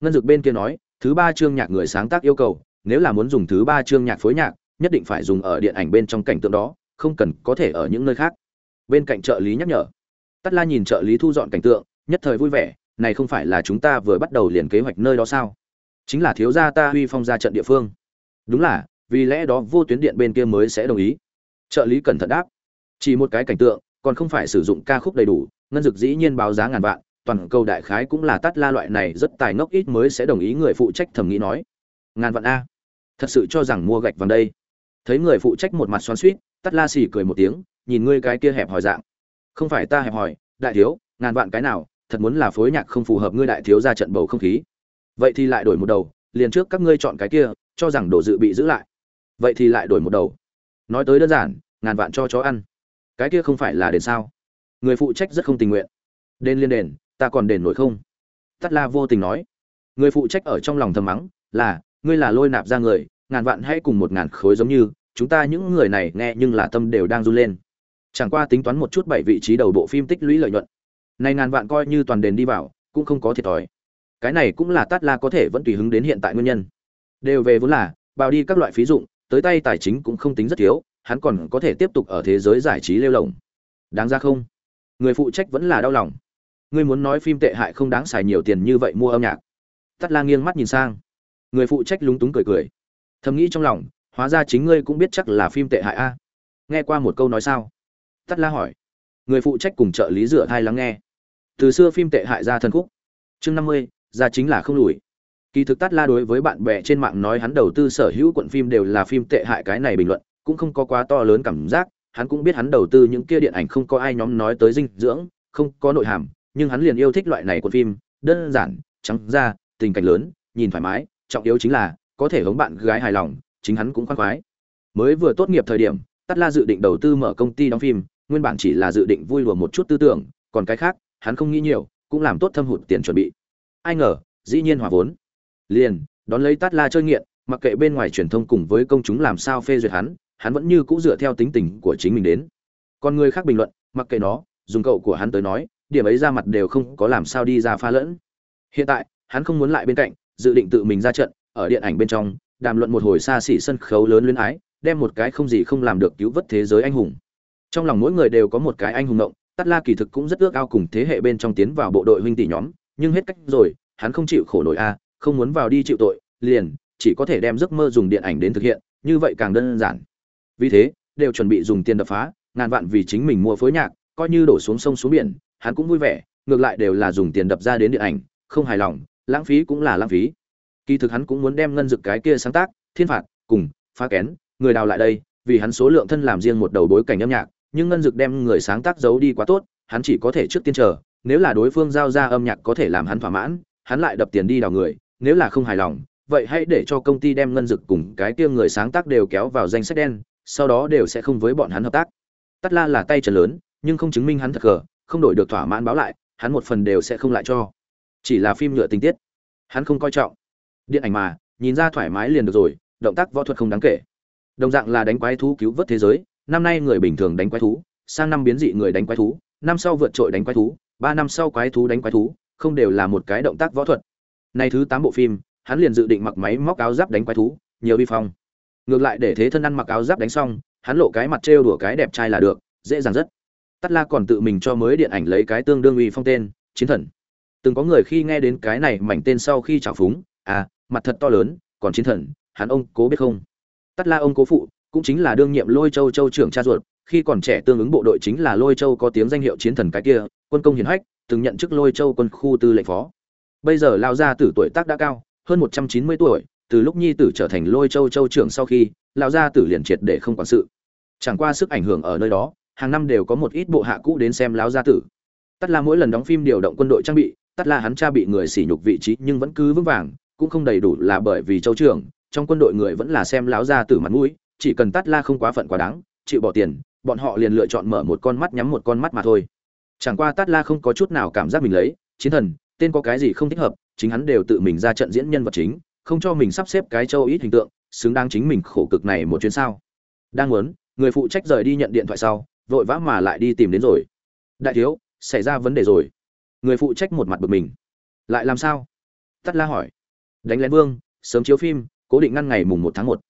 Ngân dực bên kia nói, thứ ba chương nhạc người sáng tác yêu cầu, nếu là muốn dùng thứ ba chương nhạc phối nhạc nhất định phải dùng ở điện ảnh bên trong cảnh tượng đó, không cần có thể ở những nơi khác. Bên cạnh trợ lý nhắc nhở, tắt la nhìn trợ lý thu dọn cảnh tượng, nhất thời vui vẻ, này không phải là chúng ta vừa bắt đầu liền kế hoạch nơi đó sao? Chính là thiếu gia ta huy phong ra trận địa phương. Đúng là, vì lẽ đó vô tuyến điện bên kia mới sẽ đồng ý. Trợ lý cẩn thận đáp, chỉ một cái cảnh tượng, còn không phải sử dụng ca khúc đầy đủ, ngân dực dĩ nhiên báo giá ngàn vạn, toàn cầu đại khái cũng là tắt la loại này rất tài ngốc ít mới sẽ đồng ý người phụ trách thẩm nghĩ nói. Ngàn vạn a. Thật sự cho rằng mua gạch vàng đây thấy người phụ trách một mặt xoắn suýt tắt la xì cười một tiếng, nhìn ngươi cái kia hẹp hỏi dạng. Không phải ta hẹp hỏi đại thiếu, ngàn vạn cái nào, thật muốn là phối nhạc không phù hợp ngươi đại thiếu ra trận bầu không khí. Vậy thì lại đổi một đầu, liền trước các ngươi chọn cái kia, cho rằng đồ dự bị giữ lại. Vậy thì lại đổi một đầu. Nói tới đơn giản, ngàn vạn cho chó ăn. Cái kia không phải là đền sao? Người phụ trách rất không tình nguyện. Đền liên đền, ta còn đền nổi không? Tắt la vô tình nói. Người phụ trách ở trong lòng thầm mắng, là, ngươi là lôi nạp ra người ngàn vạn hãy cùng một ngàn khối giống như, chúng ta những người này nghe nhưng là tâm đều đang run lên. Chẳng qua tính toán một chút bảy vị trí đầu bộ phim tích lũy lợi nhuận. Này ngàn vạn coi như toàn đền đi vào, cũng không có thiệt thòi. Cái này cũng là tát la có thể vẫn tùy hứng đến hiện tại nguyên nhân. Đều về vốn là bao đi các loại phí dụng, tới tay tài chính cũng không tính rất thiếu, hắn còn có thể tiếp tục ở thế giới giải trí lêu lồng. Đáng ra không? Người phụ trách vẫn là đau lòng. Ngươi muốn nói phim tệ hại không đáng xài nhiều tiền như vậy mua âm nhạc. Tát la nghiêng mắt nhìn sang. Người phụ trách lúng túng cười cười thầm nghĩ trong lòng, hóa ra chính ngươi cũng biết chắc là phim tệ hại a. Nghe qua một câu nói sao? Tát la hỏi. Người phụ trách cùng trợ lý rửa thai lắng nghe. Từ xưa phim tệ hại ra thần khúc. Chương năm mươi, ra chính là không lùi. Kỳ thực tát la đối với bạn bè trên mạng nói hắn đầu tư sở hữu quận phim đều là phim tệ hại cái này bình luận, cũng không có quá to lớn cảm giác, hắn cũng biết hắn đầu tư những kia điện ảnh không có ai nhóm nói tới dinh dưỡng, không có nội hàm, nhưng hắn liền yêu thích loại này của phim, đơn giản, trắng ra, tình cảnh lớn, nhìn thoải mái, trọng yếu chính là có thể hống bạn gái hài lòng, chính hắn cũng khoan khoái. Mới vừa tốt nghiệp thời điểm tắt la dự định đầu tư mở công ty đóng phim, nguyên bản chỉ là dự định vui lùa một chút tư tưởng, còn cái khác, hắn không nghĩ nhiều, cũng làm tốt thâm hụt tiền chuẩn bị. Ai ngờ, dĩ nhiên hòa vốn. Liền, đón lấy tắt la chơi nghiện, mặc kệ bên ngoài truyền thông cùng với công chúng làm sao phê duyệt hắn hắn vẫn như cũ dựa theo tính tình của chính mình đến. Còn người khác bình luận, mặc kệ nó, dùng cậu của hắn tới nói, điểm ấy ra mặt đều không có làm sao đi ra pha lẫn. Hiện tại, hắn không muốn lại bên cạnh, dự định tự mình ra trận ở điện ảnh bên trong, đàm luận một hồi xa xỉ sân khấu lớn luyến ái, đem một cái không gì không làm được cứu vớt thế giới anh hùng. Trong lòng mỗi người đều có một cái anh hùng động tắt la kỳ thực cũng rất ước ao cùng thế hệ bên trong tiến vào bộ đội huynh tỷ nhóm, nhưng hết cách rồi, hắn không chịu khổ nổi a, không muốn vào đi chịu tội, liền, chỉ có thể đem giấc mơ dùng điện ảnh đến thực hiện, như vậy càng đơn giản. Vì thế, đều chuẩn bị dùng tiền đập phá, ngàn vạn vì chính mình mua phối nhạc, coi như đổ xuống sông xuống biển, hắn cũng vui vẻ, ngược lại đều là dùng tiền đập ra đến điện ảnh, không hài lòng, lãng phí cũng là lãng phí kỳ thực hắn cũng muốn đem ngân dực cái kia sáng tác, thiên phạt, cùng, phá kén, người đào lại đây, vì hắn số lượng thân làm riêng một đầu bối cảnh âm nhạc, nhưng ngân dực đem người sáng tác giấu đi quá tốt, hắn chỉ có thể trước tiên chờ, nếu là đối phương giao ra âm nhạc có thể làm hắn thỏa mãn, hắn lại đập tiền đi đào người, nếu là không hài lòng, vậy hãy để cho công ty đem ngân dực cùng cái kia người sáng tác đều kéo vào danh sách đen, sau đó đều sẽ không với bọn hắn hợp tác. Tắt la là tay chân lớn, nhưng không chứng minh hắn thật cờ, không đổi được thỏa mãn báo lại, hắn một phần đều sẽ không lại cho. Chỉ là phim nhựa tình tiết. Hắn không coi trọng điện ảnh mà, nhìn ra thoải mái liền được rồi, động tác võ thuật không đáng kể. Đồng dạng là đánh quái thú cứu vớt thế giới, năm nay người bình thường đánh quái thú, sang năm biến dị người đánh quái thú, năm sau vượt trội đánh quái thú, ba năm sau quái thú đánh quái thú, không đều là một cái động tác võ thuật. Nay thứ tám bộ phim, hắn liền dự định mặc máy móc áo giáp đánh quái thú, nhiều vi phong. Ngược lại để thế thân ăn mặc áo giáp đánh xong, hắn lộ cái mặt trêu đùa cái đẹp trai là được, dễ dàng rất. Tắt la còn tự mình cho mới điện ảnh lấy cái tương đương uy phong tên, chiến thần. Từng có người khi nghe đến cái này mảnh tên sau khi trào phúng à mặt thật to lớn, còn chiến thần, hắn ông cố biết không? Tắt la ông cố phụ, cũng chính là đương nhiệm lôi châu châu trưởng cha ruột, khi còn trẻ tương ứng bộ đội chính là lôi châu có tiếng danh hiệu chiến thần cái kia, quân công hiển hách, từng nhận chức lôi châu quân khu tư lệnh phó. Bây giờ lao gia tử tuổi tác đã cao, hơn một trăm chín mươi tuổi, từ lúc nhi tử trở thành lôi châu châu trưởng sau khi, lao gia tử liền triệt để không quản sự. Chẳng qua sức ảnh hưởng ở nơi đó, hàng năm đều có một ít bộ hạ cũ đến xem lao gia tử. Tất là mỗi lần đóng phim điều động quân đội trang bị tất là hắn cha bị người sỉ nhục vị trí nhưng vẫn cứ vững vàng cũng không đầy đủ là bởi vì châu trưởng, trong quân đội người vẫn là xem láo ra từ mặt mũi, chỉ cần tắt la không quá phận quá đáng, chịu bỏ tiền, bọn họ liền lựa chọn mở một con mắt nhắm một con mắt mà thôi. Chẳng qua tát la không có chút nào cảm giác mình lấy, chiến thần, tên có cái gì không thích hợp, chính hắn đều tự mình ra trận diễn nhân vật chính, không cho mình sắp xếp cái châu ít hình tượng, xứng đáng chính mình khổ cực này một chuyến sao. Đang muốn, người phụ trách rời đi nhận điện thoại sau, vội vã mà lại đi tìm đến rồi. Đại thiếu, xảy ra vấn đề rồi. Người phụ trách một mặt bực mình. Lại làm sao? Tắt la hỏi đánh lén vương, sớm chiếu phim, cố định ngăn ngày mùng một tháng một.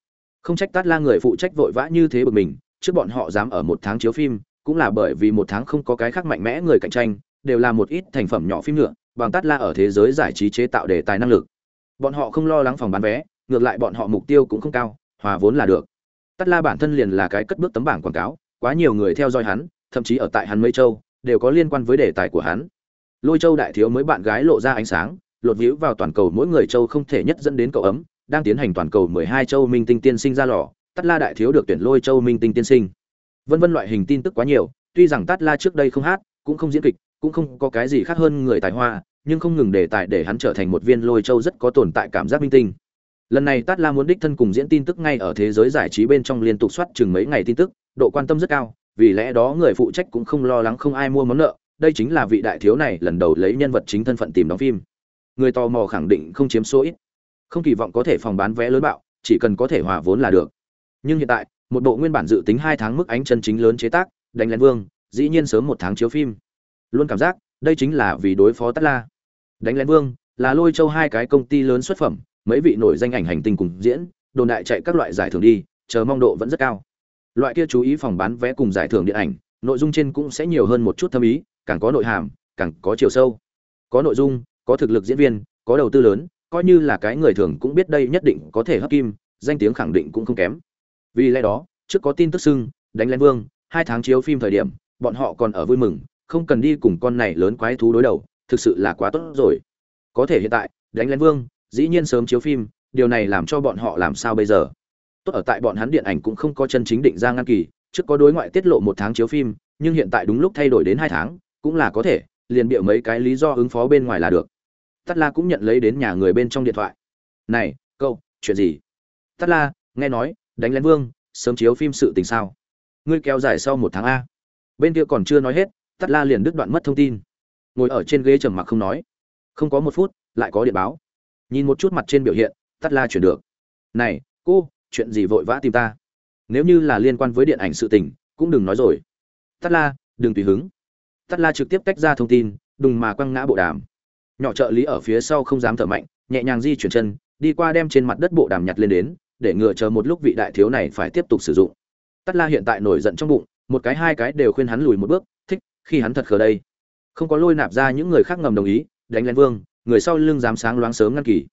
Không trách tát la người phụ trách vội vã như thế bực mình, trước bọn họ dám ở một tháng chiếu phim, cũng là bởi vì một tháng không có cái khác mạnh mẽ người cạnh tranh, đều là một ít thành phẩm nhỏ phim nữa, bằng tát la ở thế giới giải trí chế tạo đề tài năng lực. Bọn họ không lo lắng phòng bán vé, ngược lại bọn họ mục tiêu cũng không cao, hòa vốn là được. Tát la bản thân liền là cái cất bước tấm bảng quảng cáo, quá nhiều người theo dõi hắn, thậm chí ở tại hắn mây châu, đều có liên quan với đề tài của hắn. Lôi châu đại thiếu mới bạn gái lộ ra ánh sáng lột vĩu vào toàn cầu mỗi người châu không thể nhất dẫn đến cậu ấm đang tiến hành toàn cầu 12 châu minh tinh tiên sinh ra lò, Tát La đại thiếu được tuyển lôi châu minh tinh tiên sinh. Vân vân loại hình tin tức quá nhiều, tuy rằng Tát La trước đây không hát, cũng không diễn kịch, cũng không có cái gì khác hơn người tài hoa, nhưng không ngừng đề tài để hắn trở thành một viên lôi châu rất có tồn tại cảm giác minh tinh. Lần này Tát La muốn đích thân cùng diễn tin tức ngay ở thế giới giải trí bên trong liên tục soát chừng mấy ngày tin tức, độ quan tâm rất cao, vì lẽ đó người phụ trách cũng không lo lắng không ai mua món nợ, đây chính là vị đại thiếu này lần đầu lấy nhân vật chính thân phận tìm đóng phim. Người tò mò khẳng định không chiếm số ít. Không kỳ vọng có thể phòng bán vé lớn bạo, chỉ cần có thể hòa vốn là được. Nhưng hiện tại, một bộ nguyên bản dự tính hai tháng mức ánh chân chính lớn chế tác, đánh lén vương, dĩ nhiên sớm một tháng chiếu phim. Luôn cảm giác, đây chính là vì đối phó tất la. Đánh lén vương, là lôi châu hai cái công ty lớn xuất phẩm, mấy vị nổi danh ảnh hành tinh cùng diễn, đồn đại chạy các loại giải thưởng đi, chờ mong độ vẫn rất cao. Loại kia chú ý phòng bán vé cùng giải thưởng điện ảnh, nội dung trên cũng sẽ nhiều hơn một chút thâm ý, càng có nội hàm, càng có chiều sâu. Có nội dung có thực lực diễn viên, có đầu tư lớn, coi như là cái người thường cũng biết đây nhất định có thể hấp kim, danh tiếng khẳng định cũng không kém. Vì lẽ đó, trước có tin tức xưng, đánh lén vương, hai tháng chiếu phim thời điểm, bọn họ còn ở vui mừng, không cần đi cùng con này lớn quái thú đối đầu, thực sự là quá tốt rồi. Có thể hiện tại, đánh lén vương, dĩ nhiên sớm chiếu phim, điều này làm cho bọn họ làm sao bây giờ? Tốt ở tại bọn hắn điện ảnh cũng không có chân chính định ra ngăn kỳ, trước có đối ngoại tiết lộ một tháng chiếu phim, nhưng hiện tại đúng lúc thay đổi đến hai tháng, cũng là có thể, liền bịa mấy cái lý do ứng phó bên ngoài là được tắt la cũng nhận lấy đến nhà người bên trong điện thoại. Này, cậu, chuyện gì? Tắt la, nghe nói, đánh lén vương, sớm chiếu phim sự tình sao? Ngươi kéo dài sau một tháng a. Bên kia còn chưa nói hết tắt la liền đứt đoạn mất thông tin. Ngồi ở trên ghế trầm mặc không nói. Không có một phút, lại có điện báo. Nhìn một chút mặt trên biểu hiện tắt la chuyển được. Này, cô, chuyện gì vội vã tìm ta? Nếu như là liên quan với điện ảnh sự tình, cũng đừng nói rồi. Tắt la, đừng tùy hứng. Tắt la trực tiếp tách ra thông tin, đùng mà quăng ngã bộ đàm nhỏ trợ lý ở phía sau không dám thở mạnh, nhẹ nhàng di chuyển chân, đi qua đem trên mặt đất bộ đàm nhặt lên đến, để ngừa chờ một lúc vị đại thiếu này phải tiếp tục sử dụng. Tắt la hiện tại nổi giận trong bụng, một cái hai cái đều khuyên hắn lùi một bước, thích, khi hắn thật khờ đây. Không có lôi nạp ra những người khác ngầm đồng ý, đánh lên vương, người sau lưng dám sáng loáng sớm ngăn kỳ.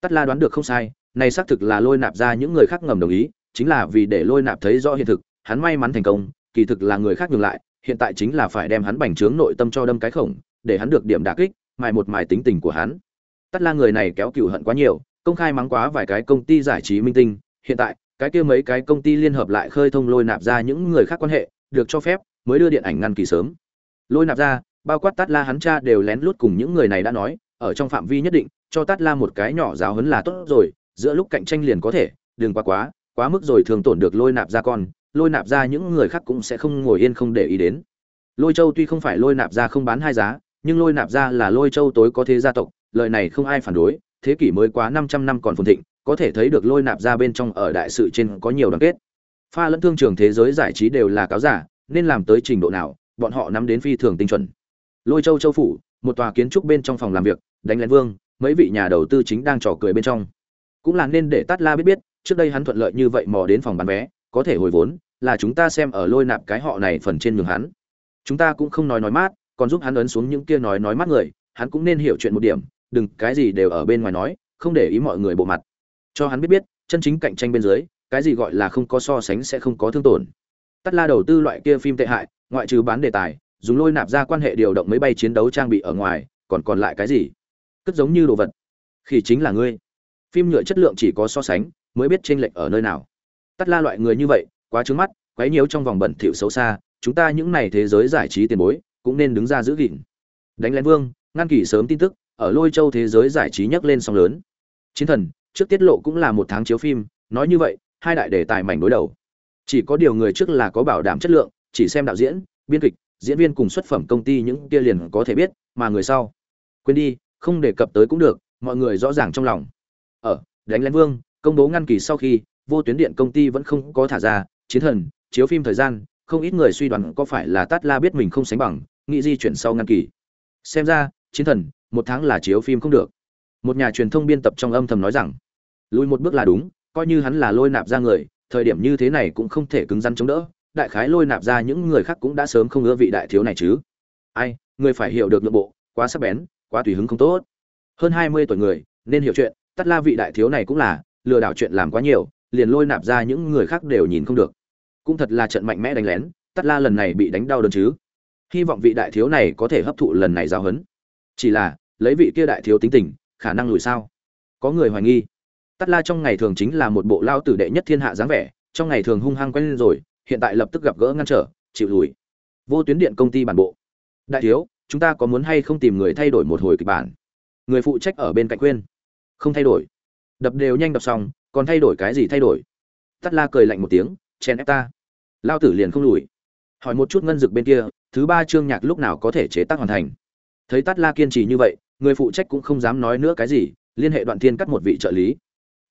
Tắt la đoán được không sai, này xác thực là lôi nạp ra những người khác ngầm đồng ý, chính là vì để lôi nạp thấy rõ hiện thực, hắn may mắn thành công, kỳ thực là người khác nhường lại, hiện tại chính là phải đem hắn bành trướng nội tâm cho đâm cái khổng, để hắn được điểm đả kích mài một mài tính tình của hắn. Tất la người này kéo cựu hận quá nhiều, công khai mắng quá vài cái công ty giải trí minh tinh. Hiện tại, cái kia mấy cái công ty liên hợp lại khơi thông lôi nạp ra những người khác quan hệ, được cho phép, mới đưa điện ảnh ngăn kỳ sớm. Lôi nạp ra, bao quát tát la hắn cha đều lén lút cùng những người này đã nói, ở trong phạm vi nhất định, cho tát la một cái nhỏ giáo hấn là tốt rồi, giữa lúc cạnh tranh liền có thể, đừng quá quá quá mức rồi thường tổn được lôi nạp ra con, lôi nạp ra những người khác cũng sẽ không ngồi yên không để ý đến. Lôi châu tuy không phải lôi nạp ra không bán hai giá nhưng lôi nạp ra là lôi châu tối có thế gia tộc, lời này không ai phản đối, thế kỷ mới quá 500 năm còn phồn thịnh, có thể thấy được lôi nạp ra bên trong ở đại sự trên có nhiều đoàn kết. Pha lẫn thương trường thế giới giải trí đều là cáo giả, nên làm tới trình độ nào, bọn họ nắm đến phi thường tinh chuẩn. Lôi châu châu phủ, một tòa kiến trúc bên trong phòng làm việc, đánh lén vương, mấy vị nhà đầu tư chính đang trò cười bên trong. Cũng là nên để tát la biết biết, trước đây hắn thuận lợi như vậy mò đến phòng bán vé, có thể hồi vốn, là chúng ta xem ở lôi nạp cái họ này phần trên nhường hắn. Chúng ta cũng không nói nói mát còn giúp hắn ấn xuống những kia nói nói mắt người, hắn cũng nên hiểu chuyện một điểm, đừng, cái gì đều ở bên ngoài nói, không để ý mọi người bộ mặt. Cho hắn biết biết, chân chính cạnh tranh bên dưới, cái gì gọi là không có so sánh sẽ không có thương tổn. Tắt la đầu tư loại kia phim tệ hại, ngoại trừ bán đề tài, dùng lôi nạp ra quan hệ điều động máy bay chiến đấu trang bị ở ngoài, còn còn lại cái gì? Cất giống như đồ vật. Khi chính là ngươi. Phim nhựa chất lượng chỉ có so sánh, mới biết chênh lệch ở nơi nào. Tắt la loại người như vậy, quá trướng mắt, quấy nhiễu trong vòng bẩn thỉu xấu xa, chúng ta những này thế giới giải trí tiền bối cũng nên đứng ra giữ gìn. Đánh lén vương, ngăn kỳ sớm tin tức, ở lôi châu thế giới giải trí nhấc lên sóng lớn. Chiến thần, trước tiết lộ cũng là một tháng chiếu phim, nói như vậy, hai đại đề tài mảnh đối đầu. Chỉ có điều người trước là có bảo đảm chất lượng, chỉ xem đạo diễn, biên kịch, diễn viên cùng xuất phẩm công ty những kia liền có thể biết, mà người sau. Quên đi, không đề cập tới cũng được, mọi người rõ ràng trong lòng. Ở, đánh lén vương, công bố ngăn kỳ sau khi, vô tuyến điện công ty vẫn không có thả ra, chiến thần, chiếu phim thời gian, không ít người suy đoán có phải là tát la biết mình không sánh bằng nghĩ di chuyển sau ngăn kỳ. Xem ra, chiến thần, một tháng là chiếu phim không được. Một nhà truyền thông biên tập trong âm thầm nói rằng, lùi một bước là đúng, coi như hắn là lôi nạp ra người, thời điểm như thế này cũng không thể cứng rắn chống đỡ, đại khái lôi nạp ra những người khác cũng đã sớm không ưa vị đại thiếu này chứ. Ai, người phải hiểu được nội bộ, quá sắc bén, quá tùy hứng không tốt. Hơn hai mươi tuổi người, nên hiểu chuyện, tắt la vị đại thiếu này cũng là, lừa đảo chuyện làm quá nhiều, liền lôi nạp ra những người khác đều nhìn không được. Cũng thật là trận mạnh mẽ đánh lén, tắt la lần này bị đánh đau đớn chứ hy vọng vị đại thiếu này có thể hấp thụ lần này giáo huấn. Chỉ là, lấy vị kia đại thiếu tính tình, khả năng lùi sao? Có người hoài nghi. Tắt la trong ngày thường chính là một bộ lao tử đệ nhất thiên hạ dáng vẻ, trong ngày thường hung hăng quen lên rồi, hiện tại lập tức gặp gỡ ngăn trở, chịu lùi. Vô tuyến điện công ty bản bộ. Đại thiếu, chúng ta có muốn hay không tìm người thay đổi một hồi kịch bản? Người phụ trách ở bên cạnh khuyên. Không thay đổi. Đập đều nhanh đập xong, còn thay đổi cái gì thay đổi? Tắt la cười lạnh một tiếng, chen ép ta. Lao tử liền không lùi. Hỏi một chút ngân dực bên kia thứ ba chương nhạc lúc nào có thể chế tác hoàn thành. Thấy tát la kiên trì như vậy, người phụ trách cũng không dám nói nữa cái gì, liên hệ đoạn thiên cắt một vị trợ lý.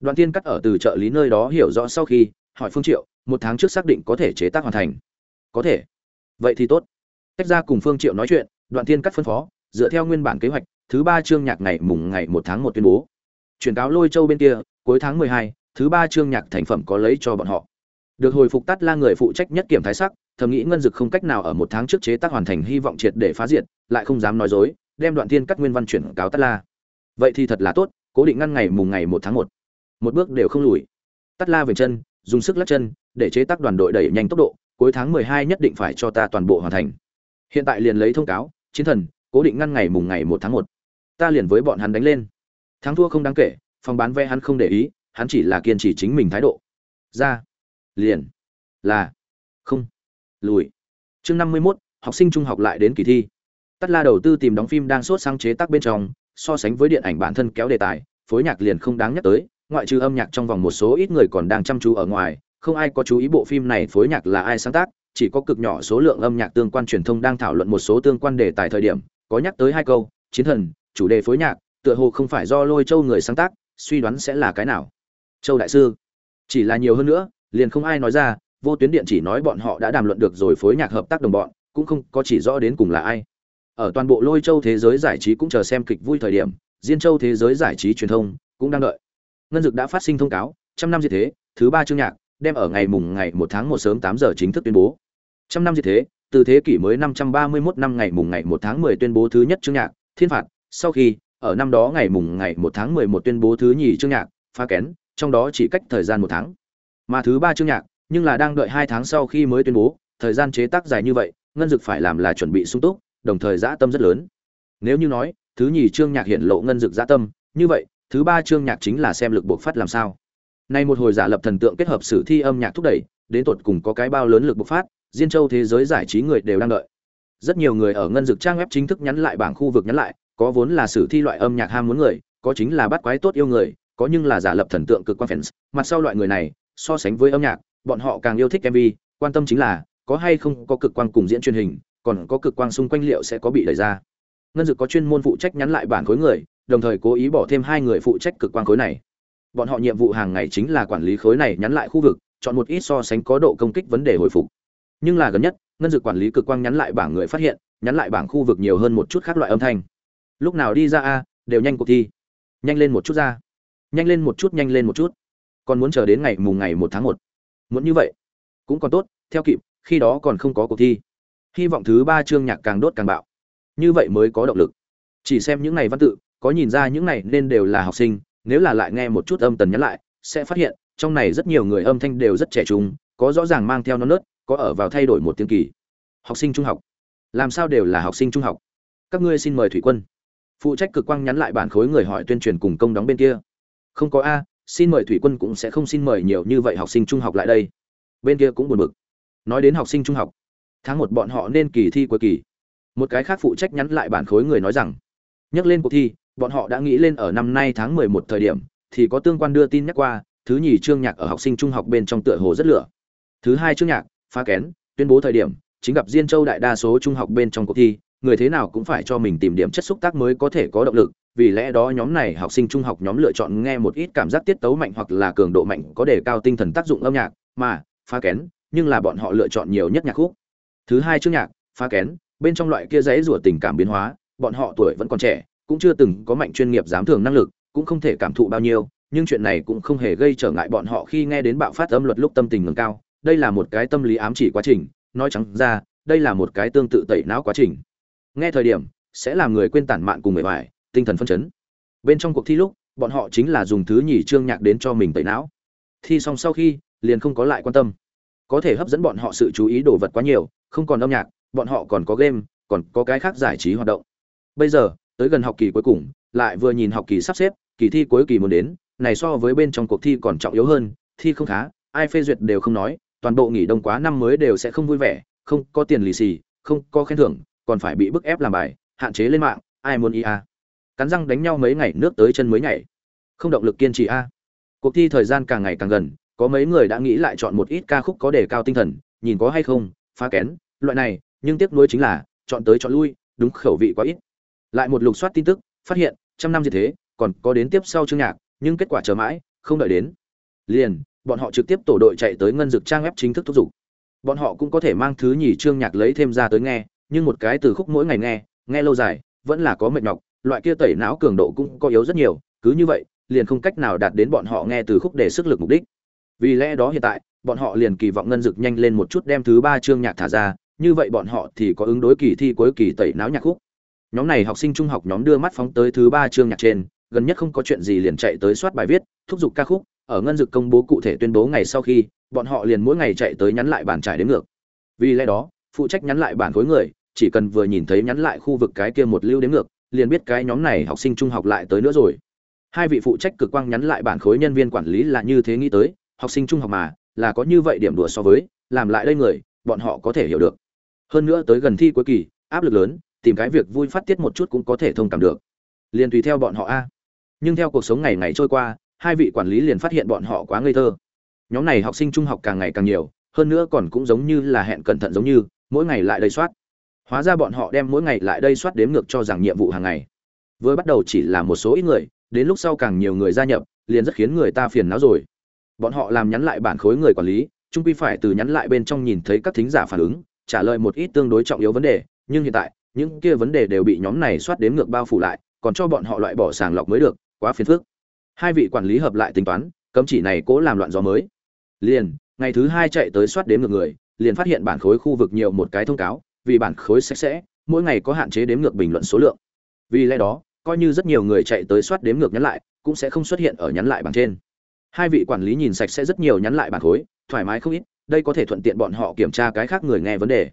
Đoạn thiên cắt ở từ trợ lý nơi đó hiểu rõ sau khi, hỏi phương triệu, một tháng trước xác định có thể chế tác hoàn thành. Có thể. Vậy thì tốt. Tách ra cùng phương triệu nói chuyện, đoạn thiên cắt phân phó, dựa theo nguyên bản kế hoạch, thứ ba chương nhạc ngày mùng ngày một tháng một tuyên bố. Chuyển cáo lôi châu bên kia, cuối tháng mười hai, thứ ba chương nhạc thành phẩm có lấy cho bọn họ được hồi phục Tát la người phụ trách nhất kiểm thái sắc, thầm nghĩ ngân dực không cách nào ở một tháng trước chế tác hoàn thành hy vọng triệt để phá diệt, lại không dám nói dối, đem đoạn thiên cắt nguyên văn chuyển cáo Tát la. Vậy thì thật là tốt, cố định ngăn ngày mùng ngày một tháng một. Một bước đều không lùi. Tát la về chân, dùng sức lắc chân, để chế tác đoàn đội đẩy nhanh tốc độ, cuối tháng mười hai nhất định phải cho ta toàn bộ hoàn thành. Hiện tại liền lấy thông cáo, chiến thần, cố định ngăn ngày mùng ngày một tháng một. Ta liền với bọn hắn đánh lên. Thắng thua không đáng kể, phòng bán vé hắn không để ý, hắn chỉ là kiên trì chính mình thái độ. Ra liền. Là. Không. Lùi. Chương năm mươi mốt, học sinh trung học lại đến kỳ thi. Tắt la đầu tư tìm đóng phim đang sốt sang chế tác bên trong, so sánh với điện ảnh bản thân kéo đề tài, phối nhạc liền không đáng nhắc tới, ngoại trừ âm nhạc trong vòng một số ít người còn đang chăm chú ở ngoài, không ai có chú ý bộ phim này phối nhạc là ai sáng tác, chỉ có cực nhỏ số lượng âm nhạc tương quan truyền thông đang thảo luận một số tương quan đề tài thời điểm, có nhắc tới hai câu, chiến thần, chủ đề phối nhạc, tựa hồ không phải do lôi châu người sáng tác, suy đoán sẽ là cái nào. Châu đại sư, chỉ là nhiều hơn nữa liền không ai nói ra, vô tuyến điện chỉ nói bọn họ đã đàm luận được rồi phối nhạc hợp tác đồng bọn, cũng không có chỉ rõ đến cùng là ai. Ở toàn bộ lôi châu thế giới giải trí cũng chờ xem kịch vui thời điểm, diên châu thế giới giải trí truyền thông cũng đang đợi. Ngân dực đã phát sinh thông cáo, trăm năm diệt thế, thứ ba chương nhạc đem ở ngày mùng ngày một tháng một sớm tám giờ chính thức tuyên bố. Trăm năm diệt thế, từ thế kỷ mới năm trăm ba mươi 531 năm ngày mùng ngày một tháng mười tuyên bố thứ nhất chương nhạc, thiên phạt. Sau khi, ở năm đó ngày mùng ngày một tháng mười một tuyên bố thứ nhì chương nhạc, phá kén, trong đó chỉ cách thời gian một tháng mà thứ ba chương nhạc, nhưng là đang đợi hai tháng sau khi mới tuyên bố, thời gian chế tác dài như vậy, ngân dực phải làm là chuẩn bị sung túc, đồng thời dã tâm rất lớn. Nếu như nói, thứ nhì chương nhạc hiện lộ ngân dực dã tâm, như vậy, thứ ba chương nhạc chính là xem lực bộc phát làm sao. Nay một hồi giả lập thần tượng kết hợp sử thi âm nhạc thúc đẩy, đến tột cùng có cái bao lớn lực bộc phát, diên châu thế giới giải trí người đều đang đợi. Rất nhiều người ở ngân dực trang web chính thức nhắn lại bảng khu vực nhắn lại, có vốn là sử thi loại âm nhạc ham muốn người, có chính là bắt quái tốt yêu người, có nhưng là giả lập thần tượng cực quan fans. Mặt sau loại người này so sánh với âm nhạc, bọn họ càng yêu thích mv quan tâm chính là, có hay không có cực quang cùng diễn truyền hình, còn có cực quang xung quanh liệu sẽ có bị đẩy ra. Ngân dực có chuyên môn phụ trách nhắn lại bản khối người, đồng thời cố ý bỏ thêm hai người phụ trách cực quang khối này. Bọn họ nhiệm vụ hàng ngày chính là quản lý khối này nhắn lại khu vực, chọn một ít so sánh có độ công kích vấn đề hồi phục. Nhưng là gần nhất, ngân dực quản lý cực quang nhắn lại bảng người phát hiện, nhắn lại bảng khu vực nhiều hơn một chút khác loại âm thanh. Lúc nào đi ra a, đều nhanh cuộc thi. Nhanh lên một chút ra. Nhanh lên một chút, nhanh lên một chút còn muốn chờ đến ngày mùng ngày một tháng một. Muốn như vậy, cũng còn tốt, theo kịp, khi đó còn không có cuộc thi. Hy vọng thứ ba chương nhạc càng đốt càng bạo. Như vậy mới có động lực. Chỉ xem những này văn tự, có nhìn ra những này nên đều là học sinh, nếu là lại nghe một chút âm tần nhắn lại, sẽ phát hiện, trong này rất nhiều người âm thanh đều rất trẻ trung, có rõ ràng mang theo nó nớt, có ở vào thay đổi một tiếng kỳ. Học sinh trung học. Làm sao đều là học sinh trung học? Các ngươi xin mời thủy quân. Phụ trách cực quang nhắn lại bản khối người hỏi tuyên truyền cùng công đóng bên kia. Không có a xin mời thủy quân cũng sẽ không xin mời nhiều như vậy học sinh trung học lại đây. Bên kia cũng buồn bực. Nói đến học sinh trung học, tháng một bọn họ nên kỳ thi cuối kỳ. Một cái khác phụ trách nhắn lại bản khối người nói rằng, nhắc lên cuộc thi, bọn họ đã nghĩ lên ở năm nay tháng mười một thời điểm, thì có tương quan đưa tin nhắc qua, thứ nhì chương nhạc ở học sinh trung học bên trong tựa hồ rất lửa. Thứ hai chương nhạc, phá kén, tuyên bố thời điểm, chính gặp diên châu đại đa số trung học bên trong cuộc thi, người thế nào cũng phải cho mình tìm điểm chất xúc tác mới có thể có động lực vì lẽ đó nhóm này học sinh trung học nhóm lựa chọn nghe một ít cảm giác tiết tấu mạnh hoặc là cường độ mạnh có đề cao tinh thần tác dụng âm nhạc, mà, phá kén, nhưng là bọn họ lựa chọn nhiều nhất nhạc khúc. Thứ hai chương nhạc, phá kén, bên trong loại kia giấy rủa tình cảm biến hóa, bọn họ tuổi vẫn còn trẻ, cũng chưa từng có mạnh chuyên nghiệp giám thường năng lực, cũng không thể cảm thụ bao nhiêu, nhưng chuyện này cũng không hề gây trở ngại bọn họ khi nghe đến bạo phát âm luật lúc tâm tình ngừng cao. Đây là một cái tâm lý ám chỉ quá trình, nói trắng ra, đây là một cái tương tự tẩy não quá trình. Nghe thời điểm, sẽ làm người quên tản mạn cùng người bài tinh thần phân chấn. Bên trong cuộc thi lúc, bọn họ chính là dùng thứ nhì chương nhạc đến cho mình tẩy não. Thi xong sau khi, liền không có lại quan tâm. Có thể hấp dẫn bọn họ sự chú ý đồ vật quá nhiều, không còn âm nhạc, bọn họ còn có game, còn có cái khác giải trí hoạt động. Bây giờ, tới gần học kỳ cuối cùng, lại vừa nhìn học kỳ sắp xếp, kỳ thi cuối kỳ muốn đến, này so với bên trong cuộc thi còn trọng yếu hơn, thi không khá, ai phê duyệt đều không nói, toàn bộ nghỉ đông quá năm mới đều sẽ không vui vẻ, không có tiền lì xì, không có khen thưởng, còn phải bị bức ép làm bài, hạn chế lên mạng, ai muốn ý à cắn răng đánh nhau mấy ngày nước tới chân mới nhảy. Không động lực kiên trì a. Cuộc thi thời gian càng ngày càng gần, có mấy người đã nghĩ lại chọn một ít ca khúc có đề cao tinh thần, nhìn có hay không, phá kén, loại này, nhưng tiếc nuối chính là, chọn tới chọn lui, đúng khẩu vị quá ít. Lại một lục soát tin tức, phát hiện, trăm năm như thế, còn có đến tiếp sau chương nhạc, nhưng kết quả chờ mãi, không đợi đến. Liền, bọn họ trực tiếp tổ đội chạy tới ngân dực trang web chính thức thúc giục. Bọn họ cũng có thể mang thứ nhì chương nhạc lấy thêm ra tới nghe, nhưng một cái từ khúc mỗi ngày nghe nghe lâu dài, vẫn là có mệt nhọc loại kia tẩy não cường độ cũng có yếu rất nhiều, cứ như vậy, liền không cách nào đạt đến bọn họ nghe từ khúc để sức lực mục đích. Vì lẽ đó hiện tại, bọn họ liền kỳ vọng ngân dực nhanh lên một chút đem thứ ba chương nhạc thả ra, như vậy bọn họ thì có ứng đối kỳ thi cuối kỳ tẩy não nhạc khúc. Nhóm này học sinh trung học nhóm đưa mắt phóng tới thứ ba chương nhạc trên, gần nhất không có chuyện gì liền chạy tới soát bài viết, thúc giục ca khúc, ở ngân dực công bố cụ thể tuyên bố ngày sau khi, bọn họ liền mỗi ngày chạy tới nhắn lại bản trải đến ngược. Vì lẽ đó, phụ trách nhắn lại bản khối người, chỉ cần vừa nhìn thấy nhắn lại khu vực cái kia một lưu đến ngược liền biết cái nhóm này học sinh trung học lại tới nữa rồi. Hai vị phụ trách cực quang nhắn lại bản khối nhân viên quản lý là như thế nghĩ tới, học sinh trung học mà, là có như vậy điểm đùa so với, làm lại đây người, bọn họ có thể hiểu được. Hơn nữa tới gần thi cuối kỳ, áp lực lớn, tìm cái việc vui phát tiết một chút cũng có thể thông cảm được. Liền tùy theo bọn họ a. Nhưng theo cuộc sống ngày ngày trôi qua, hai vị quản lý liền phát hiện bọn họ quá ngây thơ. Nhóm này học sinh trung học càng ngày càng nhiều, hơn nữa còn cũng giống như là hẹn cẩn thận giống như, mỗi ngày lại đầy soát hóa ra bọn họ đem mỗi ngày lại đây soát đếm ngược cho rằng nhiệm vụ hàng ngày. Vừa bắt đầu chỉ là một số ít người, đến lúc sau càng nhiều người gia nhập, liền rất khiến người ta phiền não rồi. Bọn họ làm nhắn lại bản khối người quản lý trung quy phải từ nhắn lại bên trong nhìn thấy các thính giả phản ứng, trả lời một ít tương đối trọng yếu vấn đề, nhưng hiện tại, những kia vấn đề đều bị nhóm này soát đếm ngược bao phủ lại, còn cho bọn họ loại bỏ sàng lọc mới được, quá phiền phức. Hai vị quản lý hợp lại tính toán, cấm chỉ này cố làm loạn gió mới. Liền, ngày thứ hai chạy tới soát đếm ngược người, liền phát hiện bản khối khu vực nhiều một cái thông cáo vì bản khối sạch sẽ, mỗi ngày có hạn chế đếm ngược bình luận số lượng. Vì lẽ đó, coi như rất nhiều người chạy tới soát đếm ngược nhắn lại, cũng sẽ không xuất hiện ở nhắn lại bảng trên. Hai vị quản lý nhìn sạch sẽ rất nhiều nhắn lại bản khối, thoải mái không ít, đây có thể thuận tiện bọn họ kiểm tra cái khác người nghe vấn đề.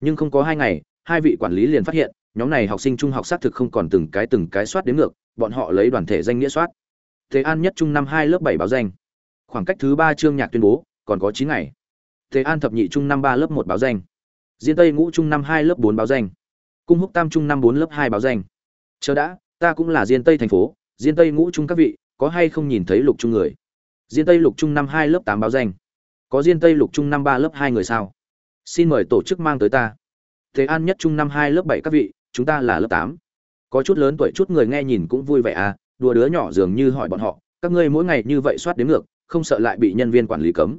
Nhưng không có hai ngày, hai vị quản lý liền phát hiện, nhóm này học sinh trung học xác thực không còn từng cái từng cái soát đến ngược, bọn họ lấy đoàn thể danh nghĩa soát. Thế an nhất trung năm hai lớp bảy báo danh. Khoảng cách thứ ba chương nhạc tuyên bố, còn có chín ngày. Thế an thập nhị trung năm ba lớp một báo danh diên tây ngũ trung năm hai lớp bốn báo danh. Cung húc tam trung năm bốn lớp hai báo danh. Chờ đã, ta cũng là diên tây thành phố, diên tây ngũ trung các vị, có hay không nhìn thấy lục trung người? Diên tây lục trung năm hai lớp tám báo danh. Có diên tây lục trung năm ba lớp hai người sao? Xin mời tổ chức mang tới ta. Thế an nhất trung năm hai lớp bảy các vị, chúng ta là lớp tám. Có chút lớn tuổi chút người nghe nhìn cũng vui vẻ à đùa đứa nhỏ dường như hỏi bọn họ, các ngươi mỗi ngày như vậy soát đến ngược, không sợ lại bị nhân viên quản lý cấm.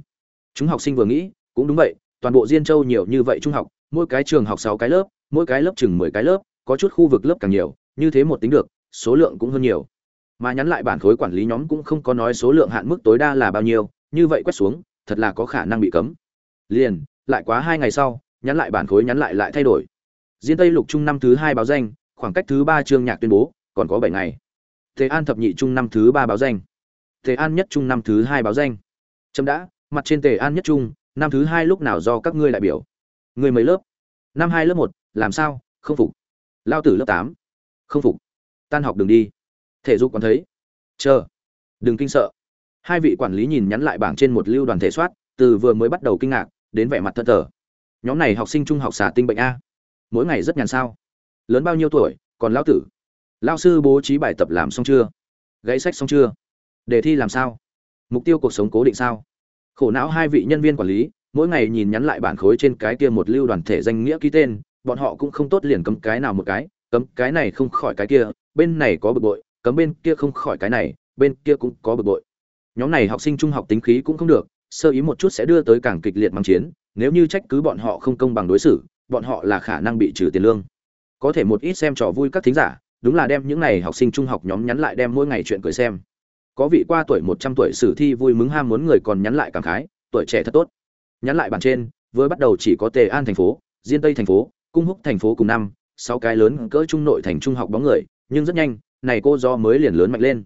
Chúng học sinh vừa nghĩ, cũng đúng vậy toàn bộ diên châu nhiều như vậy trung học, mỗi cái trường học sáu cái lớp, mỗi cái lớp chừng mười cái lớp, có chút khu vực lớp càng nhiều, như thế một tính được, số lượng cũng hơn nhiều. Mà nhắn lại bản khối quản lý nhóm cũng không có nói số lượng hạn mức tối đa là bao nhiêu, như vậy quét xuống, thật là có khả năng bị cấm. Liền, lại quá hai ngày sau, nhắn lại bản khối nhắn lại lại thay đổi. Diên tây lục trung năm thứ hai báo danh, khoảng cách thứ ba chương nhạc tuyên bố, còn có bảy ngày. Tề an thập nhị trung năm thứ ba báo danh. Tề an nhất trung năm thứ hai báo danh. Chấm đã, mặt trên tề an nhất trung năm thứ hai lúc nào do các ngươi đại biểu? Người mấy lớp? Năm hai lớp một, làm sao? Không phục. Lao tử lớp tám. Không phục. Tan học đừng đi. Thể dục còn thấy. Chờ. Đừng kinh sợ. Hai vị quản lý nhìn nhắn lại bảng trên một lưu đoàn thể soát, từ vừa mới bắt đầu kinh ngạc, đến vẻ mặt thân thờ. Nhóm này học sinh trung học xả tinh bệnh a. Mỗi ngày rất nhàn sao. Lớn bao nhiêu tuổi, còn lão tử? Lao sư bố trí bài tập làm xong chưa? Gãy sách xong chưa? Đề thi làm sao? Mục tiêu cuộc sống cố định sao? Khổ não hai vị nhân viên quản lý, mỗi ngày nhìn nhắn lại bản khối trên cái kia một lưu đoàn thể danh nghĩa ký tên, bọn họ cũng không tốt liền cấm cái nào một cái, cấm cái này không khỏi cái kia, bên này có bực bội, cấm bên kia không khỏi cái này, bên kia cũng có bực bội. Nhóm này học sinh trung học tính khí cũng không được, sơ ý một chút sẽ đưa tới càng kịch liệt mang chiến, nếu như trách cứ bọn họ không công bằng đối xử, bọn họ là khả năng bị trừ tiền lương. Có thể một ít xem trò vui các thính giả, đúng là đem những này học sinh trung học nhóm nhắn lại đem mỗi ngày chuyện cười xem có vị qua tuổi một trăm tuổi sử thi vui mừng ham muốn người còn nhắn lại cảm khái, tuổi trẻ thật tốt. Nhắn lại bản trên, vừa bắt đầu chỉ có tề an thành phố, diên tây thành phố, cung húc thành phố cùng năm, sáu cái lớn cỡ trung nội thành trung học bóng người, nhưng rất nhanh, này cô do mới liền lớn mạnh lên.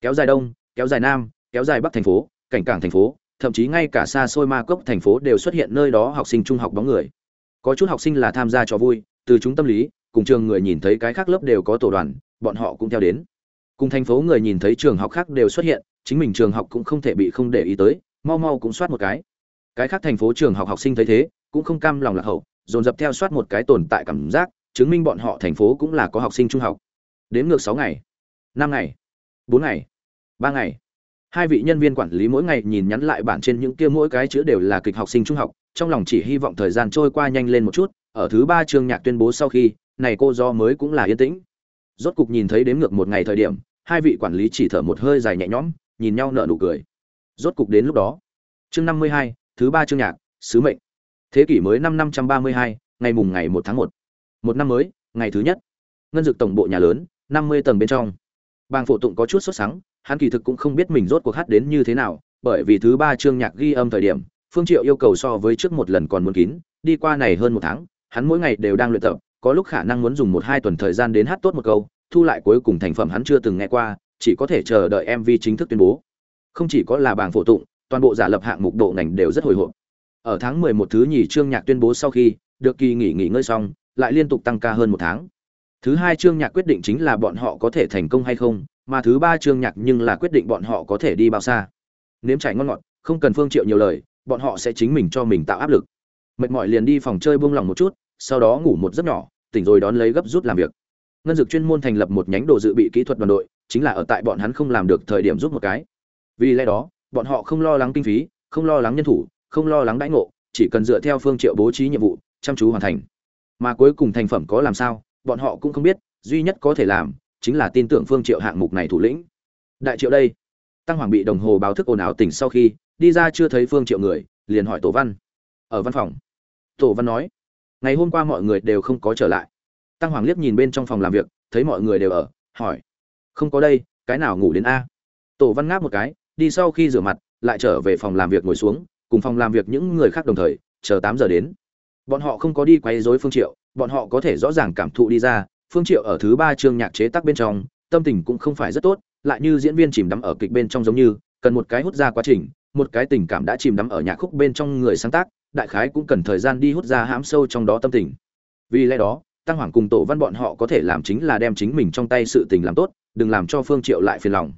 Kéo dài đông, kéo dài nam, kéo dài bắc thành phố, cảnh cảng thành phố, thậm chí ngay cả xa xôi ma cốc thành phố đều xuất hiện nơi đó học sinh trung học bóng người. Có chút học sinh là tham gia trò vui, từ chúng tâm lý, cùng trường người nhìn thấy cái khác lớp đều có tổ đoàn, bọn họ cũng theo đến cùng thành phố người nhìn thấy trường học khác đều xuất hiện, chính mình trường học cũng không thể bị không để ý tới, mau mau cũng soát một cái. Cái khác thành phố trường học học sinh thấy thế, cũng không cam lòng lạc hậu, dồn dập theo soát một cái tồn tại cảm giác, chứng minh bọn họ thành phố cũng là có học sinh trung học. Đến ngược sáu ngày, năm ngày, bốn ngày, ba ngày, hai vị nhân viên quản lý mỗi ngày nhìn nhắn lại bản trên những kia mỗi cái chữ đều là kịch học sinh trung học, trong lòng chỉ hy vọng thời gian trôi qua nhanh lên một chút, ở thứ ba trường nhạc tuyên bố sau khi, này cô do mới cũng là yên tĩnh. Rốt cục nhìn thấy đếm ngược một ngày thời điểm hai vị quản lý chỉ thở một hơi dài nhẹ nhõm, nhìn nhau nở nụ cười. Rốt cục đến lúc đó. Chương năm mươi hai, thứ ba chương nhạc, sứ mệnh. Thế kỷ mới năm năm trăm ba mươi hai, ngày mùng ngày một tháng một. Một năm mới, ngày thứ nhất. Ngân dược tổng bộ nhà lớn, năm mươi tầng bên trong. Bàng phổ tụng có chút sốt sắng, hắn kỳ thực cũng không biết mình rốt cuộc hát đến như thế nào, bởi vì thứ ba chương nhạc ghi âm thời điểm, phương triệu yêu cầu so với trước một lần còn muốn kín, đi qua này hơn một tháng, hắn mỗi ngày đều đang luyện tập, có lúc khả năng muốn dùng một hai tuần thời gian đến hát tốt một câu thu lại cuối cùng thành phẩm hắn chưa từng nghe qua, chỉ có thể chờ đợi mv chính thức tuyên bố. Không chỉ có là bảng phổ tụng, toàn bộ giả lập hạng mục độ ngành đều rất hồi hộp. Ở tháng 11 thứ nhì chương nhạc tuyên bố sau khi, được kỳ nghỉ nghỉ ngơi xong, lại liên tục tăng ca hơn một tháng. Thứ hai chương nhạc quyết định chính là bọn họ có thể thành công hay không, mà thứ ba chương nhạc nhưng là quyết định bọn họ có thể đi bao xa. Nếm trải ngon ngọt, không cần phương triệu nhiều lời, bọn họ sẽ chính mình cho mình tạo áp lực. Mệt mỏi liền đi phòng chơi buông lòng một chút, sau đó ngủ một giấc nhỏ, tỉnh rồi đón lấy gấp rút làm việc ngân dược chuyên môn thành lập một nhánh đồ dự bị kỹ thuật đoàn đội, chính là ở tại bọn hắn không làm được thời điểm giúp một cái. Vì lẽ đó, bọn họ không lo lắng kinh phí, không lo lắng nhân thủ, không lo lắng đãi ngộ, chỉ cần dựa theo phương triệu bố trí nhiệm vụ, chăm chú hoàn thành. Mà cuối cùng thành phẩm có làm sao, bọn họ cũng không biết, duy nhất có thể làm, chính là tin tưởng phương triệu hạng mục này thủ lĩnh. Đại triệu đây. Tăng hoàng bị đồng hồ báo thức ồn ào tỉnh sau khi, đi ra chưa thấy phương triệu người, liền hỏi tổ văn. Ở văn phòng. Tổ văn nói, ngày hôm qua mọi người đều không có trở lại tăng hoàng liếc nhìn bên trong phòng làm việc, thấy mọi người đều ở, hỏi. Không có đây, cái nào ngủ đến a? Tổ văn ngáp một cái, đi sau khi rửa mặt, lại trở về phòng làm việc ngồi xuống, cùng phòng làm việc những người khác đồng thời, chờ tám giờ đến. Bọn họ không có đi quay dối phương triệu, bọn họ có thể rõ ràng cảm thụ đi ra, phương triệu ở thứ ba chương nhạc chế tác bên trong, tâm tình cũng không phải rất tốt, lại như diễn viên chìm đắm ở kịch bên trong giống như, cần một cái hút ra quá trình, một cái tình cảm đã chìm đắm ở nhạc khúc bên trong người sáng tác, đại khái cũng cần thời gian đi hút ra hãm sâu trong đó tâm tình. Vì lẽ đó tăng hoàng cùng tổ văn bọn họ có thể làm chính là đem chính mình trong tay sự tình làm tốt, đừng làm cho phương triệu lại phiền lòng.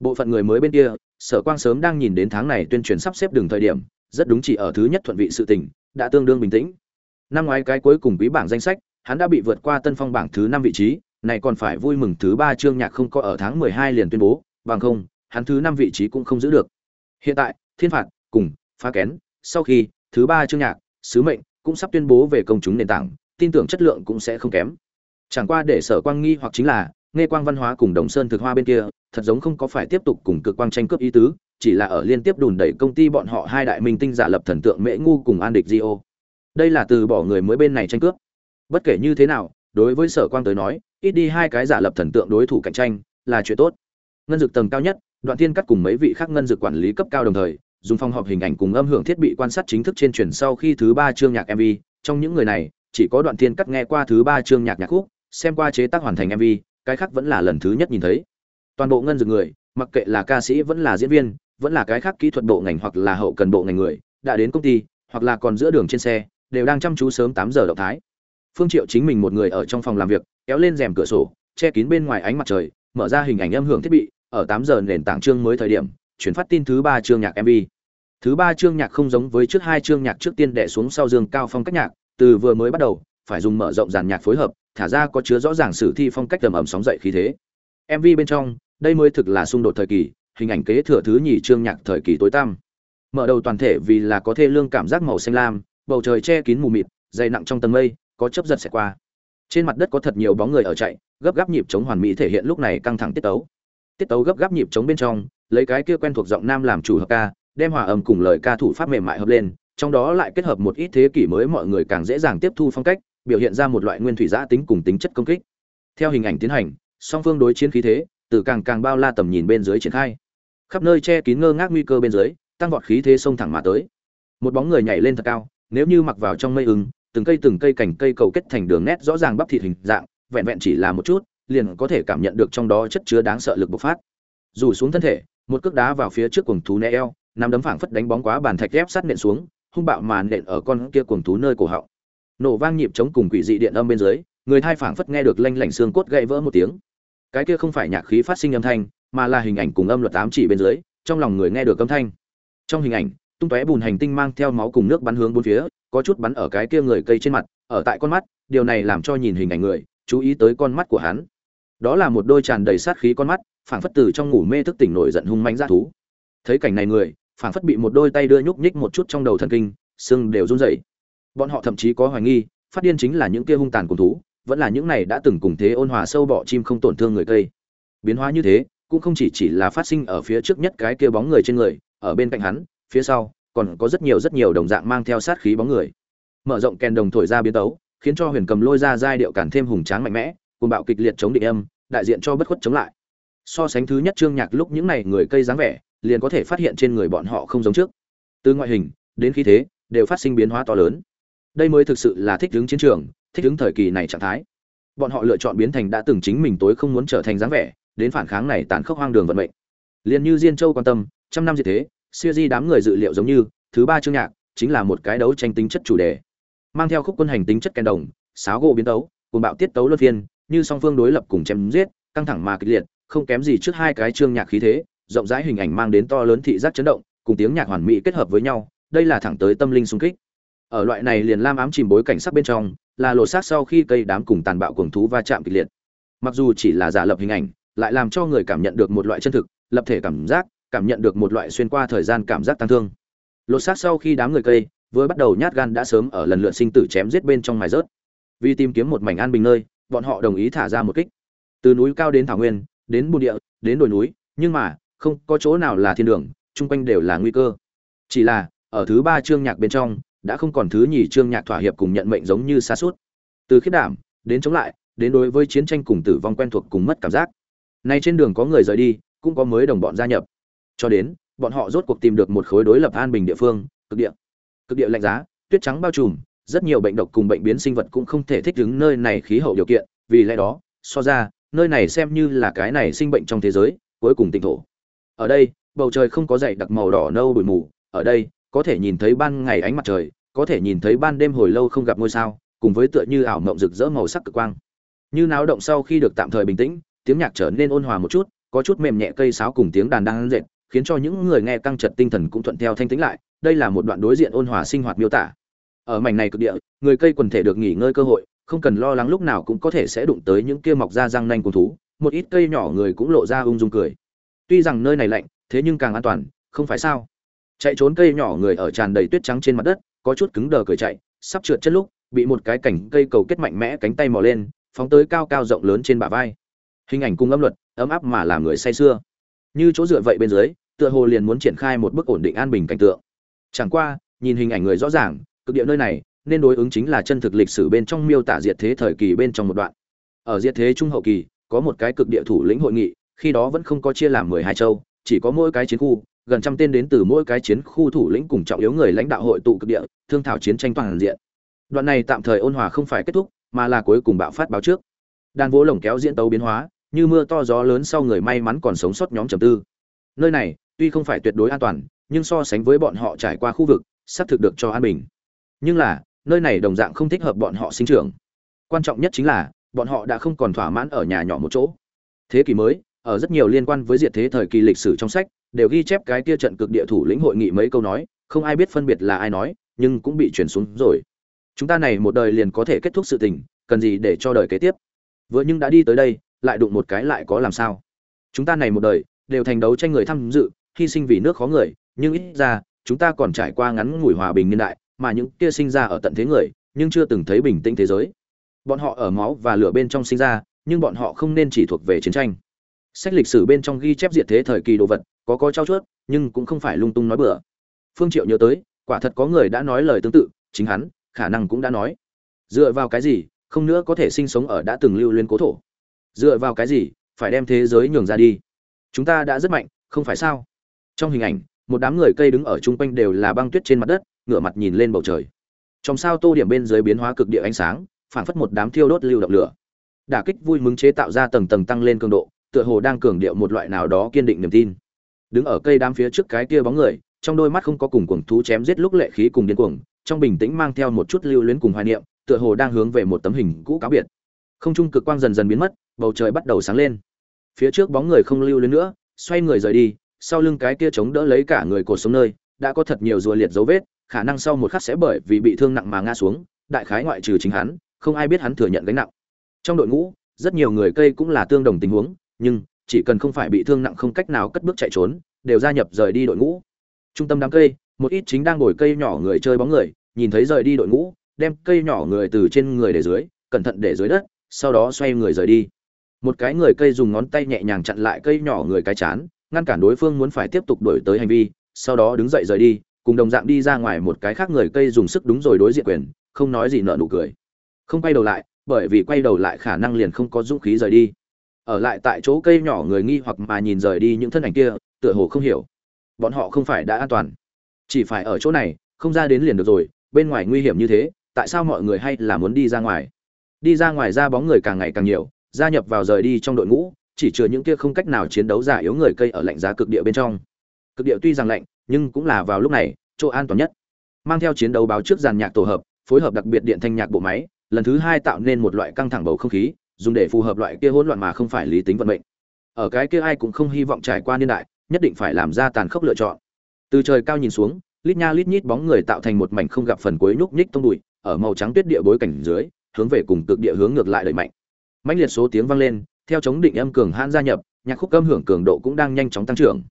Bộ phận người mới bên kia, sở quang sớm đang nhìn đến tháng này tuyên truyền sắp xếp đường thời điểm, rất đúng chỉ ở thứ nhất thuận vị sự tình, đã tương đương bình tĩnh. Năm ngoái cái cuối cùng quý bảng danh sách, hắn đã bị vượt qua tân phong bảng thứ năm vị trí, này còn phải vui mừng thứ ba chương nhạc không có ở tháng mười hai liền tuyên bố, bằng không, hắn thứ năm vị trí cũng không giữ được. Hiện tại, thiên phạt, cùng, phá kén, sau khi thứ ba chương nhạc, sứ mệnh cũng sắp tuyên bố về công chúng nền tảng tin tưởng chất lượng cũng sẽ không kém. Chẳng qua để sở quang nghi hoặc chính là, nghe quang văn hóa cùng đồng sơn thực hoa bên kia, thật giống không có phải tiếp tục cùng cực quang tranh cướp ý tứ, chỉ là ở liên tiếp đùn đẩy công ty bọn họ hai đại minh tinh giả lập thần tượng mễ ngu cùng an địch di ô. Đây là từ bỏ người mới bên này tranh cướp. Bất kể như thế nào, đối với sở quang tới nói, ít đi hai cái giả lập thần tượng đối thủ cạnh tranh là chuyện tốt. Ngân dược tầng cao nhất, đoạn tiên cắt cùng mấy vị khác ngân dược quản lý cấp cao đồng thời, dùng phòng họp hình ảnh cùng âm hưởng thiết bị quan sát chính thức trên truyền sau khi thứ ba chương nhạc mv trong những người này chỉ có đoạn tiên cắt nghe qua thứ ba chương nhạc nhạc khúc, xem qua chế tác hoàn thành mv cái khác vẫn là lần thứ nhất nhìn thấy. Toàn bộ ngân dược người, mặc kệ là ca sĩ vẫn là diễn viên, vẫn là cái khác kỹ thuật bộ ngành hoặc là hậu cần bộ ngành người, đã đến công ty, hoặc là còn giữa đường trên xe, đều đang chăm chú sớm tám giờ động thái. Phương triệu chính mình một người ở trong phòng làm việc, kéo lên rèm cửa sổ, che kín bên ngoài ánh mặt trời, mở ra hình ảnh âm hưởng thiết bị, ở tám giờ nền tảng chương mới thời điểm, chuyển phát tin thứ ba chương nhạc mv thứ ba chương nhạc không giống với trước hai chương nhạc trước tiên đẻ xuống sau dương cao phong cách nhạc từ vừa mới bắt đầu, phải dùng mở rộng dàn nhạc phối hợp, thả ra có chứa rõ ràng sử thi phong cách tầm ẩm sóng dậy khí thế. Mv bên trong, đây mới thực là xung đột thời kỳ, hình ảnh kế thừa thứ nhì chương nhạc thời kỳ tối tăm. Mở đầu toàn thể vì là có thê lương cảm giác màu xanh lam, bầu trời che kín mù mịt, dày nặng trong tầng mây, có chấp giật sẽ qua. Trên mặt đất có thật nhiều bóng người ở chạy, gấp gáp nhịp chống hoàn mỹ thể hiện lúc này căng thẳng tiết tấu. Tiết tấu gấp gáp nhịp chống bên trong, lấy cái kia quen thuộc giọng nam làm chủ hợp ca, đem hòa âm cùng lời ca thủ pháp mềm mại hợp lên trong đó lại kết hợp một ít thế kỷ mới mọi người càng dễ dàng tiếp thu phong cách, biểu hiện ra một loại nguyên thủy giã tính cùng tính chất công kích. Theo hình ảnh tiến hành, song phương đối chiến khí thế, từ càng càng bao la tầm nhìn bên dưới triển khai. Khắp nơi che kín ngơ ngác nguy cơ bên dưới, tăng vọt khí thế xông thẳng mà tới. Một bóng người nhảy lên thật cao, nếu như mặc vào trong mây ưng, từng cây từng cây cành cây cầu kết thành đường nét rõ ràng bắp thịt hình dạng, vẹn vẹn chỉ là một chút, liền có thể cảm nhận được trong đó chất chứa đáng sợ lực bộc phát. Rủ xuống thân thể, một cước đá vào phía trước cuồng thú né eo đấm phảng phất đánh bóng quá bàn thạch ép sát nện xuống hung bạo màn nện ở con kia cuồng thú nơi cổ họng. Nổ vang nhịp chống cùng quỷ dị điện âm bên dưới, người thai phảng phất nghe được lanh lảnh xương cốt gãy vỡ một tiếng. Cái kia không phải nhạc khí phát sinh âm thanh, mà là hình ảnh cùng âm luật tám chỉ bên dưới, trong lòng người nghe được âm thanh. Trong hình ảnh, tung tóe bùn hành tinh mang theo máu cùng nước bắn hướng bốn phía, có chút bắn ở cái kia người cây trên mặt, ở tại con mắt, điều này làm cho nhìn hình ảnh người, chú ý tới con mắt của hắn. Đó là một đôi tràn đầy sát khí con mắt, phảng phất từ trong ngủ mê thức tỉnh nổi giận hung manh ra thú. Thấy cảnh này người phảng phất bị một đôi tay đưa nhúc nhích một chút trong đầu thần kinh, xương đều run rẩy. Bọn họ thậm chí có hoài nghi, phát điên chính là những kia hung tàn cùng thú, vẫn là những này đã từng cùng thế ôn hòa sâu bọ chim không tổn thương người cây. Biến hóa như thế, cũng không chỉ chỉ là phát sinh ở phía trước nhất cái kia bóng người trên người, ở bên cạnh hắn, phía sau, còn có rất nhiều rất nhiều đồng dạng mang theo sát khí bóng người. Mở rộng kèn đồng thổi ra biến tấu, khiến cho huyền cầm lôi ra giai điệu càng thêm hùng tráng mạnh mẽ cùng bạo kịch liệt chống định âm, đại diện cho bất khuất chống lại. So sánh thứ nhất trương nhạc lúc những này người cây dáng vẻ liền có thể phát hiện trên người bọn họ không giống trước. Từ ngoại hình đến khí thế đều phát sinh biến hóa to lớn. Đây mới thực sự là thích ứng chiến trường, thích ứng thời kỳ này trạng thái. Bọn họ lựa chọn biến thành đã từng chính mình tối không muốn trở thành dáng vẻ, đến phản kháng này tàn khốc hoang đường vận mệnh. Liền như diên châu quan tâm, trăm năm gì thế, siêu di đám người dự liệu giống như, thứ ba chương nhạc, chính là một cái đấu tranh tính chất chủ đề. Mang theo khúc quân hành tính chất kèn đồng, sáo gỗ biến tấu cùng bạo tiết tấu luân phiên, như song phương đối lập cùng chém giết, căng thẳng mà kịch liệt, không kém gì trước hai cái chương nhạc khí thế rộng rãi hình ảnh mang đến to lớn thị giác chấn động, cùng tiếng nhạc hoàn mỹ kết hợp với nhau, đây là thẳng tới tâm linh xung kích. Ở loại này liền lam ám chìm bối cảnh sắc bên trong, là lột xác sau khi cây đám cùng tàn bạo cuồng thú va chạm kịch liệt. Mặc dù chỉ là giả lập hình ảnh, lại làm cho người cảm nhận được một loại chân thực, lập thể cảm giác, cảm nhận được một loại xuyên qua thời gian cảm giác tăng thương. Lột xác sau khi đám người cây, vừa bắt đầu nhát gan đã sớm ở lần lượt sinh tử chém giết bên trong mài rớt. Vì tìm kiếm một mảnh an bình nơi, bọn họ đồng ý thả ra một kích. Từ núi cao đến thảo nguyên, đến bùn địa, đến đồi núi, nhưng mà không có chỗ nào là thiên đường, chung quanh đều là nguy cơ. Chỉ là, ở thứ ba chương nhạc bên trong, đã không còn thứ nhì chương nhạc thỏa hiệp cùng nhận mệnh giống như xa suốt. Từ khiết đảm, đến chống lại, đến đối với chiến tranh cùng tử vong quen thuộc cùng mất cảm giác. Nay trên đường có người rời đi, cũng có mới đồng bọn gia nhập. Cho đến, bọn họ rốt cuộc tìm được một khối đối lập an bình địa phương, cực địa. Cực địa lạnh giá, tuyết trắng bao trùm, rất nhiều bệnh độc cùng bệnh biến sinh vật cũng không thể thích ứng nơi này khí hậu điều kiện, vì lẽ đó, so ra, nơi này xem như là cái này sinh bệnh trong thế giới, cuối cùng tỉnh thổ ở đây, bầu trời không có dày đặc màu đỏ nâu bụi mù. Ở đây, có thể nhìn thấy ban ngày ánh mặt trời, có thể nhìn thấy ban đêm hồi lâu không gặp ngôi sao, cùng với tựa như ảo mộng rực rỡ màu sắc cực quang. Như náo động sau khi được tạm thời bình tĩnh, tiếng nhạc trở nên ôn hòa một chút, có chút mềm nhẹ cây sáo cùng tiếng đàn đang dệt khiến cho những người nghe căng chật tinh thần cũng thuận theo thanh tĩnh lại. Đây là một đoạn đối diện ôn hòa sinh hoạt miêu tả. Ở mảnh này cực địa, người cây quần thể được nghỉ ngơi cơ hội, không cần lo lắng lúc nào cũng có thể sẽ đụng tới những kia mọc ra răng nanh cùng thú. Một ít cây nhỏ người cũng lộ ra ung dung cười tuy rằng nơi này lạnh, thế nhưng càng an toàn, không phải sao? Chạy trốn cây nhỏ người ở tràn đầy tuyết trắng trên mặt đất, có chút cứng đờ cười chạy, sắp trượt chân lúc, bị một cái cảnh cây cầu kết mạnh mẽ cánh tay mò lên, phóng tới cao cao rộng lớn trên bả vai. Hình ảnh cung âm luật, ấm áp mà làm người say sưa. Như chỗ dựa vậy bên dưới, tựa hồ liền muốn triển khai một bức ổn định an bình cảnh tượng. Chẳng qua, nhìn hình ảnh người rõ ràng, cực địa nơi này, nên đối ứng chính là chân thực lịch sử bên trong miêu tả diệt thế thời kỳ bên trong một đoạn. Ở diệt thế trung hậu kỳ, có một cái cực địa thủ lĩnh hội nghị khi đó vẫn không có chia làm mười hai châu, chỉ có mỗi cái chiến khu, gần trăm tên đến từ mỗi cái chiến khu thủ lĩnh cùng trọng yếu người lãnh đạo hội tụ cực địa, thương thảo chiến tranh toàn diện. Đoạn này tạm thời ôn hòa không phải kết thúc, mà là cuối cùng bạo phát báo trước. Đàn vỗ lồng kéo diễn tấu biến hóa, như mưa to gió lớn sau người may mắn còn sống sót nhóm trầm tư. Nơi này, tuy không phải tuyệt đối an toàn, nhưng so sánh với bọn họ trải qua khu vực, sắp thực được cho an bình. Nhưng là, nơi này đồng dạng không thích hợp bọn họ sinh trưởng. Quan trọng nhất chính là, bọn họ đã không còn thỏa mãn ở nhà nhỏ một chỗ. Thế kỷ mới ở rất nhiều liên quan với diệt thế thời kỳ lịch sử trong sách, đều ghi chép cái kia trận cực địa thủ lĩnh hội nghị mấy câu nói, không ai biết phân biệt là ai nói, nhưng cũng bị chuyển xuống rồi. Chúng ta này một đời liền có thể kết thúc sự tình, cần gì để cho đời kế tiếp? Vừa nhưng đã đi tới đây, lại đụng một cái lại có làm sao? Chúng ta này một đời, đều thành đấu tranh người tham dự, hy sinh vì nước khó người, nhưng ít ra, chúng ta còn trải qua ngắn ngủi hòa bình niên đại, mà những kia sinh ra ở tận thế người, nhưng chưa từng thấy bình tĩnh thế giới. Bọn họ ở máu và lửa bên trong sinh ra, nhưng bọn họ không nên chỉ thuộc về chiến tranh sách lịch sử bên trong ghi chép diệt thế thời kỳ đồ vật, có có trao chuốt, nhưng cũng không phải lung tung nói bừa. Phương triệu nhớ tới, quả thật có người đã nói lời tương tự, chính hắn, khả năng cũng đã nói. Dựa vào cái gì, không nữa có thể sinh sống ở đã từng lưu liên cố thổ? Dựa vào cái gì, phải đem thế giới nhường ra đi? Chúng ta đã rất mạnh, không phải sao? Trong hình ảnh, một đám người cây đứng ở chung quanh đều là băng tuyết trên mặt đất, ngửa mặt nhìn lên bầu trời. Trong sao tô điểm bên dưới biến hóa cực địa ánh sáng phản phất một đám thiêu đốt lưu động lửa. Đả kích vui mừng chế tạo ra tầng tầng tăng lên cường độ tựa hồ đang cường điệu một loại nào đó kiên định niềm tin. Đứng ở cây đám phía trước cái kia bóng người, trong đôi mắt không có cùng cuồng thú chém giết lúc lệ khí cùng điên cuồng, trong bình tĩnh mang theo một chút lưu luyến cùng hoài niệm, tựa hồ đang hướng về một tấm hình cũ cáo biệt. Không trung cực quang dần dần biến mất, bầu trời bắt đầu sáng lên. Phía trước bóng người không lưu luyến nữa, xoay người rời đi, sau lưng cái kia chống đỡ lấy cả người cột xuống nơi, đã có thật nhiều rùa liệt dấu vết, khả năng sau một khắc sẽ bởi vì bị thương nặng mà ngã xuống, đại khái ngoại trừ chính hắn, không ai biết hắn thừa nhận gánh nặng. Trong đội ngũ, rất nhiều người cây cũng là tương đồng tình huống nhưng chỉ cần không phải bị thương nặng không cách nào cất bước chạy trốn, đều gia nhập rời đi đội ngũ. Trung tâm đám cây, một ít chính đang ngồi cây nhỏ người chơi bóng người, nhìn thấy rời đi đội ngũ, đem cây nhỏ người từ trên người để dưới, cẩn thận để dưới đất, sau đó xoay người rời đi. Một cái người cây dùng ngón tay nhẹ nhàng chặn lại cây nhỏ người cái chán, ngăn cản đối phương muốn phải tiếp tục đuổi tới hành vi, sau đó đứng dậy rời đi, cùng đồng dạng đi ra ngoài một cái khác người cây dùng sức đúng rồi đối diện quyền, không nói gì nợ nụ cười. Không quay đầu lại, bởi vì quay đầu lại khả năng liền không có dũng khí rời đi ở lại tại chỗ cây nhỏ người nghi hoặc mà nhìn rời đi những thân ảnh kia, tựa hồ không hiểu. Bọn họ không phải đã an toàn. Chỉ phải ở chỗ này, không ra đến liền được rồi, bên ngoài nguy hiểm như thế, tại sao mọi người hay là muốn đi ra ngoài? Đi ra ngoài ra bóng người càng ngày càng nhiều, gia nhập vào rời đi trong đội ngũ, chỉ chừa những kia không cách nào chiến đấu giả yếu người cây ở lạnh giá cực địa bên trong. Cực địa tuy rằng lạnh, nhưng cũng là vào lúc này, chỗ an toàn nhất. Mang theo chiến đấu báo trước giàn nhạc tổ hợp, phối hợp đặc biệt điện thanh nhạc bộ máy, lần thứ hai tạo nên một loại căng thẳng bầu không khí dùng để phù hợp loại kia hỗn loạn mà không phải lý tính vận mệnh. Ở cái kia ai cũng không hy vọng trải qua niên đại, nhất định phải làm ra tàn khốc lựa chọn. Từ trời cao nhìn xuống, lít nha lít nhít bóng người tạo thành một mảnh không gặp phần cuối nhúc nhích tông bụi, ở màu trắng tuyết địa bối cảnh dưới, hướng về cùng cực địa hướng ngược lại đẩy mạnh. Mãnh liệt số tiếng vang lên, theo chống định âm cường hãn gia nhập, nhạc khúc âm hưởng cường độ cũng đang nhanh chóng tăng trưởng.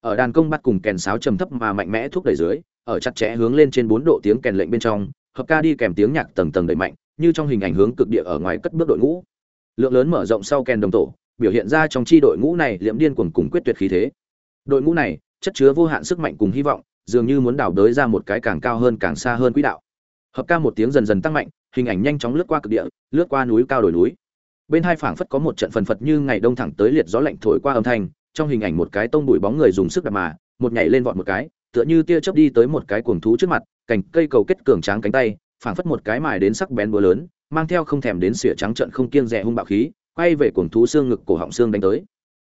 Ở đàn công bắt cùng kèn sáo trầm thấp mà mạnh mẽ thúc đẩy dưới, ở chặt chẽ hướng lên trên bốn độ tiếng kèn lệnh bên trong, hợp ca đi kèm tiếng nhạc tầng tầng đẩy mạnh, như trong hình ảnh hướng cực địa ở ngoài cất bước đội ngũ lượng lớn mở rộng sau kèn đồng tổ, biểu hiện ra trong chi đội ngũ này liễm điên cuồng cùng quyết tuyệt khí thế. Đội ngũ này, chất chứa vô hạn sức mạnh cùng hy vọng, dường như muốn đảo đới ra một cái càng cao hơn càng xa hơn quỹ đạo. Hợp ca một tiếng dần dần tăng mạnh, hình ảnh nhanh chóng lướt qua cực địa, lướt qua núi cao đồi núi. Bên hai phảng phất có một trận phần phật như ngày đông thẳng tới liệt gió lạnh thổi qua âm thanh, trong hình ảnh một cái tông bụi bóng người dùng sức đạp mà, một nhảy lên vọt một cái, tựa như tia chớp đi tới một cái cuồng thú trước mặt, cành cây cầu kết cường tráng cánh tay, phảng phất một cái mài đến sắc bén búa lớn mang theo không thèm đến xỉa trắng trận không kiêng rẻ hung bạo khí, quay về cuồng thú xương ngực cổ họng xương đánh tới.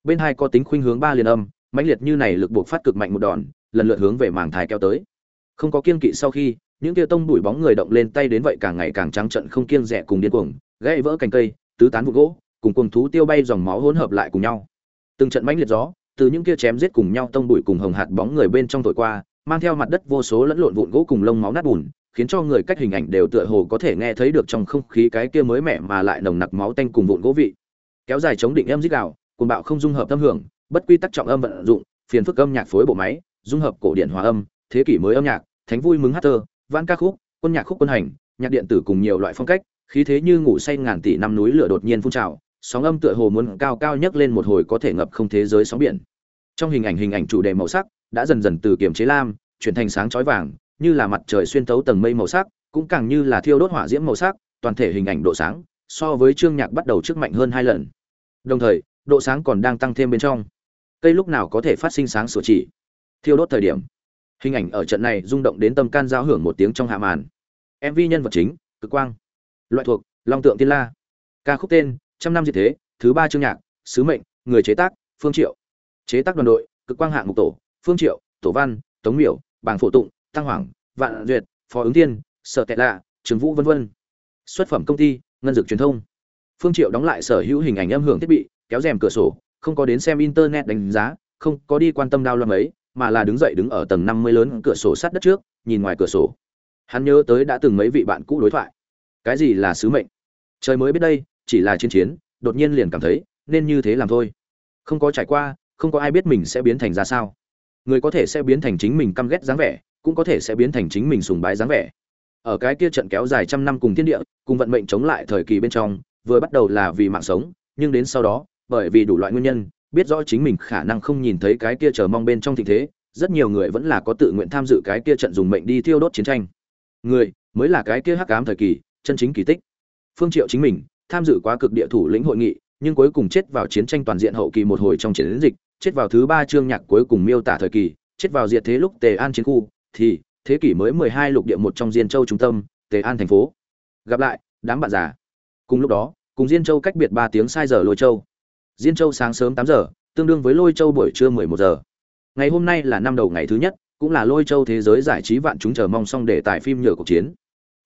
Bên hai có tính khuynh hướng ba liền âm, mãnh liệt như này lực buộc phát cực mạnh một đòn, lần lượt hướng về màng thai kéo tới. Không có kiên kỵ sau khi, những tia tông đuổi bóng người động lên tay đến vậy càng ngày càng trắng trận không kiêng rẻ cùng điên cuồng, gãy vỡ cành cây, tứ tán vụ gỗ, cùng cuồng thú tiêu bay dòng máu hỗn hợp lại cùng nhau. Từng trận mãnh liệt gió, từ những kia chém giết cùng nhau tông đuổi cùng hồng hạt bóng người bên trong thổi qua, mang theo mặt đất vô số lẫn lộn vụn gỗ cùng lông máu nát bùn khiến cho người cách hình ảnh đều tựa hồ có thể nghe thấy được trong không khí cái kia mới mẻ mà lại nồng nặc máu tanh cùng vụn gỗ vị. Kéo dài chống định em dít đạo cùng bạo không dung hợp âm hưởng, bất quy tắc trọng âm vận dụng, phiền phức âm nhạc phối bộ máy, dung hợp cổ điển hòa âm, thế kỷ mới âm nhạc, thánh vui mừng hát thơ, vãn ca khúc, quân nhạc khúc quân hành, nhạc điện tử cùng nhiều loại phong cách, khí thế như ngủ say ngàn tỷ năm núi lửa đột nhiên phun trào, sóng âm tựa hồ muốn cao cao nhấc lên một hồi có thể ngập không thế giới sóng biển. Trong hình ảnh hình ảnh chủ đề màu sắc đã dần dần từ kiềm chế lam, chuyển thành sáng chói vàng như là mặt trời xuyên tấu tầng mây màu sắc, cũng càng như là thiêu đốt hỏa diễm màu sắc, toàn thể hình ảnh độ sáng, so với chương nhạc bắt đầu trước mạnh hơn hai lần. Đồng thời, độ sáng còn đang tăng thêm bên trong. Cây lúc nào có thể phát sinh sáng sửa chỉ? Thiêu đốt thời điểm. Hình ảnh ở trận này rung động đến tâm can giao hưởng một tiếng trong hạ màn. Mv nhân vật chính, cực quang. Loại thuộc, long tượng tiên la. Ca khúc tên, trăm năm diệt thế, thứ ba chương nhạc, sứ mệnh, người chế tác, phương triệu. Chế tác đoàn đội, cực quang hạng mục tổ, phương triệu, tổ văn, tống miểu, bàng phổ tụng tăng hoàng, vạn duyệt, phó ứng tiên sở tệ lạ, trường vũ, vân vân. Xuất phẩm công ty, ngân dược truyền thông. Phương triệu đóng lại sở hữu hình ảnh âm hưởng thiết bị, kéo rèm cửa sổ, không có đến xem internet đánh giá, không có đi quan tâm đau loạn ấy, mà là đứng dậy đứng ở tầng 50 lớn cửa sổ sát đất trước, nhìn ngoài cửa sổ. Hắn nhớ tới đã từng mấy vị bạn cũ đối thoại. Cái gì là sứ mệnh? Trời mới biết đây, chỉ là chiến chiến, đột nhiên liền cảm thấy, nên như thế làm thôi. Không có trải qua, không có ai biết mình sẽ biến thành ra sao. Người có thể sẽ biến thành chính mình căm ghét dáng vẻ cũng có thể sẽ biến thành chính mình sùng bái dáng vẻ. Ở cái kia trận kéo dài trăm năm cùng thiên địa, cùng vận mệnh chống lại thời kỳ bên trong, vừa bắt đầu là vì mạng sống, nhưng đến sau đó, bởi vì đủ loại nguyên nhân, biết rõ chính mình khả năng không nhìn thấy cái kia chờ mong bên trong tình thế, rất nhiều người vẫn là có tự nguyện tham dự cái kia trận dùng mệnh đi thiêu đốt chiến tranh. Người, mới là cái kia hắc ám thời kỳ, chân chính kỳ tích. Phương triệu chính mình, tham dự quá cực địa thủ lĩnh hội nghị, nhưng cuối cùng chết vào chiến tranh toàn diện hậu kỳ một hồi trong chiến dịch, chết vào thứ ba chương nhạc cuối cùng miêu tả thời kỳ, chết vào diệt thế lúc tề an chiến khu thì thế kỷ mới 12 lục địa một trong Diên Châu trung tâm, Tề An thành phố. Gặp lại, đám bạn già. Cùng lúc đó, cùng Diên Châu cách biệt 3 tiếng sai giờ Lôi Châu. Diên Châu sáng sớm 8 giờ, tương đương với Lôi Châu buổi trưa 11 giờ. Ngày hôm nay là năm đầu ngày thứ nhất, cũng là Lôi Châu thế giới giải trí vạn chúng chờ mong xong để tải phim nhựa cuộc chiến.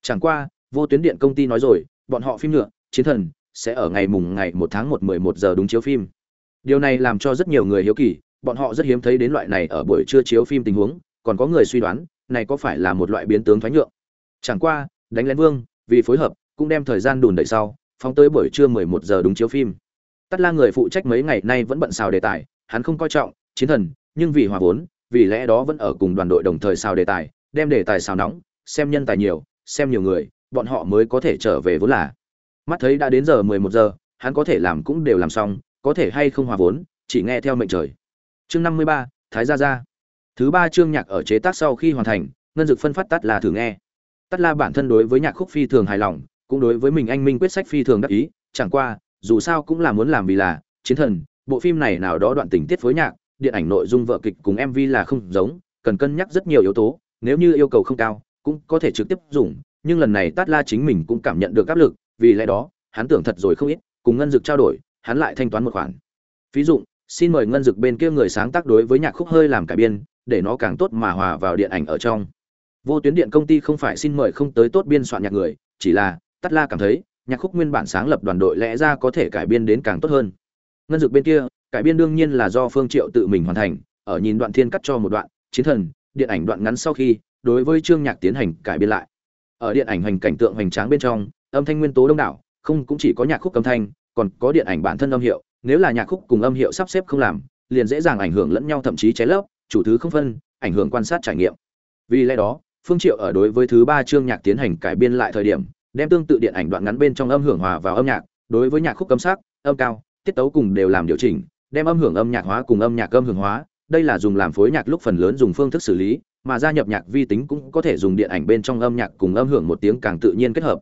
Chẳng qua, vô tuyến điện công ty nói rồi, bọn họ phim nhựa, chiến thần sẽ ở ngày mùng ngày 1 tháng 1 11 giờ đúng chiếu phim. Điều này làm cho rất nhiều người hiếu kỳ, bọn họ rất hiếm thấy đến loại này ở buổi trưa chiếu phim tình huống, còn có người suy đoán, này có phải là một loại biến tướng thoái nhượng? Chẳng qua đánh lén vương vì phối hợp cũng đem thời gian đùn đẩy sau phóng tới buổi trưa 11 giờ đúng chiếu phim. Tất la người phụ trách mấy ngày nay vẫn bận xào đề tài hắn không coi trọng chiến thần nhưng vì hòa vốn vì lẽ đó vẫn ở cùng đoàn đội đồng thời xào đề tài đem đề tài xào nóng xem nhân tài nhiều xem nhiều người bọn họ mới có thể trở về vốn là. Mắt thấy đã đến giờ 11 giờ hắn có thể làm cũng đều làm xong có thể hay không hòa vốn chỉ nghe theo mệnh trời. Chương 53, thái gia gia. Thứ ba chương nhạc ở chế tác sau khi hoàn thành, ngân dực phân phát tắt là thử nghe. Tắt la bản thân đối với nhạc khúc phi thường hài lòng, cũng đối với mình anh minh quyết sách phi thường đắc ý, chẳng qua, dù sao cũng là muốn làm vì là chiến thần, bộ phim này nào đó đoạn tình tiết phối nhạc, điện ảnh nội dung vợ kịch cùng MV là không giống, cần cân nhắc rất nhiều yếu tố, nếu như yêu cầu không cao, cũng có thể trực tiếp dùng, nhưng lần này Tát La chính mình cũng cảm nhận được áp lực, vì lẽ đó, hắn tưởng thật rồi không ít, cùng ngân dực trao đổi, hắn lại thanh toán một khoản. Ví dụ, xin mời ngân dực bên kia người sáng tác đối với nhạc khúc hơi làm cải biên, để nó càng tốt mà hòa vào điện ảnh ở trong. Vô tuyến điện công ty không phải xin mời không tới tốt biên soạn nhạc người chỉ là tắt la cảm thấy nhạc khúc nguyên bản sáng lập đoàn đội lẽ ra có thể cải biên đến càng tốt hơn. Ngân dực bên kia cải biên đương nhiên là do phương triệu tự mình hoàn thành ở nhìn đoạn thiên cắt cho một đoạn chiến thần điện ảnh đoạn ngắn sau khi đối với chương nhạc tiến hành cải biên lại. Ở điện ảnh hành cảnh tượng hoành tráng bên trong âm thanh nguyên tố đông đảo không cũng chỉ có nhạc khúc âm thanh còn có điện ảnh bản thân âm hiệu nếu là nhạc khúc cùng âm hiệu sắp xếp không làm, liền dễ dàng ảnh hưởng lẫn nhau thậm chí cháy lớp, chủ thứ không phân, ảnh hưởng quan sát trải nghiệm. Vì lẽ đó, phương triệu ở đối với thứ ba chương nhạc tiến hành cải biên lại thời điểm, đem tương tự điện ảnh đoạn ngắn bên trong âm hưởng hòa vào âm nhạc, đối với nhạc khúc cấm sắc, âm cao, tiết tấu cùng đều làm điều chỉnh, đem âm hưởng âm nhạc hóa cùng âm nhạc âm hưởng hóa, đây là dùng làm phối nhạc lúc phần lớn dùng phương thức xử lý, mà gia nhập nhạc vi tính cũng có thể dùng điện ảnh bên trong âm nhạc cùng âm hưởng một tiếng càng tự nhiên kết hợp.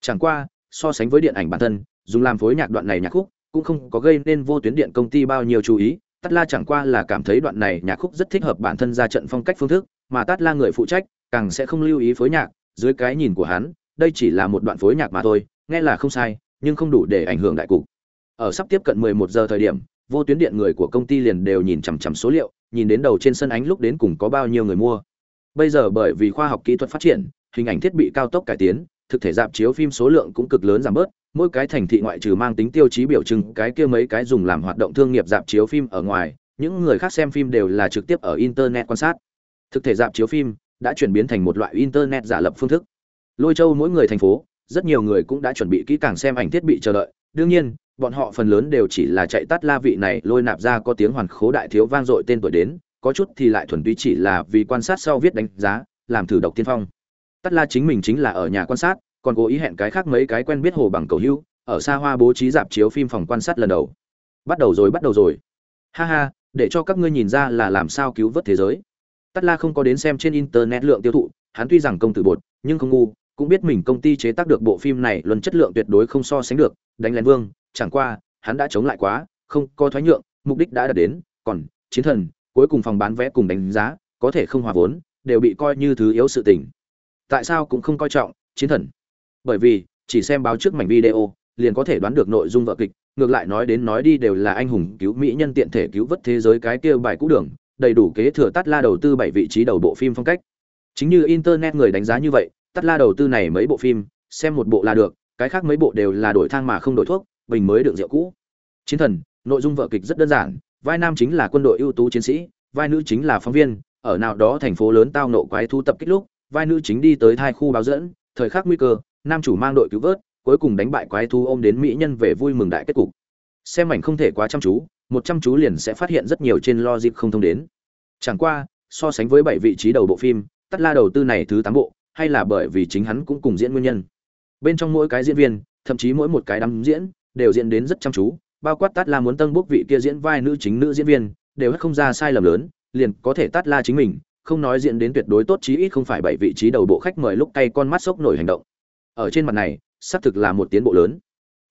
Chẳng qua, so sánh với điện ảnh bản thân, dùng làm phối nhạc đoạn này nhạc khúc cũng không có gây nên vô tuyến điện công ty bao nhiêu chú ý Tát La chẳng qua là cảm thấy đoạn này nhạc khúc rất thích hợp bản thân ra trận phong cách phương thức, mà Tát La người phụ trách, càng sẽ không lưu ý phối nhạc, dưới cái nhìn của hắn, đây chỉ là một đoạn phối nhạc mà thôi, nghe là không sai, nhưng không đủ để ảnh hưởng đại cục. Ở sắp tiếp cận 11 giờ thời điểm, vô tuyến điện người của công ty liền đều nhìn chằm chằm số liệu, nhìn đến đầu trên sân ánh lúc đến cùng có bao nhiêu người mua. Bây giờ bởi vì khoa học kỹ thuật phát triển, hình ảnh thiết bị cao tốc cải tiến, thực thể dạp chiếu phim số lượng cũng cực lớn giảm bớt, mỗi cái thành thị ngoại trừ mang tính tiêu chí biểu trưng cái kia mấy cái dùng làm hoạt động thương nghiệp dạp chiếu phim ở ngoài, những người khác xem phim đều là trực tiếp ở internet quan sát. Thực thể dạp chiếu phim đã chuyển biến thành một loại internet giả lập phương thức. Lôi Châu mỗi người thành phố, rất nhiều người cũng đã chuẩn bị kỹ càng xem ảnh thiết bị chờ đợi. Đương nhiên, bọn họ phần lớn đều chỉ là chạy tắt la vị này lôi nạp ra có tiếng hoàn khố đại thiếu vang dội tên tuổi đến có chút thì lại thuần túy chỉ là vì quan sát sau viết đánh giá làm thử độc tiên phong tắt la chính mình chính là ở nhà quan sát còn cố ý hẹn cái khác mấy cái quen biết hồ bằng cầu hữu, ở xa hoa bố trí dạp chiếu phim phòng quan sát lần đầu. Bắt đầu rồi, bắt đầu rồi. Ha ha, để cho các ngươi nhìn ra là làm sao cứu vớt thế giới. Tắt la không có đến xem trên internet lượng tiêu thụ, hắn tuy rằng công tử bột, nhưng không ngu, cũng biết mình công ty chế tác được bộ phim này luân chất lượng tuyệt đối không so sánh được, đánh lén vương, chẳng qua, hắn đã chống lại quá, không có thoái nhượng, mục đích đã đạt đến, còn, chiến thần, cuối cùng phòng bán vé cùng đánh giá, có thể không hòa vốn, đều bị coi như thứ yếu sự tình. Tại sao cũng không coi trọng, chiến thần bởi vì, chỉ xem báo trước mảnh video, liền có thể đoán được nội dung vợ kịch, ngược lại nói đến nói đi đều là anh hùng cứu mỹ nhân tiện thể cứu vớt thế giới cái kia bài cũ đường, đầy đủ kế thừa tắt la đầu tư bảy vị trí đầu bộ phim phong cách. Chính như internet người đánh giá như vậy tắt la đầu tư này mấy bộ phim, xem một bộ là được, cái khác mấy bộ đều là đổi thang mà không đổi thuốc, bình mới được rượu cũ. Chiến thần, nội dung vợ kịch rất đơn giản, vai nam chính là quân đội ưu tú chiến sĩ, vai nữ chính là phóng viên, ở nào đó thành phố lớn tao nộ quái thu tập kích lúc, vai nữ chính đi tới thai khu báo dẫn, thời khắc nguy cơ nam chủ mang đội cứu vớt, cuối cùng đánh bại quái thú ôm đến mỹ nhân về vui mừng đại kết cục. Xem ảnh không thể quá chăm chú, một chăm chú liền sẽ phát hiện rất nhiều trên logic không thông đến. Chẳng qua, so sánh với bảy vị trí đầu bộ phim, tắt la đầu tư này thứ tám bộ, hay là bởi vì chính hắn cũng cùng diễn nguyên nhân. Bên trong mỗi cái diễn viên, thậm chí mỗi một cái đám diễn, đều diễn đến rất chăm chú, bao quát tắt la muốn tân bốc vị kia diễn vai nữ chính nữ diễn viên, đều không ra sai lầm lớn, liền có thể tắt la chính mình, không nói diễn đến tuyệt đối tốt chí ít không phải bảy vị trí đầu bộ khách mời lúc tay con mắt sốc nổi hành động ở trên mặt này, xác thực là một tiến bộ lớn.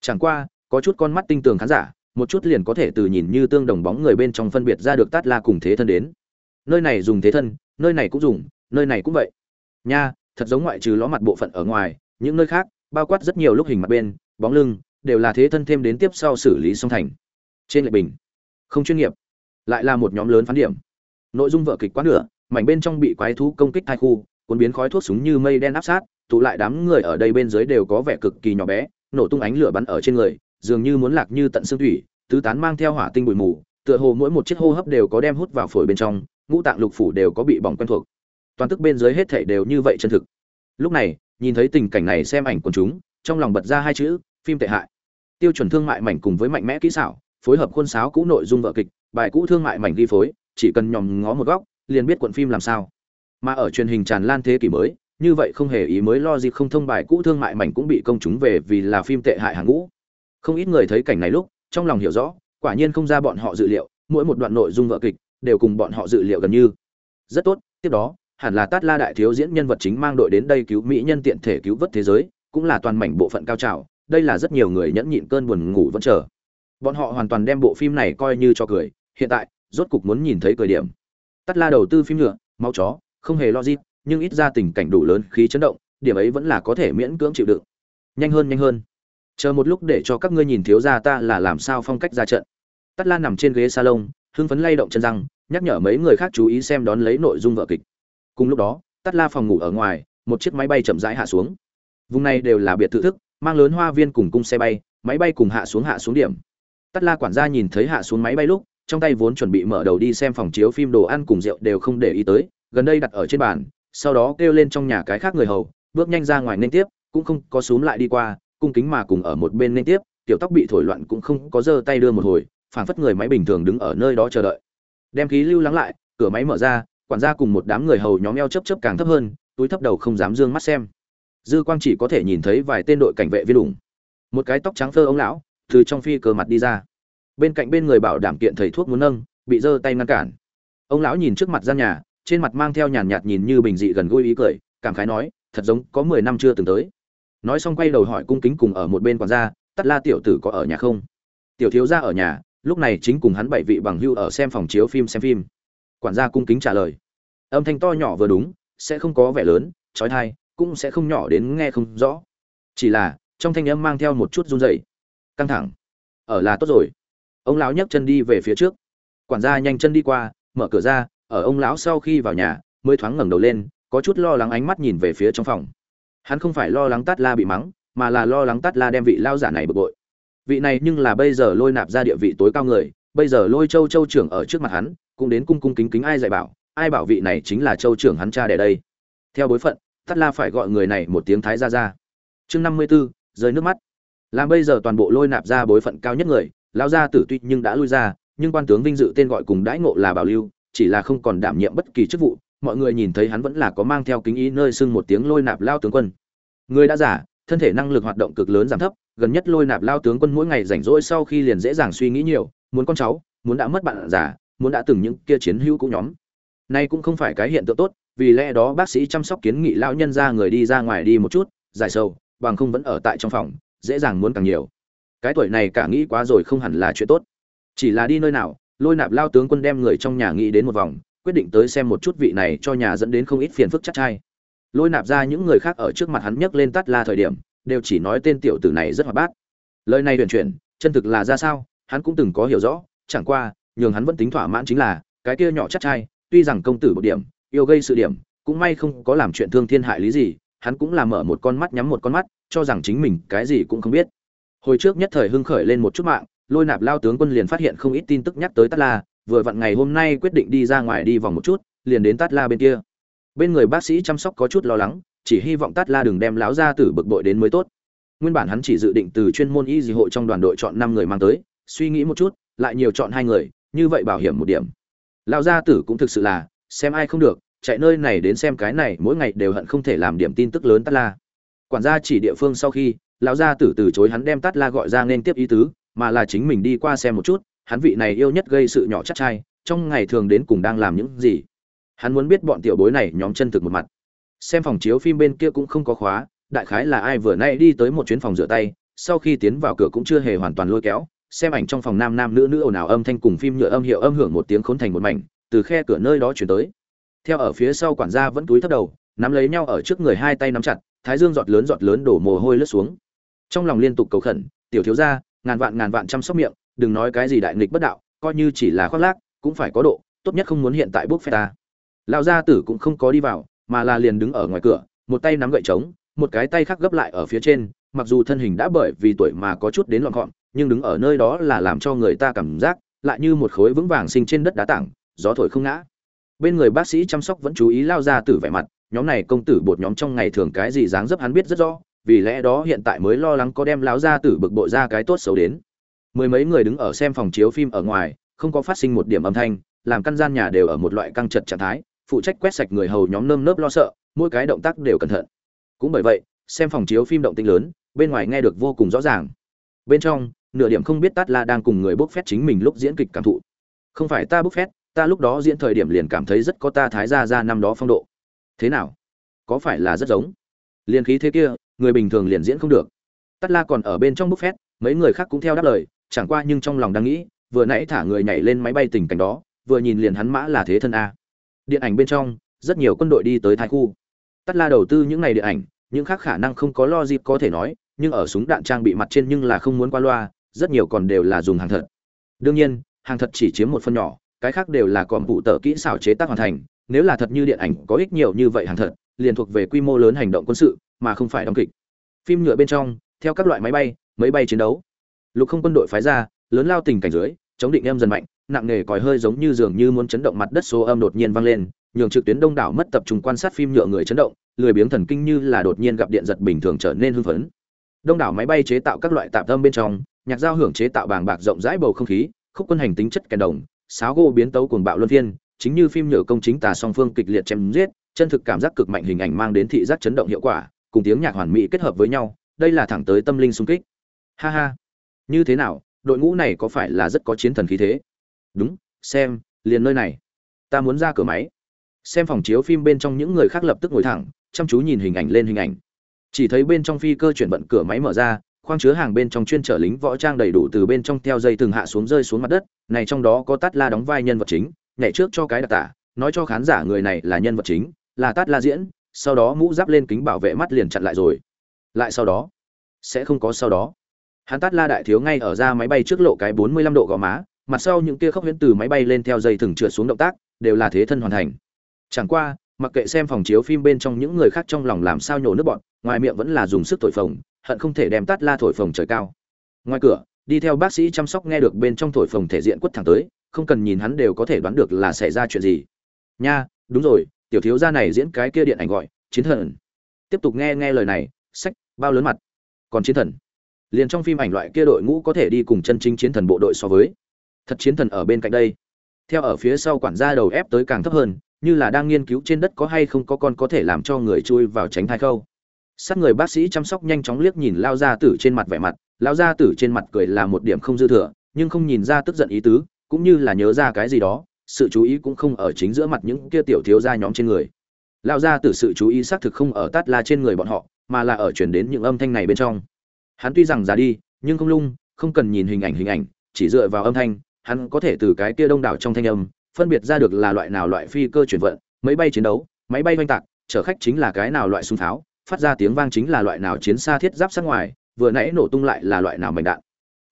Chẳng qua, có chút con mắt tinh tường khán giả, một chút liền có thể từ nhìn như tương đồng bóng người bên trong phân biệt ra được tát la cùng thế thân đến. Nơi này dùng thế thân, nơi này cũng dùng, nơi này cũng vậy. Nha, thật giống ngoại trừ ló mặt bộ phận ở ngoài, những nơi khác, bao quát rất nhiều lúc hình mặt bên, bóng lưng, đều là thế thân thêm đến tiếp sau xử lý song thành. Trên lệ bình, không chuyên nghiệp, lại là một nhóm lớn phán điểm. Nội dung vở kịch quá nửa, mảnh bên trong bị quái thú công kích thai khu, cuốn biến khói thuốc súng như mây đen áp sát tụ lại đám người ở đây bên dưới đều có vẻ cực kỳ nhỏ bé, nổ tung ánh lửa bắn ở trên người, dường như muốn lạc như tận xương thủy, tứ tán mang theo hỏa tinh bụi mù, tựa hồ mỗi một chiếc hô hấp đều có đem hút vào phổi bên trong, ngũ tạng lục phủ đều có bị bỏng quen thuộc. Toàn tức bên dưới hết thảy đều như vậy chân thực. Lúc này, nhìn thấy tình cảnh này xem ảnh của chúng, trong lòng bật ra hai chữ, phim tệ hại. Tiêu chuẩn thương mại mảnh cùng với mạnh mẽ kỹ xảo, phối hợp khuôn sáo cũ nội dung vợ kịch, bài cũ thương mại mảnh ghi phối, chỉ cần nhòm ngó một góc, liền biết cuộn phim làm sao. Mà ở truyền hình tràn lan thế kỷ mới như vậy không hề ý mới lo gì, không thông bài cũ thương mại mảnh cũng bị công chúng về vì là phim tệ hại hàng ngũ. Không ít người thấy cảnh này lúc, trong lòng hiểu rõ, quả nhiên không ra bọn họ dự liệu, mỗi một đoạn nội dung vợ kịch đều cùng bọn họ dự liệu gần như. Rất tốt, tiếp đó, hẳn là tát la đại thiếu diễn nhân vật chính mang đội đến đây cứu mỹ nhân tiện thể cứu vớt thế giới, cũng là toàn mảnh bộ phận cao trào, đây là rất nhiều người nhẫn nhịn cơn buồn ngủ vẫn chờ. Bọn họ hoàn toàn đem bộ phim này coi như cho cười, hiện tại, rốt cục muốn nhìn thấy cười điểm. Tát la đầu tư phim nhựa mau chó, không hề logic nhưng ít ra tình cảnh đủ lớn khí chấn động, điểm ấy vẫn là có thể miễn cưỡng chịu đựng. Nhanh hơn nhanh hơn. Chờ một lúc để cho các ngươi nhìn thiếu gia ta là làm sao phong cách ra trận. Tắt la nằm trên ghế salon, hưng phấn lay động chân răng, nhắc nhở mấy người khác chú ý xem đón lấy nội dung vở kịch. Cùng lúc đó tắt la phòng ngủ ở ngoài, một chiếc máy bay chậm rãi hạ xuống. Vùng này đều là biệt thự thức, mang lớn hoa viên cùng cung xe bay, máy bay cùng hạ xuống hạ xuống điểm. Tắt la quản gia nhìn thấy hạ xuống máy bay lúc, trong tay vốn chuẩn bị mở đầu đi xem phòng chiếu phim đồ ăn cùng rượu đều không để ý tới, gần đây đặt ở trên bàn sau đó kêu lên trong nhà cái khác người hầu, bước nhanh ra ngoài nên tiếp, cũng không có xúm lại đi qua, cung kính mà cùng ở một bên nên tiếp, tiểu tóc bị thổi loạn cũng không có giơ tay đưa một hồi, phảng phất người máy bình thường đứng ở nơi đó chờ đợi. Đem khí lưu lắng lại, cửa máy mở ra, quản gia cùng một đám người hầu nhóm eo chấp chấp càng thấp hơn, túi thấp đầu không dám dương mắt xem. Dư quang chỉ có thể nhìn thấy vài tên đội cảnh vệ viên đủng một cái tóc trắng phơ ông lão, từ trong phi cờ mặt đi ra. Bên cạnh bên người bảo đảm kiện thầy thuốc muốn nâng, bị giơ tay ngăn cản. Ông lão nhìn trước mặt gian nhà trên mặt mang theo nhàn nhạt nhìn như bình dị gần gũi ý cười, cảm khái nói, thật giống có mười năm chưa từng tới. Nói xong quay đầu hỏi cung kính cùng ở một bên quản gia tắt la tiểu tử có ở nhà không? Tiểu thiếu gia ở nhà, lúc này chính cùng hắn bảy vị bằng hưu ở xem phòng chiếu phim xem phim. Quản gia cung kính trả lời. Âm thanh to nhỏ vừa đúng, sẽ không có vẻ lớn trói thai cũng sẽ không nhỏ đến nghe không rõ. Chỉ là, trong thanh âm mang theo một chút run rẩy. Căng thẳng. Ở là tốt rồi. Ông lão nhấc chân đi về phía trước. Quản gia nhanh chân đi qua, mở cửa ra ở ông lão sau khi vào nhà, mới thoáng ngẩng đầu lên, có chút lo lắng ánh mắt nhìn về phía trong phòng. Hắn không phải lo lắng tát la bị mắng, mà là lo lắng tát la đem vị lao giả này bực bội. Vị này nhưng là bây giờ lôi nạp ra địa vị tối cao người, bây giờ lôi châu châu trưởng ở trước mặt hắn, cũng đến cung cung kính kính ai dạy bảo, ai bảo vị này chính là châu trưởng hắn cha đẻ đây. Theo bối phận, tát la phải gọi người này một tiếng thái ra ra chương năm mươi b ố rơi nước mắt. Làm bây giờ toàn bộ lôi nạp ra bối phận cao nhất người lao gia tử tuy nhưng đã lui ra, nhưng quan tướng vinh dự tên gọi cùng đãi ngộ là bảo lưu chỉ là không còn đảm nhiệm bất kỳ chức vụ, mọi người nhìn thấy hắn vẫn là có mang theo kính ý nơi xưng một tiếng lôi nạp lao tướng quân. Người đã giả thân thể năng lực hoạt động cực lớn giảm thấp, gần nhất lôi nạp lao tướng quân mỗi ngày rảnh rỗi sau khi liền dễ dàng suy nghĩ nhiều, muốn con cháu, muốn đã mất bạn giả muốn đã từng những kia chiến hữu cũ nhóm. Nay cũng không phải cái hiện tượng tốt, vì lẽ đó bác sĩ chăm sóc kiến nghị lão nhân ra người đi ra ngoài đi một chút, giải sâu bằng không vẫn ở tại trong phòng, dễ dàng muốn càng nhiều. Cái tuổi này cả nghĩ quá rồi không hẳn là chuyện tốt. Chỉ là đi nơi nào lôi nạp lao tướng quân đem người trong nhà nghĩ đến một vòng, quyết định tới xem một chút vị này cho nhà dẫn đến không ít phiền phức chắc chai. Lôi nạp ra những người khác ở trước mặt hắn nhấc lên tắt la thời điểm, đều chỉ nói tên tiểu tử này rất hoạt bát. Lời này huyền chuyển, chân thực là ra sao, hắn cũng từng có hiểu rõ, chẳng qua, nhường hắn vẫn tính thỏa mãn chính là, cái kia nhỏ chắc chai, tuy rằng công tử một điểm, yêu gây sự điểm, cũng may không có làm chuyện thương thiên hại lý gì, hắn cũng làm mở một con mắt nhắm một con mắt, cho rằng chính mình cái gì cũng không biết. Hồi trước nhất thời hưng khởi lên một chút mạng lôi nạp lao tướng quân liền phát hiện không ít tin tức nhắc tới tát la, vừa vặn ngày hôm nay quyết định đi ra ngoài đi vòng một chút, liền đến tát la bên kia. Bên người bác sĩ chăm sóc có chút lo lắng, chỉ hy vọng tát la đừng đem láo ra tử bực bội đến mới tốt. Nguyên bản hắn chỉ dự định từ chuyên môn y dị hội trong đoàn đội chọn năm người mang tới, suy nghĩ một chút, lại nhiều chọn hai người, như vậy bảo hiểm một điểm. Lao gia tử cũng thực sự là, xem ai không được, chạy nơi này đến xem cái này, mỗi ngày đều hận không thể làm điểm tin tức lớn tát la. Quản gia chỉ địa phương sau khi, lão gia tử từ chối hắn đem tát la gọi ra nên tiếp ý tứ mà là chính mình đi qua xem một chút, hắn vị này yêu nhất gây sự nhỏ chắc trai, trong ngày thường đến cùng đang làm những gì. Hắn muốn biết bọn tiểu bối này nhóm chân thực một mặt. Xem phòng chiếu phim bên kia cũng không có khóa, đại khái là ai vừa nay đi tới một chuyến phòng rửa tay, sau khi tiến vào cửa cũng chưa hề hoàn toàn lôi kéo, xem ảnh trong phòng nam nam nữ nữ ồn ào âm thanh cùng phim nhựa âm hiệu âm hưởng một tiếng khốn thành một mảnh, từ khe cửa nơi đó chuyển tới. Theo ở phía sau quản gia vẫn túi thấp đầu, nắm lấy nhau ở trước người hai tay nắm chặt, thái dương giọt lớn giọt lớn đổ mồ hôi lướt xuống. Trong lòng liên tục cầu khẩn, tiểu thiếu gia ngàn vạn ngàn vạn chăm sóc miệng, đừng nói cái gì đại nghịch bất đạo, coi như chỉ là khoác lác, cũng phải có độ, tốt nhất không muốn hiện tại bước phe ta. Lão gia tử cũng không có đi vào, mà là liền đứng ở ngoài cửa, một tay nắm gậy trống, một cái tay khác gấp lại ở phía trên, mặc dù thân hình đã bởi vì tuổi mà có chút đến lọn gọn, nhưng đứng ở nơi đó là làm cho người ta cảm giác, lại như một khối vững vàng sinh trên đất đá tảng, gió thổi không ngã. Bên người bác sĩ chăm sóc vẫn chú ý lao ra tử vẻ mặt, nhóm này công tử bột nhóm trong ngày thường cái gì dáng dấp hắn biết rất rõ vì lẽ đó hiện tại mới lo lắng có đem láo ra tử bực bội ra cái tốt xấu đến. Mười mấy người đứng ở xem phòng chiếu phim ở ngoài, không có phát sinh một điểm âm thanh, làm căn gian nhà đều ở một loại căng chật trạng thái, phụ trách quét sạch người hầu nhóm nơm nớp lo sợ, mỗi cái động tác đều cẩn thận. Cũng bởi vậy, xem phòng chiếu phim động tinh lớn, bên ngoài nghe được vô cùng rõ ràng. Bên trong, nửa điểm không biết tát la đang cùng người bốc phét chính mình lúc diễn kịch cảm thụ. Không phải ta bốc phét, ta lúc đó diễn thời điểm liền cảm thấy rất có ta thái gia ra năm đó phong độ. Thế nào? Có phải là rất giống? Liền khí thế kia người bình thường liền diễn không được. Tát la còn ở bên trong bút phét, mấy người khác cũng theo đáp lời, chẳng qua nhưng trong lòng đang nghĩ, vừa nãy thả người nhảy lên máy bay tình cảnh đó, vừa nhìn liền hắn mã là thế thân a. Điện ảnh bên trong, rất nhiều quân đội đi tới thái khu. Tát la đầu tư những ngày điện ảnh, những khác khả năng không có lo dịp có thể nói, nhưng ở súng đạn trang bị mặt trên nhưng là không muốn qua loa, rất nhiều còn đều là dùng hàng thật. Đương nhiên, hàng thật chỉ chiếm một phần nhỏ, cái khác đều là còn vụ tờ kỹ xảo chế tác hoàn thành, nếu là thật như điện ảnh có ích nhiều như vậy hàng thật, liền thuộc về quy mô lớn hành động quân sự mà không phải đóng kịch. Phim nhựa bên trong, theo các loại máy bay máy bay chiến đấu. Lục không quân đội phái ra, lớn lao tình cảnh dưới, chống định em dần mạnh, nặng nề còi hơi giống như dường như muốn chấn động mặt đất số âm đột nhiên vang lên, nhường trực tuyến đông đảo mất tập trung quan sát phim nhựa người chấn động, lười biếng thần kinh như là đột nhiên gặp điện giật bình thường trở nên hưng phấn. Đông đảo máy bay chế tạo các loại tạp âm bên trong, nhạc giao hưởng chế tạo bàng bạc rộng rãi bầu không khí, khúc quân hành tính chất kèn đồng, sáo gỗ biến tấu cuồng bạo luân phiên, chính như phim nhựa công chính tà song phương kịch liệt chém giết, chân thực cảm giác cực mạnh hình ảnh mang đến thị giác chấn động hiệu quả cùng tiếng nhạc hoàn mỹ kết hợp với nhau, đây là thẳng tới tâm linh sung kích. Ha ha. Như thế nào, đội ngũ này có phải là rất có chiến thần khí thế? Đúng, xem, liền nơi này. Ta muốn ra cửa máy. Xem phòng chiếu phim bên trong những người khác lập tức ngồi thẳng, chăm chú nhìn hình ảnh lên hình ảnh. Chỉ thấy bên trong phi cơ chuyển bận cửa máy mở ra, khoang chứa hàng bên trong chuyên trở lính võ trang đầy đủ từ bên trong theo dây từng hạ xuống rơi xuống mặt đất, này trong đó có tát la đóng vai nhân vật chính, nhảy trước cho cái đặc tả, nói cho khán giả người này là nhân vật chính, là tát la diễn sau đó mũ giáp lên kính bảo vệ mắt liền chặn lại rồi. Lại sau đó, sẽ không có sau đó. Hắn tát la đại thiếu ngay ở ra máy bay trước lộ cái bốn mươi lăm độ gò má, mặt sau những kia khốc huyễn từ máy bay lên theo dây thừng trượt xuống động tác, đều là thế thân hoàn thành. Chẳng qua, mặc kệ xem phòng chiếu phim bên trong những người khác trong lòng làm sao nhổ nước bọn ngoài miệng vẫn là dùng sức thổi phồng, hận không thể đem tát la thổi phồng trời cao. Ngoài cửa, đi theo bác sĩ chăm sóc nghe được bên trong thổi phồng thể diện quất thẳng tới, không cần nhìn hắn đều có thể đoán được là xảy ra chuyện gì. Nha, đúng rồi tiểu thiếu gia này diễn cái kia điện ảnh gọi, chiến thần. Tiếp tục nghe nghe lời này, sách, bao lớn mặt. Còn chiến thần. Liền trong phim ảnh loại kia đội ngũ có thể đi cùng chân chính chiến thần bộ đội so với. Thật chiến thần ở bên cạnh đây. Theo ở phía sau quản gia đầu ép tới càng thấp hơn, như là đang nghiên cứu trên đất có hay không có con có thể làm cho người chui vào tránh thai khâu. Sát người bác sĩ chăm sóc nhanh chóng liếc nhìn lao gia tử trên mặt vẻ mặt, lao gia tử trên mặt cười là một điểm không dư thừa, nhưng không nhìn ra tức giận ý tứ, cũng như là nhớ ra cái gì đó sự chú ý cũng không ở chính giữa mặt những kia tiểu thiếu gia nhóm trên người. Lao gia từ sự chú ý xác thực không ở tát la trên người bọn họ, mà là ở chuyển đến những âm thanh này bên trong. Hắn tuy rằng già đi, nhưng không lung, không cần nhìn hình ảnh hình ảnh, chỉ dựa vào âm thanh, hắn có thể từ cái kia đông đảo trong thanh âm, phân biệt ra được là loại nào loại phi cơ chuyển vận máy bay chiến đấu, máy bay oanh tạc, chở khách chính là cái nào loại súng tháo, phát ra tiếng vang chính là loại nào chiến xa thiết giáp sát ngoài, vừa nãy nổ tung lại là loại nào mảnh đạn.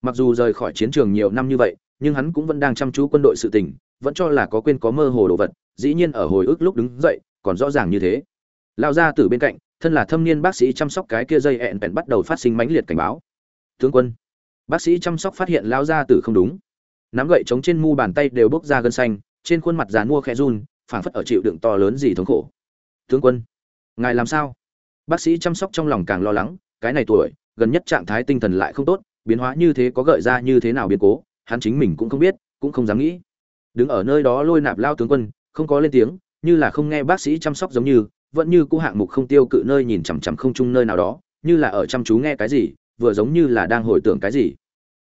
Mặc dù rời khỏi chiến trường nhiều năm như vậy, nhưng hắn cũng vẫn đang chăm chú quân đội sự tình vẫn cho là có quên có mơ hồ đồ vật, dĩ nhiên ở hồi ức lúc đứng dậy, còn rõ ràng như thế. Lao ra từ bên cạnh, thân là thâm niên bác sĩ chăm sóc cái kia dây ẹn bèn bắt đầu phát sinh mãnh liệt cảnh báo. Tướng quân, bác sĩ chăm sóc phát hiện lao ra từ không đúng. Nắm gậy chống trên mu bàn tay đều bốc ra gân xanh, trên khuôn mặt dàn mua khẽ run, phảng phất ở chịu đựng to lớn gì thống khổ. Tướng quân, ngài làm sao? Bác sĩ chăm sóc trong lòng càng lo lắng, cái này tuổi, gần nhất trạng thái tinh thần lại không tốt, biến hóa như thế có gợi ra như thế nào biến cố, hắn chính mình cũng không biết, cũng không dám nghĩ đứng ở nơi đó lôi nạp lao tướng quân, không có lên tiếng, như là không nghe bác sĩ chăm sóc giống như, vẫn như cũ hạng mục không tiêu cự nơi nhìn chằm chằm không chung nơi nào đó, như là ở chăm chú nghe cái gì, vừa giống như là đang hồi tưởng cái gì.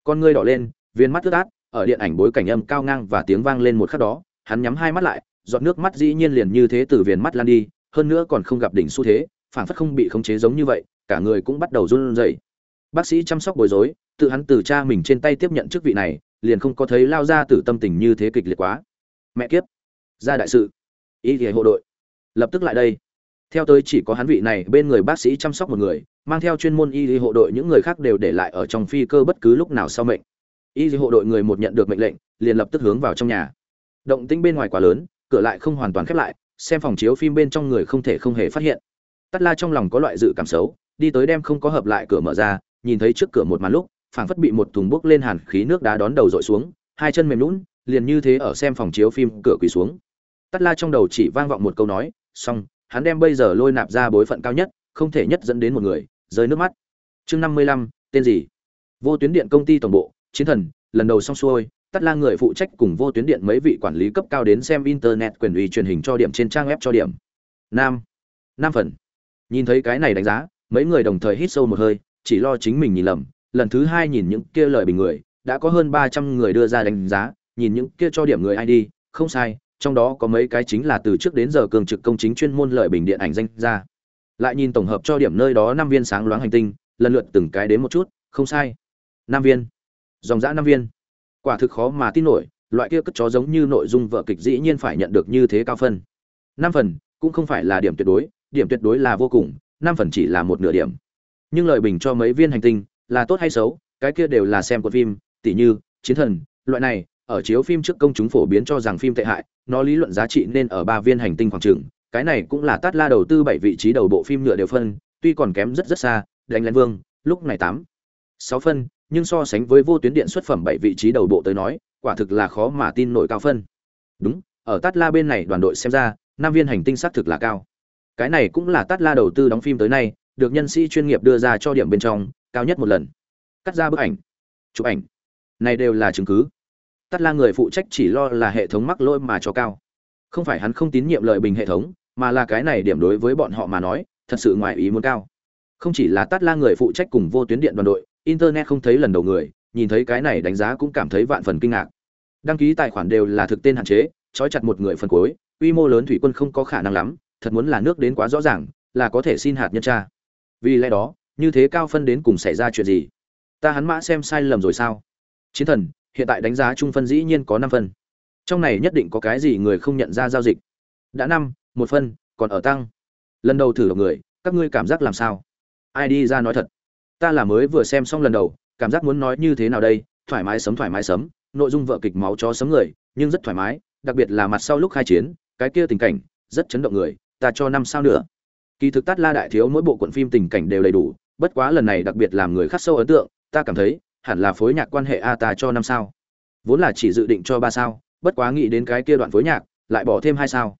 Con ngươi đỏ lên, viên mắt ướt át, ở điện ảnh bối cảnh âm cao ngang và tiếng vang lên một khắc đó, hắn nhắm hai mắt lại, giọt nước mắt dĩ nhiên liền như thế từ viền mắt lan đi, hơn nữa còn không gặp đỉnh xu thế phản phất không bị khống chế giống như vậy, cả người cũng bắt đầu run rẩy. Bác sĩ chăm sóc bối rối, tự hắn từ cha mình trên tay tiếp nhận chức vị này liền không có thấy lao ra từ tâm tình như thế kịch liệt quá. Mẹ kiếp! Ra đại sự! Y thì hộ đội! Lập tức lại đây! Theo tới chỉ có hắn vị này, bên người bác sĩ chăm sóc một người, mang theo chuyên môn y lý hộ đội, những người khác đều để lại ở trong phi cơ bất cứ lúc nào sau mệnh. Y lý hộ đội người một nhận được mệnh lệnh, liền lập tức hướng vào trong nhà. Động tĩnh bên ngoài quá lớn, cửa lại không hoàn toàn khép lại, xem phòng chiếu phim bên trong người không thể không hề phát hiện. Tắt la trong lòng có loại dự cảm xấu, đi tới đem không có hợp lại cửa mở ra, nhìn thấy trước cửa một màn lúc phảng phất bị một thùng bốc lên hàn khí nước đá đón đầu dội xuống hai chân mềm nhũn, liền như thế ở xem phòng chiếu phim cửa quỳ xuống. Tắt la trong đầu chỉ vang vọng một câu nói xong hắn đem bây giờ lôi nạp ra bối phận cao nhất không thể nhất dẫn đến một người rơi nước mắt. Chương năm mươi lăm tên gì? Vô tuyến điện công ty tổng bộ chiến thần lần đầu xong xuôi tắt la người phụ trách cùng vô tuyến điện mấy vị quản lý cấp cao đến xem internet quyền uy truyền hình cho điểm trên trang web cho điểm. Nam. Năm phần. Nhìn thấy cái này đánh giá mấy người đồng thời hít sâu một hơi chỉ lo chính mình nhìn lầm lần thứ hai nhìn những kia lời bình người đã có hơn ba trăm người đưa ra đánh giá nhìn những kia cho điểm người ID, không sai, trong đó có mấy cái chính là từ trước đến giờ cường trực công chính chuyên môn lợi bình điện ảnh danh ra. Lại nhìn tổng hợp cho điểm nơi đó năm viên sáng loáng hành tinh, lần lượt từng cái đến một chút, không sai. năm viên. Dòng dã năm viên. Quả thực khó mà tin nổi, loại kia cất chó giống như nội dung vợ kịch dĩ nhiên phải nhận được như thế cao phân. năm phần, cũng không phải là điểm tuyệt đối, điểm tuyệt đối là vô cùng, năm phần chỉ là một nửa điểm. Nhưng lợi bình cho mấy viên hành tinh, là tốt hay xấu, cái kia đều là xem của phim, tỉ như chiến thần, loại này, ở chiếu phim trước công chúng phổ biến cho rằng phim tệ hại, nó lý luận giá trị nên ở ba viên hành tinh khoảng trường, cái này cũng là Tát La đầu tư bảy vị trí đầu bộ phim nhựa đều phân, tuy còn kém rất rất xa, đánh lén vương, lúc này tám sáu phân, nhưng so sánh với vô tuyến điện xuất phẩm bảy vị trí đầu bộ tới nói, quả thực là khó mà tin nổi cao phân. Đúng, ở Tát La bên này đoàn đội xem ra, năm viên hành tinh xác thực là cao. Cái này cũng là Tát La đầu tư đóng phim tới nay, được nhân sĩ chuyên nghiệp đưa ra cho điểm bên trong, cao nhất một lần. Cắt ra bức ảnh, chụp ảnh, này đều là chứng cứ. Tắt la người phụ trách chỉ lo là hệ thống mắc lỗi mà cho cao. Không phải hắn không tín nhiệm lợi bình hệ thống mà là cái này điểm đối với bọn họ mà nói thật sự ngoài ý muốn cao. Không chỉ là tắt la người phụ trách cùng vô tuyến điện đoàn đội internet không thấy lần đầu người nhìn thấy cái này đánh giá cũng cảm thấy vạn phần kinh ngạc. Đăng ký tài khoản đều là thực tên hạn chế trói chặt một người phần cuối quy mô lớn thủy quân không có khả năng lắm thật muốn là nước đến quá rõ ràng là có thể xin hạt nhân tra. Vì lẽ đó như thế cao phân đến cùng xảy ra chuyện gì? Ta hắn mã xem sai lầm rồi sao? Chiến thần, hiện tại đánh giá trung phân dĩ nhiên có năm phân. Trong này nhất định có cái gì người không nhận ra giao dịch? Đã năm, một phân, còn ở tăng. Lần đầu thử đọc người, các ngươi cảm giác làm sao? Ai đi ra nói thật? Ta là mới vừa xem xong lần đầu, cảm giác muốn nói như thế nào đây? Thoải mái sấm, thoải mái sấm, nội dung vợ kịch máu chó sấm người, nhưng rất thoải mái, đặc biệt là mặt sau lúc khai chiến, cái kia tình cảnh, rất chấn động người, ta cho năm sao nữa. Kỳ thực tát la đại thiếu mỗi bộ quận phim tình cảnh đều đầy đủ bất quá lần này đặc biệt làm người khắc sâu ấn tượng, ta cảm thấy, hẳn là phối nhạc quan hệ a ta cho năm sao. Vốn là chỉ dự định cho ba sao, bất quá nghĩ đến cái kia đoạn phối nhạc, lại bỏ thêm hai sao.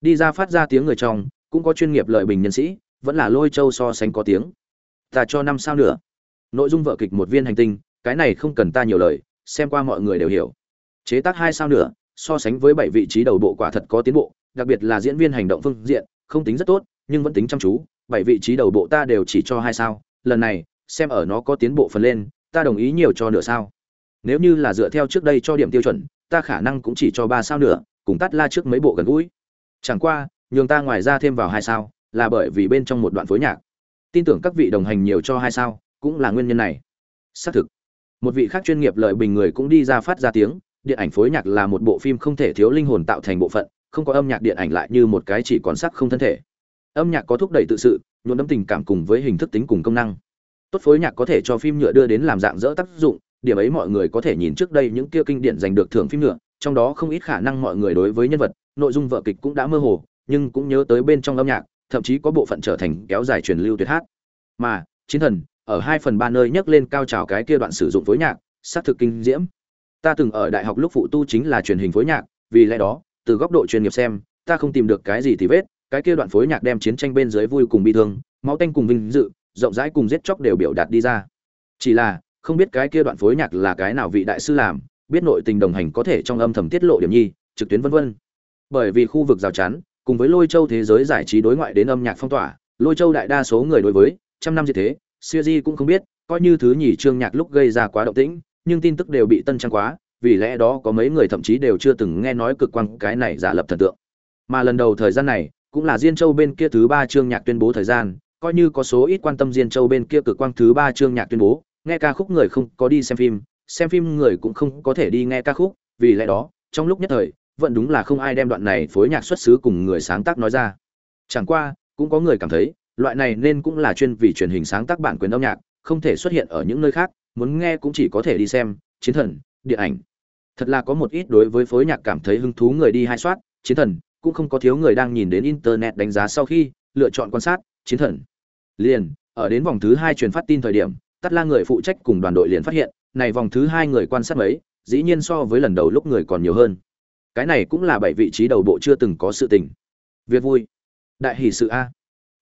Đi ra phát ra tiếng người trong, cũng có chuyên nghiệp lợi bình nhân sĩ, vẫn là lôi châu so sánh có tiếng. Ta cho năm sao nữa. Nội dung vợ kịch một viên hành tinh, cái này không cần ta nhiều lời, xem qua mọi người đều hiểu. Chế tác hai sao nữa, so sánh với bảy vị trí đầu bộ quả thật có tiến bộ, đặc biệt là diễn viên hành động phương diện, không tính rất tốt, nhưng vẫn tính chăm chú bảy vị trí đầu bộ ta đều chỉ cho hai sao, lần này, xem ở nó có tiến bộ phần lên, ta đồng ý nhiều cho nửa sao. Nếu như là dựa theo trước đây cho điểm tiêu chuẩn, ta khả năng cũng chỉ cho ba sao nữa, cùng tắt la trước mấy bộ gần gũi. Chẳng qua, nhường ta ngoài ra thêm vào hai sao, là bởi vì bên trong một đoạn phối nhạc. Tin tưởng các vị đồng hành nhiều cho hai sao, cũng là nguyên nhân này. Xác thực, một vị khác chuyên nghiệp lợi bình người cũng đi ra phát ra tiếng, điện ảnh phối nhạc là một bộ phim không thể thiếu linh hồn tạo thành bộ phận, không có âm nhạc điện ảnh lại như một cái chỉ còn sắc không thân thể âm nhạc có thúc đẩy tự sự, nhuộm đấm tình cảm cùng với hình thức tính cùng công năng. Tốt phối nhạc có thể cho phim nhựa đưa đến làm dạng dỡ tác dụng, điểm ấy mọi người có thể nhìn trước đây những kia kinh điển giành được thưởng phim nhựa, trong đó không ít khả năng mọi người đối với nhân vật, nội dung vợ kịch cũng đã mơ hồ, nhưng cũng nhớ tới bên trong âm nhạc, thậm chí có bộ phận trở thành kéo dài truyền lưu tuyệt hát. Mà, chiến thần, ở hai phần ba nơi nhắc lên cao trào cái kia đoạn sử dụng phối nhạc, xác thực kinh diễm. Ta từng ở đại học lúc phụ tu chính là truyền hình phối nhạc, vì lẽ đó, từ góc độ chuyên nghiệp xem, ta không tìm được cái gì thì vết cái kia đoạn phối nhạc đem chiến tranh bên dưới vui cùng bi thương, máu tanh cùng vinh dự, rộng rãi cùng giết chóc đều biểu đạt đi ra. Chỉ là, không biết cái kia đoạn phối nhạc là cái nào vị đại sư làm, biết nội tình đồng hành có thể trong âm thầm tiết lộ điểm nhi, trực tuyến vân vân. Bởi vì khu vực rào chắn, cùng với lôi châu thế giới giải trí đối ngoại đến âm nhạc phong tỏa, lôi châu đại đa số người đối với, trăm năm như thế, siêu di cũng không biết, coi như thứ nhì trương nhạc lúc gây ra quá động tĩnh, nhưng tin tức đều bị tân trang quá, vì lẽ đó có mấy người thậm chí đều chưa từng nghe nói cực quang cái này giả lập thần tượng. Mà lần đầu thời gian này cũng là diên châu bên kia thứ ba chương nhạc tuyên bố thời gian, coi như có số ít quan tâm diên châu bên kia cực quang thứ ba chương nhạc tuyên bố, nghe ca khúc người không có đi xem phim xem phim người cũng không có thể đi nghe ca khúc, vì lẽ đó, trong lúc nhất thời, vẫn đúng là không ai đem đoạn này phối nhạc xuất xứ cùng người sáng tác nói ra. Chẳng qua, cũng có người cảm thấy, loại này nên cũng là chuyên vì truyền hình sáng tác bản quyền âm nhạc, không thể xuất hiện ở những nơi khác, muốn nghe cũng chỉ có thể đi xem, chiến thần, điện ảnh. Thật là có một ít đối với phối nhạc cảm thấy hứng thú người đi hai soát, chiến thần cũng không có thiếu người đang nhìn đến internet đánh giá sau khi lựa chọn quan sát, chiến thần. Liền, ở đến vòng thứ hai truyền phát tin thời điểm tắt la người phụ trách cùng đoàn đội liền phát hiện, này vòng thứ hai người quan sát mấy, dĩ nhiên so với lần đầu lúc người còn nhiều hơn. Cái này cũng là bảy vị trí đầu bộ chưa từng có sự tình. Việc vui. Đại hỷ sự a.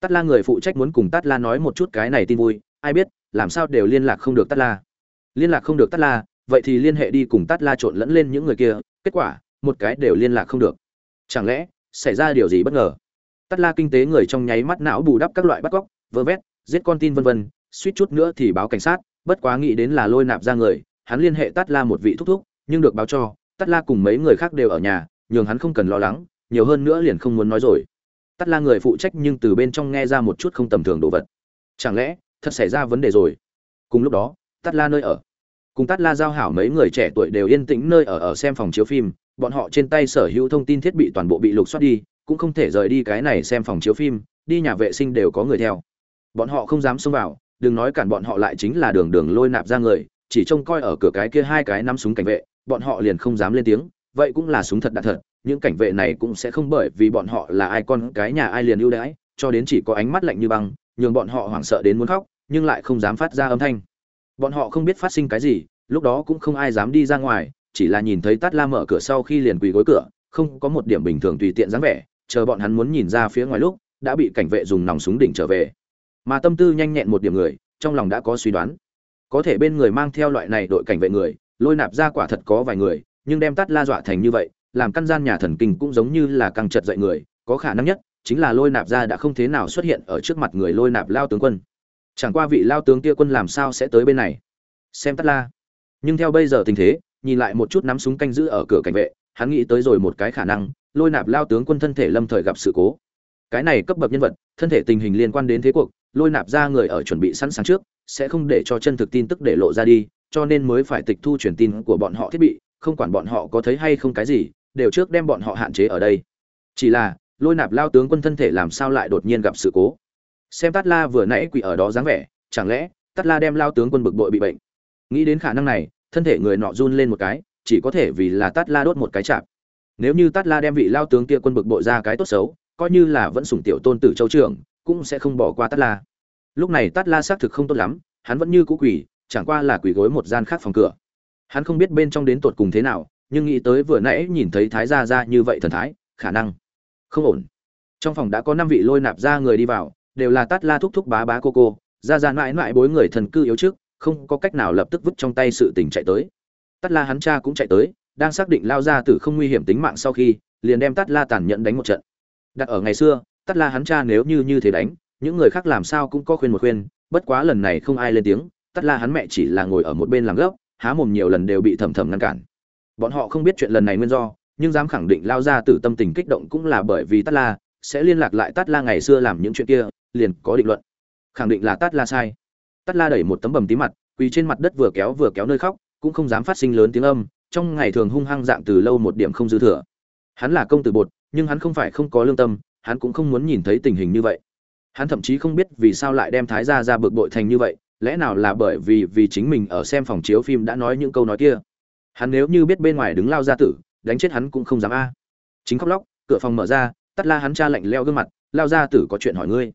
Tắt la người phụ trách muốn cùng tắt la nói một chút cái này tin vui, ai biết, làm sao đều liên lạc không được tắt la. Liên lạc không được tắt la, vậy thì liên hệ đi cùng tắt la trộn lẫn lên những người kia, kết quả, một cái đều liên lạc không được. Chẳng lẽ xảy ra điều gì bất ngờ. Tắt la kinh tế người trong nháy mắt não bù đắp các loại bắt cóc, vơ vét, giết con tin vân vân, suýt chút nữa thì báo cảnh sát, bất quá nghĩ đến là lôi nạp ra người, hắn liên hệ tắt la một vị thúc thúc, nhưng được báo cho tắt la cùng mấy người khác đều ở nhà, nhường hắn không cần lo lắng, nhiều hơn nữa liền không muốn nói rồi. Tắt la người phụ trách nhưng từ bên trong nghe ra một chút không tầm thường đồ vật. Chẳng lẽ, thật xảy ra vấn đề rồi? Cùng lúc đó tắt la nơi ở. Cùng tắt la giao hảo mấy người trẻ tuổi đều yên tĩnh nơi ở ở xem phòng chiếu phim bọn họ trên tay sở hữu thông tin thiết bị toàn bộ bị lục soát đi, cũng không thể rời đi cái này xem phòng chiếu phim, đi nhà vệ sinh đều có người theo. Bọn họ không dám xông vào, đừng nói cản bọn họ lại chính là đường đường lôi nạp ra người, chỉ trông coi ở cửa cái kia hai cái nắm súng cảnh vệ, bọn họ liền không dám lên tiếng, vậy cũng là súng thật đạn thật, những cảnh vệ này cũng sẽ không bởi vì bọn họ là ai con, cái nhà ai liền ưu đãi, cho đến chỉ có ánh mắt lạnh như băng, nhường bọn họ hoảng sợ đến muốn khóc, nhưng lại không dám phát ra âm thanh. Bọn họ không biết phát sinh cái gì, lúc đó cũng không ai dám đi ra ngoài chỉ là nhìn thấy tát la mở cửa sau khi liền quỳ gối cửa, không có một điểm bình thường tùy tiện dáng vẻ, chờ bọn hắn muốn nhìn ra phía ngoài lúc, đã bị cảnh vệ dùng nòng súng đỉnh trở về. Mà tâm tư nhanh nhẹn một điểm người, trong lòng đã có suy đoán. Có thể bên người mang theo loại này đội cảnh vệ người, lôi nạp ra quả thật có vài người, nhưng đem tát la dọa thành như vậy, làm căn gian nhà thần kinh cũng giống như là căng chật dậy người, có khả năng nhất chính là lôi nạp ra đã không thế nào xuất hiện ở trước mặt người lôi nạp lao tướng quân. Chẳng qua vị lao tướng kia quân làm sao sẽ tới bên này? Xem tát la. Nhưng theo bây giờ tình thế nhìn lại một chút nắm súng canh giữ ở cửa cảnh vệ, hắn nghĩ tới rồi một cái khả năng, lôi nạp lao tướng quân thân thể lâm thời gặp sự cố. Cái này cấp bậc nhân vật, thân thể tình hình liên quan đến thế cuộc, lôi nạp ra người ở chuẩn bị sẵn sàng trước, sẽ không để cho chân thực tin tức để lộ ra đi, cho nên mới phải tịch thu truyền tin của bọn họ thiết bị, không quản bọn họ có thấy hay không cái gì, đều trước đem bọn họ hạn chế ở đây. Chỉ là, lôi nạp lao tướng quân thân thể làm sao lại đột nhiên gặp sự cố? Xem tát la vừa nãy quỷ ở đó dáng vẻ, chẳng lẽ tát la đem lao tướng quân bực bội bị bệnh? Nghĩ đến khả năng này thân thể người nọ run lên một cái, chỉ có thể vì là tát la đốt một cái chạp nếu như tát la đem vị lao tướng kia quân bực bội ra cái tốt xấu, coi như là vẫn sủng tiểu tôn tử châu trưởng, cũng sẽ không bỏ qua tát la. Lúc này tát la xác thực không tốt lắm, hắn vẫn như cũ quỷ chẳng qua là quỷ gối một gian khác phòng cửa. Hắn không biết bên trong đến tột cùng thế nào, nhưng nghĩ tới vừa nãy nhìn thấy thái gia ra như vậy thần thái, khả năng không ổn. Trong phòng đã có năm vị lôi nạp ra người đi vào, đều là tát la thúc thúc bá bá cô cô, ra ra mãi mãi bối người thần cư yếu trước không có cách nào lập tức vứt trong tay sự tình chạy tới. Tắt la hắn cha cũng chạy tới, đang xác định lao ra tử không nguy hiểm tính mạng sau khi, liền đem tắt la tàn nhẫn đánh một trận. Đặt ở ngày xưa tắt la hắn cha nếu như như thế đánh, những người khác làm sao cũng có khuyên một khuyên, bất quá lần này không ai lên tiếng tắt la hắn mẹ chỉ là ngồi ở một bên làm gốc há mồm nhiều lần đều bị thầm thầm ngăn cản. Bọn họ không biết chuyện lần này nguyên do, nhưng dám khẳng định lao ra tử tâm tình kích động cũng là bởi vì tát la sẽ liên lạc lại tát la ngày xưa làm những chuyện kia, liền có định luận. Khẳng định là tát la sai tắt la đẩy một tấm bầm tí mặt, quỳ trên mặt đất vừa kéo vừa kéo nơi khóc, cũng không dám phát sinh lớn tiếng âm, trong ngày thường hung hăng dạng từ lâu một điểm không dư thừa. Hắn là công tử bột, nhưng hắn không phải không có lương tâm, hắn cũng không muốn nhìn thấy tình hình như vậy. Hắn thậm chí không biết vì sao lại đem thái gia ra bực bội thành như vậy, lẽ nào là bởi vì vì chính mình ở xem phòng chiếu phim đã nói những câu nói kia. Hắn nếu như biết bên ngoài đứng lao ra tử, đánh chết hắn cũng không dám a. Chính khóc lóc, cửa phòng mở ra, tắt la hắn cha lạnh leo gương mặt, lao ra tử có chuyện hỏi ngươi.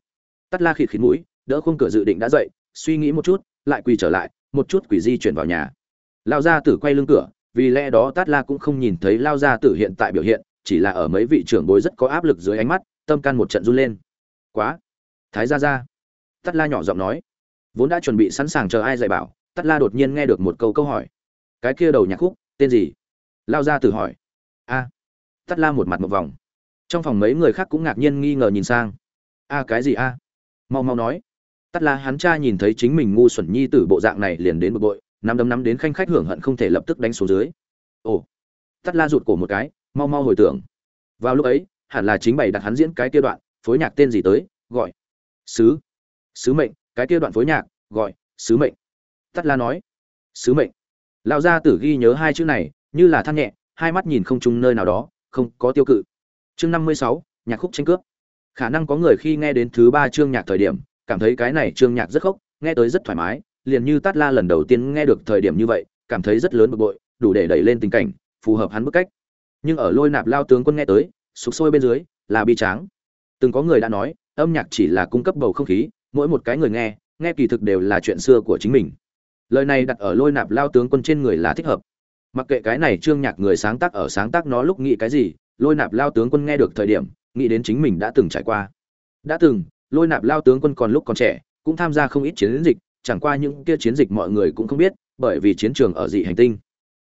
Tắt la khịt khịt mũi, đỡ khung cửa dự định đã dậy suy nghĩ một chút, lại quỳ trở lại, một chút quỷ di chuyển vào nhà. Lao gia tử quay lưng cửa, vì lẽ đó tát la cũng không nhìn thấy lao gia tử hiện tại biểu hiện, chỉ là ở mấy vị trưởng bối rất có áp lực dưới ánh mắt, tâm can một trận run lên. Quá! Thái gia gia! Tát la nhỏ giọng nói. Vốn đã chuẩn bị sẵn sàng chờ ai dạy bảo, tát la đột nhiên nghe được một câu câu hỏi. Cái kia đầu nhạc khúc, tên gì? Lao gia tử hỏi. A. Tát la một mặt một vòng. Trong phòng mấy người khác cũng ngạc nhiên nghi ngờ nhìn sang. A cái gì a? Mau mau nói tắt là hắn cha nhìn thấy chính mình ngu xuẩn nhi tử bộ dạng này liền đến bực bội, nắm đấm nắm đến khanh khách hưởng hận không thể lập tức đánh xuống dưới. Ồ tắt la rụt cổ một cái, mau mau hồi tưởng. Vào lúc ấy, hẳn là chính bày đặt hắn diễn cái kia đoạn, phối nhạc tên gì tới, gọi. Sứ. Sứ mệnh, cái kia đoạn phối nhạc, gọi, sứ mệnh. Tắt la nói. Sứ mệnh. Lão gia tử ghi nhớ hai chữ này, như là than nhẹ, hai mắt nhìn không chung nơi nào đó, không có tiêu cự. Chương năm mươi sáu, nhạc khúc tranh cướp. Khả năng có người khi nghe đến thứ ba chương nhạc thời điểm cảm thấy cái này trương nhạc rất khốc nghe tới rất thoải mái, liền như tát la lần đầu tiên nghe được thời điểm như vậy, cảm thấy rất lớn bực bội, đủ để đẩy lên tình cảnh, phù hợp hắn bức cách. Nhưng ở lôi nạp lao tướng quân nghe tới sụp sôi bên dưới, là bi tráng. Từng có người đã nói, âm nhạc chỉ là cung cấp bầu không khí, mỗi một cái người nghe nghe kỳ thực đều là chuyện xưa của chính mình. Lời này đặt ở lôi nạp lao tướng quân trên người là thích hợp. Mặc kệ cái này trương nhạc người sáng tác ở sáng tác nó lúc nghĩ cái gì, lôi nạp lao tướng quân nghe được thời điểm, nghĩ đến chính mình đã từng trải qua. Đã từng lôi nạp lao tướng quân còn lúc còn trẻ, cũng tham gia không ít chiến dịch, chẳng qua những kia chiến dịch mọi người cũng không biết, bởi vì chiến trường ở dị hành tinh.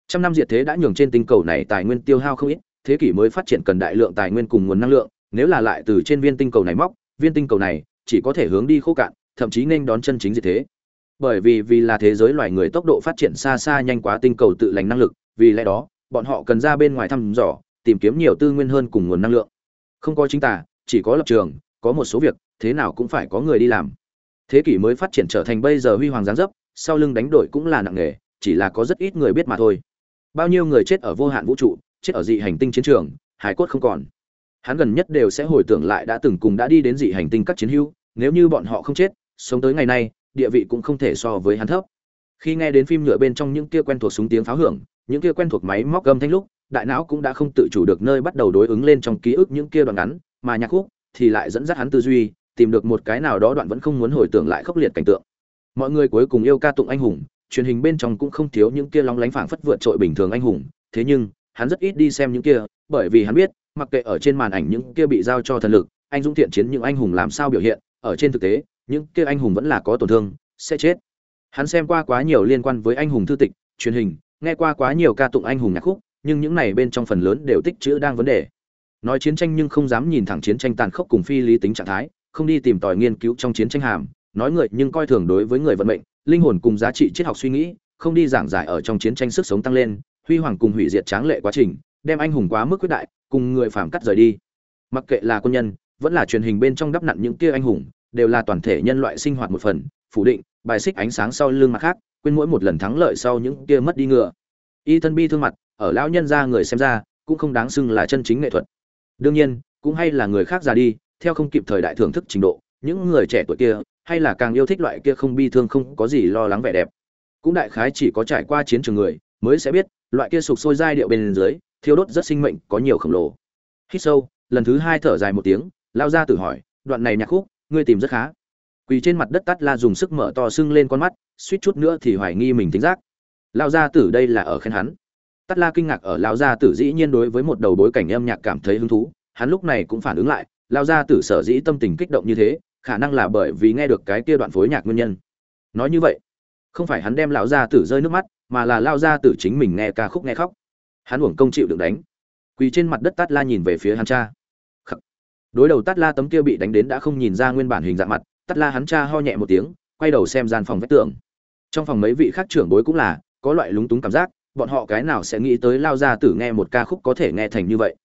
Trăm năm diệt thế đã nhường trên tinh cầu này tài nguyên tiêu hao không ít, thế kỷ mới phát triển cần đại lượng tài nguyên cùng nguồn năng lượng, nếu là lại từ trên viên tinh cầu này móc, viên tinh cầu này chỉ có thể hướng đi khô cạn, thậm chí nên đón chân chính diệt thế. Bởi vì vì là thế giới loài người tốc độ phát triển xa xa nhanh quá tinh cầu tự lành năng lực, vì lẽ đó, bọn họ cần ra bên ngoài thăm dò, tìm kiếm nhiều tư nguyên hơn cùng nguồn năng lượng. Không có chính tả chỉ có lập trường, có một số việc thế nào cũng phải có người đi làm. Thế kỷ mới phát triển trở thành bây giờ huy hoàng giáng dấp sau lưng đánh đổi cũng là nặng nghề, chỉ là có rất ít người biết mà thôi. Bao nhiêu người chết ở vô hạn vũ trụ chết ở dị hành tinh chiến trường hải cốt không còn. Hắn gần nhất đều sẽ hồi tưởng lại đã từng cùng đã đi đến dị hành tinh các chiến hữu nếu như bọn họ không chết sống tới ngày nay địa vị cũng không thể so với hắn thấp. Khi nghe đến phim nhựa bên trong những kia quen thuộc súng tiếng pháo hưởng những kia quen thuộc máy móc gầm thanh lúc đại não cũng đã không tự chủ được nơi bắt đầu đối ứng lên trong ký ức những kia đoạn ngắn mà nhạc khúc thì lại dẫn dắt hắn tư duy tìm được một cái nào đó đoạn vẫn không muốn hồi tưởng lại khốc liệt cảnh tượng. Mọi người cuối cùng yêu ca tụng anh hùng, truyền hình bên trong cũng không thiếu những kia long lánh phảng phất vượt trội bình thường anh hùng, thế nhưng, hắn rất ít đi xem những kia, bởi vì hắn biết, mặc kệ ở trên màn ảnh những kia bị giao cho thần lực, anh dũng thiện chiến những anh hùng làm sao biểu hiện, ở trên thực tế, những kia anh hùng vẫn là có tổn thương, sẽ chết. Hắn xem qua quá nhiều liên quan với anh hùng thư tịch, truyền hình, nghe qua quá nhiều ca tụng anh hùng nhạc khúc, nhưng những này bên trong phần lớn đều tích chữ đang vấn đề. Nói chiến tranh nhưng không dám nhìn thẳng chiến tranh tàn khốc cùng phi lý tính trạng thái không đi tìm tòi nghiên cứu trong chiến tranh hàm, nói người nhưng coi thường đối với người vận mệnh, linh hồn cùng giá trị triết học suy nghĩ, không đi giảng giải ở trong chiến tranh sức sống tăng lên, huy hoàng cùng hủy diệt tráng lệ quá trình, đem anh hùng quá mức quyết đại, cùng người phàm cắt rời đi. Mặc kệ là quân nhân, vẫn là truyền hình bên trong đắp nặn những kia anh hùng, đều là toàn thể nhân loại sinh hoạt một phần, phủ định, bài xích ánh sáng sau lưng mặt khác, quên mỗi một lần thắng lợi sau những kia mất đi ngựa. Y thân bi thương mặt, ở lão nhân ra người xem ra, cũng không đáng xưng là chân chính nghệ thuật. Đương nhiên, cũng hay là người khác già đi theo không kịp thời đại thưởng thức trình độ, những người trẻ tuổi kia, hay là càng yêu thích loại kia không bi thương không có gì lo lắng vẻ đẹp. Cũng đại khái chỉ có trải qua chiến trường người mới sẽ biết, loại kia sục sôi giai điệu bên dưới, thiêu đốt rất sinh mệnh có nhiều khổng lồ. Hít sâu, lần thứ hai thở dài một tiếng, lao ra tự hỏi, đoạn này nhạc khúc, ngươi tìm rất khá. Quỳ trên mặt đất tắt la dùng sức mở to sưng lên con mắt, suýt chút nữa thì hoài nghi mình tính giác. Lao gia tử đây là ở khen hắn. Tắt la kinh ngạc ở lao gia tử dĩ nhiên đối với một đầu bối cảnh âm nhạc cảm thấy hứng thú, hắn lúc này cũng phản ứng lại lao gia tử sở dĩ tâm tình kích động như thế, khả năng là bởi vì nghe được cái kia đoạn phối nhạc nguyên nhân. Nói như vậy, không phải hắn đem lão gia tử rơi nước mắt, mà là lao gia tử chính mình nghe ca khúc nghe khóc. Hắn uổng công chịu đựng đánh. Quỳ trên mặt đất tát la nhìn về phía hắn cha. Khắc. đối đầu tát la tấm kia bị đánh đến đã không nhìn ra nguyên bản hình dạng mặt, tát la hắn cha ho nhẹ một tiếng, quay đầu xem gian phòng vách tường. Trong phòng mấy vị khác trưởng bối cũng là, có loại lúng túng cảm giác, bọn họ cái nào sẽ nghĩ tới lao gia tử nghe một ca khúc có thể nghe thành như vậy.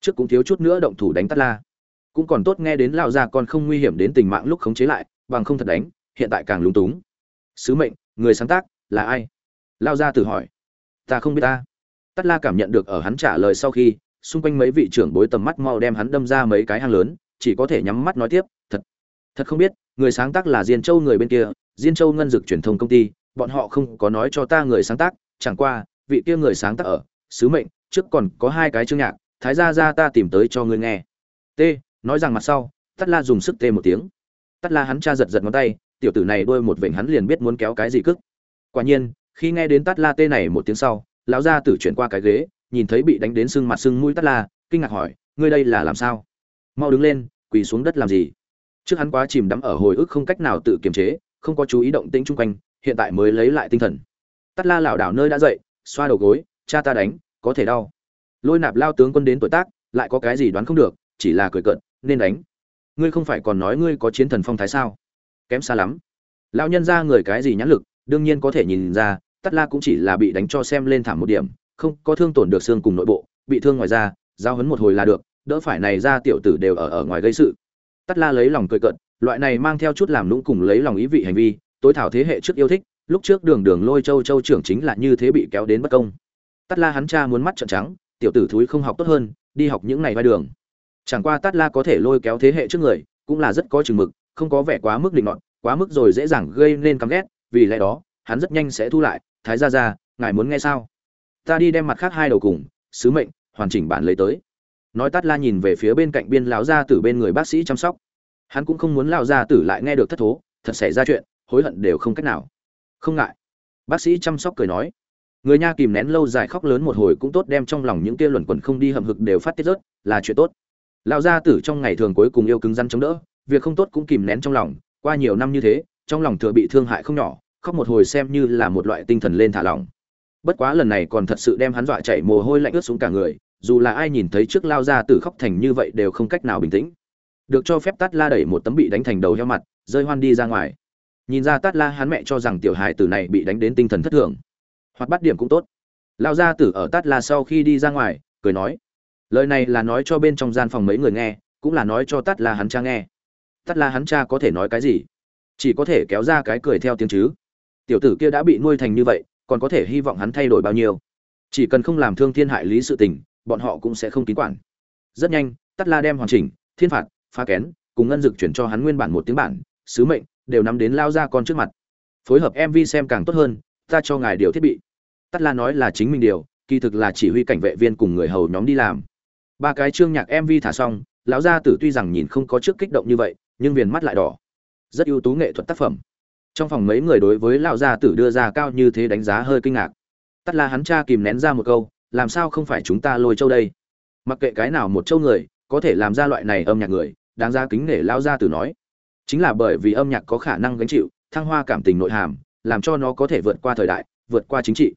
Trước cũng thiếu chút nữa động thủ đánh tát la cũng còn tốt nghe đến lão già còn không nguy hiểm đến tình mạng lúc khống chế lại, bằng không thật đánh, hiện tại càng lúng túng. Sứ mệnh, người sáng tác, là ai? Lao già tự hỏi. Ta không biết ta. Tất la cảm nhận được ở hắn trả lời sau khi, xung quanh mấy vị trưởng bối tầm mắt mau đem hắn đâm ra mấy cái hang lớn, chỉ có thể nhắm mắt nói tiếp, thật thật không biết, người sáng tác là diên châu người bên kia, diên châu ngân dực truyền thông công ty, bọn họ không có nói cho ta người sáng tác, chẳng qua, vị kia người sáng tác ở, sứ mệnh, trước còn có hai cái chương nhạc, thái gia gia ta tìm tới cho ngươi nghe. T nói rằng mặt sau tắt la dùng sức tê một tiếng. Tắt la hắn cha giật giật ngón tay, tiểu tử này đôi một vểnh hắn liền biết muốn kéo cái gì cức. Quả nhiên, khi nghe đến tắt la tê này một tiếng sau, lão gia tử chuyển qua cái ghế, nhìn thấy bị đánh đến sưng mặt sưng mũi tắt la, kinh ngạc hỏi, ngươi đây là làm sao? Mau đứng lên, quỳ xuống đất làm gì? Trước hắn quá chìm đắm ở hồi ức không cách nào tự kiềm chế, không có chú ý động tĩnh chung quanh, hiện tại mới lấy lại tinh thần. Tắt la lảo đảo nơi đã dậy, xoa đầu gối, cha ta đánh, có thể đau. Lôi nạp lao tướng quân đến tuổi tác, lại có cái gì đoán không được, chỉ là cười cợt nên đánh. Ngươi không phải còn nói ngươi có chiến thần phong thái sao? Kém xa lắm. Lão nhân ra người cái gì nhãn lực, đương nhiên có thể nhìn ra tắt la cũng chỉ là bị đánh cho xem lên thảm một điểm, không, có thương tổn được xương cùng nội bộ, bị thương ngoài ra giao hấn một hồi là được, đỡ phải này ra tiểu tử đều ở ở ngoài gây sự. Tắt la lấy lòng cười cận loại này mang theo chút làm lũng cùng lấy lòng ý vị hành vi, tối thảo thế hệ trước yêu thích, lúc trước đường đường lôi châu châu trưởng chính là như thế bị kéo đến bất công. Tắt la hắn cha muốn mắt trợn trắng, tiểu tử thúi không học tốt hơn, đi học những này vai đường chẳng qua tát la có thể lôi kéo thế hệ trước người, cũng là rất có chừng mực, không có vẻ quá mức định nọt, quá mức rồi dễ dàng gây nên căm ghét, vì lẽ đó, hắn rất nhanh sẽ thu lại. Thái ra ra ngài muốn nghe sao? Ta đi đem mặt khác hai đầu cùng, sứ mệnh, hoàn chỉnh bản lấy tới. Nói tát la nhìn về phía bên cạnh biên lão gia tử bên người bác sĩ chăm sóc. Hắn cũng không muốn lão gia tử lại nghe được thất thố, thật xảy ra chuyện, hối hận đều không cách nào. Không ngại. Bác sĩ chăm sóc cười nói. Người nha kìm nén lâu dài khóc lớn một hồi cũng tốt, đem trong lòng những kia luẩn quẩn không đi hầm hực đều phát tiết rớt, là chuyện tốt lão gia tử trong ngày thường cuối cùng yêu cứng rắn chống đỡ, việc không tốt cũng kìm nén trong lòng, qua nhiều năm như thế, trong lòng thừa bị thương hại không nhỏ, khóc một hồi xem như là một loại tinh thần lên thả lỏng. Bất quá lần này còn thật sự đem hắn dọa chạy mồ hôi lạnh ướt xuống cả người, dù là ai nhìn thấy trước lao gia tử khóc thành như vậy đều không cách nào bình tĩnh. Được cho phép tát la đẩy một tấm bị đánh thành đầu heo mặt, rơi hoan đi ra ngoài. Nhìn ra tát la hắn mẹ cho rằng tiểu hài tử này bị đánh đến tinh thần thất thường. Hoặc bắt điểm cũng tốt. Lao gia tử ở tát la sau khi đi ra ngoài, cười nói lời này là nói cho bên trong gian phòng mấy người nghe, cũng là nói cho tát là hắn cha nghe. Tát là hắn cha có thể nói cái gì? Chỉ có thể kéo ra cái cười theo tiếng chứ. Tiểu tử kia đã bị nuôi thành như vậy, còn có thể hy vọng hắn thay đổi bao nhiêu? Chỉ cần không làm thương thiên hại lý sự tình, bọn họ cũng sẽ không kín quản. Rất nhanh, tát la đem hoàn chỉnh, thiên phạt, phá kén, cùng ngân dực chuyển cho hắn nguyên bản một tiếng bản, sứ mệnh, đều nắm đến lao ra con trước mặt. Phối hợp mv xem càng tốt hơn, ta cho ngài điều thiết bị. Tắt la nói là chính mình điều, kỳ thực là chỉ huy cảnh vệ viên cùng người hầu nhóm đi làm ba cái chương nhạc mv thả xong, lão gia tử tuy rằng nhìn không có trước kích động như vậy, nhưng viền mắt lại đỏ. Rất ưu tú nghệ thuật tác phẩm. Trong phòng mấy người đối với lão gia tử đưa ra cao như thế đánh giá hơi kinh ngạc. Tắt là hắn cha kìm nén ra một câu, làm sao không phải chúng ta lôi châu đây? Mặc kệ cái nào một châu người, có thể làm ra loại này âm nhạc người, đáng ra kính nể lão gia tử nói. Chính là bởi vì âm nhạc có khả năng gánh chịu, thăng hoa cảm tình nội hàm, làm cho nó có thể vượt qua thời đại, vượt qua chính trị.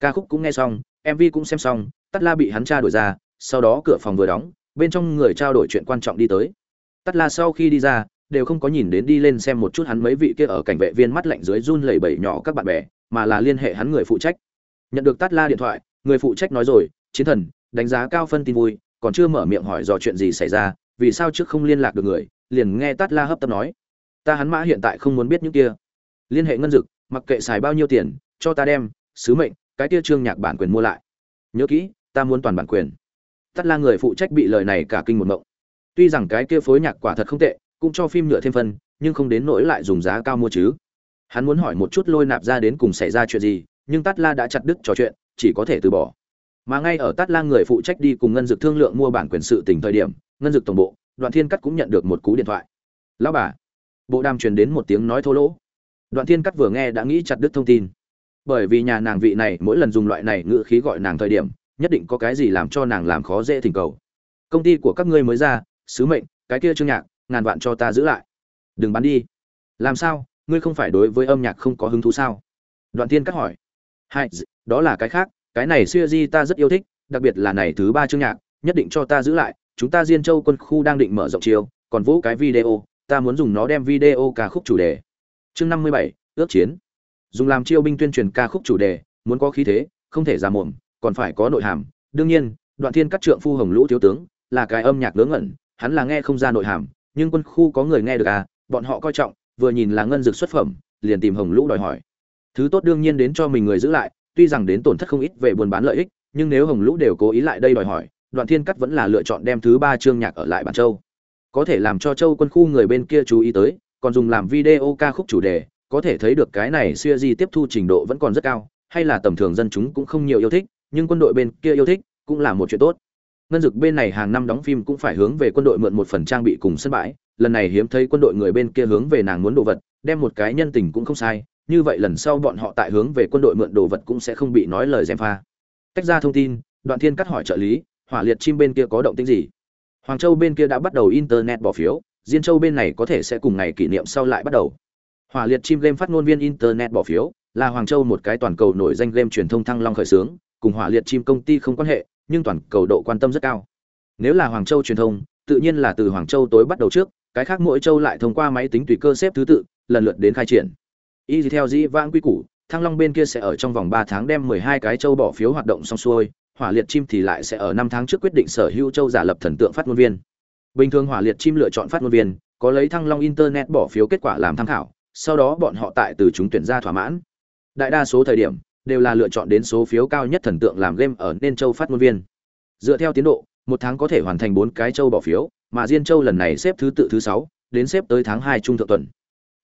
Ca khúc cũng nghe xong mv cũng xem xong tắt la bị hắn cha đổi ra sau đó cửa phòng vừa đóng, bên trong người trao đổi chuyện quan trọng đi tới. Tắt la sau khi đi ra, đều không có nhìn đến đi lên xem một chút hắn mấy vị kia ở cảnh vệ viên mắt lạnh dưới run lẩy bẩy nhỏ các bạn bè, mà là liên hệ hắn người phụ trách. Nhận được tắt la điện thoại, người phụ trách nói rồi, chiến thần, đánh giá cao phân tin vui, còn chưa mở miệng hỏi dò chuyện gì xảy ra, vì sao trước không liên lạc được người? Liền nghe tát la hấp tấp nói, ta hắn mã hiện tại không muốn biết những kia. Liên hệ ngân dực, mặc kệ xài bao nhiêu tiền, cho ta đem, sứ mệnh, cái kia trương nhạc bản quyền mua lại. Nhớ kỹ, ta muốn toàn bản quyền tát la người phụ trách bị lời này cả kinh một mộng. Tuy rằng cái kia phối nhạc quả thật không tệ, cũng cho phim nhựa thêm phân, nhưng không đến nỗi lại dùng giá cao mua chứ. Hắn muốn hỏi một chút lôi nạp ra đến cùng xảy ra chuyện gì, nhưng tát la đã chặt đứt trò chuyện, chỉ có thể từ bỏ. Mà ngay ở tát la người phụ trách đi cùng ngân dực thương lượng mua bản quyền sự tình thời điểm, ngân dực tổng bộ, đoạn thiên cắt cũng nhận được một cú điện thoại. Lão bà. Bộ đàm truyền đến một tiếng nói thô lỗ. Đoạn thiên cắt vừa nghe đã nghĩ chặt đứt thông tin. Bởi vì nhà nàng vị này, mỗi lần dùng loại này ngữ khí gọi nàng thời điểm nhất định có cái gì làm cho nàng làm khó dễ thỉnh cầu. Công ty của các ngươi mới ra, sứ mệnh, cái kia chương nhạc, ngàn vạn cho ta giữ lại. Đừng bán đi. Làm sao? Ngươi không phải đối với âm nhạc không có hứng thú sao? Đoạn tiên cắt hỏi. Hai đó là cái khác, cái này siêu di ta rất yêu thích, đặc biệt là này thứ ba chương nhạc, nhất định cho ta giữ lại, chúng ta diên châu quân khu đang định mở rộng chiều còn vũ cái video, ta muốn dùng nó đem video ca khúc chủ đề. Chương năm mươi bảy, ước chiến. Dùng làm chiêu binh tuyên truyền ca khúc chủ đề, muốn có khí thế, không thể ra mồm còn phải có nội hàm. Đương nhiên, đoạn thiên cắt trượng phu hồng lũ thiếu tướng là cái âm nhạc ngớ ngẩn, hắn là nghe không ra nội hàm, nhưng quân khu có người nghe được à bọn họ coi trọng, vừa nhìn là ngân dược xuất phẩm, liền tìm hồng lũ đòi hỏi. Thứ tốt đương nhiên đến cho mình người giữ lại, tuy rằng đến tổn thất không ít về buôn bán lợi ích, nhưng nếu hồng lũ đều cố ý lại đây đòi hỏi, đoạn thiên cắt vẫn là lựa chọn đem thứ ba chương nhạc ở lại bản châu. Có thể làm cho châu quân khu người bên kia chú ý tới, còn dùng làm video ca khúc chủ đề, có thể thấy được cái này xuya di tiếp thu trình độ vẫn còn rất cao, hay là tầm thường dân chúng cũng không nhiều yêu thích nhưng quân đội bên kia yêu thích cũng là một chuyện tốt. Ngân dực bên này hàng năm đóng phim cũng phải hướng về quân đội mượn một phần trang bị cùng sân bãi. Lần này hiếm thấy quân đội người bên kia hướng về nàng muốn đồ vật, đem một cái nhân tình cũng không sai. Như vậy lần sau bọn họ tại hướng về quân đội mượn đồ vật cũng sẽ không bị nói lời dèm pha. Tách ra thông tin, đoạn thiên cắt hỏi trợ lý, hỏa liệt chim bên kia có động tĩnh gì? Hoàng châu bên kia đã bắt đầu internet bỏ phiếu, diên châu bên này có thể sẽ cùng ngày kỷ niệm sau lại bắt đầu. Hỏa liệt chim game phát ngôn viên internet bỏ phiếu, là hoàng châu một cái toàn cầu nổi danh game truyền thông thăng long khởi xướng cùng hỏa liệt chim công ty không quan hệ, nhưng toàn cầu độ quan tâm rất cao. Nếu là hoàng châu truyền thông, tự nhiên là từ hoàng châu tối bắt đầu trước, cái khác mỗi châu lại thông qua máy tính tùy cơ xếp thứ tự, lần lượt đến khai triển. Y theo dĩ vãng quy củ, thăng long bên kia sẽ ở trong vòng ba tháng đem mười hai cái châu bỏ phiếu hoạt động xong xuôi, hỏa liệt chim thì lại sẽ ở năm tháng trước quyết định sở hữu châu giả lập thần tượng phát ngôn viên. Bình thường hỏa liệt chim lựa chọn phát ngôn viên, có lấy thăng long internet bỏ phiếu kết quả làm tham khảo, sau đó bọn họ tại từ chúng tuyển ra thỏa mãn. Đại đa số thời điểm đều là lựa chọn đến số phiếu cao nhất thần tượng làm game ở nên châu phát ngôn viên. Dựa theo tiến độ, một tháng có thể hoàn thành bốn cái châu bỏ phiếu, mà diên châu lần này xếp thứ tự thứ sáu, đến xếp tới tháng hai trung thượng tuần.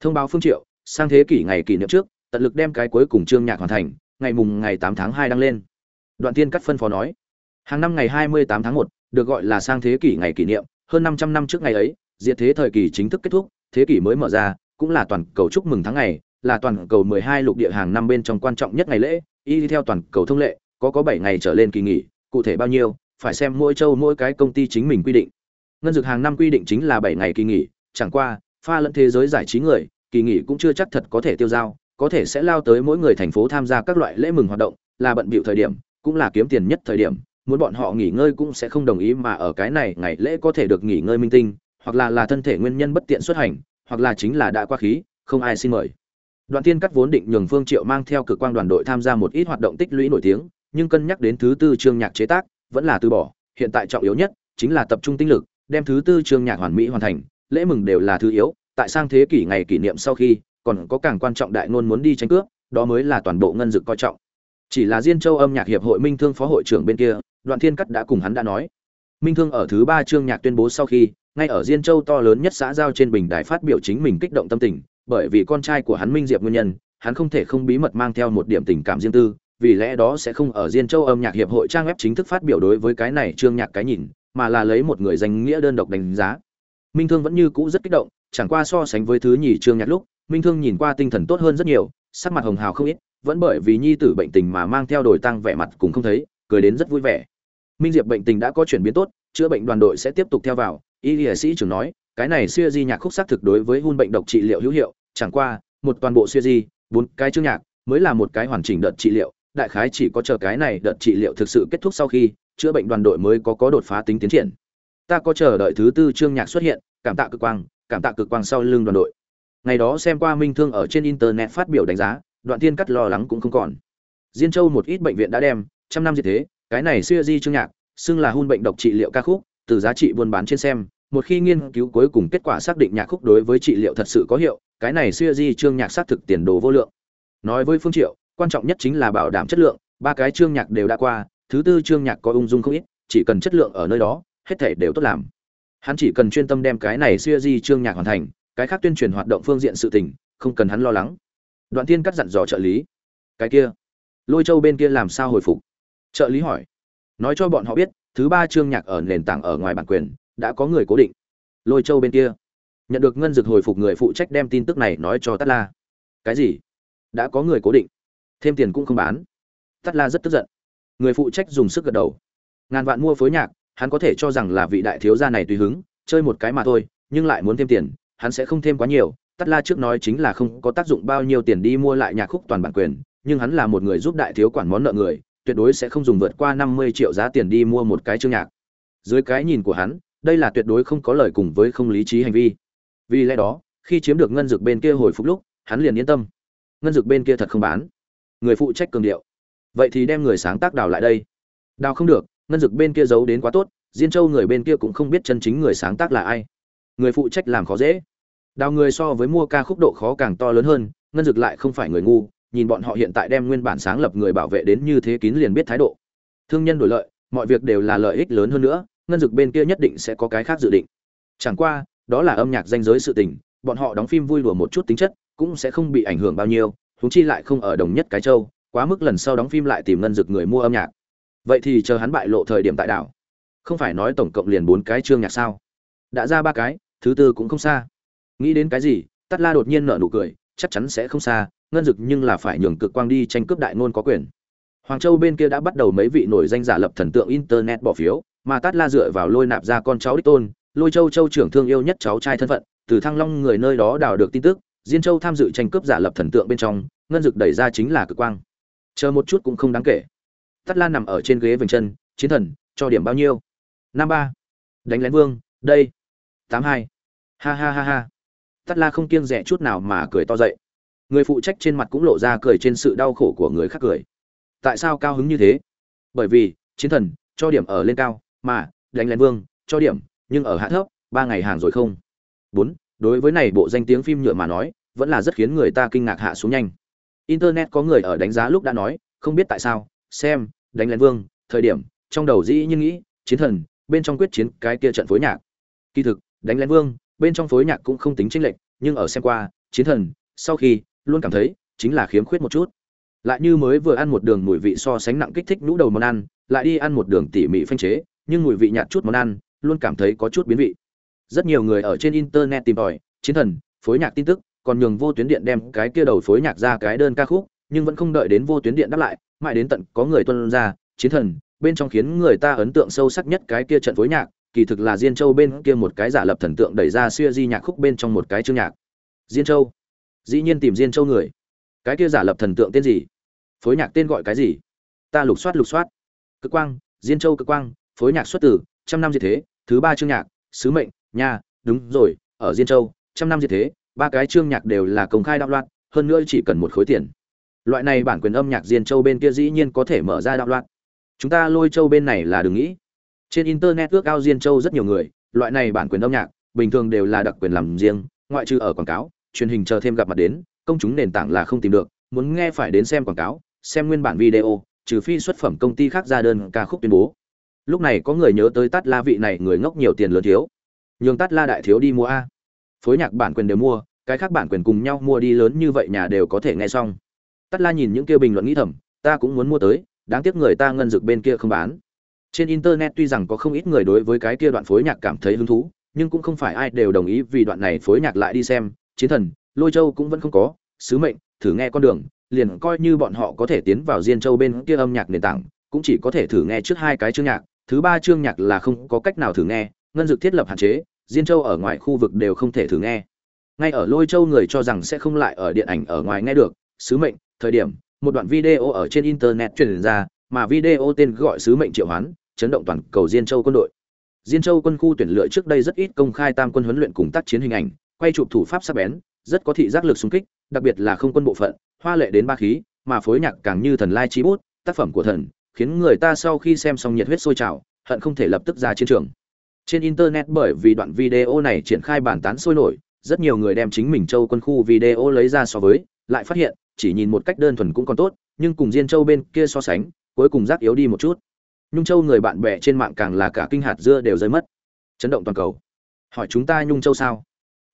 Thông báo phương triệu, sang thế kỷ ngày kỷ niệm trước, tận lực đem cái cuối cùng chương nhạc hoàn thành, ngày mùng ngày tám tháng hai đăng lên. Đoạn tiên cắt phân phó nói, hàng năm ngày hai mươi tám tháng một, được gọi là sang thế kỷ ngày kỷ niệm, hơn năm trăm năm trước ngày ấy, diệt thế thời kỳ chính thức kết thúc, thế kỷ mới mở ra, cũng là toàn cầu chúc mừng tháng ngày là toàn cầu mười hai lục địa hàng năm bên trong quan trọng nhất ngày lễ, y theo toàn cầu thông lệ, có có bảy ngày trở lên kỳ nghỉ, cụ thể bao nhiêu, phải xem mỗi châu mỗi cái công ty chính mình quy định. Ngân dược hàng năm quy định chính là bảy ngày kỳ nghỉ, chẳng qua, pha lẫn thế giới giải trí người, kỳ nghỉ cũng chưa chắc thật có thể tiêu dao, có thể sẽ lao tới mỗi người thành phố tham gia các loại lễ mừng hoạt động, là bận bịu thời điểm, cũng là kiếm tiền nhất thời điểm, muốn bọn họ nghỉ ngơi cũng sẽ không đồng ý mà ở cái này ngày lễ có thể được nghỉ ngơi minh tinh, hoặc là là thân thể nguyên nhân bất tiện xuất hành, hoặc là chính là đã qua khí, không ai xin mời. Đoạn Thiên cắt vốn định nhường Phương Triệu mang theo cực quang đoàn đội tham gia một ít hoạt động tích lũy nổi tiếng, nhưng cân nhắc đến thứ tư chương nhạc chế tác, vẫn là từ bỏ, hiện tại trọng yếu nhất chính là tập trung tinh lực, đem thứ tư chương nhạc hoàn mỹ hoàn thành, lễ mừng đều là thứ yếu, tại sang thế kỷ ngày kỷ niệm sau khi, còn có càng quan trọng đại ngôn muốn đi tranh cướp, đó mới là toàn bộ ngân dực coi trọng. Chỉ là Diên Châu âm nhạc hiệp hội Minh Thương phó hội trưởng bên kia, Đoạn Thiên Cắt đã cùng hắn đã nói. Minh Thương ở thứ ba chương nhạc tuyên bố sau khi, ngay ở Diên Châu to lớn nhất xã giao trên bình đài phát biểu chính mình kích động tâm tình, bởi vì con trai của hắn Minh Diệp nguyên nhân, hắn không thể không bí mật mang theo một điểm tình cảm riêng tư, vì lẽ đó sẽ không ở Diên Châu âm nhạc hiệp hội trang web chính thức phát biểu đối với cái này chương nhạc cái nhìn, mà là lấy một người danh nghĩa đơn độc đánh giá. Minh Thương vẫn như cũ rất kích động, chẳng qua so sánh với thứ nhì chương nhạc lúc, Minh Thương nhìn qua tinh thần tốt hơn rất nhiều, sắc mặt hồng hào không ít, vẫn bởi vì nhi tử bệnh tình mà mang theo đổi tăng vẻ mặt cũng không thấy, cười đến rất vui vẻ. Minh Diệp bệnh tình đã có chuyển biến tốt, chữa bệnh đoàn đội sẽ tiếp tục theo vào, y y sĩ trưởng nói, cái này xưa di nhạc khúc xác thực đối với hun bệnh độc trị liệu hữu hiệu, chẳng qua, một toàn bộ xưa di, bốn cái chương nhạc mới là một cái hoàn chỉnh đợt trị liệu, đại khái chỉ có chờ cái này đợt trị liệu thực sự kết thúc sau khi, chữa bệnh đoàn đội mới có có đột phá tính tiến triển. Ta có chờ đợi thứ tư chương nhạc xuất hiện, cảm tạ cực quang, cảm tạ cực quang sau lưng đoàn đội. Ngày đó xem qua minh thương ở trên internet phát biểu đánh giá, đoạn tiên cắt lo lắng cũng không còn. Diên châu một ít bệnh viện đã đem, trăm năm như thế, cái này xưa di chương nhạc, xưng là hun bệnh độc trị liệu ca khúc, từ giá trị buôn bán trên xem một khi nghiên cứu cuối cùng kết quả xác định nhạc khúc đối với trị liệu thật sự có hiệu, cái này siêu di chương nhạc xác thực tiền đồ vô lượng. Nói với phương triệu, quan trọng nhất chính là bảo đảm chất lượng, ba cái chương nhạc đều đã qua, thứ tư chương nhạc có ung dung không ít, chỉ cần chất lượng ở nơi đó, hết thể đều tốt làm. Hắn chỉ cần chuyên tâm đem cái này siêu di chương nhạc hoàn thành, cái khác tuyên truyền hoạt động phương diện sự tình, không cần hắn lo lắng. Đoạn tiên cắt dặn dò trợ lý. Cái kia, lôi châu bên kia làm sao hồi phục? Trợ lý hỏi. Nói cho bọn họ biết, thứ ba chương nhạc ở nền tảng ở ngoài bản quyền đã có người cố định. Lôi châu bên kia. Nhận được ngân dược hồi phục người phụ trách đem tin tức này nói cho tát la. Cái gì? Đã có người cố định. Thêm tiền cũng không bán. Tát la rất tức giận. Người phụ trách dùng sức gật đầu. Ngàn vạn mua phối nhạc, hắn có thể cho rằng là vị đại thiếu gia này tùy hứng, chơi một cái mà thôi, nhưng lại muốn thêm tiền, hắn sẽ không thêm quá nhiều. Tát la trước nói chính là không có tác dụng bao nhiêu tiền đi mua lại nhạc khúc toàn bản quyền, nhưng hắn là một người giúp đại thiếu quản món nợ người, tuyệt đối sẽ không dùng vượt qua năm mươi triệu giá tiền đi mua một cái chương nhạc. Dưới cái nhìn của hắn đây là tuyệt đối không có lời cùng với không lý trí hành vi. Vì lẽ đó, khi chiếm được ngân dược bên kia hồi phục lúc, hắn liền yên tâm. Ngân dược bên kia thật không bán. Người phụ trách cường điệu. Vậy thì đem người sáng tác đào lại đây. Đào không được, ngân dược bên kia giấu đến quá tốt, diên châu người bên kia cũng không biết chân chính người sáng tác là ai. Người phụ trách làm khó dễ. Đào người so với mua ca khúc độ khó càng to lớn hơn, ngân dược lại không phải người ngu, nhìn bọn họ hiện tại đem nguyên bản sáng lập người bảo vệ đến như thế kín liền biết thái độ. Thương nhân đổi lợi, mọi việc đều là lợi ích lớn hơn nữa ngân Dực bên kia nhất định sẽ có cái khác dự định. Chẳng qua, đó là âm nhạc danh giới sự tình, bọn họ đóng phim vui đùa một chút tính chất, cũng sẽ không bị ảnh hưởng bao nhiêu, huống chi lại không ở đồng nhất cái châu, quá mức lần sau đóng phim lại tìm ngân Dực người mua âm nhạc. Vậy thì chờ hắn bại lộ thời điểm tại đảo. Không phải nói tổng cộng liền bốn cái chương nhạc sao? Đã ra ba cái, thứ tư cũng không xa. Nghĩ đến cái gì tắt la đột nhiên nở nụ cười, chắc chắn sẽ không xa, ngân dực nhưng là phải nhường cực quang đi tranh cướp đại ngôn có quyền. Hoàng châu bên kia đã bắt đầu mấy vị nổi danh giả lập thần tượng internet bỏ phiếu mà tát la dựa vào lôi nạp ra con cháu đích tôn, lôi châu châu trưởng thương yêu nhất cháu trai thân phận, từ thăng long người nơi đó đào được tin tức, diên châu tham dự tranh cướp giả lập thần tượng bên trong, ngân dực đẩy ra chính là cực quang. Chờ một chút cũng không đáng kể. Tát la nằm ở trên ghế vành chân, chiến thần, cho điểm bao nhiêu? Năm ba. Đánh lén vương, đây. Tám hai. Ha ha ha ha. Tát la không kiêng rẻ chút nào mà cười to dậy. Người phụ trách trên mặt cũng lộ ra cười trên sự đau khổ của người khác cười. Tại sao cao hứng như thế? Bởi vì, chiến thần, cho điểm ở lên cao mà, đánh lén vương, cho điểm, nhưng ở hạ thấp, ba ngày hàng rồi không? Bốn, đối với này bộ danh tiếng phim nhựa mà nói, vẫn là rất khiến người ta kinh ngạc hạ xuống nhanh. Internet có người ở đánh giá lúc đã nói, không biết tại sao, xem, đánh lén vương, thời điểm, trong đầu dĩ nhiên nghĩ, chiến thần, bên trong quyết chiến cái kia trận phối nhạc. Kỳ thực, đánh lén vương, bên trong phối nhạc cũng không tính chênh lệch, nhưng ở xem qua, chiến thần, sau khi, luôn cảm thấy, chính là khiếm khuyết một chút. Lại như mới vừa ăn một đường mùi vị so sánh nặng kích thích nhũ đầu món ăn, lại đi ăn một đường tỉ mỉ phanh chế nhưng mùi vị nhạt chút món ăn luôn cảm thấy có chút biến vị. Rất nhiều người ở trên internet tìm tòi, chiến thần, phối nhạc tin tức, còn nhường vô tuyến điện đem cái kia đầu phối nhạc ra cái đơn ca khúc, nhưng vẫn không đợi đến vô tuyến điện đáp lại, mãi đến tận có người tuân ra, chiến thần, bên trong khiến người ta ấn tượng sâu sắc nhất cái kia trận phối nhạc, kỳ thực là diên châu bên kia một cái giả lập thần tượng đẩy ra xuya di nhạc khúc bên trong một cái chương nhạc. Diên châu? Dĩ nhiên tìm diên châu người. Cái kia giả lập thần tượng tên gì? Phối nhạc tên gọi cái gì? Ta lục soát lục soát. Cực quang, diên châu cực quang phối nhạc xuất từ, trăm năm diệt thế, thứ ba chương nhạc, sứ mệnh, nha, đúng rồi, ở diên châu, trăm năm diệt thế, ba cái chương nhạc đều là công khai đạo loạn, hơn nữa chỉ cần một khối tiền. Loại này bản quyền âm nhạc diên châu bên kia dĩ nhiên có thể mở ra đạo loạn. Chúng ta lôi châu bên này là đừng nghĩ. Trên internet ước ao diên châu rất nhiều người, loại này bản quyền âm nhạc, bình thường đều là đặc quyền làm riêng, ngoại trừ ở quảng cáo, truyền hình chờ thêm gặp mặt đến, công chúng nền tảng là không tìm được, muốn nghe phải đến xem quảng cáo, xem nguyên bản video, trừ phi xuất phẩm công ty khác ra đơn ca khúc tuyên bố lúc này có người nhớ tới tát la vị này người ngốc nhiều tiền lớn thiếu. Nhường tát la đại thiếu đi mua a. Phối nhạc bản quyền đều mua, cái khác bản quyền cùng nhau mua đi lớn như vậy nhà đều có thể nghe xong. Tát la nhìn những kia bình luận nghĩ thầm, ta cũng muốn mua tới, đáng tiếc người ta ngân dực bên kia không bán. Trên internet tuy rằng có không ít người đối với cái kia đoạn phối nhạc cảm thấy hứng thú, nhưng cũng không phải ai đều đồng ý vì đoạn này phối nhạc lại đi xem. Chiến thần, lôi châu cũng vẫn không có, sứ mệnh, thử nghe con đường, liền coi như bọn họ có thể tiến vào diên châu bên kia âm nhạc nền tảng, cũng chỉ có thể thử nghe trước hai cái chương nhạc thứ ba chương nhạc là không có cách nào thử nghe, ngân dược thiết lập hạn chế, diên châu ở ngoài khu vực đều không thể thử nghe. Ngay ở lôi châu người cho rằng sẽ không lại ở điện ảnh ở ngoài nghe được, sứ mệnh, thời điểm, một đoạn video ở trên internet truyền ra, mà video tên gọi sứ mệnh triệu hoán, chấn động toàn cầu diên châu quân đội. Diên châu quân khu tuyển lựa trước đây rất ít công khai tam quân huấn luyện cùng tác chiến hình ảnh, quay chụp thủ pháp sắc bén, rất có thị giác lực xung kích, đặc biệt là không quân bộ phận, hoa lệ đến ba khí, mà phối nhạc càng như thần lai trí bút, tác phẩm của thần khiến người ta sau khi xem xong nhiệt huyết sôi trào, hận không thể lập tức ra chiến trường. Trên internet bởi vì đoạn video này triển khai bàn tán sôi nổi, rất nhiều người đem chính mình châu quân khu video lấy ra so với, lại phát hiện, chỉ nhìn một cách đơn thuần cũng còn tốt, nhưng cùng diên châu bên kia so sánh, cuối cùng rác yếu đi một chút. Nhung châu người bạn bè trên mạng càng là cả kinh hạt dưa đều rơi mất. Chấn động toàn cầu. Hỏi chúng ta nhung châu sao?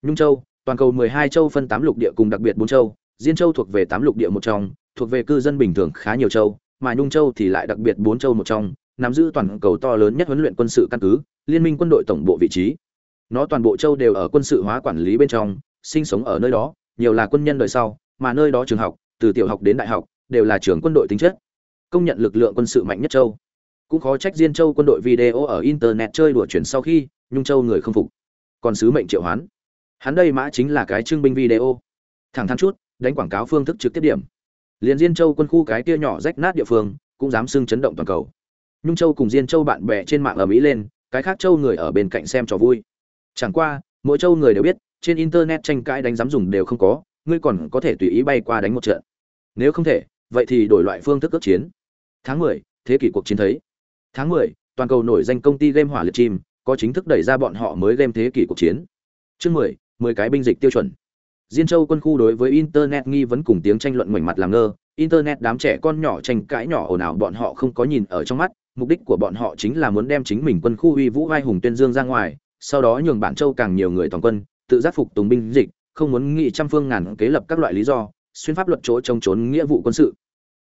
Nhung châu, toàn cầu 12 châu phân 8 lục địa cùng đặc biệt 4 châu, diên châu thuộc về 8 lục địa một trong, thuộc về cư dân bình thường khá nhiều châu mà nhung châu thì lại đặc biệt bốn châu một trong, nắm giữ toàn cầu to lớn nhất huấn luyện quân sự căn cứ, liên minh quân đội tổng bộ vị trí. Nó toàn bộ châu đều ở quân sự hóa quản lý bên trong, sinh sống ở nơi đó, nhiều là quân nhân đời sau, mà nơi đó trường học, từ tiểu học đến đại học, đều là trường quân đội tính chất. Công nhận lực lượng quân sự mạnh nhất châu. Cũng khó trách diên châu quân đội video ở internet chơi đùa chuyển sau khi, nhung châu người không phục. Còn sứ mệnh triệu hoán. Hắn đây mã chính là cái trưng binh video. Thẳng thắn chút, đánh quảng cáo phương thức trực tiếp điểm liền diên châu quân khu cái kia nhỏ rách nát địa phương cũng dám xưng chấn động toàn cầu. Nhung châu cùng diên châu bạn bè trên mạng ở mỹ lên cái khác châu người ở bên cạnh xem trò vui. Chẳng qua mỗi châu người đều biết trên internet tranh cãi đánh giám dùng đều không có ngươi còn có thể tùy ý bay qua đánh một trận. Nếu không thể vậy thì đổi loại phương thức ước chiến. Tháng 10, thế kỷ cuộc chiến thấy. Tháng 10, toàn cầu nổi danh công ty game hỏa liệt chim có chính thức đẩy ra bọn họ mới game thế kỷ cuộc chiến. Chương 10, 10 cái binh dịch tiêu chuẩn. Diên Châu quân khu đối với internet nghi vấn cùng tiếng tranh luận ngoảnh mặt làm ngơ, internet đám trẻ con nhỏ tranh cãi nhỏ ồn ào bọn họ không có nhìn ở trong mắt, mục đích của bọn họ chính là muốn đem chính mình quân khu uy vũ vai hùng tuyên dương ra ngoài, sau đó nhường bản châu càng nhiều người toàn quân, tự giác phục tùng binh dịch, không muốn nghị trăm phương ngàn kế lập các loại lý do, xuyên pháp luật chỗ trông trốn nghĩa vụ quân sự.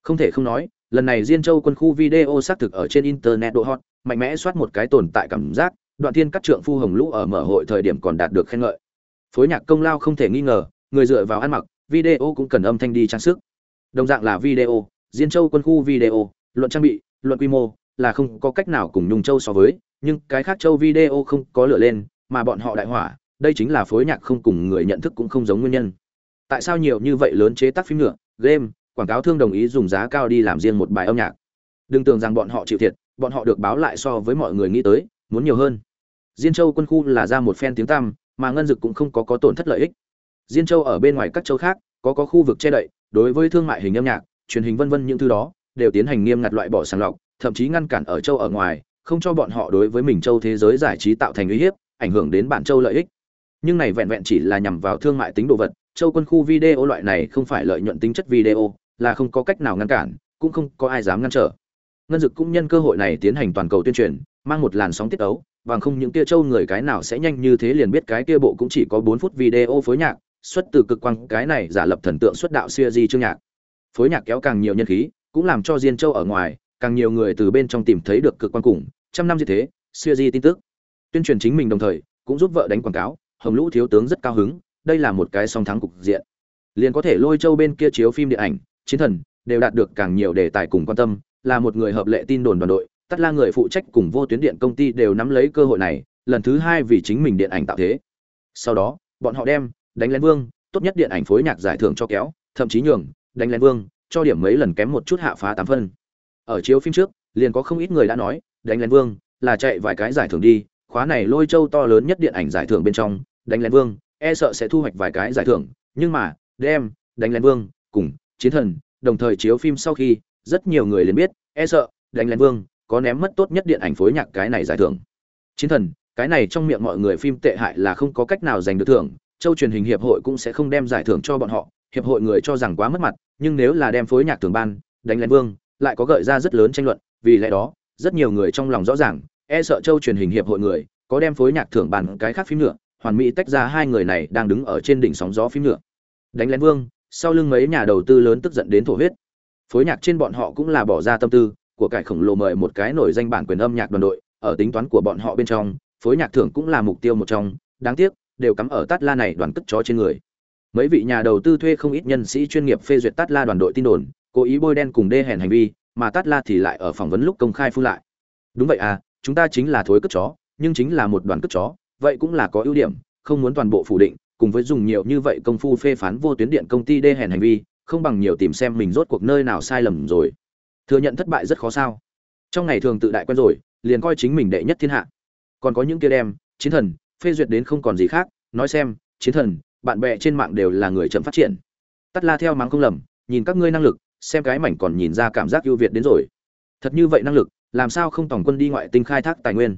Không thể không nói, lần này Diên Châu quân khu video xác thực ở trên internet độ hot, mạnh mẽ soát một cái tồn tại cảm giác, Đoạn Thiên các trượng phu Hồng Lũ ở mở hội thời điểm còn đạt được khen ngợi. Phối nhạc công lao không thể nghi ngờ, người dựa vào ăn mặc, video cũng cần âm thanh đi trang sức. Đồng dạng là video, Diên Châu quân khu video, luận trang bị, luận quy mô, là không có cách nào cùng Nhung Châu so với, nhưng cái khác Châu video không có lửa lên, mà bọn họ đại hỏa, đây chính là phối nhạc không cùng người nhận thức cũng không giống nguyên nhân. Tại sao nhiều như vậy lớn chế tác phim nhựa, game, quảng cáo thương đồng ý dùng giá cao đi làm riêng một bài âm nhạc. Đừng tưởng rằng bọn họ chịu thiệt, bọn họ được báo lại so với mọi người nghĩ tới, muốn nhiều hơn. Diên Châu quân khu là ra một phen tiếng tăm, mà ngân dực cũng không có có tổn thất lợi ích. Diên Châu ở bên ngoài các châu khác, có có khu vực che đậy, đối với thương mại hình âm nhạc, truyền hình vân vân những thứ đó, đều tiến hành nghiêm ngặt loại bỏ sàng lọc, thậm chí ngăn cản ở châu ở ngoài, không cho bọn họ đối với mình châu thế giới giải trí tạo thành uy hiếp, ảnh hưởng đến bản châu lợi ích. Nhưng này vẹn vẹn chỉ là nhằm vào thương mại tính đồ vật, châu quân khu video loại này không phải lợi nhuận tính chất video, là không có cách nào ngăn cản, cũng không có ai dám ngăn trở. Ngân Dực cũng nhân cơ hội này tiến hành toàn cầu tuyên truyền, mang một làn sóng tiết ấu, bằng không những kia châu người cái nào sẽ nhanh như thế liền biết cái kia bộ cũng chỉ có 4 phút video phối nhạc, xuất từ cực quang, cái này giả lập thần tượng xuất đạo xưa di chương nhạc. Phối nhạc kéo càng nhiều nhân khí, cũng làm cho diên châu ở ngoài, càng nhiều người từ bên trong tìm thấy được cực quang cùng, trăm năm như thế xưa di tin tức. Tuyên truyền chính mình đồng thời, cũng giúp vợ đánh quảng cáo, hồng lũ thiếu tướng rất cao hứng, đây là một cái song thắng cục diện. Liền có thể lôi châu bên kia chiếu phim điện ảnh, chiến thần, đều đạt được càng nhiều đề tài cùng quan tâm, là một người hợp lệ tin đồn đoàn đội, tất là người phụ trách cùng vô tuyến điện công ty đều nắm lấy cơ hội này, lần thứ hai vì chính mình điện ảnh tạo thế. Sau đó, bọn họ đem đánh lén vương, tốt nhất điện ảnh phối nhạc giải thưởng cho kéo, thậm chí nhường, đánh lén vương, cho điểm mấy lần kém một chút hạ phá tám phân. Ở chiếu phim trước, liền có không ít người đã nói, đánh lén vương, là chạy vài cái giải thưởng đi, khóa này lôi châu to lớn nhất điện ảnh giải thưởng bên trong, đánh lén vương e sợ sẽ thu hoạch vài cái giải thưởng, nhưng mà, đem, đánh lén vương, cùng, chiến thần, đồng thời chiếu phim sau khi, rất nhiều người liền biết e sợ, đánh lén vương, có ném mất tốt nhất điện ảnh phối nhạc cái này giải thưởng. Chiến thần, cái này trong miệng mọi người phim tệ hại là không có cách nào giành được thưởng châu truyền hình hiệp hội cũng sẽ không đem giải thưởng cho bọn họ, hiệp hội người cho rằng quá mất mặt, nhưng nếu là đem phối nhạc thường ban, đánh lén vương, lại có gợi ra rất lớn tranh luận, vì lẽ đó, rất nhiều người trong lòng rõ ràng e sợ châu truyền hình hiệp hội người có đem phối nhạc thưởng bàn cái khác phim nữa, hoàn mỹ tách ra hai người này đang đứng ở trên đỉnh sóng gió phim nữa. Đánh lén vương, sau lưng mấy nhà đầu tư lớn tức giận đến thổ huyết. Phối nhạc trên bọn họ cũng là bỏ ra tâm tư, của cải khổng lồ mời một cái nổi danh bản quyền âm nhạc đoàn đội, ở tính toán của bọn họ bên trong, phối nhạc thưởng cũng là mục tiêu một trong, đáng tiếc đều cắm ở Tát La này đoàn cất chó trên người. Mấy vị nhà đầu tư thuê không ít nhân sĩ chuyên nghiệp phê duyệt Tát La đoàn đội tin đồn, cố ý bôi đen cùng đê hèn hành vi, mà Tát La thì lại ở phỏng vấn lúc công khai phun lại. Đúng vậy à, chúng ta chính là thối cất chó, nhưng chính là một đoàn cất chó, vậy cũng là có ưu điểm, không muốn toàn bộ phủ định, cùng với dùng nhiều như vậy công phu phê phán vô tuyến điện công ty đê hèn hành vi, không bằng nhiều tìm xem mình rốt cuộc nơi nào sai lầm rồi. Thừa nhận thất bại rất khó sao? Trong ngày thường tự đại quen rồi, liền coi chính mình đệ nhất thiên hạ. Còn có những kia đem, chiến thần, phê duyệt đến không còn gì khác, nói xem, chiến thần, bạn bè trên mạng đều là người chậm phát triển. Tắt la theo mắng không lầm, nhìn các ngươi năng lực, xem cái mảnh còn nhìn ra cảm giác ưu việt đến rồi. Thật như vậy năng lực, làm sao không tổng quân đi ngoại tinh khai thác tài nguyên?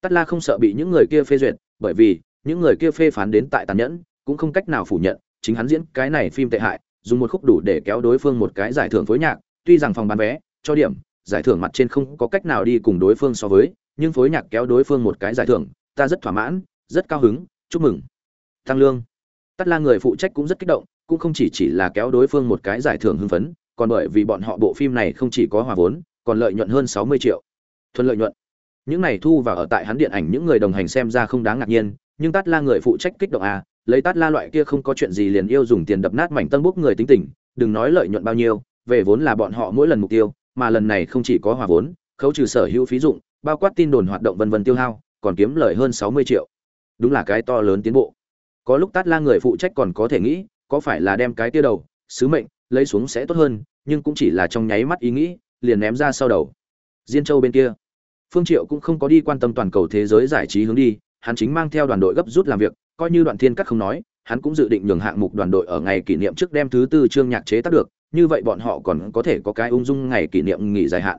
Tắt la không sợ bị những người kia phê duyệt, bởi vì, những người kia phê phán đến tại tàn nhẫn, cũng không cách nào phủ nhận, chính hắn diễn cái này phim tệ hại, dùng một khúc đủ để kéo đối phương một cái giải thưởng phối nhạc, tuy rằng phòng bán vé, cho điểm, giải thưởng mặt trên không có cách nào đi cùng đối phương so với, nhưng phối nhạc kéo đối phương một cái giải thưởng, ta rất thỏa mãn rất cao hứng, chúc mừng. Tăng lương. Tất la người phụ trách cũng rất kích động, cũng không chỉ chỉ là kéo đối phương một cái giải thưởng hưng phấn, còn bởi vì bọn họ bộ phim này không chỉ có hòa vốn, còn lợi nhuận hơn sáu mươi triệu. Thuận lợi nhuận. Những này thu vào ở tại hắn điện ảnh những người đồng hành xem ra không đáng ngạc nhiên, nhưng tát la người phụ trách kích động à lấy tát la loại kia không có chuyện gì liền yêu dùng tiền đập nát mảnh tân bốc người tính tình, đừng nói lợi nhuận bao nhiêu, về vốn là bọn họ mỗi lần mục tiêu, mà lần này không chỉ có hòa vốn, khấu trừ sở hữu phí dụng, bao quát tin đồn hoạt động vân vân tiêu hao, còn kiếm lời hơn sáu mươi triệu đúng là cái to lớn tiến bộ. Có lúc tát la người phụ trách còn có thể nghĩ, có phải là đem cái tia đầu, sứ mệnh, lấy xuống sẽ tốt hơn, nhưng cũng chỉ là trong nháy mắt ý nghĩ, liền ném ra sau đầu. Diên châu bên kia. Phương triệu cũng không có đi quan tâm toàn cầu thế giới giải trí hướng đi, hắn chính mang theo đoàn đội gấp rút làm việc, coi như đoạn thiên cắt không nói, hắn cũng dự định nhường hạng mục đoàn đội ở ngày kỷ niệm trước đem thứ tư chương nhạc chế tác được, như vậy bọn họ còn có thể có cái ung dung ngày kỷ niệm nghỉ dài hạn.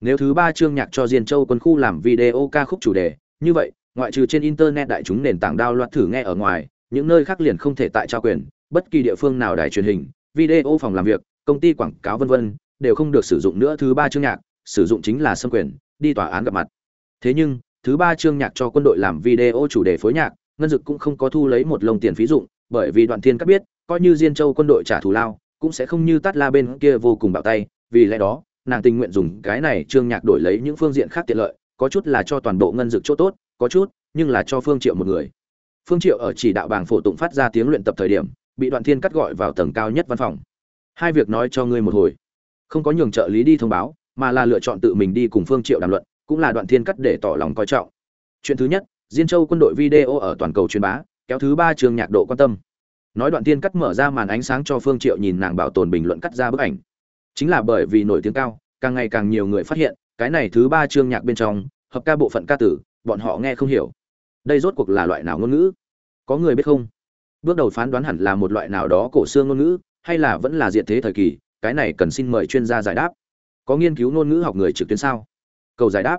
Nếu thứ ba chương nhạc cho diên châu quân khu làm video ca khúc chủ đề, như vậy ngoại trừ trên internet đại chúng nền tảng đao loạt thử nghe ở ngoài, những nơi khác liền không thể tại trao quyền, bất kỳ địa phương nào đài truyền hình, video phòng làm việc, công ty quảng cáo vân vân, đều không được sử dụng nữa. Thứ ba chương nhạc, sử dụng chính là xâm quyền, đi tòa án gặp mặt. Thế nhưng, thứ ba chương nhạc cho quân đội làm video chủ đề phối nhạc, ngân dực cũng không có thu lấy một lồng tiền phí dụng, bởi vì đoạn thiên các biết, coi như diên châu quân đội trả thù lao, cũng sẽ không như tát la bên kia vô cùng bạo tay. Vì lẽ đó, nàng tình nguyện dùng cái này chương nhạc đổi lấy những phương diện khác tiện lợi, có chút là cho toàn bộ ngân dực chỗ tốt có chút, nhưng là cho phương triệu một người. Phương triệu ở chỉ đạo bảng phổ tụng phát ra tiếng luyện tập thời điểm, bị đoạn thiên cắt gọi vào tầng cao nhất văn phòng. Hai việc nói cho ngươi một hồi. Không có nhường trợ lý đi thông báo, mà là lựa chọn tự mình đi cùng phương triệu đàm luận, cũng là đoạn thiên cắt để tỏ lòng coi trọng. Chuyện thứ nhất, diên châu quân đội video ở toàn cầu truyền bá, kéo thứ ba trường nhạc độ quan tâm. Nói đoạn thiên cắt mở ra màn ánh sáng cho phương triệu nhìn nàng bảo tồn bình luận cắt ra bức ảnh. Chính là bởi vì nổi tiếng cao, càng ngày càng nhiều người phát hiện, cái này thứ ba chương nhạc bên trong, hợp ca bộ phận ca tử bọn họ nghe không hiểu. Đây rốt cuộc là loại nào ngôn ngữ? Có người biết không? Bước đầu phán đoán hẳn là một loại nào đó cổ xương ngôn ngữ, hay là vẫn là diện thế thời kỳ, cái này cần xin mời chuyên gia giải đáp. Có nghiên cứu ngôn ngữ học người trực tuyến sao? Cầu giải đáp.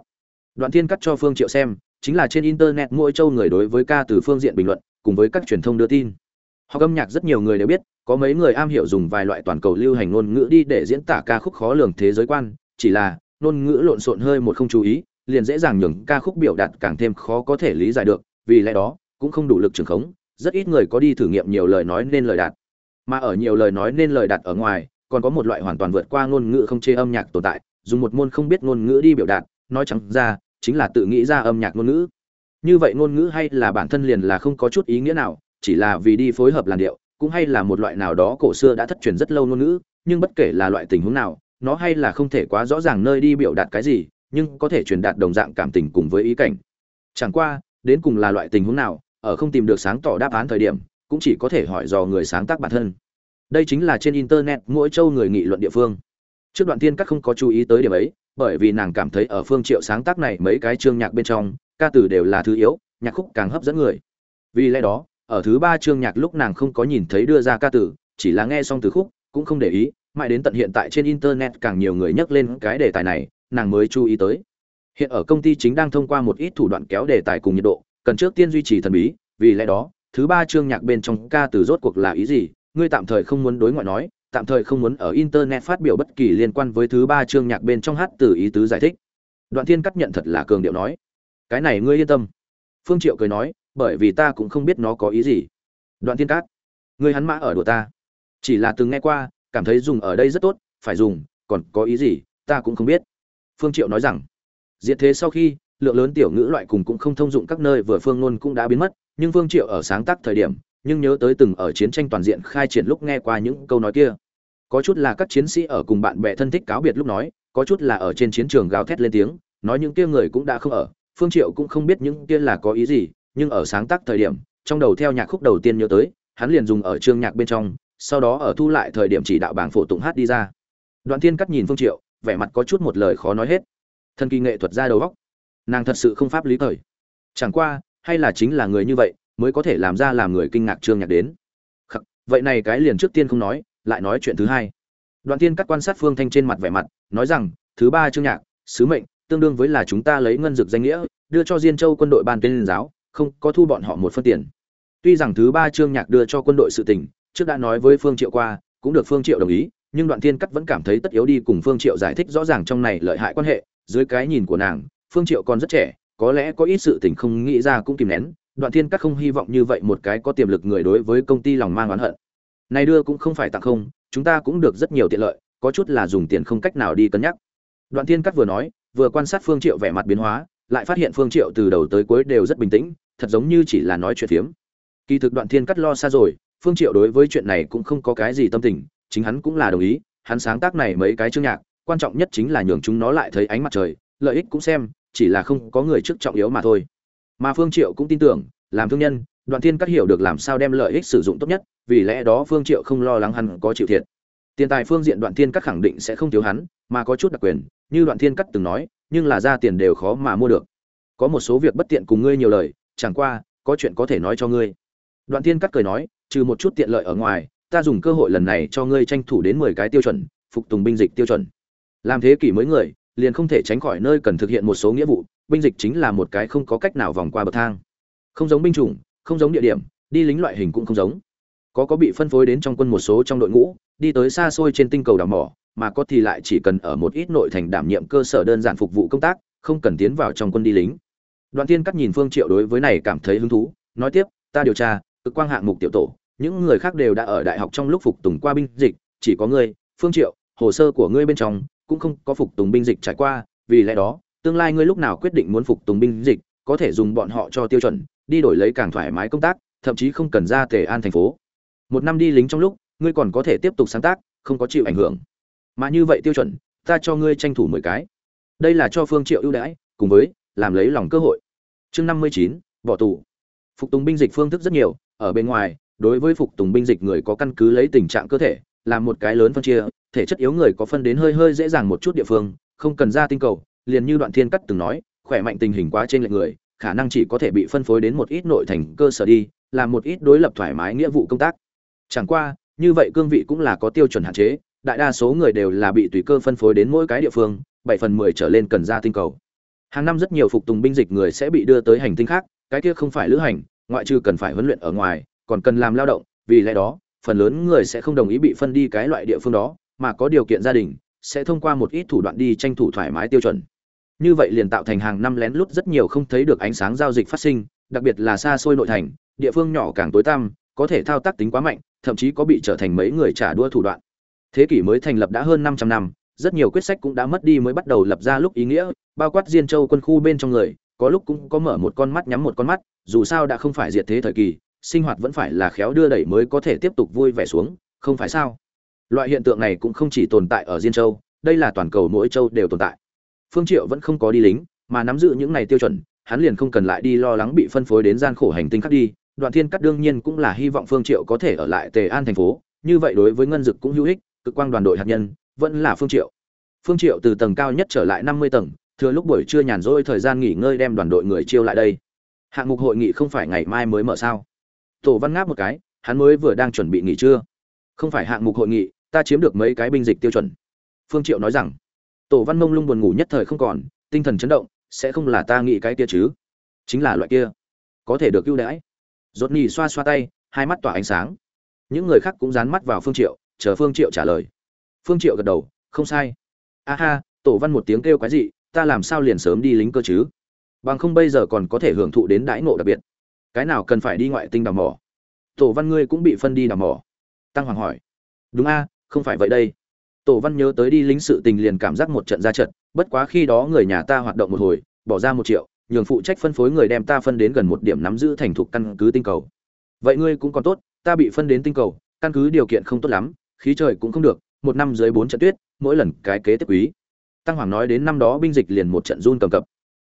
Đoạn thiên cắt cho phương triệu xem, chính là trên internet mỗi châu người đối với ca từ phương diện bình luận, cùng với các truyền thông đưa tin. Học âm nhạc rất nhiều người đều biết, có mấy người am hiểu dùng vài loại toàn cầu lưu hành ngôn ngữ đi để diễn tả ca khúc khó lường thế giới quan, chỉ là ngôn ngữ lộn xộn hơi một không chú ý liền dễ dàng nhường ca khúc biểu đạt càng thêm khó có thể lý giải được, vì lẽ đó, cũng không đủ lực trường khống, rất ít người có đi thử nghiệm nhiều lời nói nên lời đạt. Mà ở nhiều lời nói nên lời đạt ở ngoài, còn có một loại hoàn toàn vượt qua ngôn ngữ không chê âm nhạc tồn tại, dùng một môn không biết ngôn ngữ đi biểu đạt, nói chẳng ra, chính là tự nghĩ ra âm nhạc ngôn ngữ. Như vậy ngôn ngữ hay là bản thân liền là không có chút ý nghĩa nào, chỉ là vì đi phối hợp làn điệu, cũng hay là một loại nào đó cổ xưa đã thất truyền rất lâu ngôn ngữ, nhưng bất kể là loại tình huống nào, nó hay là không thể quá rõ ràng nơi đi biểu đạt cái gì nhưng có thể truyền đạt đồng dạng cảm tình cùng với ý cảnh. Chẳng qua, đến cùng là loại tình huống nào, ở không tìm được sáng tỏ đáp án thời điểm, cũng chỉ có thể hỏi dò người sáng tác bản thân. Đây chính là trên internet mỗi châu người nghị luận địa phương. Trước đoạn tiên các không có chú ý tới điểm ấy, bởi vì nàng cảm thấy ở phương triệu sáng tác này mấy cái chương nhạc bên trong, ca từ đều là thứ yếu, nhạc khúc càng hấp dẫn người. Vì lẽ đó, ở thứ ba chương nhạc lúc nàng không có nhìn thấy đưa ra ca từ, chỉ là nghe xong từ khúc, cũng không để ý, mãi đến tận hiện tại trên internet càng nhiều người nhắc lên cái đề tài này nàng mới chú ý tới. Hiện ở công ty chính đang thông qua một ít thủ đoạn kéo đề tài cùng nhiệt độ, cần trước tiên duy trì thần bí, vì lẽ đó, thứ ba chương nhạc bên trong ca từ rốt cuộc là ý gì, ngươi tạm thời không muốn đối ngoại nói, tạm thời không muốn ở internet phát biểu bất kỳ liên quan với thứ ba chương nhạc bên trong hát từ ý tứ giải thích. Đoạn thiên cắt nhận thật là cường điệu nói. Cái này ngươi yên tâm. Phương triệu cười nói, bởi vì ta cũng không biết nó có ý gì. Đoạn thiên cát ngươi hắn mã ở đùa ta. Chỉ là từng nghe qua, cảm thấy dùng ở đây rất tốt, phải dùng, còn có ý gì, ta cũng không biết phương triệu nói rằng, diệt thế sau khi, lượng lớn tiểu ngữ loại cùng cũng không thông dụng các nơi vừa phương ngôn cũng đã biến mất, nhưng phương triệu ở sáng tác thời điểm, nhưng nhớ tới từng ở chiến tranh toàn diện khai triển lúc nghe qua những câu nói kia. Có chút là các chiến sĩ ở cùng bạn bè thân thích cáo biệt lúc nói, có chút là ở trên chiến trường gào thét lên tiếng, nói những kia người cũng đã không ở. Phương triệu cũng không biết những kia là có ý gì, nhưng ở sáng tác thời điểm, trong đầu theo nhạc khúc đầu tiên nhớ tới, hắn liền dùng ở chương nhạc bên trong, sau đó ở thu lại thời điểm chỉ đạo bảng phổ tụng hát đi ra. Đoạn thiên cắt nhìn phương triệu vẻ mặt có chút một lời khó nói hết. Thân kỳ nghệ thuật ra đầu góc nàng thật sự không pháp lý thời. Chẳng qua hay là chính là người như vậy mới có thể làm ra làm người kinh ngạc trương nhạc đến. Khắc, vậy này cái liền trước tiên không nói lại nói chuyện thứ hai. Đoạn tiên cắt quan sát phương thanh trên mặt vẻ mặt nói rằng thứ ba trương nhạc sứ mệnh tương đương với là chúng ta lấy ngân dược danh nghĩa đưa cho diên châu quân đội ban tên giáo không có thu bọn họ một phân tiền. Tuy rằng thứ ba trương nhạc đưa cho quân đội sự tình trước đã nói với phương triệu qua cũng được phương triệu đồng ý nhưng đoạn thiên cắt vẫn cảm thấy tất yếu đi cùng phương triệu giải thích rõ ràng trong này lợi hại quan hệ. Dưới cái nhìn của nàng, phương triệu còn rất trẻ, có lẽ có ít sự tình không nghĩ ra cũng kìm nén. Đoạn thiên cắt không hy vọng như vậy một cái có tiềm lực người đối với công ty lòng mang oán hận. Này đưa cũng không phải tặng không, chúng ta cũng được rất nhiều tiện lợi, có chút là dùng tiền không cách nào đi cân nhắc. Đoạn thiên cắt vừa nói, vừa quan sát phương triệu vẻ mặt biến hóa, lại phát hiện phương triệu từ đầu tới cuối đều rất bình tĩnh, thật giống như chỉ là nói chuyện phiếm. Kỳ thực đoạn thiên cắt lo xa rồi, phương triệu đối với chuyện này cũng không có cái gì tâm tình chính hắn cũng là đồng ý, hắn sáng tác này mấy cái chương nhạc, quan trọng nhất chính là nhường chúng nó lại thấy ánh mặt trời, lợi ích cũng xem, chỉ là không có người trước trọng yếu mà thôi. Mà phương triệu cũng tin tưởng, làm thương nhân, đoạn thiên cắt hiểu được làm sao đem lợi ích sử dụng tốt nhất, vì lẽ đó phương triệu không lo lắng hắn có chịu thiệt. Tiền tài phương diện đoạn thiên cắt khẳng định sẽ không thiếu hắn, mà có chút đặc quyền, như đoạn thiên cắt từng nói, nhưng là ra tiền đều khó mà mua được. Có một số việc bất tiện cùng ngươi nhiều lời, chẳng qua, có chuyện có thể nói cho ngươi. Đoạn thiên cắt cười nói, trừ một chút tiện lợi ở ngoài ta dùng cơ hội lần này cho ngươi tranh thủ đến mười cái tiêu chuẩn, phục tùng binh dịch tiêu chuẩn. Làm thế kỷ mới người, liền không thể tránh khỏi nơi cần thực hiện một số nghĩa vụ, binh dịch chính là một cái không có cách nào vòng qua bậc thang. Không giống binh chủng, không giống địa điểm, đi lính loại hình cũng không giống. Có có bị phân phối đến trong quân một số trong đội ngũ, đi tới xa xôi trên tinh cầu đào mỏ, mà có thì lại chỉ cần ở một ít nội thành đảm nhiệm cơ sở đơn giản phục vụ công tác, không cần tiến vào trong quân đi lính. Đoàn tiên cắt nhìn phương triệu đối với này cảm thấy hứng thú, nói tiếp, ta điều tra, cực quang hạng mục tiểu tổ những người khác đều đã ở đại học trong lúc phục tùng qua binh dịch, chỉ có ngươi, phương triệu, hồ sơ của ngươi bên trong cũng không có phục tùng binh dịch trải qua, vì lẽ đó, tương lai ngươi lúc nào quyết định muốn phục tùng binh dịch, có thể dùng bọn họ cho tiêu chuẩn, đi đổi lấy càng thoải mái công tác, thậm chí không cần ra tề an thành phố. Một năm đi lính trong lúc, ngươi còn có thể tiếp tục sáng tác, không có chịu ảnh hưởng. Mà như vậy tiêu chuẩn, ta cho ngươi tranh thủ mười cái. Đây là cho phương triệu ưu đãi, cùng với, làm lấy lòng cơ hội. Chương năm mươi chín, bỏ tù. Phục tùng binh dịch phương thức rất nhiều, ở bên ngoài đối với phục tùng binh dịch người có căn cứ lấy tình trạng cơ thể làm một cái lớn phân chia, thể chất yếu người có phân đến hơi hơi dễ dàng một chút địa phương, không cần ra tinh cầu, liền như đoạn thiên cắt từng nói, khỏe mạnh tình hình quá trên lệch người, khả năng chỉ có thể bị phân phối đến một ít nội thành cơ sở đi làm một ít đối lập thoải mái nghĩa vụ công tác. Chẳng qua, như vậy cương vị cũng là có tiêu chuẩn hạn chế, đại đa số người đều là bị tùy cơ phân phối đến mỗi cái địa phương, bảy phần mười trở lên cần ra tinh cầu. Hàng năm rất nhiều phục tùng binh dịch người sẽ bị đưa tới hành tinh khác, cái kia không phải lữ hành, ngoại trừ cần phải huấn luyện ở ngoài còn cần làm lao động, vì lẽ đó, phần lớn người sẽ không đồng ý bị phân đi cái loại địa phương đó, mà có điều kiện gia đình sẽ thông qua một ít thủ đoạn đi tranh thủ thoải mái tiêu chuẩn. Như vậy liền tạo thành hàng năm lén lút rất nhiều không thấy được ánh sáng giao dịch phát sinh, đặc biệt là xa xôi nội thành, địa phương nhỏ càng tối tăm, có thể thao tác tính quá mạnh, thậm chí có bị trở thành mấy người trả đua thủ đoạn. Thế kỷ mới thành lập đã hơn 500 năm, rất nhiều quyết sách cũng đã mất đi mới bắt đầu lập ra lúc ý nghĩa, bao quát diên châu quân khu bên trong người, có lúc cũng có mở một con mắt nhắm một con mắt, dù sao đã không phải diệt thế thời kỳ sinh hoạt vẫn phải là khéo đưa đẩy mới có thể tiếp tục vui vẻ xuống, không phải sao? Loại hiện tượng này cũng không chỉ tồn tại ở diên châu, đây là toàn cầu mỗi châu đều tồn tại. Phương triệu vẫn không có đi lính, mà nắm giữ những này tiêu chuẩn, hắn liền không cần lại đi lo lắng bị phân phối đến gian khổ hành tinh khác đi. Đoạn thiên cắt đương nhiên cũng là hy vọng phương triệu có thể ở lại tề an thành phố, như vậy đối với ngân dực cũng hữu ích, cực quang đoàn đội hạt nhân, vẫn là phương triệu. Phương triệu từ tầng cao nhất trở lại 50 tầng, thừa lúc buổi trưa nhàn rỗi thời gian nghỉ ngơi đem đoàn đội người chiêu lại đây. Hạng mục hội nghị không phải ngày mai mới mở sao? Tổ văn ngáp một cái, hắn mới vừa đang chuẩn bị nghỉ trưa. Không phải hạng mục hội nghị, ta chiếm được mấy cái binh dịch tiêu chuẩn. Phương triệu nói rằng, tổ văn mông lung buồn ngủ nhất thời không còn, tinh thần chấn động, sẽ không là ta nghĩ cái kia chứ? Chính là loại kia, có thể được ưu đãi. Rốt nhì xoa xoa tay, hai mắt tỏa ánh sáng. Những người khác cũng dán mắt vào phương triệu, chờ phương triệu trả lời. Phương triệu gật đầu, không sai. A ha, tổ văn một tiếng kêu quái dị, ta làm sao liền sớm đi lính cơ chứ? Bằng không bây giờ còn có thể hưởng thụ đến đãi ngộ đặc biệt cái nào cần phải đi ngoại tinh đào mỏ? Tổ văn ngươi cũng bị phân đi đào mỏ? Tăng hoàng hỏi. Đúng a, không phải vậy đây. Tổ văn nhớ tới đi lính sự tình liền cảm giác một trận ra trận, bất quá khi đó người nhà ta hoạt động một hồi, bỏ ra một triệu, nhường phụ trách phân phối người đem ta phân đến gần một điểm nắm giữ thành thục căn cứ tinh cầu. Vậy ngươi cũng còn tốt, ta bị phân đến tinh cầu, căn cứ điều kiện không tốt lắm, khí trời cũng không được, một năm dưới bốn trận tuyết, mỗi lần cái kế tiếp quý. Tăng hoàng nói đến năm đó binh dịch liền một trận run cầm cập.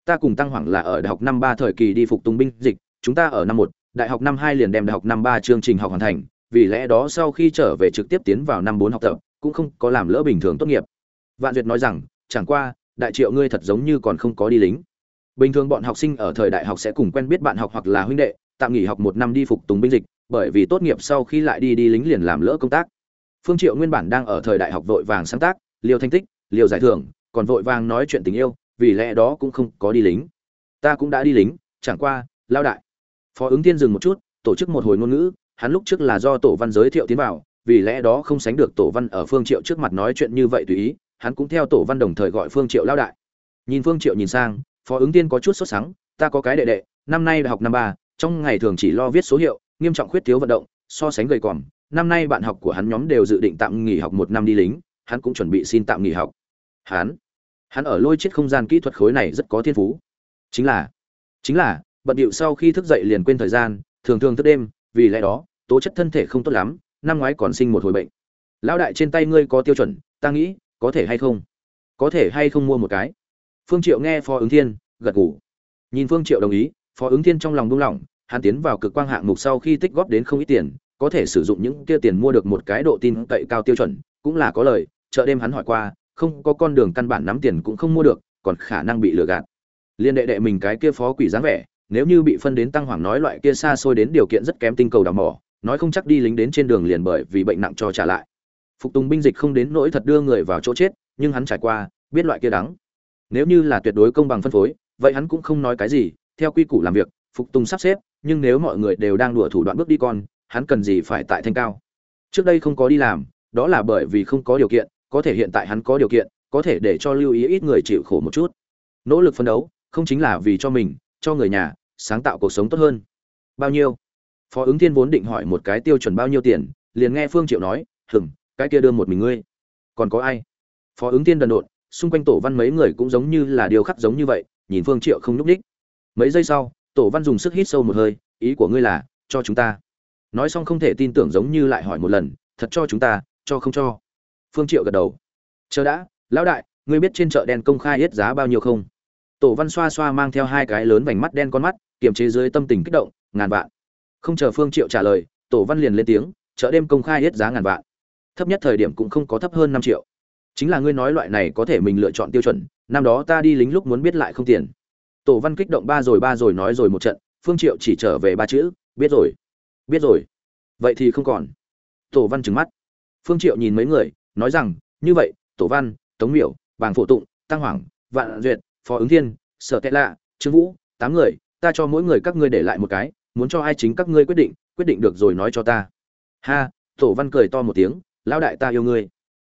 Ta cùng tăng hoàng là ở đại học năm ba thời kỳ đi phục tùng binh dịch chúng ta ở năm một, đại học năm hai liền đem đại học năm ba chương trình học hoàn thành, vì lẽ đó sau khi trở về trực tiếp tiến vào năm bốn học tập, cũng không có làm lỡ bình thường tốt nghiệp. Vạn duyệt nói rằng, chẳng qua, đại triệu ngươi thật giống như còn không có đi lính. Bình thường bọn học sinh ở thời đại học sẽ cùng quen biết bạn học hoặc là huynh đệ, tạm nghỉ học một năm đi phục tùng binh dịch, bởi vì tốt nghiệp sau khi lại đi đi lính liền làm lỡ công tác. Phương triệu nguyên bản đang ở thời đại học vội vàng sáng tác liều thành tích liều giải thưởng, còn vội vàng nói chuyện tình yêu, vì lẽ đó cũng không có đi lính. Ta cũng đã đi lính, chẳng qua, lao đại phó ứng tiên dừng một chút, tổ chức một hồi ngôn ngữ, hắn lúc trước là do tổ văn giới thiệu tiến vào, vì lẽ đó không sánh được tổ văn ở phương triệu trước mặt nói chuyện như vậy tùy ý, hắn cũng theo tổ văn đồng thời gọi phương triệu lao đại. Nhìn phương triệu nhìn sang, phó ứng tiên có chút sốt sắng, ta có cái đệ đệ, năm nay đại học năm ba, trong ngày thường chỉ lo viết số hiệu, nghiêm trọng khuyết thiếu vận động, so sánh gầy còm, năm nay bạn học của hắn nhóm đều dự định tạm nghỉ học một năm đi lính, hắn cũng chuẩn bị xin tạm nghỉ học. Hắn hắn ở lôi chết không gian kỹ thuật khối này rất có thiên phú. Chính là chính là bận điệu sau khi thức dậy liền quên thời gian, thường thường thức đêm, vì lẽ đó, tố chất thân thể không tốt lắm, năm ngoái còn sinh một hồi bệnh. Lão đại trên tay ngươi có tiêu chuẩn, ta nghĩ, có thể hay không? Có thể hay không mua một cái? Phương triệu nghe phó ứng thiên, gật gù. Nhìn phương triệu đồng ý, phó ứng thiên trong lòng buông lỏng, hắn tiến vào cực quang hạng mục sau khi tích góp đến không ít tiền, có thể sử dụng những kia tiền mua được một cái độ tin cậy cao tiêu chuẩn, cũng là có lời, chợ đêm hắn hỏi qua, không có con đường căn bản nắm tiền cũng không mua được, còn khả năng bị lừa gạt. Liên đệ đệ mình cái kia phó quỷ dáng vẻ nếu như bị phân đến tăng hoàng nói loại kia xa xôi đến điều kiện rất kém tinh cầu đào mỏ, nói không chắc đi lính đến trên đường liền bởi vì bệnh nặng cho trả lại. Phục tùng binh dịch không đến nỗi thật đưa người vào chỗ chết, nhưng hắn trải qua, biết loại kia đắng. Nếu như là tuyệt đối công bằng phân phối, vậy hắn cũng không nói cái gì, theo quy củ làm việc, phục tùng sắp xếp, nhưng nếu mọi người đều đang đùa thủ đoạn bước đi con, hắn cần gì phải tại thanh cao? Trước đây không có đi làm, đó là bởi vì không có điều kiện, có thể hiện tại hắn có điều kiện, có thể để cho lưu ý ít người chịu khổ một chút. Nỗ lực phấn đấu, không chính là vì cho mình, cho người nhà sáng tạo cuộc sống tốt hơn. Bao nhiêu? Phó ứng thiên vốn định hỏi một cái tiêu chuẩn bao nhiêu tiền, liền nghe phương triệu nói hừng cái kia đưa một mình ngươi. Còn có ai? Phó ứng thiên đần độn, xung quanh tổ văn mấy người cũng giống như là điều khắc giống như vậy, nhìn phương triệu không nhúc đích mấy giây sau, tổ văn dùng sức hít sâu một hơi, ý của ngươi là, cho chúng ta. Nói xong không thể tin tưởng giống như lại hỏi một lần, thật cho chúng ta, cho không cho? Phương triệu gật đầu. Chờ đã, lão đại, ngươi biết trên chợ đen công khai hết giá bao nhiêu không? Tổ văn xoa xoa mang theo hai cái lớn vành mắt đen con mắt kiềm chế dưới tâm tình kích động, ngàn vạn. Không chờ phương triệu trả lời, tổ văn liền lên tiếng, chợ đêm công khai hết giá ngàn vạn. Thấp nhất thời điểm cũng không có thấp hơn năm triệu. Chính là ngươi nói loại này có thể mình lựa chọn tiêu chuẩn, năm đó ta đi lính lúc muốn biết lại không tiền. Tổ văn kích động ba rồi ba rồi nói rồi một trận, phương triệu chỉ trở về ba chữ, biết rồi biết rồi. Vậy thì không còn. Tổ văn trừng mắt. Phương triệu nhìn mấy người, nói rằng, như vậy, tổ văn, tống miểu, bàng phổ tụng, tăng hoàng, vạn duyệt, phó ứng thiên, sở tệ lạ, trương vũ, tám người ta cho mỗi người các ngươi để lại một cái, muốn cho ai chính các ngươi quyết định quyết định được rồi nói cho ta. Ha, tổ văn cười to một tiếng, lão đại ta yêu ngươi.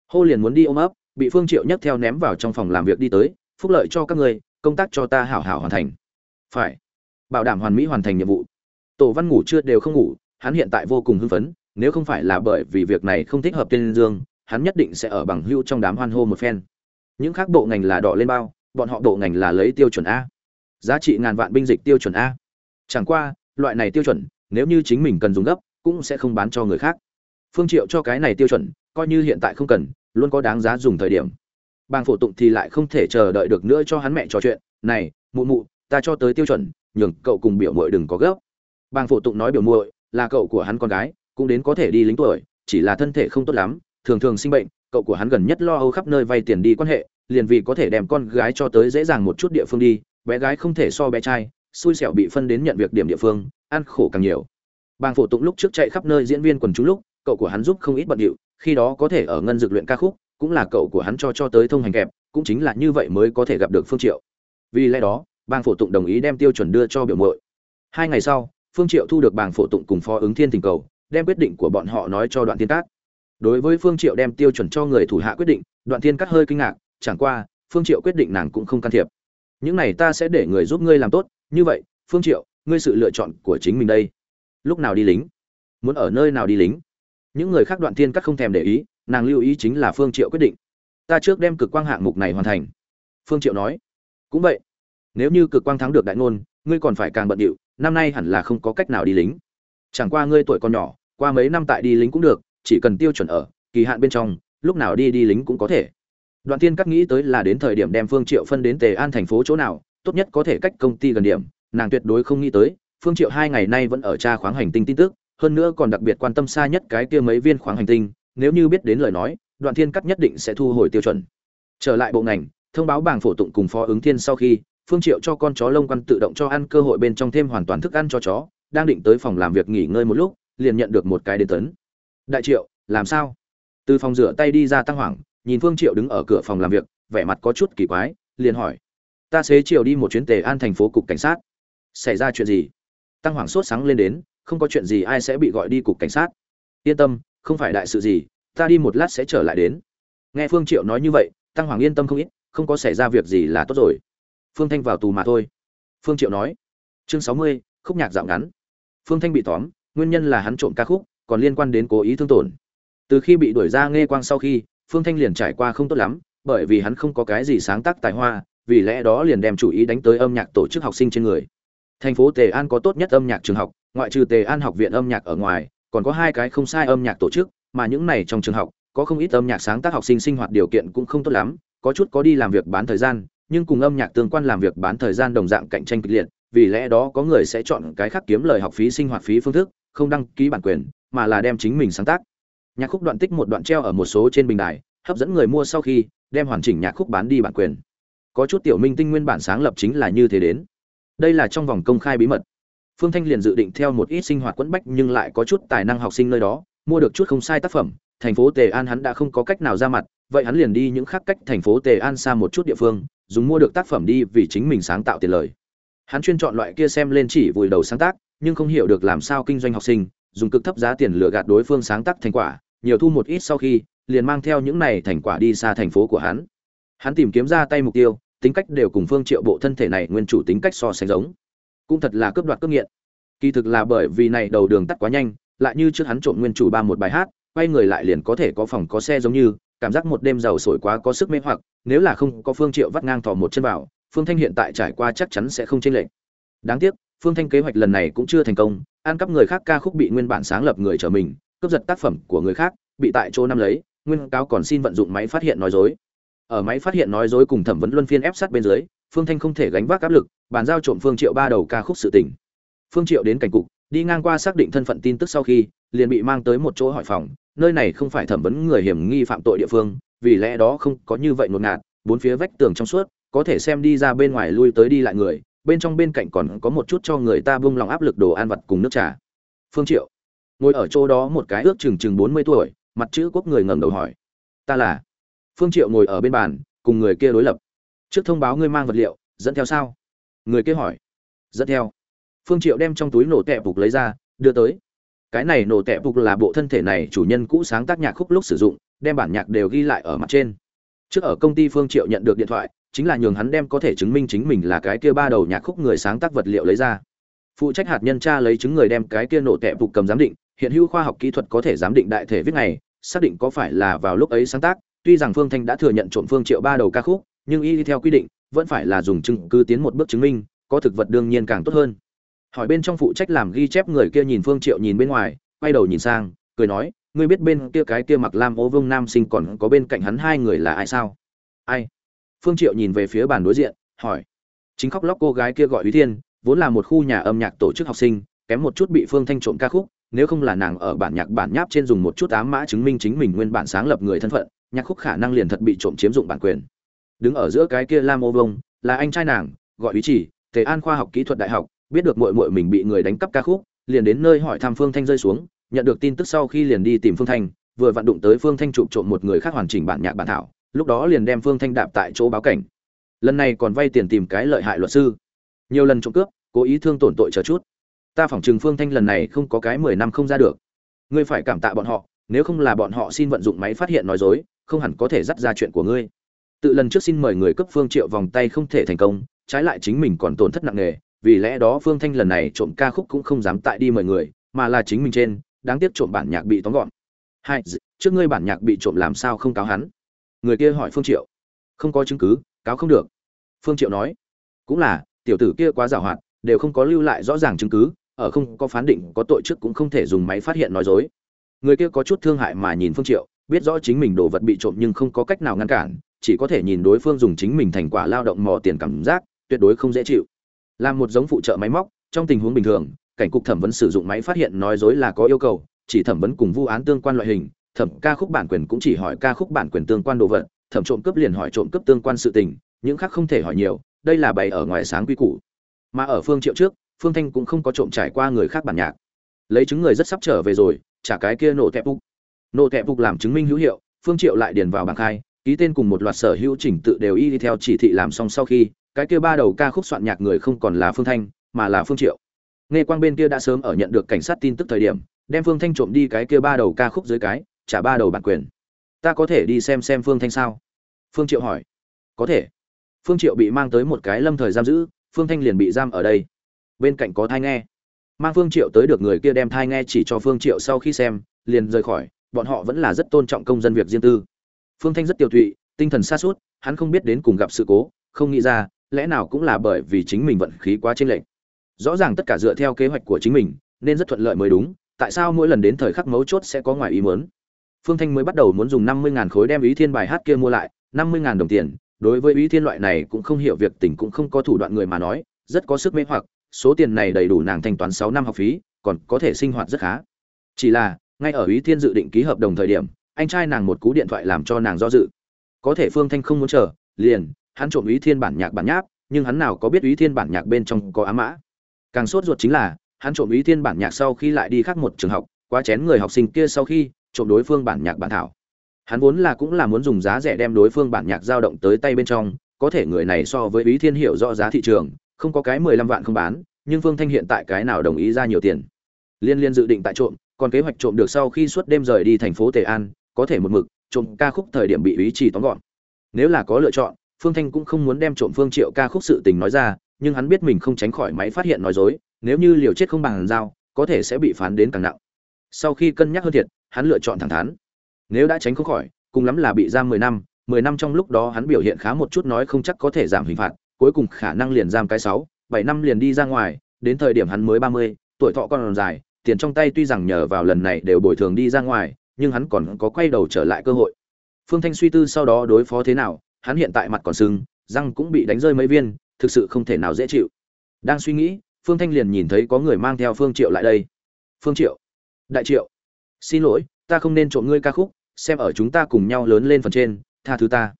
Hô liền muốn đi ôm ấp, bị phương triệu nhấc theo ném vào trong phòng làm việc đi tới, phúc lợi cho các ngươi, công tác cho ta hảo hảo hoàn thành. Phải. Bảo đảm hoàn mỹ hoàn thành nhiệm vụ. Tổ văn ngủ chưa đều không ngủ, hắn hiện tại vô cùng hưng phấn, nếu không phải là bởi vì việc này không thích hợp tiên dương, hắn nhất định sẽ ở bằng hưu trong đám hoan hô một phen. Những khác bộ ngành là đỏ lên bao, bọn họ bộ ngành là lấy tiêu chuẩn a giá trị ngàn vạn binh dịch tiêu chuẩn a. Chẳng qua, loại này tiêu chuẩn, nếu như chính mình cần dùng gấp, cũng sẽ không bán cho người khác. Phương triệu cho cái này tiêu chuẩn, coi như hiện tại không cần, luôn có đáng giá dùng thời điểm. Bang phổ tụng thì lại không thể chờ đợi được nữa cho hắn mẹ trò chuyện, này, mụ mụ, ta cho tới tiêu chuẩn, nhường cậu cùng biểu muội đừng có gấp. Bang phổ tụng nói biểu muội, là cậu của hắn con gái, cũng đến có thể đi lính tuổi, chỉ là thân thể không tốt lắm, thường thường sinh bệnh, cậu của hắn gần nhất lo âu khắp nơi vay tiền đi quan hệ, liền vì có thể đem con gái cho tới dễ dàng một chút địa phương đi bé gái không thể so bé trai, xui xẻo bị phân đến nhận việc điểm địa phương, ăn khổ càng nhiều. Bang phổ tụng lúc trước chạy khắp nơi diễn viên quần chúng lúc, cậu của hắn giúp không ít bận điệu, khi đó có thể ở ngân dược luyện ca khúc, cũng là cậu của hắn cho cho tới thông hành kẹp, cũng chính là như vậy mới có thể gặp được phương triệu. Vì lẽ đó bang phổ tụng đồng ý đem tiêu chuẩn đưa cho biểu muội. Hai ngày sau, phương triệu thu được bang phổ tụng cùng phó ứng thiên tình cầu, đem quyết định của bọn họ nói cho đoạn thiên cát. Đối với phương triệu đem tiêu chuẩn cho người thủ hạ quyết định, đoạn thiên cát hơi kinh ngạc, chẳng qua, phương triệu quyết định nàng cũng không can thiệp những này ta sẽ để người giúp ngươi làm tốt, như vậy, phương triệu, ngươi sự lựa chọn của chính mình đây. Lúc nào đi lính? Muốn ở nơi nào đi lính? Những người khác đoạn thiên cát không thèm để ý, nàng lưu ý chính là phương triệu quyết định. Ta trước đem cực quang hạng mục này hoàn thành. Phương triệu nói. Cũng vậy. Nếu như cực quang thắng được đại ngôn, ngươi còn phải càng bận điệu, năm nay hẳn là không có cách nào đi lính. Chẳng qua ngươi tuổi còn nhỏ, qua mấy năm tại đi lính cũng được, chỉ cần tiêu chuẩn ở, kỳ hạn bên trong, lúc nào đi đi lính cũng có thể đoạn tiên Các nghĩ tới là đến thời điểm đem phương triệu phân đến tề an thành phố chỗ nào, tốt nhất có thể cách công ty gần điểm, nàng tuyệt đối không nghĩ tới, phương triệu hai ngày nay vẫn ở tra khoáng hành tinh tin tức, hơn nữa còn đặc biệt quan tâm xa nhất cái kia mấy viên khoáng hành tinh, nếu như biết đến lời nói, đoạn thiên Các nhất định sẽ thu hồi tiêu chuẩn. Trở lại bộ ngành, thông báo bảng phổ tụng cùng phó ứng thiên sau khi, phương triệu cho con chó lông quan tự động cho ăn cơ hội bên trong thêm hoàn toàn thức ăn cho chó, đang định tới phòng làm việc nghỉ ngơi một lúc, liền nhận được một cái đến tấn. Đại triệu, làm sao? Từ phòng rửa tay đi ra tăng hoảng nhìn phương triệu đứng ở cửa phòng làm việc vẻ mặt có chút kỳ quái liền hỏi ta xế chiều đi một chuyến tề an thành phố cục cảnh sát. Xảy ra chuyện gì? Tăng hoàng sốt sáng lên đến không có chuyện gì ai sẽ bị gọi đi cục cảnh sát? Yên tâm không phải đại sự gì ta đi một lát sẽ trở lại đến. Nghe phương triệu nói như vậy tăng hoàng yên tâm không ít không có xảy ra việc gì là tốt rồi. Phương thanh vào tù mà thôi. Phương triệu nói chương 60, khúc nhạc dạo ngắn. Phương thanh bị tóm nguyên nhân là hắn trộm ca khúc còn liên quan đến cố ý thương tổn. Từ khi bị đuổi ra nghe quang sau khi phương thanh liền trải qua không tốt lắm, bởi vì hắn không có cái gì sáng tác tài hoa, vì lẽ đó liền đem chủ ý đánh tới âm nhạc tổ chức học sinh trên người. Thành phố tề an có tốt nhất âm nhạc trường học, ngoại trừ tề an học viện âm nhạc ở ngoài, còn có hai cái không sai âm nhạc tổ chức, mà những này trong trường học, có không ít âm nhạc sáng tác học sinh sinh hoạt điều kiện cũng không tốt lắm, có chút có đi làm việc bán thời gian, nhưng cùng âm nhạc tương quan làm việc bán thời gian đồng dạng cạnh tranh kịch liệt, vì lẽ đó có người sẽ chọn cái khác kiếm lời học phí sinh hoạt phí phương thức, không đăng ký bản quyền, mà là đem chính mình sáng tác nhạc khúc đoạn tích một đoạn treo ở một số trên bình đài, hấp dẫn người mua sau khi đem hoàn chỉnh nhạc khúc bán đi bản quyền. Có chút tiểu minh tinh nguyên bản sáng lập chính là như thế đến. Đây là trong vòng công khai bí mật. Phương thanh liền dự định theo một ít sinh hoạt quẫn bách nhưng lại có chút tài năng học sinh nơi đó, mua được chút không sai tác phẩm. Thành phố tề an hắn đã không có cách nào ra mặt, vậy hắn liền đi những khác cách thành phố tề an xa một chút địa phương, dùng mua được tác phẩm đi vì chính mình sáng tạo tiền lời. Hắn chuyên chọn loại kia xem lên chỉ vùi đầu sáng tác, nhưng không hiểu được làm sao kinh doanh học sinh dùng cực thấp giá tiền lừa gạt đối phương sáng tác thành quả, nhiều thu một ít sau khi, liền mang theo những này thành quả đi xa thành phố của hắn. Hắn tìm kiếm ra tay mục tiêu, tính cách đều cùng phương triệu bộ thân thể này nguyên chủ tính cách so sánh giống. Cũng thật là cướp đoạt cướp nghiện. Kỳ thực là bởi vì này đầu đường tắt quá nhanh, lại như trước hắn trộm nguyên chủ ba một bài hát, quay người lại liền có thể có phòng có xe giống như, cảm giác một đêm giàu sổi quá có sức mê hoặc, nếu là không có phương triệu vắt ngang thò một chân vào, phương thanh hiện tại trải qua chắc chắn sẽ không chênh lệch. Đáng tiếc phương thanh kế hoạch lần này cũng chưa thành công, ăn cắp người khác ca khúc bị nguyên bản sáng lập người trở mình, cướp giật tác phẩm của người khác, bị tại chỗ năm lấy, nguyên cáo còn xin vận dụng máy phát hiện nói dối. Ở máy phát hiện nói dối cùng thẩm vấn luân phiên ép sát bên dưới, phương thanh không thể gánh vác áp lực, bàn giao trộm phương triệu ba đầu ca khúc sự tình. Phương triệu đến cảnh cục, đi ngang qua xác định thân phận tin tức sau khi, liền bị mang tới một chỗ hỏi phòng, nơi này không phải thẩm vấn người hiểm nghi phạm tội địa phương, vì lẽ đó không có như vậy ngột ngạt, bốn phía vách tường trong suốt, có thể xem đi ra bên ngoài lui tới đi lại người bên trong bên cạnh còn có một chút cho người ta buông lòng áp lực đồ ăn vặt cùng nước trà. Phương triệu, ngồi ở chỗ đó một cái ước chừng chừng bốn mươi tuổi, mặt chữ quốc người ngẩng đầu hỏi, ta là? Phương triệu ngồi ở bên bàn, cùng người kia đối lập. Trước thông báo ngươi mang vật liệu, dẫn theo sao? Người kia hỏi. Dẫn theo. Phương triệu đem trong túi nổ tẹp phục lấy ra, đưa tới. Cái này nổ tẹp phục là bộ thân thể này chủ nhân cũ sáng tác nhạc khúc lúc sử dụng, đem bản nhạc đều ghi lại ở mặt trên. Trước ở công ty phương triệu nhận được điện thoại chính là nhường hắn đem có thể chứng minh chính mình là cái kia ba đầu nhạc khúc người sáng tác vật liệu lấy ra. Phụ trách hạt nhân tra lấy chứng người đem cái kia nổ tẹp phục cầm giám định, hiện hữu khoa học kỹ thuật có thể giám định đại thể viết này xác định có phải là vào lúc ấy sáng tác, tuy rằng phương thanh đã thừa nhận trộm phương triệu ba đầu ca khúc, nhưng y theo quy định, vẫn phải là dùng chứng cứ tiến một bước chứng minh, có thực vật đương nhiên càng tốt hơn. Hỏi bên trong phụ trách làm ghi chép người kia nhìn phương triệu nhìn bên ngoài, quay đầu nhìn sang, cười nói, ngươi biết bên kia cái kia mặc lam ô vương nam sinh còn có bên cạnh hắn hai người là ai sao? Ai? Phương triệu nhìn về phía bàn đối diện hỏi chính khóc lóc cô gái kia gọi Úy Thiên, vốn là một khu nhà âm nhạc tổ chức học sinh, kém một chút bị Phương Thanh trộm ca khúc, nếu không là nàng ở bản nhạc bản nháp trên dùng một chút ám mã chứng minh chính mình nguyên bản sáng lập người thân phận, nhạc khúc khả năng liền thật bị trộm chiếm dụng bản quyền. Đứng ở giữa cái kia Lam Ô Vông, là anh trai nàng, gọi Úy Chỉ, Tề An khoa học kỹ thuật đại học, biết được muội muội mình bị người đánh cắp ca khúc, liền đến nơi hỏi thăm Phương Thanh rơi xuống, nhận được tin tức sau khi liền đi tìm Phương Thanh, vừa vặn đụng tới Phương Thanh chụp trộm một người khác hoàn chỉnh bản nhạc bản thảo, lúc đó liền đem Phương Thanh đạp tại chỗ báo cảnh. Lần này còn vay tiền tìm cái lợi hại luật sư. Nhiều lần trộm cướp, cố ý thương tổn tội chờ chút. Ta phỏng chừng Phương Thanh lần này không có cái mười năm không ra được. Ngươi phải cảm tạ bọn họ, nếu không là bọn họ xin vận dụng máy phát hiện nói dối, không hẳn có thể dắt ra chuyện của ngươi. Tự lần trước xin mời người cấp Phương Triệu vòng tay không thể thành công, trái lại chính mình còn tổn thất nặng nề, vì lẽ đó Phương Thanh lần này trộm ca khúc cũng không dám tại đi mời người, mà là chính mình trên, đáng tiếc trộm bản nhạc bị tóm gọn. Hai, trước ngươi bản nhạc bị trộm làm sao không cáo hắn? Người kia hỏi Phương Triệu. Không có chứng cứ, cáo không được. Phương Triệu nói. Cũng là, tiểu tử kia quá giàu hoạt, đều không có lưu lại rõ ràng chứng cứ, ở không có phán định có tội trước cũng không thể dùng máy phát hiện nói dối. Người kia có chút thương hại mà nhìn Phương Triệu, biết rõ chính mình đồ vật bị trộm nhưng không có cách nào ngăn cản, chỉ có thể nhìn đối phương dùng chính mình thành quả lao động mò tiền cảm giác, tuyệt đối không dễ chịu. Làm một giống phụ trợ máy móc, trong tình huống bình thường, cảnh cục thẩm vấn sử dụng máy phát hiện nói dối là có yêu cầu, chỉ thẩm vấn cùng vụ án tương quan loại hình, thẩm ca khúc bản quyền cũng chỉ hỏi ca khúc bản quyền tương quan đồ vật, thẩm trộm cướp liền hỏi trộm cướp tương quan sự tình, những khác không thể hỏi nhiều, đây là bày ở ngoài sáng quy củ. Mà ở Phương Triệu trước, Phương Thanh cũng không có trộm trải qua người khác bản nhạc. Lấy chứng người rất sắp trở về rồi, trả cái kia nổ tẹp phục. Nổ tẹp phục làm chứng minh hữu hiệu, Phương Triệu lại điền vào bảng khai, ký tên cùng một loạt sở hữu chỉnh tự đều y theo chỉ thị làm xong sau khi, cái kia ba đầu ca khúc soạn nhạc người không còn là Phương Thanh, mà là Phương Triệu. Nghe quang bên kia đã sớm ở nhận được cảnh sát tin tức thời điểm, đem Phương Thanh trộm đi cái kia ba đầu ca khúc dưới cái, trả ba đầu bản quyền. Ta có thể đi xem xem Phương Thanh sao? Phương Triệu hỏi. Có thể. Phương Triệu bị mang tới một cái lâm thời giam giữ, Phương Thanh liền bị giam ở đây. Bên cạnh có thai nghe. Mang Phương Triệu tới được người kia đem thai nghe chỉ cho Phương Triệu sau khi xem, liền rời khỏi, bọn họ vẫn là rất tôn trọng công dân việc riêng tư. Phương Thanh rất tiêu tụy, tinh thần xa suốt, hắn không biết đến cùng gặp sự cố, không nghĩ ra, lẽ nào cũng là bởi vì chính mình vận khí quá chênh lệch. Rõ ràng tất cả dựa theo kế hoạch của chính mình, nên rất thuận lợi mới đúng, tại sao mỗi lần đến thời khắc mấu chốt sẽ có ngoài ý muốn? Phương Thanh mới bắt đầu muốn dùng 50000 khối đem Ý Thiên bài hát kia mua lại, 50000 đồng tiền, đối với Ý Thiên loại này cũng không hiểu việc tình cũng không có thủ đoạn người mà nói, rất có sức mê hoặc, số tiền này đầy đủ nàng thanh toán 6 năm học phí, còn có thể sinh hoạt rất khá. Chỉ là, ngay ở ý thiên dự định ký hợp đồng thời điểm anh trai nàng một cú điện thoại làm cho nàng do dự. Có thể phương thanh không muốn chờ liền hắn trộm ý thiên bản nhạc bản nháp nhưng hắn nào có biết ý thiên bản nhạc bên trong có ám mã. Càng sốt ruột chính là hắn trộm ý thiên bản nhạc sau khi lại đi khác một trường học quá chén người học sinh kia sau khi trộm đối phương bản nhạc bản thảo. Hắn vốn là cũng là muốn dùng giá rẻ đem đối phương bản nhạc giao động tới tay bên trong, có thể người này so với ý thiên hiểu rõ giá thị trường, không có cái mười lăm vạn không bán, nhưng phương thanh hiện tại cái nào đồng ý ra nhiều tiền. Liên liên dự định tại trộm, còn kế hoạch trộm được sau khi suốt đêm rời đi thành phố tề an, có thể một mực, trộm ca khúc thời điểm bị ý chỉ tóm gọn. Nếu là có lựa chọn, phương thanh cũng không muốn đem trộm phương triệu ca khúc sự tình nói ra, nhưng hắn biết mình không tránh khỏi máy phát hiện nói dối, nếu như liều chết không bằng dao có thể sẽ bị phán đến càng nặng. Sau khi cân nhắc hơn thiệt hắn lựa chọn thẳng thắn. Nếu đã tránh không khỏi, cùng lắm là bị giam mười năm mười năm trong lúc đó hắn biểu hiện khá một chút nói không chắc có thể giảm hình phạt, cuối cùng khả năng liền giam cái sáu, bảy năm liền đi ra ngoài, đến thời điểm hắn mới ba mươi, tuổi thọ còn dài, tiền trong tay tuy rằng nhờ vào lần này đều bồi thường đi ra ngoài, nhưng hắn còn có quay đầu trở lại cơ hội. Phương thanh suy tư sau đó đối phó thế nào, hắn hiện tại mặt còn sưng, răng cũng bị đánh rơi mấy viên, thực sự không thể nào dễ chịu. Đang suy nghĩ, phương thanh liền nhìn thấy có người mang theo phương triệu lại đây. Phương triệu. Đại triệu xin lỗi, ta không nên trộm ngươi ca khúc, xem ở chúng ta cùng nhau lớn lên phần trên, tha thứ ta.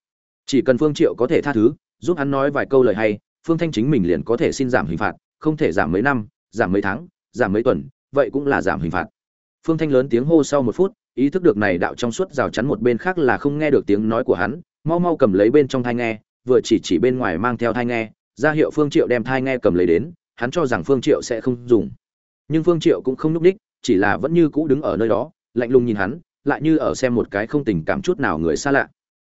Chỉ cần phương triệu có thể tha thứ, giúp hắn nói vài câu lời hay, phương thanh chính mình liền có thể xin giảm hình phạt, không thể giảm mấy năm, giảm mấy tháng, giảm mấy tuần, vậy cũng là giảm hình phạt. Phương thanh lớn tiếng hô sau một phút, ý thức được này đạo trong suốt rào chắn một bên khác là không nghe được tiếng nói của hắn, mau mau cầm lấy bên trong thai nghe, vừa chỉ chỉ bên ngoài mang theo thai nghe, ra hiệu phương triệu đem thai nghe cầm lấy đến, hắn cho rằng phương triệu sẽ không dùng. Nhưng phương triệu cũng không núp đích chỉ là vẫn như cũ đứng ở nơi đó, lạnh lùng nhìn hắn, lại như ở xem một cái không tình cảm chút nào người xa lạ.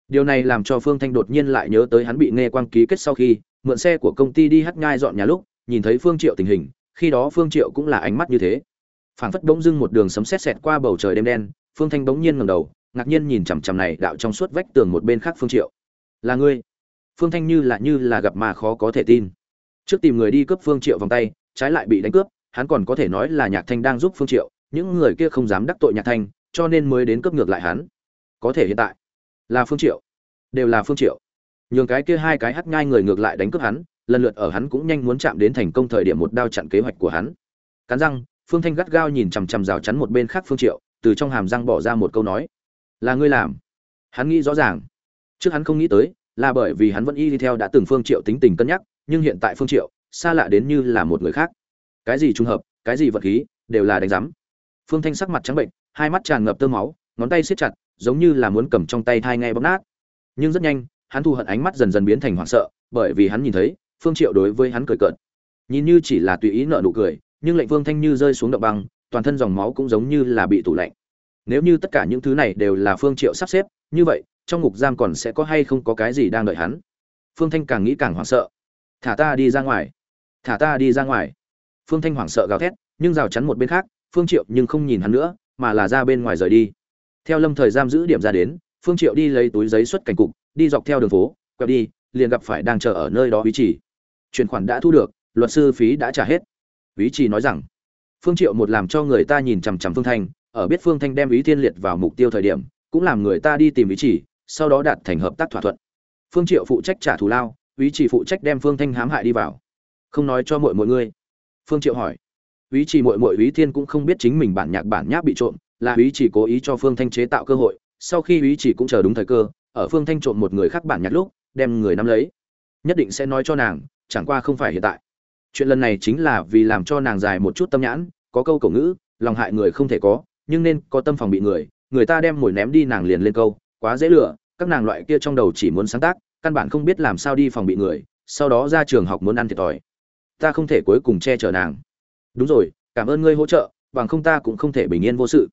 Điều này làm cho phương thanh đột nhiên lại nhớ tới hắn bị nghe quang ký kết sau khi, mượn xe của công ty đi hắt nhai dọn nhà lúc, nhìn thấy phương triệu tình hình, khi đó phương triệu cũng là ánh mắt như thế. Phảng phất bỗng dưng một đường sấm sét sẹt qua bầu trời đêm đen, phương thanh bỗng nhiên ngẩng đầu, ngạc nhiên nhìn chằm chằm này đạo trong suốt vách tường một bên khác phương triệu. Là ngươi? Phương thanh như là như là gặp mà khó có thể tin. Trước tìm người đi cướp phương triệu vòng tay, trái lại bị đánh cướp hắn còn có thể nói là nhạc thanh đang giúp phương triệu, những người kia không dám đắc tội nhạc thanh, cho nên mới đến cướp ngược lại hắn. Có thể hiện tại là phương triệu, đều là phương triệu. Nhường cái kia hai cái hắt ngai người ngược lại đánh cướp hắn, lần lượt ở hắn cũng nhanh muốn chạm đến thành công thời điểm một đao chặn kế hoạch của hắn. Cắn răng, phương thanh gắt gao nhìn chằm chằm rào chắn một bên khác phương triệu, từ trong hàm răng bỏ ra một câu nói, là ngươi làm. Hắn nghĩ rõ ràng. Trước hắn không nghĩ tới, là bởi vì hắn vẫn y đi theo đã từng phương triệu tính tình cân nhắc, nhưng hiện tại phương triệu, xa lạ đến như là một người khác cái gì trùng hợp, cái gì vật khí, đều là đánh giám. Phương thanh sắc mặt trắng bệnh, hai mắt tràn ngập tơ máu, ngón tay siết chặt, giống như là muốn cầm trong tay thai ngay bóp nát. Nhưng rất nhanh, hắn thu hận ánh mắt dần dần biến thành hoảng sợ, bởi vì hắn nhìn thấy, phương triệu đối với hắn cười cợt. Nhìn như chỉ là tùy ý nợ nụ cười, nhưng lệnh phương thanh như rơi xuống động băng, toàn thân dòng máu cũng giống như là bị tủ lạnh. Nếu như tất cả những thứ này đều là phương triệu sắp xếp, như vậy, trong ngục giam còn sẽ có hay không có cái gì đang đợi hắn? Phương thanh càng nghĩ càng hoảng sợ. Thả ta đi ra ngoài. Thả ta đi ra ngoài phương thanh hoảng sợ gào thét, nhưng rào chắn một bên khác, phương triệu nhưng không nhìn hắn nữa, mà là ra bên ngoài rời đi. Theo lâm thời giam giữ điểm ra đến, phương triệu đi lấy túi giấy xuất cảnh cục, đi dọc theo đường phố, quẹo đi, liền gặp phải đang chờ ở nơi đó ý chỉ chuyển khoản đã thu được, luật sư phí đã trả hết. Ý chỉ nói rằng, phương triệu một làm cho người ta nhìn chằm chằm phương thanh, ở biết phương thanh đem ý thiên liệt vào mục tiêu thời điểm, cũng làm người ta đi tìm ý chỉ sau đó đạt thành hợp tác thỏa thuận. Phương triệu phụ trách trả thù lao, ý chỉ phụ trách đem phương thanh hãm hại đi vào. Không nói cho mọi mọi người phương triệu hỏi. Ý chỉ muội muội ý thiên cũng không biết chính mình bản nhạc bản nháp bị trộm, là ý chỉ cố ý cho phương thanh chế tạo cơ hội, sau khi ý chỉ cũng chờ đúng thời cơ, ở phương thanh trộm một người khác bản nhạc lúc, đem người nắm lấy. Nhất định sẽ nói cho nàng, chẳng qua không phải hiện tại. Chuyện lần này chính là vì làm cho nàng dài một chút tâm nhãn, có câu cổ ngữ, lòng hại người không thể có, nhưng nên có tâm phòng bị người người ta đem mồi ném đi nàng liền lên câu, quá dễ lựa các nàng loại kia trong đầu chỉ muốn sáng tác, căn bản không biết làm sao đi phòng bị người, sau đó ra trường học muốn ăn thiệt thòi ta không thể cuối cùng che chở nàng. Đúng rồi, cảm ơn ngươi hỗ trợ, bằng không ta cũng không thể bình yên vô sự.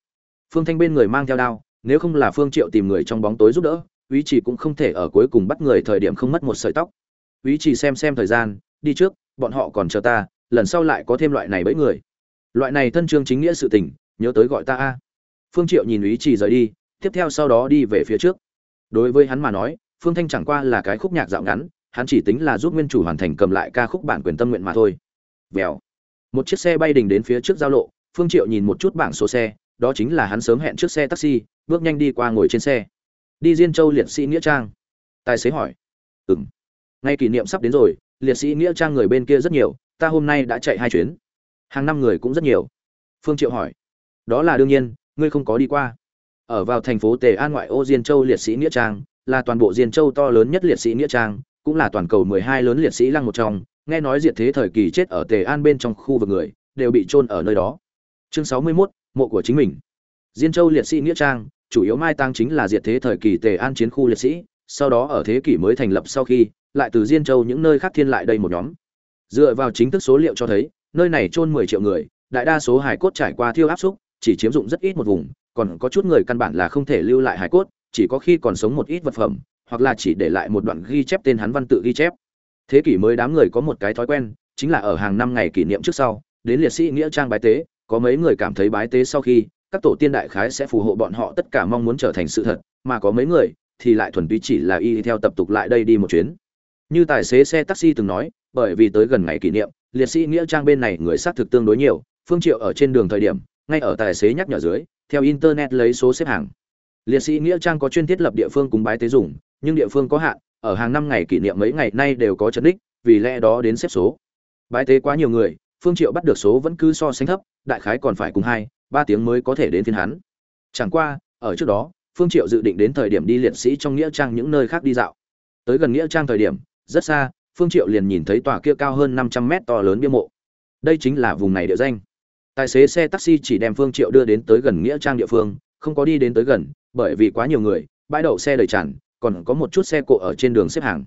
Phương thanh bên người mang theo đao, nếu không là phương triệu tìm người trong bóng tối giúp đỡ ý chỉ cũng không thể ở cuối cùng bắt người thời điểm không mất một sợi tóc. Ý chỉ xem xem thời gian, đi trước, bọn họ còn chờ ta, lần sau lại có thêm loại này bẫy người. Loại này thân chương chính nghĩa sự tình, nhớ tới gọi ta a. Phương triệu nhìn ý chỉ rời đi, tiếp theo sau đó đi về phía trước. Đối với hắn mà nói, phương thanh chẳng qua là cái khúc nhạc dạo ngắn hắn chỉ tính là giúp nguyên chủ hoàn thành cầm lại ca khúc bản quyền tâm nguyện mà thôi. Vèo. Một chiếc xe bay đình đến phía trước giao lộ, phương triệu nhìn một chút bảng số xe, đó chính là hắn sớm hẹn trước xe taxi, bước nhanh đi qua ngồi trên xe. Đi diên châu liệt sĩ nghĩa trang. Tài xế hỏi. Ừm. Ngay kỷ niệm sắp đến rồi, liệt sĩ nghĩa trang người bên kia rất nhiều, ta hôm nay đã chạy hai chuyến. Hàng năm người cũng rất nhiều. Phương triệu hỏi. Đó là đương nhiên, ngươi không có đi qua. Ở vào thành phố tề an ngoại ô diên châu liệt sĩ nghĩa trang, là toàn bộ diên châu to lớn nhất liệt sĩ nghĩa trang cũng là toàn cầu 12 lớn liệt sĩ lăng một trong nghe nói diệt thế thời kỳ chết ở tề an bên trong khu vực người đều bị chôn ở nơi đó. Chương 61, mộ của chính mình. Diên châu liệt sĩ nghĩa trang chủ yếu mai tang chính là diệt thế thời kỳ tề an chiến khu liệt sĩ sau đó ở thế kỷ mới thành lập sau khi lại từ diên châu những nơi khác thiên lại đây một nhóm. Dựa vào chính thức số liệu cho thấy nơi này chôn 10 triệu người đại đa số hải cốt trải qua thiêu áp xúc chỉ chiếm dụng rất ít một vùng còn có chút người căn bản là không thể lưu lại hải cốt chỉ có khi còn sống một ít vật phẩm hoặc là chỉ để lại một đoạn ghi chép tên hắn văn tự ghi chép. Thế kỷ mới đám người có một cái thói quen, chính là ở hàng năm ngày kỷ niệm trước sau, đến liệt sĩ nghĩa trang bái tế, có mấy người cảm thấy bái tế sau khi, các tổ tiên đại khái sẽ phù hộ bọn họ tất cả mong muốn trở thành sự thật, mà có mấy người thì lại thuần túy chỉ là y theo tập tục lại đây đi một chuyến. Như tài xế xe taxi từng nói, bởi vì tới gần ngày kỷ niệm, liệt sĩ nghĩa trang bên này người xác thực tương đối nhiều, phương triệu ở trên đường thời điểm, ngay ở tài xế nhắc nhở dưới, theo internet lấy số xếp hàng. Liệt sĩ nghĩa trang có chuyên thiết lập địa phương cúng bái tế dùng nhưng địa phương có hạn, ở hàng năm ngày kỷ niệm mấy ngày nay đều có chấn đích, vì lẽ đó đến xếp số. Bãi tế quá nhiều người, phương triệu bắt được số vẫn cứ so sánh thấp, đại khái còn phải cùng hai, ba tiếng mới có thể đến phiên hắn. Chẳng qua, ở trước đó, phương triệu dự định đến thời điểm đi liệt sĩ trong nghĩa trang những nơi khác đi dạo. Tới gần nghĩa trang thời điểm, rất xa, phương triệu liền nhìn thấy tòa kia cao hơn 500 mét to lớn bia mộ. Đây chính là vùng này địa danh. Tài xế xe taxi chỉ đem phương triệu đưa đến tới gần nghĩa trang địa phương, không có đi đến tới gần, bởi vì quá nhiều người, bãi đậu xe đầy tràn còn có một chút xe cộ ở trên đường xếp hàng.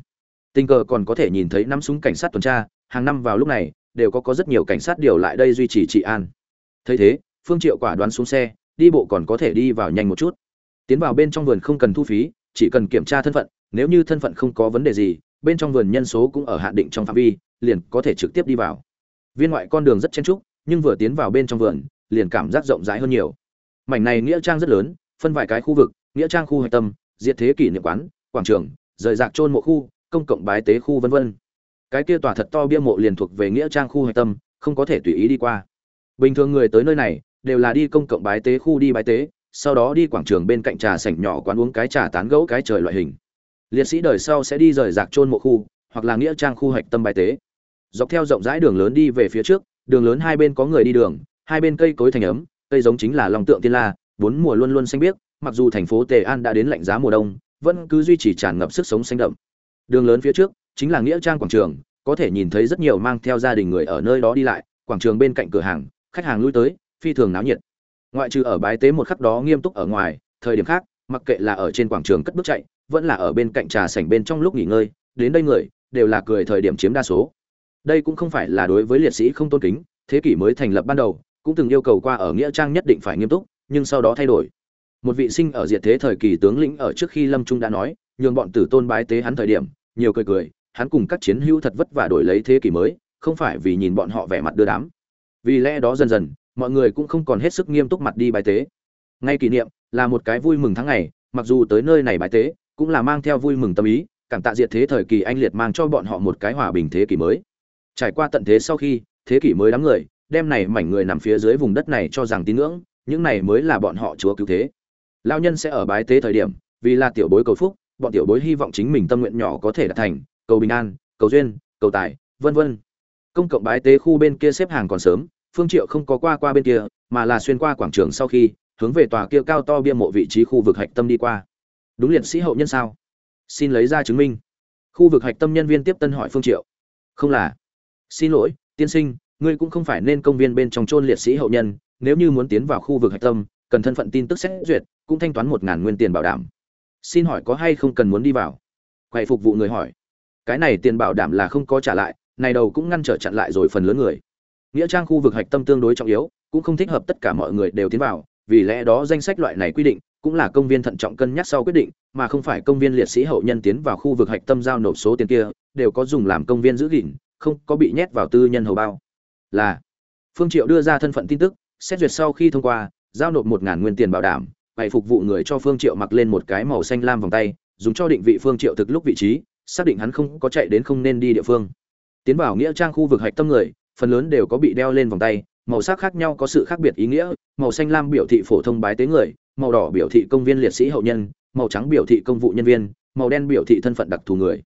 Tình cờ còn có thể nhìn thấy năm súng cảnh sát tuần tra, hàng năm vào lúc này, đều có có rất nhiều cảnh sát điều lại đây duy trì trị an. Thấy thế, phương triệu quả đoán xuống xe, đi bộ còn có thể đi vào nhanh một chút. Tiến vào bên trong vườn không cần thu phí, chỉ cần kiểm tra thân phận, nếu như thân phận không có vấn đề gì, bên trong vườn nhân số cũng ở hạn định trong phạm vi, liền có thể trực tiếp đi vào. Viên ngoại con đường rất chen trúc nhưng vừa tiến vào bên trong vườn, liền cảm giác rộng rãi hơn nhiều. Mảnh này nghĩa trang rất lớn, phân vài cái khu vực, nghĩa trang khu hạch tâm diệt thế kỷ niệm quán, quảng trường, rời rạc trôn mộ khu, công cộng bái tế khu vân vân. Cái kia tòa thật to bia mộ liền thuộc về nghĩa trang khu hạch tâm, không có thể tùy ý đi qua. Bình thường người tới nơi này, đều là đi công cộng bái tế khu đi bái tế, sau đó đi quảng trường bên cạnh trà sảnh nhỏ quán uống cái trà tán gẫu cái trời loại hình. Liệt sĩ đời sau sẽ đi rời rạc trôn mộ khu, hoặc là nghĩa trang khu hạch tâm bái tế. Dọc theo rộng rãi đường lớn đi về phía trước, đường lớn hai bên có người đi đường, hai bên cây cối thành ấm, cây giống chính là lòng tượng tiên la, bốn mùa luôn luôn xanh biếc mặc dù thành phố tề an đã đến lạnh giá mùa đông, vẫn cứ duy trì tràn ngập sức sống xanh đậm. Đường lớn phía trước, chính là nghĩa trang quảng trường, có thể nhìn thấy rất nhiều mang theo gia đình người ở nơi đó đi lại, quảng trường bên cạnh cửa hàng, khách hàng lui tới, phi thường náo nhiệt. Ngoại trừ ở bái tế một khắc đó nghiêm túc ở ngoài, thời điểm khác, mặc kệ là ở trên quảng trường cất bước chạy, vẫn là ở bên cạnh trà sảnh bên trong lúc nghỉ ngơi, đến đây người, đều là cười thời điểm chiếm đa số. Đây cũng không phải là đối với liệt sĩ không tôn kính, thế kỷ mới thành lập ban đầu, cũng từng yêu cầu qua ở nghĩa trang nhất định phải nghiêm túc, nhưng sau đó thay đổi một vị sinh ở diệt thế thời kỳ tướng lĩnh ở trước khi lâm trung đã nói, nhường bọn tử tôn bái tế hắn thời điểm, nhiều cười cười, hắn cùng các chiến hữu thật vất vả đổi lấy thế kỷ mới, không phải vì nhìn bọn họ vẻ mặt đưa đám. Vì lẽ đó dần dần, mọi người cũng không còn hết sức nghiêm túc mặt đi bài tế. Ngay kỷ niệm, là một cái vui mừng tháng ngày, mặc dù tới nơi này bài tế, cũng là mang theo vui mừng tâm ý, cảm tạ diệt thế thời kỳ anh liệt mang cho bọn họ một cái hòa bình thế kỷ mới. Trải qua tận thế sau khi, thế kỷ mới đám người, đem này mảnh người nằm phía dưới vùng đất này cho rằng tín ngưỡng, những này mới là bọn họ chúa cứu thế lao nhân sẽ ở bái tế thời điểm, vì là tiểu bối cầu phúc, bọn tiểu bối hy vọng chính mình tâm nguyện nhỏ có thể đạt thành, cầu bình an, cầu duyên, cầu tài, vân vân. Công cộng bái tế khu bên kia xếp hàng còn sớm, phương triệu không có qua qua bên kia, mà là xuyên qua quảng trường sau khi, hướng về tòa kia cao to bia mộ vị trí khu vực hạch tâm đi qua. Đúng liệt sĩ hậu nhân sao? Xin lấy ra chứng minh. Khu vực hạch tâm nhân viên tiếp tân hỏi phương triệu. Không là. Xin lỗi, tiên sinh, ngươi cũng không phải nên công viên bên trong chôn liệt sĩ hậu nhân, nếu như muốn tiến vào khu vực hạch tâm cần thân phận tin tức xét duyệt, cũng thanh toán một ngàn nguyên tiền bảo đảm. Xin hỏi có hay không cần muốn đi vào? Quầy phục vụ người hỏi. Cái này tiền bảo đảm là không có trả lại, này đầu cũng ngăn trở chặn lại rồi phần lớn người. Nghĩa trang khu vực hạch tâm tương đối trọng yếu, cũng không thích hợp tất cả mọi người đều tiến vào, vì lẽ đó danh sách loại này quy định cũng là công viên thận trọng cân nhắc sau quyết định, mà không phải công viên liệt sĩ hậu nhân tiến vào khu vực hạch tâm giao nộp số tiền kia, đều có dùng làm công viên giữ gìn, không có bị nhét vào tư nhân hầu bao. Là, phương triệu đưa ra thân phận tin tức, xét duyệt sau khi thông qua giao nộp một ngàn nguyên tiền bảo đảm, bày phục vụ người cho phương triệu mặc lên một cái màu xanh lam vòng tay, dùng cho định vị phương triệu thực lúc vị trí, xác định hắn không có chạy đến không nên đi địa phương. Tiến vào nghĩa trang khu vực hạch tâm người, phần lớn đều có bị đeo lên vòng tay, màu sắc khác nhau có sự khác biệt ý nghĩa, màu xanh lam biểu thị phổ thông bái tế người, màu đỏ biểu thị công viên liệt sĩ hậu nhân, màu trắng biểu thị công vụ nhân viên, màu đen biểu thị thân phận đặc thù người.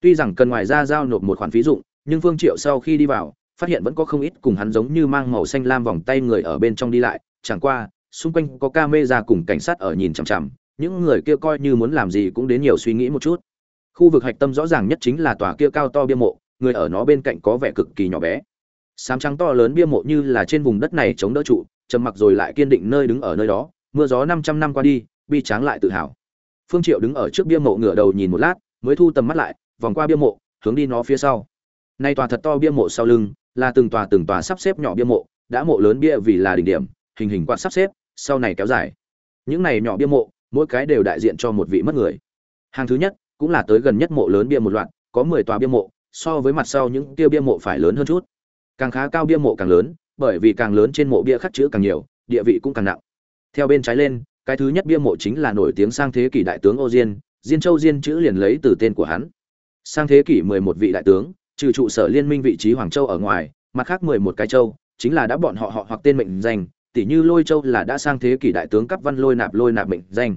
Tuy rằng cần ngoài ra giao nộp một khoản phí dụng, nhưng phương triệu sau khi đi vào, phát hiện vẫn có không ít cùng hắn giống như mang màu xanh lam vòng tay người ở bên trong đi lại chẳng qua, xung quanh có camera cùng cảnh sát ở nhìn chằm chằm, những người kia coi như muốn làm gì cũng đến nhiều suy nghĩ một chút. Khu vực hạch tâm rõ ràng nhất chính là tòa kia cao to bia mộ, người ở nó bên cạnh có vẻ cực kỳ nhỏ bé. Sám trắng to lớn bia mộ như là trên vùng đất này chống đỡ trụ, trầm mặc rồi lại kiên định nơi đứng ở nơi đó, mưa gió 500 năm qua đi, bi tráng lại tự hào. Phương triệu đứng ở trước bia mộ ngửa đầu nhìn một lát, mới thu tầm mắt lại, vòng qua bia mộ, hướng đi nó phía sau. Nay tòa thật to bia mộ sau lưng, là từng tòa từng tòa sắp xếp nhỏ bia mộ, đã mộ lớn bia vì là đỉnh điểm hình hình quạt sắp xếp, sau này kéo dài. Những này nhỏ bia mộ, mỗi cái đều đại diện cho một vị mất người. Hàng thứ nhất, cũng là tới gần nhất mộ lớn bia một loạt, có mười tòa bia mộ, so với mặt sau những tiêu bia mộ phải lớn hơn chút. Càng khá cao bia mộ càng lớn, bởi vì càng lớn trên mộ bia khắc chữ càng nhiều, địa vị cũng càng nặng. Theo bên trái lên, cái thứ nhất bia mộ chính là nổi tiếng sang thế kỷ đại tướng ô diên diên châu diên chữ liền lấy từ tên của hắn. Sang thế kỷ mười một vị đại tướng, trừ trụ sở liên minh vị trí hoàng châu ở ngoài, mặt khác mười một cái châu, chính là đã bọn họ họ hoặc tên mệnh danh tỉ như lôi châu là đã sang thế kỷ đại tướng cấp văn lôi nạp lôi nạp mệnh danh.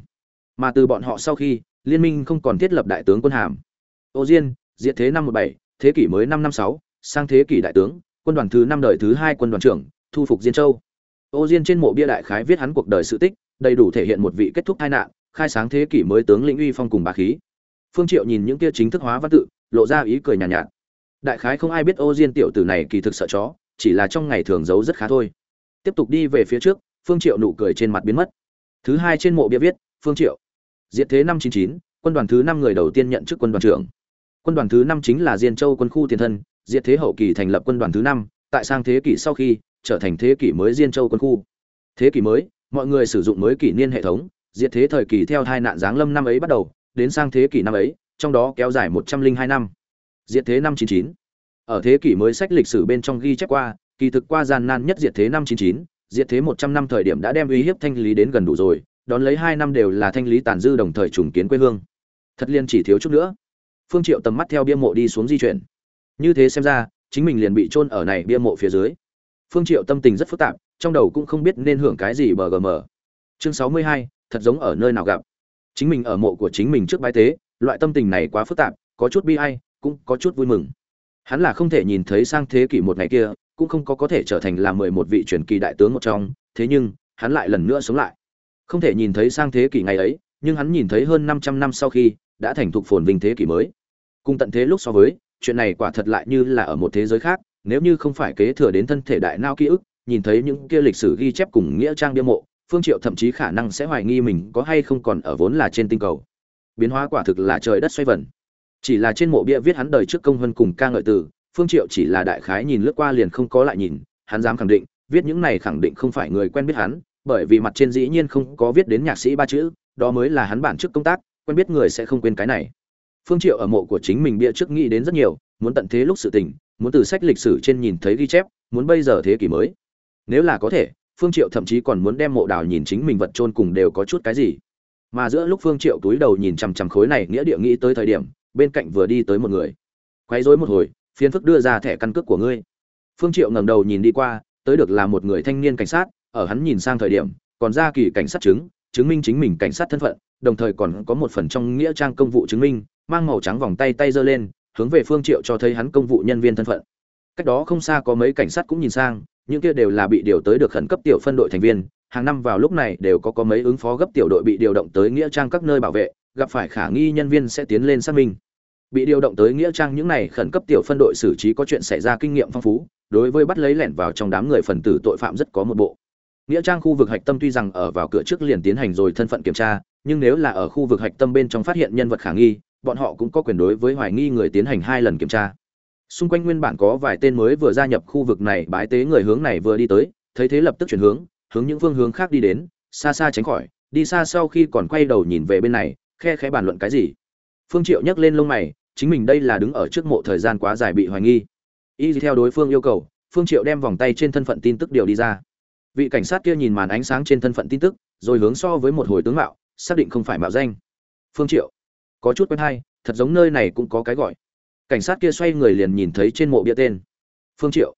Mà từ bọn họ sau khi liên minh không còn thiết lập đại tướng quân hàm. Ô diên diệt thế năm một bảy thế kỷ mới năm năm sáu sang thế kỷ đại tướng quân đoàn thứ năm đời thứ hai quân đoàn trưởng thu phục diên châu. Ô diên trên mộ bia đại khái viết hắn cuộc đời sự tích đầy đủ thể hiện một vị kết thúc tai nạn khai sáng thế kỷ mới tướng lĩnh uy phong cùng bá khí. Phương triệu nhìn những kia chính thức hóa văn tự lộ ra ý cười nhàn nhạt, nhạt. Đại khái không ai biết ô diên tiểu tử này kỳ thực sợ chó chỉ là trong ngày thường giấu rất khá thôi tiếp tục đi về phía trước, phương triệu nụ cười trên mặt biến mất. Thứ hai trên mộ bia viết, phương triệu, diệt thế năm chín chín, quân đoàn thứ năm người đầu tiên nhận chức quân đoàn trưởng. Quân đoàn thứ năm chính là diên châu quân khu tiền thân, diệt thế hậu kỳ thành lập quân đoàn thứ năm, tại sang thế kỷ sau khi, trở thành thế kỷ mới diên châu quân khu. Thế kỷ mới, mọi người sử dụng mới kỷ niên hệ thống, diệt thế thời kỳ theo hai nạn giáng lâm năm ấy bắt đầu, đến sang thế kỷ năm ấy, trong đó kéo dài một trăm linh hai năm. Diệt thế năm chín chín, ở thế kỷ mới sách lịch sử bên trong ghi chép qua kỳ thực qua gian nan nhất diệt thế năm chín chín diệt thế một trăm năm thời điểm đã đem uy hiếp thanh lý đến gần đủ rồi đón lấy hai năm đều là thanh lý tàn dư đồng thời trùng kiến quê hương. Thật liên chỉ thiếu chút nữa. Phương triệu tầm mắt theo bia mộ đi xuống di chuyển. Như thế xem ra chính mình liền bị chôn ở này bia mộ phía dưới. Phương triệu tâm tình rất phức tạp trong đầu cũng không biết nên hưởng cái gì bờ gm chương 62, thật giống ở nơi nào gặp. Chính mình ở mộ của chính mình trước bái tế loại tâm tình này quá phức tạp có chút bi ai cũng có chút vui mừng. Hắn là không thể nhìn thấy sang thế kỷ một ngày kia cũng không có có thể trở thành là mười một vị truyền kỳ đại tướng một trong, thế nhưng, hắn lại lần nữa sống lại. Không thể nhìn thấy sang thế kỷ ngày ấy, nhưng hắn nhìn thấy hơn 500 năm sau khi đã thành thục phồn vinh thế kỷ mới. Cùng tận thế lúc so với, chuyện này quả thật lại như là ở một thế giới khác, nếu như không phải kế thừa đến thân thể đại nao ký ức, nhìn thấy những kia lịch sử ghi chép cùng nghĩa trang bia mộ, phương triệu thậm chí khả năng sẽ hoài nghi mình có hay không còn ở vốn là trên tinh cầu. Biến hóa quả thực là trời đất xoay vần. Chỉ là trên mộ bia viết hắn đời trước công hơn cùng ca ngợi từ phương triệu chỉ là đại khái nhìn lướt qua liền không có lại nhìn, hắn dám khẳng định, viết những này khẳng định không phải người quen biết hắn, bởi vì mặt trên dĩ nhiên không có viết đến nhạc sĩ ba chữ, đó mới là hắn bản chức công tác, quen biết người sẽ không quên cái này. Phương triệu ở mộ của chính mình bia trước nghĩ đến rất nhiều, muốn tận thế lúc sự tình, muốn từ sách lịch sử trên nhìn thấy ghi chép, muốn bây giờ thế kỷ mới. Nếu là có thể, phương triệu thậm chí còn muốn đem mộ đào nhìn chính mình vật trôn cùng đều có chút cái gì. Mà giữa lúc phương triệu túi đầu nhìn chằm chằm khối này nghĩa địa nghĩ tới thời điểm, bên cạnh vừa đi tới một người. Quấy rối một hồi phiền phức đưa ra thẻ căn cước của ngươi. Phương triệu ngẩng đầu nhìn đi qua, tới được là một người thanh niên cảnh sát, ở hắn nhìn sang thời điểm, còn ra kỳ cảnh sát chứng chứng minh chính mình cảnh sát thân phận, đồng thời còn có một phần trong nghĩa trang công vụ chứng minh, mang màu trắng vòng tay tay giơ lên, hướng về phương triệu cho thấy hắn công vụ nhân viên thân phận. Cách đó không xa có mấy cảnh sát cũng nhìn sang, những kia đều là bị điều tới được khẩn cấp tiểu phân đội thành viên, hàng năm vào lúc này đều có có mấy ứng phó gấp tiểu đội bị điều động tới nghĩa trang các nơi bảo vệ, gặp phải khả nghi nhân viên sẽ tiến lên xác minh bị điều động tới nghĩa trang những này khẩn cấp tiểu phân đội xử trí có chuyện xảy ra kinh nghiệm phong phú, đối với bắt lấy lẻn vào trong đám người phần tử tội phạm rất có một bộ. Nghĩa trang khu vực hạch tâm tuy rằng ở vào cửa trước liền tiến hành rồi thân phận kiểm tra, nhưng nếu là ở khu vực hạch tâm bên trong phát hiện nhân vật khả nghi, bọn họ cũng có quyền đối với hoài nghi người tiến hành hai lần kiểm tra. Xung quanh nguyên bản có vài tên mới vừa gia nhập khu vực này bái tế người hướng này vừa đi tới, thấy thế lập tức chuyển hướng hướng những phương hướng khác đi đến, xa xa tránh khỏi, đi xa sau khi còn quay đầu nhìn về bên này, khe khẽ bàn luận cái gì. Phương triệu nhấc lên lông mày chính mình đây là đứng ở trước mộ thời gian quá dài bị hoài nghi. Y theo đối phương yêu cầu, phương triệu đem vòng tay trên thân phận tin tức điều đi ra. Vị cảnh sát kia nhìn màn ánh sáng trên thân phận tin tức, rồi hướng so với một hồi tướng mạo, xác định không phải mạo danh. Phương triệu, có chút quen hay, thật giống nơi này cũng có cái gọi. Cảnh sát kia xoay người liền nhìn thấy trên mộ bia tên. Phương triệu,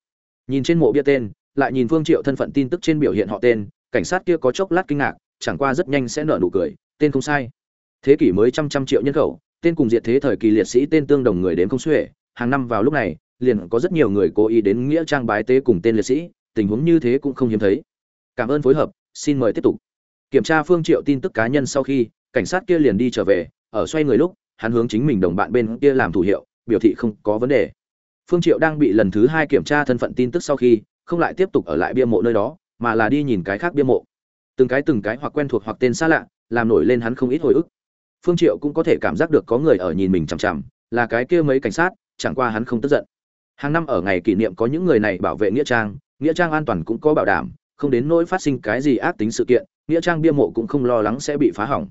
nhìn trên mộ bia tên, lại nhìn phương triệu thân phận tin tức trên biểu hiện họ tên, cảnh sát kia có chốc lát kinh ngạc, chẳng qua rất nhanh sẽ nở nụ cười, tên không sai. Thế kỷ mới trăm trăm triệu nhân khẩu tên cùng diệt thế thời kỳ liệt sĩ tên tương đồng người đến không xuể, hàng năm vào lúc này, liền có rất nhiều người cố ý đến nghĩa trang bái tế cùng tên liệt sĩ, tình huống như thế cũng không hiếm thấy. Cảm ơn phối hợp, xin mời tiếp tục. Kiểm tra phương triệu tin tức cá nhân sau khi, cảnh sát kia liền đi trở về, ở xoay người lúc, hắn hướng chính mình đồng bạn bên kia làm thủ hiệu, biểu thị không có vấn đề. Phương triệu đang bị lần thứ hai kiểm tra thân phận tin tức sau khi, không lại tiếp tục ở lại bia mộ nơi đó, mà là đi nhìn cái khác bia mộ. Từng cái từng cái hoặc quen thuộc hoặc tên xa lạ, làm nổi lên hắn không ít hồi ức phương triệu cũng có thể cảm giác được có người ở nhìn mình chằm chằm, là cái kia mấy cảnh sát, chẳng qua hắn không tức giận. Hàng năm ở ngày kỷ niệm có những người này bảo vệ nghĩa trang nghĩa trang an toàn cũng có bảo đảm, không đến nỗi phát sinh cái gì ác tính sự kiện, nghĩa trang bia mộ cũng không lo lắng sẽ bị phá hỏng.